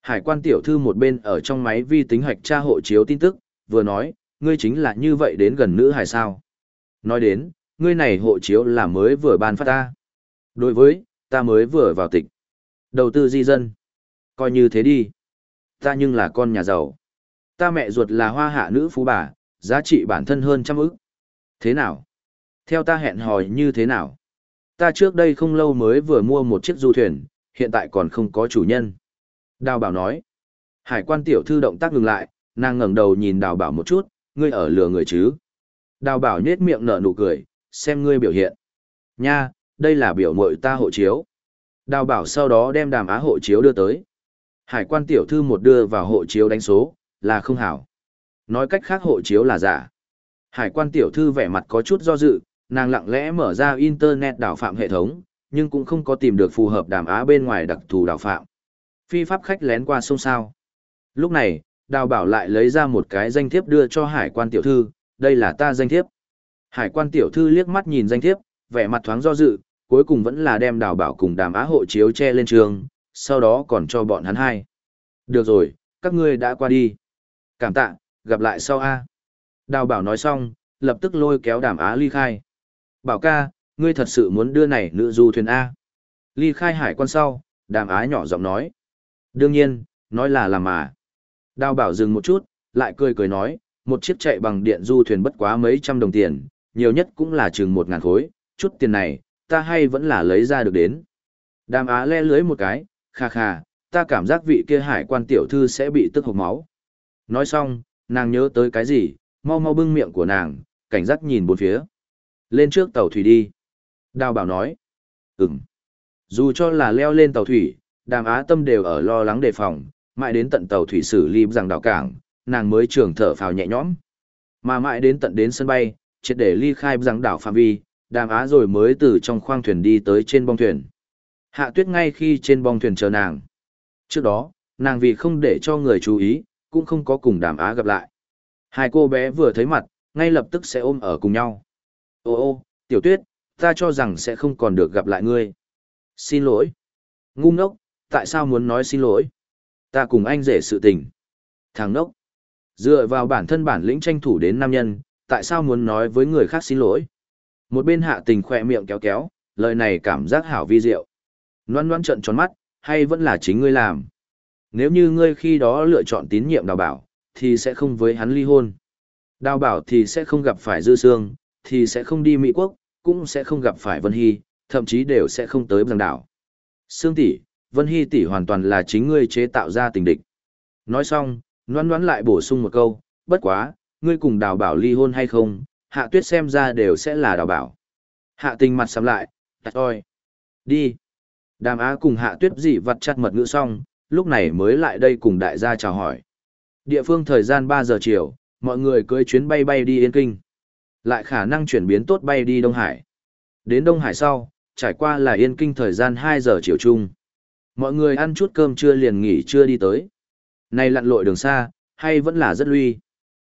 Hải quan tiểu thư một bên ở trong máy vi tính hạch tra hộ chiếu tin tức, vừa nói, ngươi chính là như vậy đến gần nữ hải sao. Nói đến, ngươi này hộ chiếu là mới vừa ban phát ta. Đối với, ta mới vừa vào tịch. Đầu tư di dân. Coi như thế đi. Ta nhưng là con nhà giàu. Ta mẹ ruột là hoa hạ nữ phú bà, giá trị bản thân hơn trăm ức. Thế nào? Theo ta hẹn hò như thế nào? Ta trước đây không lâu mới vừa mua một chiếc du thuyền, hiện tại còn không có chủ nhân. Đào bảo nói. Hải quan tiểu thư động tác ngừng lại, nàng ngẩng đầu nhìn đào bảo một chút, ngươi ở lừa người chứ. Đào bảo nhết miệng nở nụ cười, xem ngươi biểu hiện. Nha, đây là biểu mội ta hộ chiếu. Đào bảo sau đó đem đàm á hộ chiếu đưa tới. Hải quan tiểu thư một đưa vào hộ chiếu đánh số, là không hảo. Nói cách khác hộ chiếu là giả. Hải quan tiểu thư vẻ mặt có chút do dự, nàng lặng lẽ mở ra internet đảo phạm hệ thống, nhưng cũng không có tìm được phù hợp đàm á bên ngoài đặc thù đảo phạm. Phi pháp khách lén qua sông sao. Lúc này, đào bảo lại lấy ra một cái danh thiếp đưa cho hải quan tiểu thư, đây là ta danh thiếp. Hải quan tiểu thư liếc mắt nhìn danh thiếp, vẻ mặt thoáng do dự, cuối cùng vẫn là đem đào bảo cùng đàm á hộ chiếu che lên trường, sau đó còn cho bọn hắn hai. Được rồi, các ngươi đã qua đi. Cảm tạ, gặp lại sau A. Đào bảo nói xong, lập tức lôi kéo đàm á ly khai. Bảo ca, ngươi thật sự muốn đưa này nữ du thuyền A. Ly khai hải quan sau, đàm á nhỏ giọng nói. Đương nhiên, nói là làm mà. Đào bảo dừng một chút, lại cười cười nói, một chiếc chạy bằng điện du thuyền bất quá mấy trăm đồng tiền, nhiều nhất cũng là chừng một ngàn khối, chút tiền này, ta hay vẫn là lấy ra được đến. Đàm á le lưới một cái, kha kha, ta cảm giác vị kia hải quan tiểu thư sẽ bị tức hộc máu. Nói xong, nàng nhớ tới cái gì, mau mau bưng miệng của nàng, cảnh giác nhìn bốn phía. Lên trước tàu thủy đi. Đào bảo nói. Ừm. Dù cho là leo lên tàu thủy, đàm á tâm đều ở lo lắng đề phòng, mãi đến tận tàu thủy xử lý rằng đảo cảng, nàng mới trường thở phào nhẹ nhõm. Mà mãi đến tận đến sân bay, triệt để ly khai rằng đảo phạm vi, đàm á rồi mới từ trong khoang thuyền đi tới trên bong thuyền. Hạ tuyết ngay khi trên bong thuyền chờ nàng. Trước đó, nàng vì không để cho người chú ý, cũng không có cùng đàm á gặp lại. Hai cô bé vừa thấy mặt, ngay lập tức sẽ ôm ở cùng nhau. Ô ô, tiểu tuyết, ta cho rằng sẽ không còn được gặp lại ngươi. Xin lỗi. Ngu ngốc, tại sao muốn nói xin lỗi? Ta cùng anh rể sự tình. Thằng nốc. Dựa vào bản thân bản lĩnh tranh thủ đến nam nhân, tại sao muốn nói với người khác xin lỗi? Một bên hạ tình khỏe miệng kéo kéo, lời này cảm giác hảo vi diệu. Loan loan trận tròn mắt, hay vẫn là chính ngươi làm? Nếu như ngươi khi đó lựa chọn tín nhiệm đào bảo, thì sẽ không với hắn ly hôn. Đào bảo thì sẽ không gặp phải dư sương, thì sẽ không đi Mỹ Quốc, cũng sẽ không gặp phải Vân Hy, thậm chí đều sẽ không tới giang đảo. Sương tỷ, Vân Hy tỷ hoàn toàn là chính ngươi chế tạo ra tình địch. Nói xong, Loan Loan lại bổ sung một câu, bất quá, ngươi cùng đào bảo ly hôn hay không, hạ tuyết xem ra đều sẽ là đào bảo. Hạ tình mặt sầm lại, tạch oi. Đi. Đàm á cùng hạ tuyết dị vặt chặt mật ngữ xong, lúc này mới lại đây cùng đại gia chào hỏi. Địa phương thời gian 3 giờ chiều, mọi người cưới chuyến bay bay đi Yên Kinh. Lại khả năng chuyển biến tốt bay đi Đông Hải. Đến Đông Hải sau, trải qua là Yên Kinh thời gian 2 giờ chiều chung. Mọi người ăn chút cơm trưa liền nghỉ chưa đi tới. Này lặn lội đường xa, hay vẫn là rất lui.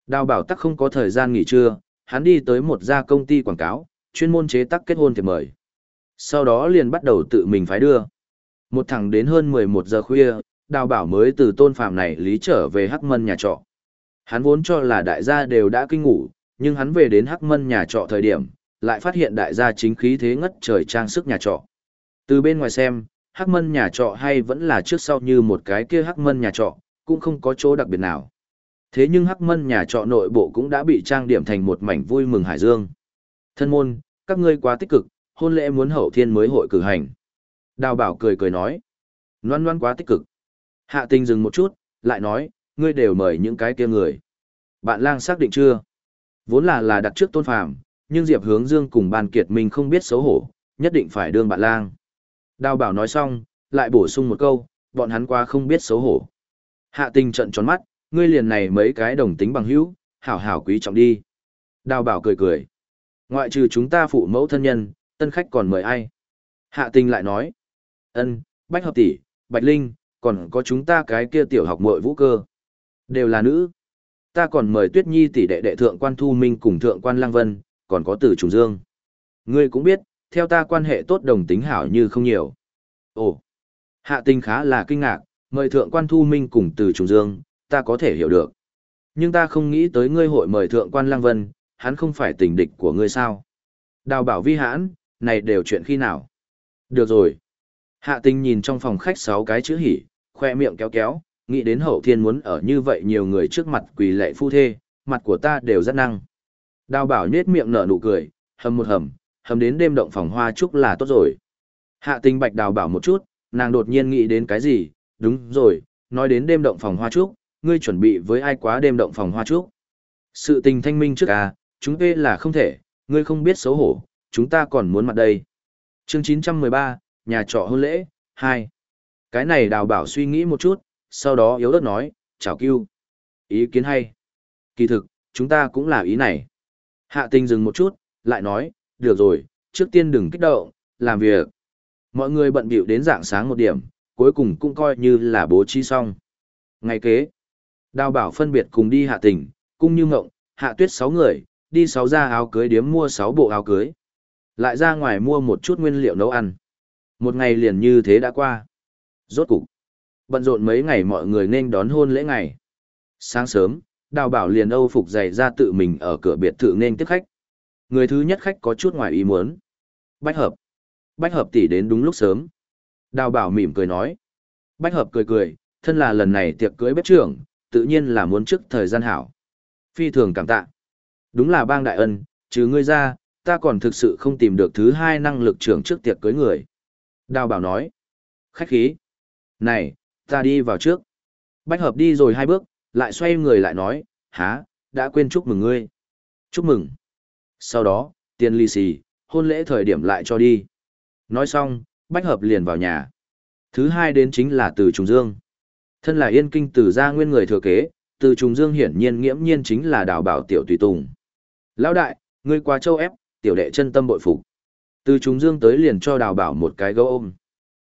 Đào bảo tắc không có thời gian nghỉ trưa, hắn đi tới một gia công ty quảng cáo, chuyên môn chế tác kết hôn thiệp mời. Sau đó liền bắt đầu tự mình phái đưa. Một thằng đến hơn 11 giờ khuya, đào bảo mới từ tôn phạm này lý trở về hắc mân nhà trọ. Hắn vốn cho là đại gia đều đã kinh ngủ, nhưng hắn về đến hắc mân nhà trọ thời điểm, lại phát hiện đại gia chính khí thế ngất trời trang sức nhà trọ. Từ bên ngoài xem, hắc mân nhà trọ hay vẫn là trước sau như một cái kia hắc mân nhà trọ, cũng không có chỗ đặc biệt nào. Thế nhưng hắc mân nhà trọ nội bộ cũng đã bị trang điểm thành một mảnh vui mừng hải dương. Thân môn, các ngươi quá tích cực, hôn lễ muốn hậu thiên mới hội cử hành. Đào bảo cười cười nói. Loan loan quá tích cực. Hạ tình dừng một chút, lại nói, ngươi đều mời những cái kia người. Bạn lang xác định chưa? Vốn là là đặt trước tôn phàm, nhưng Diệp hướng dương cùng ban kiệt mình không biết xấu hổ, nhất định phải đương bạn lang. Đào bảo nói xong, lại bổ sung một câu, bọn hắn qua không biết xấu hổ. Hạ tình trận tròn mắt, ngươi liền này mấy cái đồng tính bằng hữu, hảo hảo quý trọng đi. Đào bảo cười cười. Ngoại trừ chúng ta phụ mẫu thân nhân, tân khách còn mời ai? Hạ tình lại nói. ân Bách Hợp tỷ, Bạch Linh, còn có chúng ta cái kia tiểu học muội vũ cơ. Đều là nữ. Ta còn mời Tuyết Nhi tỷ đệ đệ thượng quan Thu Minh cùng thượng quan Lăng Vân, còn có Từ Trùng Dương. Ngươi cũng biết, theo ta quan hệ tốt đồng tính hảo như không nhiều. Ồ, hạ tình khá là kinh ngạc, mời thượng quan Thu Minh cùng Từ Trùng Dương, ta có thể hiểu được. Nhưng ta không nghĩ tới ngươi hội mời thượng quan Lăng Vân, hắn không phải tình địch của ngươi sao. Đào bảo vi hãn, này đều chuyện khi nào. Được rồi. Hạ tình nhìn trong phòng khách sáu cái chữ hỉ, khoe miệng kéo kéo, nghĩ đến hậu thiên muốn ở như vậy nhiều người trước mặt quỳ lệ phu thê, mặt của ta đều rất năng. Đào bảo nhết miệng nở nụ cười, hầm một hầm, hầm đến đêm động phòng hoa chúc là tốt rồi. Hạ tình bạch đào bảo một chút, nàng đột nhiên nghĩ đến cái gì, đúng rồi, nói đến đêm động phòng hoa trúc, ngươi chuẩn bị với ai quá đêm động phòng hoa trúc. Sự tình thanh minh trước à, chúng tê là không thể, ngươi không biết xấu hổ, chúng ta còn muốn mặt đây. Chương 913, nhà trọ hôn lễ, 2. Cái này đào bảo suy nghĩ một chút, sau đó yếu ớt nói, chào cưu. Ý kiến hay. Kỳ thực, chúng ta cũng là ý này. Hạ tình dừng một chút, lại nói, được rồi, trước tiên đừng kích động, làm việc. Mọi người bận bịu đến dạng sáng một điểm, cuối cùng cũng coi như là bố trí xong. Ngày kế, đào bảo phân biệt cùng đi hạ tình, cung như ngộng, hạ tuyết sáu người, đi sáu ra áo cưới điếm mua sáu bộ áo cưới. Lại ra ngoài mua một chút nguyên liệu nấu ăn. Một ngày liền như thế đã qua. Rốt cục. Bận rộn mấy ngày mọi người nên đón hôn lễ ngày. Sáng sớm, đào bảo liền âu phục giày ra tự mình ở cửa biệt thự nên tiếp khách. Người thứ nhất khách có chút ngoài ý muốn. Bách hợp. Bách hợp tỷ đến đúng lúc sớm. Đào bảo mỉm cười nói. Bách hợp cười cười, thân là lần này tiệc cưới bếp trưởng, tự nhiên là muốn trước thời gian hảo. Phi thường cảm tạ. Đúng là bang đại ân, chứ ngươi ra, ta còn thực sự không tìm được thứ hai năng lực trưởng trước tiệc cưới người. Đào bảo nói. Khách khí. Này, ta đi vào trước. Bách hợp đi rồi hai bước, lại xoay người lại nói, há, đã quên chúc mừng ngươi. Chúc mừng. Sau đó, tiền lì xì, hôn lễ thời điểm lại cho đi. Nói xong, bách hợp liền vào nhà. Thứ hai đến chính là từ Trùng Dương. Thân là yên kinh từ gia nguyên người thừa kế, từ Trùng Dương hiển nhiên nghiễm nhiên chính là đào bảo tiểu tùy tùng. Lão đại, ngươi qua châu ép, tiểu đệ chân tâm bội phục. Từ Trùng Dương tới liền cho đào bảo một cái gấu ôm.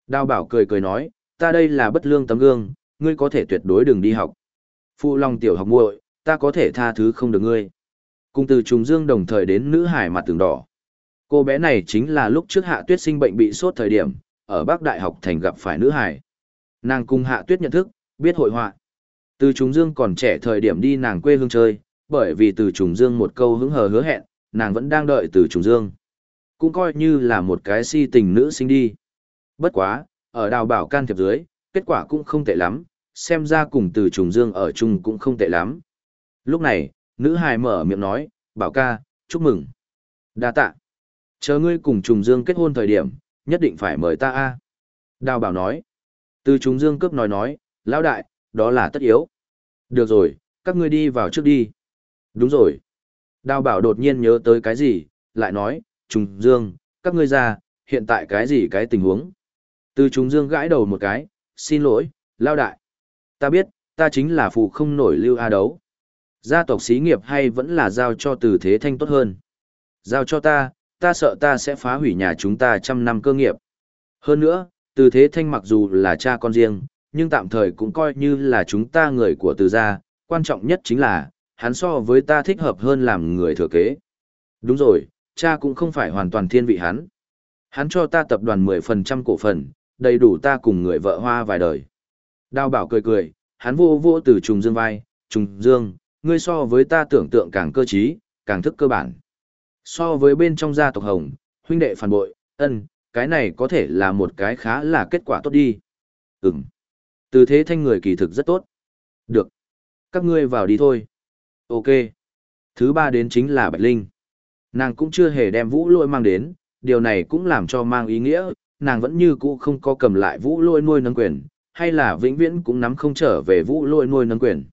Đào bảo cười cười nói, ta đây là bất lương tấm gương, ngươi có thể tuyệt đối đừng đi học. Phụ lòng tiểu học muội, ta có thể tha thứ không được ngươi. Cùng từ trùng dương đồng thời đến nữ hải mặt tường đỏ. Cô bé này chính là lúc trước hạ tuyết sinh bệnh bị sốt thời điểm, ở Bắc Đại học thành gặp phải nữ hải. Nàng cùng hạ tuyết nhận thức, biết hội họa. Từ Trùng Dương còn trẻ thời điểm đi nàng quê hương chơi, bởi vì Từ Trùng Dương một câu hứng hờ hứa hẹn, nàng vẫn đang đợi Từ Trùng Dương. Cũng coi như là một cái si tình nữ sinh đi. Bất quá, ở đào bảo can thiệp dưới, kết quả cũng không tệ lắm, xem ra cùng Từ Trùng Dương ở chung cũng không tệ lắm. Lúc này, nữ hài mở miệng nói, bảo ca, chúc mừng. đa tạ. Chờ ngươi cùng Trùng Dương kết hôn thời điểm, nhất định phải mời ta a. Đào bảo nói. Từ Trùng Dương cướp nói nói, lão đại, đó là tất yếu. Được rồi, các ngươi đi vào trước đi. Đúng rồi. Đào bảo đột nhiên nhớ tới cái gì, lại nói, Trùng Dương, các ngươi ra, hiện tại cái gì cái tình huống. Từ chúng Dương gãi đầu một cái, xin lỗi, lao đại. Ta biết, ta chính là phụ không nổi lưu A đấu. Gia tộc xí nghiệp hay vẫn là giao cho từ thế thanh tốt hơn. Giao cho ta, ta sợ ta sẽ phá hủy nhà chúng ta trăm năm cơ nghiệp. Hơn nữa, từ thế thanh mặc dù là cha con riêng, nhưng tạm thời cũng coi như là chúng ta người của từ gia, quan trọng nhất chính là, hắn so với ta thích hợp hơn làm người thừa kế. Đúng rồi, cha cũng không phải hoàn toàn thiên vị hắn. Hắn cho ta tập đoàn 10% cổ phần, đầy đủ ta cùng người vợ hoa vài đời. Đào bảo cười cười, hắn vô vô từ trùng dương vai, trùng dương, ngươi so với ta tưởng tượng càng cơ trí, càng thức cơ bản. So với bên trong gia tộc hồng, huynh đệ phản bội, ân, cái này có thể là một cái khá là kết quả tốt đi. Ừm. Từ thế thanh người kỳ thực rất tốt. Được. Các ngươi vào đi thôi. Ok. Thứ ba đến chính là Bạch Linh. Nàng cũng chưa hề đem vũ lôi mang đến, điều này cũng làm cho mang ý nghĩa, nàng vẫn như cũ không có cầm lại vũ lôi nuôi nâng quyền, hay là vĩnh viễn cũng nắm không trở về vũ lôi nuôi nâng quyền.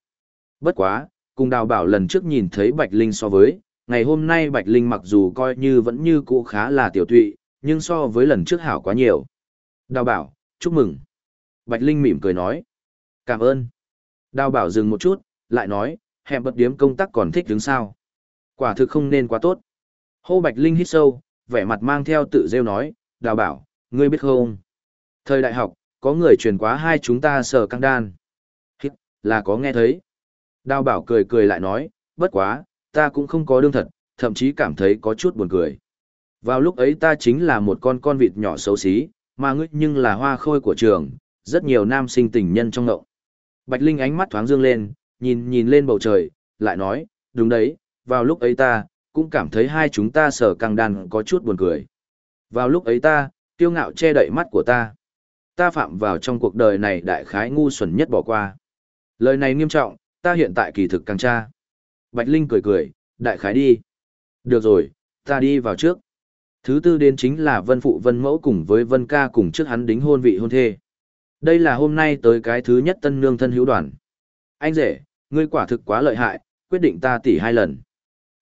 Bất quá, cùng đào bảo lần trước nhìn thấy Bạch Linh so với, ngày hôm nay Bạch Linh mặc dù coi như vẫn như cũ khá là tiểu tụy, nhưng so với lần trước hảo quá nhiều. Đào bảo, chúc mừng. Bạch Linh mỉm cười nói. Cảm ơn. Đào bảo dừng một chút, lại nói, hẹn bật điếm công tác còn thích đứng sao. Quả thực không nên quá tốt. Hô Bạch Linh hít sâu, vẻ mặt mang theo tự rêu nói, đào bảo, ngươi biết không? Thời đại học, có người truyền quá hai chúng ta sở căng đan. Hít, là có nghe thấy. Đào bảo cười cười lại nói, bất quá, ta cũng không có đương thật, thậm chí cảm thấy có chút buồn cười. Vào lúc ấy ta chính là một con con vịt nhỏ xấu xí, mà ngươi nhưng là hoa khôi của trường, rất nhiều nam sinh tình nhân trong ngậu. Bạch Linh ánh mắt thoáng dương lên, nhìn nhìn lên bầu trời, lại nói, đúng đấy, vào lúc ấy ta, cũng cảm thấy hai chúng ta sở căng đan có chút buồn cười. Vào lúc ấy ta, tiêu ngạo che đậy mắt của ta. Ta phạm vào trong cuộc đời này đại khái ngu xuẩn nhất bỏ qua. Lời này nghiêm trọng, ta hiện tại kỳ thực càng tra. Bạch Linh cười cười, đại khái đi. Được rồi, ta đi vào trước. Thứ tư đến chính là Vân Phụ Vân Mẫu cùng với Vân Ca cùng trước hắn đính hôn vị hôn thê. Đây là hôm nay tới cái thứ nhất tân nương thân hữu đoàn. Anh rể, ngươi quả thực quá lợi hại, quyết định ta tỷ hai lần.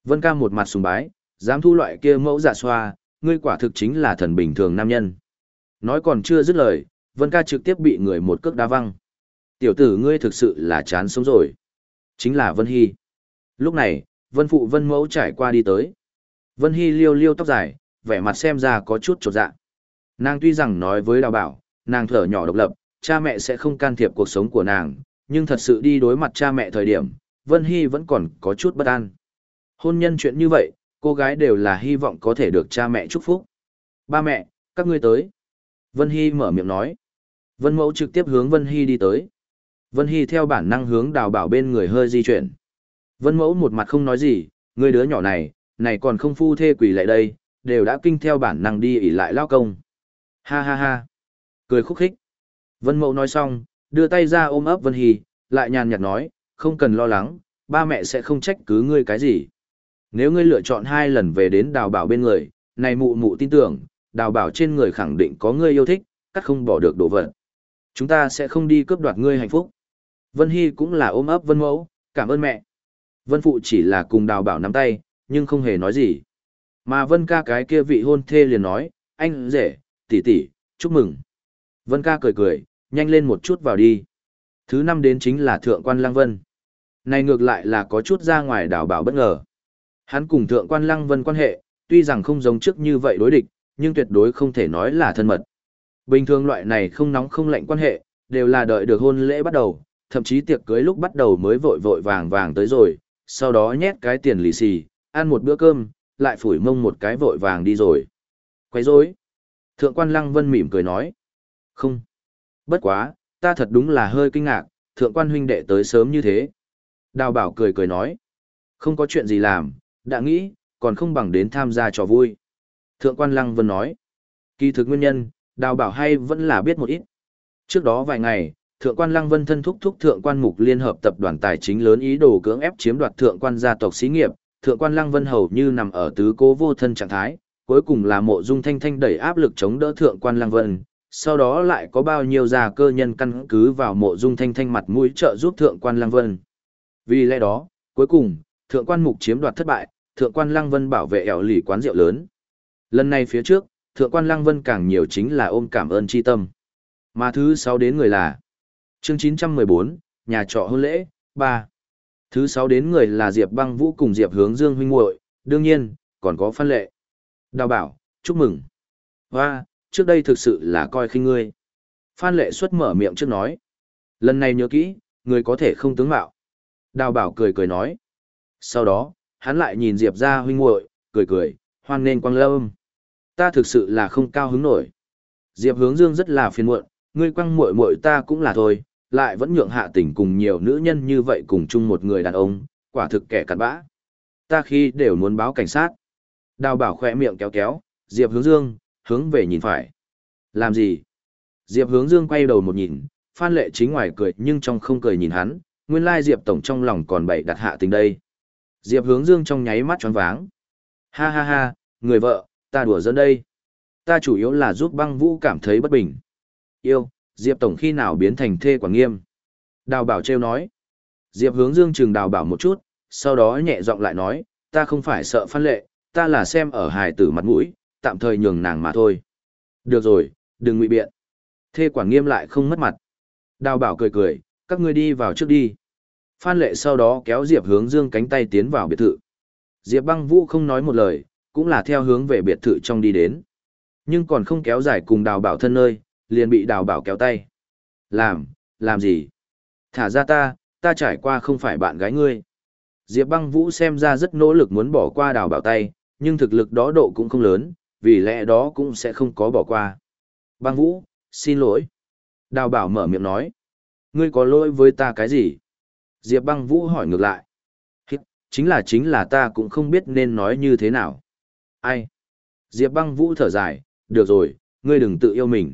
Vân ca một mặt sùng bái, dám thu loại kia mẫu giả xoa, ngươi quả thực chính là thần bình thường nam nhân. Nói còn chưa dứt lời, Vân ca trực tiếp bị người một cước đá văng. Tiểu tử ngươi thực sự là chán sống rồi. Chính là Vân Hy. Lúc này, Vân Phụ Vân Mẫu trải qua đi tới. Vân Hy liêu liêu tóc dài, vẻ mặt xem ra có chút trột dạ. Nàng tuy rằng nói với đào bảo, nàng thở nhỏ độc lập, cha mẹ sẽ không can thiệp cuộc sống của nàng, nhưng thật sự đi đối mặt cha mẹ thời điểm, Vân Hy vẫn còn có chút bất an. Hôn nhân chuyện như vậy, cô gái đều là hy vọng có thể được cha mẹ chúc phúc. Ba mẹ, các ngươi tới. Vân Hy mở miệng nói. Vân Mẫu trực tiếp hướng Vân Hy đi tới. Vân Hy theo bản năng hướng đào bảo bên người hơi di chuyển. Vân Mẫu một mặt không nói gì, người đứa nhỏ này, này còn không phu thê quỷ lại đây, đều đã kinh theo bản năng đi ỉ lại lao công. Ha ha ha. Cười khúc khích. Vân Mẫu nói xong, đưa tay ra ôm ấp Vân Hy, lại nhàn nhạt nói, không cần lo lắng, ba mẹ sẽ không trách cứ ngươi cái gì. Nếu ngươi lựa chọn hai lần về đến đào bảo bên người, này mụ mụ tin tưởng, đào bảo trên người khẳng định có ngươi yêu thích, cắt không bỏ được đồ vật. Chúng ta sẽ không đi cướp đoạt ngươi hạnh phúc. Vân Hy cũng là ôm ấp Vân Mẫu, cảm ơn mẹ. Vân Phụ chỉ là cùng đào bảo nắm tay, nhưng không hề nói gì. Mà Vân ca cái kia vị hôn thê liền nói, anh rể, tỷ tỷ, chúc mừng. Vân ca cười cười, nhanh lên một chút vào đi. Thứ năm đến chính là Thượng quan Lăng Vân. Này ngược lại là có chút ra ngoài đảo bảo bất ngờ. Hắn cùng Thượng quan Lăng Vân quan hệ, tuy rằng không giống trước như vậy đối địch, nhưng tuyệt đối không thể nói là thân mật. Bình thường loại này không nóng không lạnh quan hệ, đều là đợi được hôn lễ bắt đầu, thậm chí tiệc cưới lúc bắt đầu mới vội vội vàng vàng tới rồi, sau đó nhét cái tiền lì xì, ăn một bữa cơm, lại phủi mông một cái vội vàng đi rồi. Quấy rối. Thượng quan Lăng Vân mỉm cười nói. Không. Bất quá, ta thật đúng là hơi kinh ngạc, thượng quan huynh đệ tới sớm như thế. Đào bảo cười cười nói. Không có chuyện gì làm, đã nghĩ, còn không bằng đến tham gia trò vui. Thượng quan Lăng Vân nói. Kỳ thực nguyên nhân, đào bảo hay vẫn là biết một ít. Trước đó vài ngày, Thượng quan Lăng Vân thân thúc thúc Thượng quan Mục Liên hợp tập đoàn tài chính lớn ý đồ cưỡng ép chiếm đoạt Thượng quan gia tộc xí nghiệp, Thượng quan Lăng Vân hầu như nằm ở tứ cố vô thân trạng thái, cuối cùng là mộ dung thanh thanh đẩy áp lực chống đỡ Thượng quan Lăng Vân, sau đó lại có bao nhiêu già cơ nhân căn cứ vào mộ dung thanh thanh mặt mũi trợ giúp Thượng quan Lăng Vân. Vì lẽ đó, cuối cùng, Thượng quan Mục chiếm đoạt thất bại, Thượng quan Lăng Vân bảo vệ ẻo lì quán rượu lớn. Lần này phía trước, Thượng quan Lăng Vân càng nhiều chính là ôm cảm ơn chi tâm. Mà thứ sáu đến người là chương 914, nhà trọ hôn lễ, 3. Thứ sáu đến người là Diệp băng vũ cùng Diệp hướng dương huynh muội đương nhiên, còn có phân lệ. Đào bảo, chúc mừng. Hoa, trước đây thực sự là coi khinh ngươi. Phan lệ xuất mở miệng trước nói. Lần này nhớ kỹ, người có thể không tướng mạo. Đào bảo cười cười nói. Sau đó, hắn lại nhìn Diệp ra huynh muội cười cười, hoan nên quang lâm. Ta thực sự là không cao hứng nổi. Diệp hướng dương rất là phiền muộn, ngươi quăng muội muội ta cũng là thôi, lại vẫn nhượng hạ tình cùng nhiều nữ nhân như vậy cùng chung một người đàn ông, quả thực kẻ cặn bã. Ta khi đều muốn báo cảnh sát. Đào bảo khỏe miệng kéo kéo, Diệp hướng dương, hướng về nhìn phải. Làm gì? Diệp hướng dương quay đầu một nhìn, Phan lệ chính ngoài cười nhưng trong không cười nhìn hắn, nguyên lai Diệp tổng trong lòng còn bậy đặt hạ tình đây. Diệp hướng dương trong nháy mắt tròn váng. Ha ha ha, người vợ, ta đùa dẫn đây. Ta chủ yếu là giúp băng vũ cảm thấy bất bình. Yêu, Diệp Tổng khi nào biến thành thê quả nghiêm? Đào bảo trêu nói. Diệp hướng dương chừng đào bảo một chút, sau đó nhẹ giọng lại nói, ta không phải sợ phan lệ, ta là xem ở hài tử mặt mũi, tạm thời nhường nàng mà thôi. Được rồi, đừng ngụy biện. Thê quản nghiêm lại không mất mặt. Đào bảo cười cười, các ngươi đi vào trước đi. Phan lệ sau đó kéo Diệp hướng dương cánh tay tiến vào biệt thự. Diệp băng vũ không nói một lời, cũng là theo hướng về biệt thự trong đi đến. Nhưng còn không kéo dài cùng đào bảo thân nơi, liền bị đào bảo kéo tay. Làm, làm gì? Thả ra ta, ta trải qua không phải bạn gái ngươi. Diệp băng vũ xem ra rất nỗ lực muốn bỏ qua đào bảo tay, nhưng thực lực đó độ cũng không lớn, vì lẽ đó cũng sẽ không có bỏ qua. Băng vũ, xin lỗi. Đào bảo mở miệng nói. Ngươi có lỗi với ta cái gì? Diệp băng vũ hỏi ngược lại. Chính là chính là ta cũng không biết nên nói như thế nào. Ai? Diệp băng vũ thở dài, được rồi, ngươi đừng tự yêu mình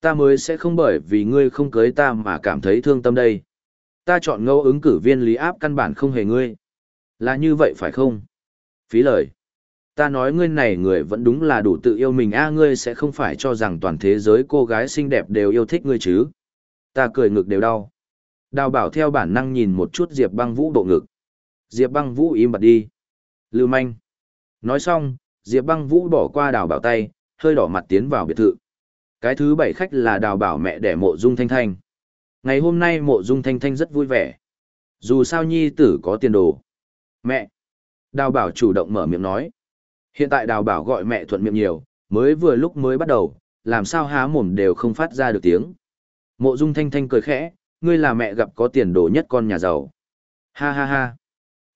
ta mới sẽ không bởi vì ngươi không cưới ta mà cảm thấy thương tâm đây. Ta chọn ngẫu ứng cử viên lý áp căn bản không hề ngươi. Là như vậy phải không? Phí lời. Ta nói ngươi này người vẫn đúng là đủ tự yêu mình a ngươi sẽ không phải cho rằng toàn thế giới cô gái xinh đẹp đều yêu thích ngươi chứ. Ta cười ngực đều đau. Đào bảo theo bản năng nhìn một chút Diệp băng vũ bộ ngực. Diệp băng vũ im bặt đi. Lưu manh. Nói xong, Diệp băng vũ bỏ qua đào bảo tay, hơi đỏ mặt tiến vào biệt thự. Cái thứ bảy khách là đào bảo mẹ đẻ mộ dung thanh thanh. Ngày hôm nay mộ dung thanh thanh rất vui vẻ. Dù sao nhi tử có tiền đồ. Mẹ! Đào bảo chủ động mở miệng nói. Hiện tại đào bảo gọi mẹ thuận miệng nhiều, mới vừa lúc mới bắt đầu, làm sao há mồm đều không phát ra được tiếng. Mộ dung thanh thanh cười khẽ, ngươi là mẹ gặp có tiền đồ nhất con nhà giàu. Ha ha ha!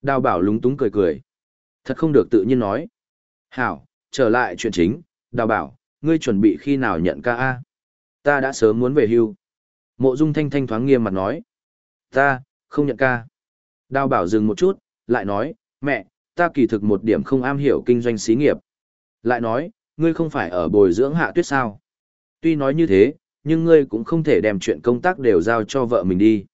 Đào bảo lúng túng cười cười. Thật không được tự nhiên nói. Hảo, trở lại chuyện chính, đào bảo, ngươi chuẩn bị khi nào nhận ca a ta đã sớm muốn về hưu mộ dung thanh thanh thoáng nghiêm mặt nói ta không nhận ca đào bảo dừng một chút lại nói mẹ ta kỳ thực một điểm không am hiểu kinh doanh xí nghiệp lại nói ngươi không phải ở bồi dưỡng hạ tuyết sao tuy nói như thế nhưng ngươi cũng không thể đem chuyện công tác đều giao cho vợ mình đi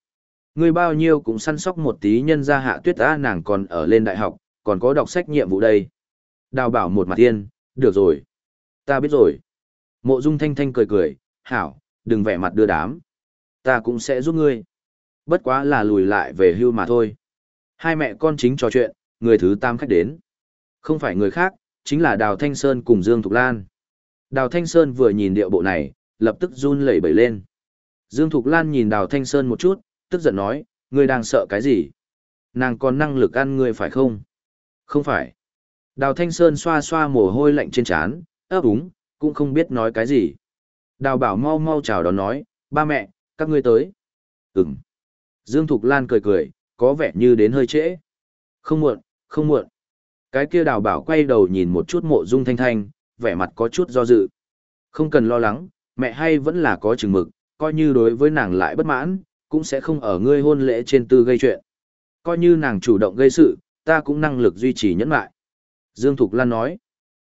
ngươi bao nhiêu cũng săn sóc một tí nhân ra hạ tuyết A nàng còn ở lên đại học còn có đọc sách nhiệm vụ đây đào bảo một mặt tiên được rồi Ta biết rồi. Mộ Dung Thanh Thanh cười cười, hảo, đừng vẻ mặt đưa đám. Ta cũng sẽ giúp ngươi. Bất quá là lùi lại về hưu mà thôi. Hai mẹ con chính trò chuyện, người thứ tam khách đến. Không phải người khác, chính là Đào Thanh Sơn cùng Dương Thục Lan. Đào Thanh Sơn vừa nhìn điệu bộ này, lập tức run lẩy bẩy lên. Dương Thục Lan nhìn Đào Thanh Sơn một chút, tức giận nói, ngươi đang sợ cái gì? Nàng còn năng lực ăn ngươi phải không? Không phải. Đào Thanh Sơn xoa xoa mồ hôi lạnh trên trán, ấp úng, cũng không biết nói cái gì. Đào bảo mau mau chào đón nói, ba mẹ, các ngươi tới. Ừm. Dương Thục Lan cười cười, có vẻ như đến hơi trễ. Không muộn, không muộn. Cái kia đào bảo quay đầu nhìn một chút mộ dung thanh thanh, vẻ mặt có chút do dự. Không cần lo lắng, mẹ hay vẫn là có chừng mực, coi như đối với nàng lại bất mãn, cũng sẽ không ở ngươi hôn lễ trên tư gây chuyện. Coi như nàng chủ động gây sự, ta cũng năng lực duy trì nhẫn lại. Dương Thục Lan nói,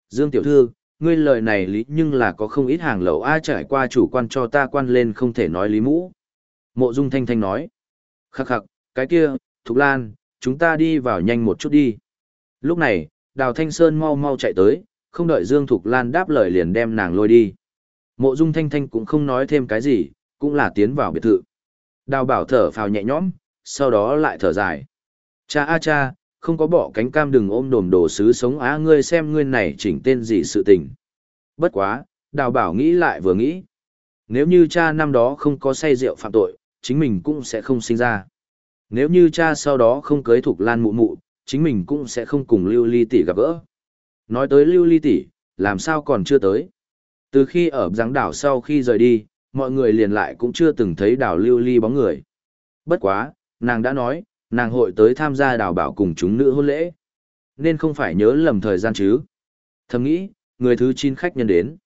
Dương Tiểu Thư, ngươi lời này lý nhưng là có không ít hàng lẩu ai trải qua chủ quan cho ta quan lên không thể nói lý mũ. Mộ Dung Thanh Thanh nói, khắc khắc, cái kia, Thục Lan, chúng ta đi vào nhanh một chút đi. Lúc này, Đào Thanh Sơn mau mau chạy tới, không đợi Dương Thục Lan đáp lời liền đem nàng lôi đi. Mộ Dung Thanh Thanh cũng không nói thêm cái gì, cũng là tiến vào biệt thự. Đào bảo thở phào nhẹ nhõm, sau đó lại thở dài. Cha a cha, không có bỏ cánh cam đừng ôm đồm đồ sứ sống á ngươi xem ngươi này chỉnh tên gì sự tình. Bất quá, đào bảo nghĩ lại vừa nghĩ. Nếu như cha năm đó không có say rượu phạm tội, chính mình cũng sẽ không sinh ra. Nếu như cha sau đó không cưới Thục Lan mụ mụ, chính mình cũng sẽ không cùng Lưu Ly tỷ gặp gỡ. Nói tới Lưu Ly tỷ, làm sao còn chưa tới? Từ khi ở giáng đảo sau khi rời đi, mọi người liền lại cũng chưa từng thấy đảo Lưu Ly bóng người. Bất quá, nàng đã nói, nàng hội tới tham gia đảo bảo cùng chúng nữ hôn lễ. Nên không phải nhớ lầm thời gian chứ. Thầm nghĩ, người thứ chín khách nhân đến.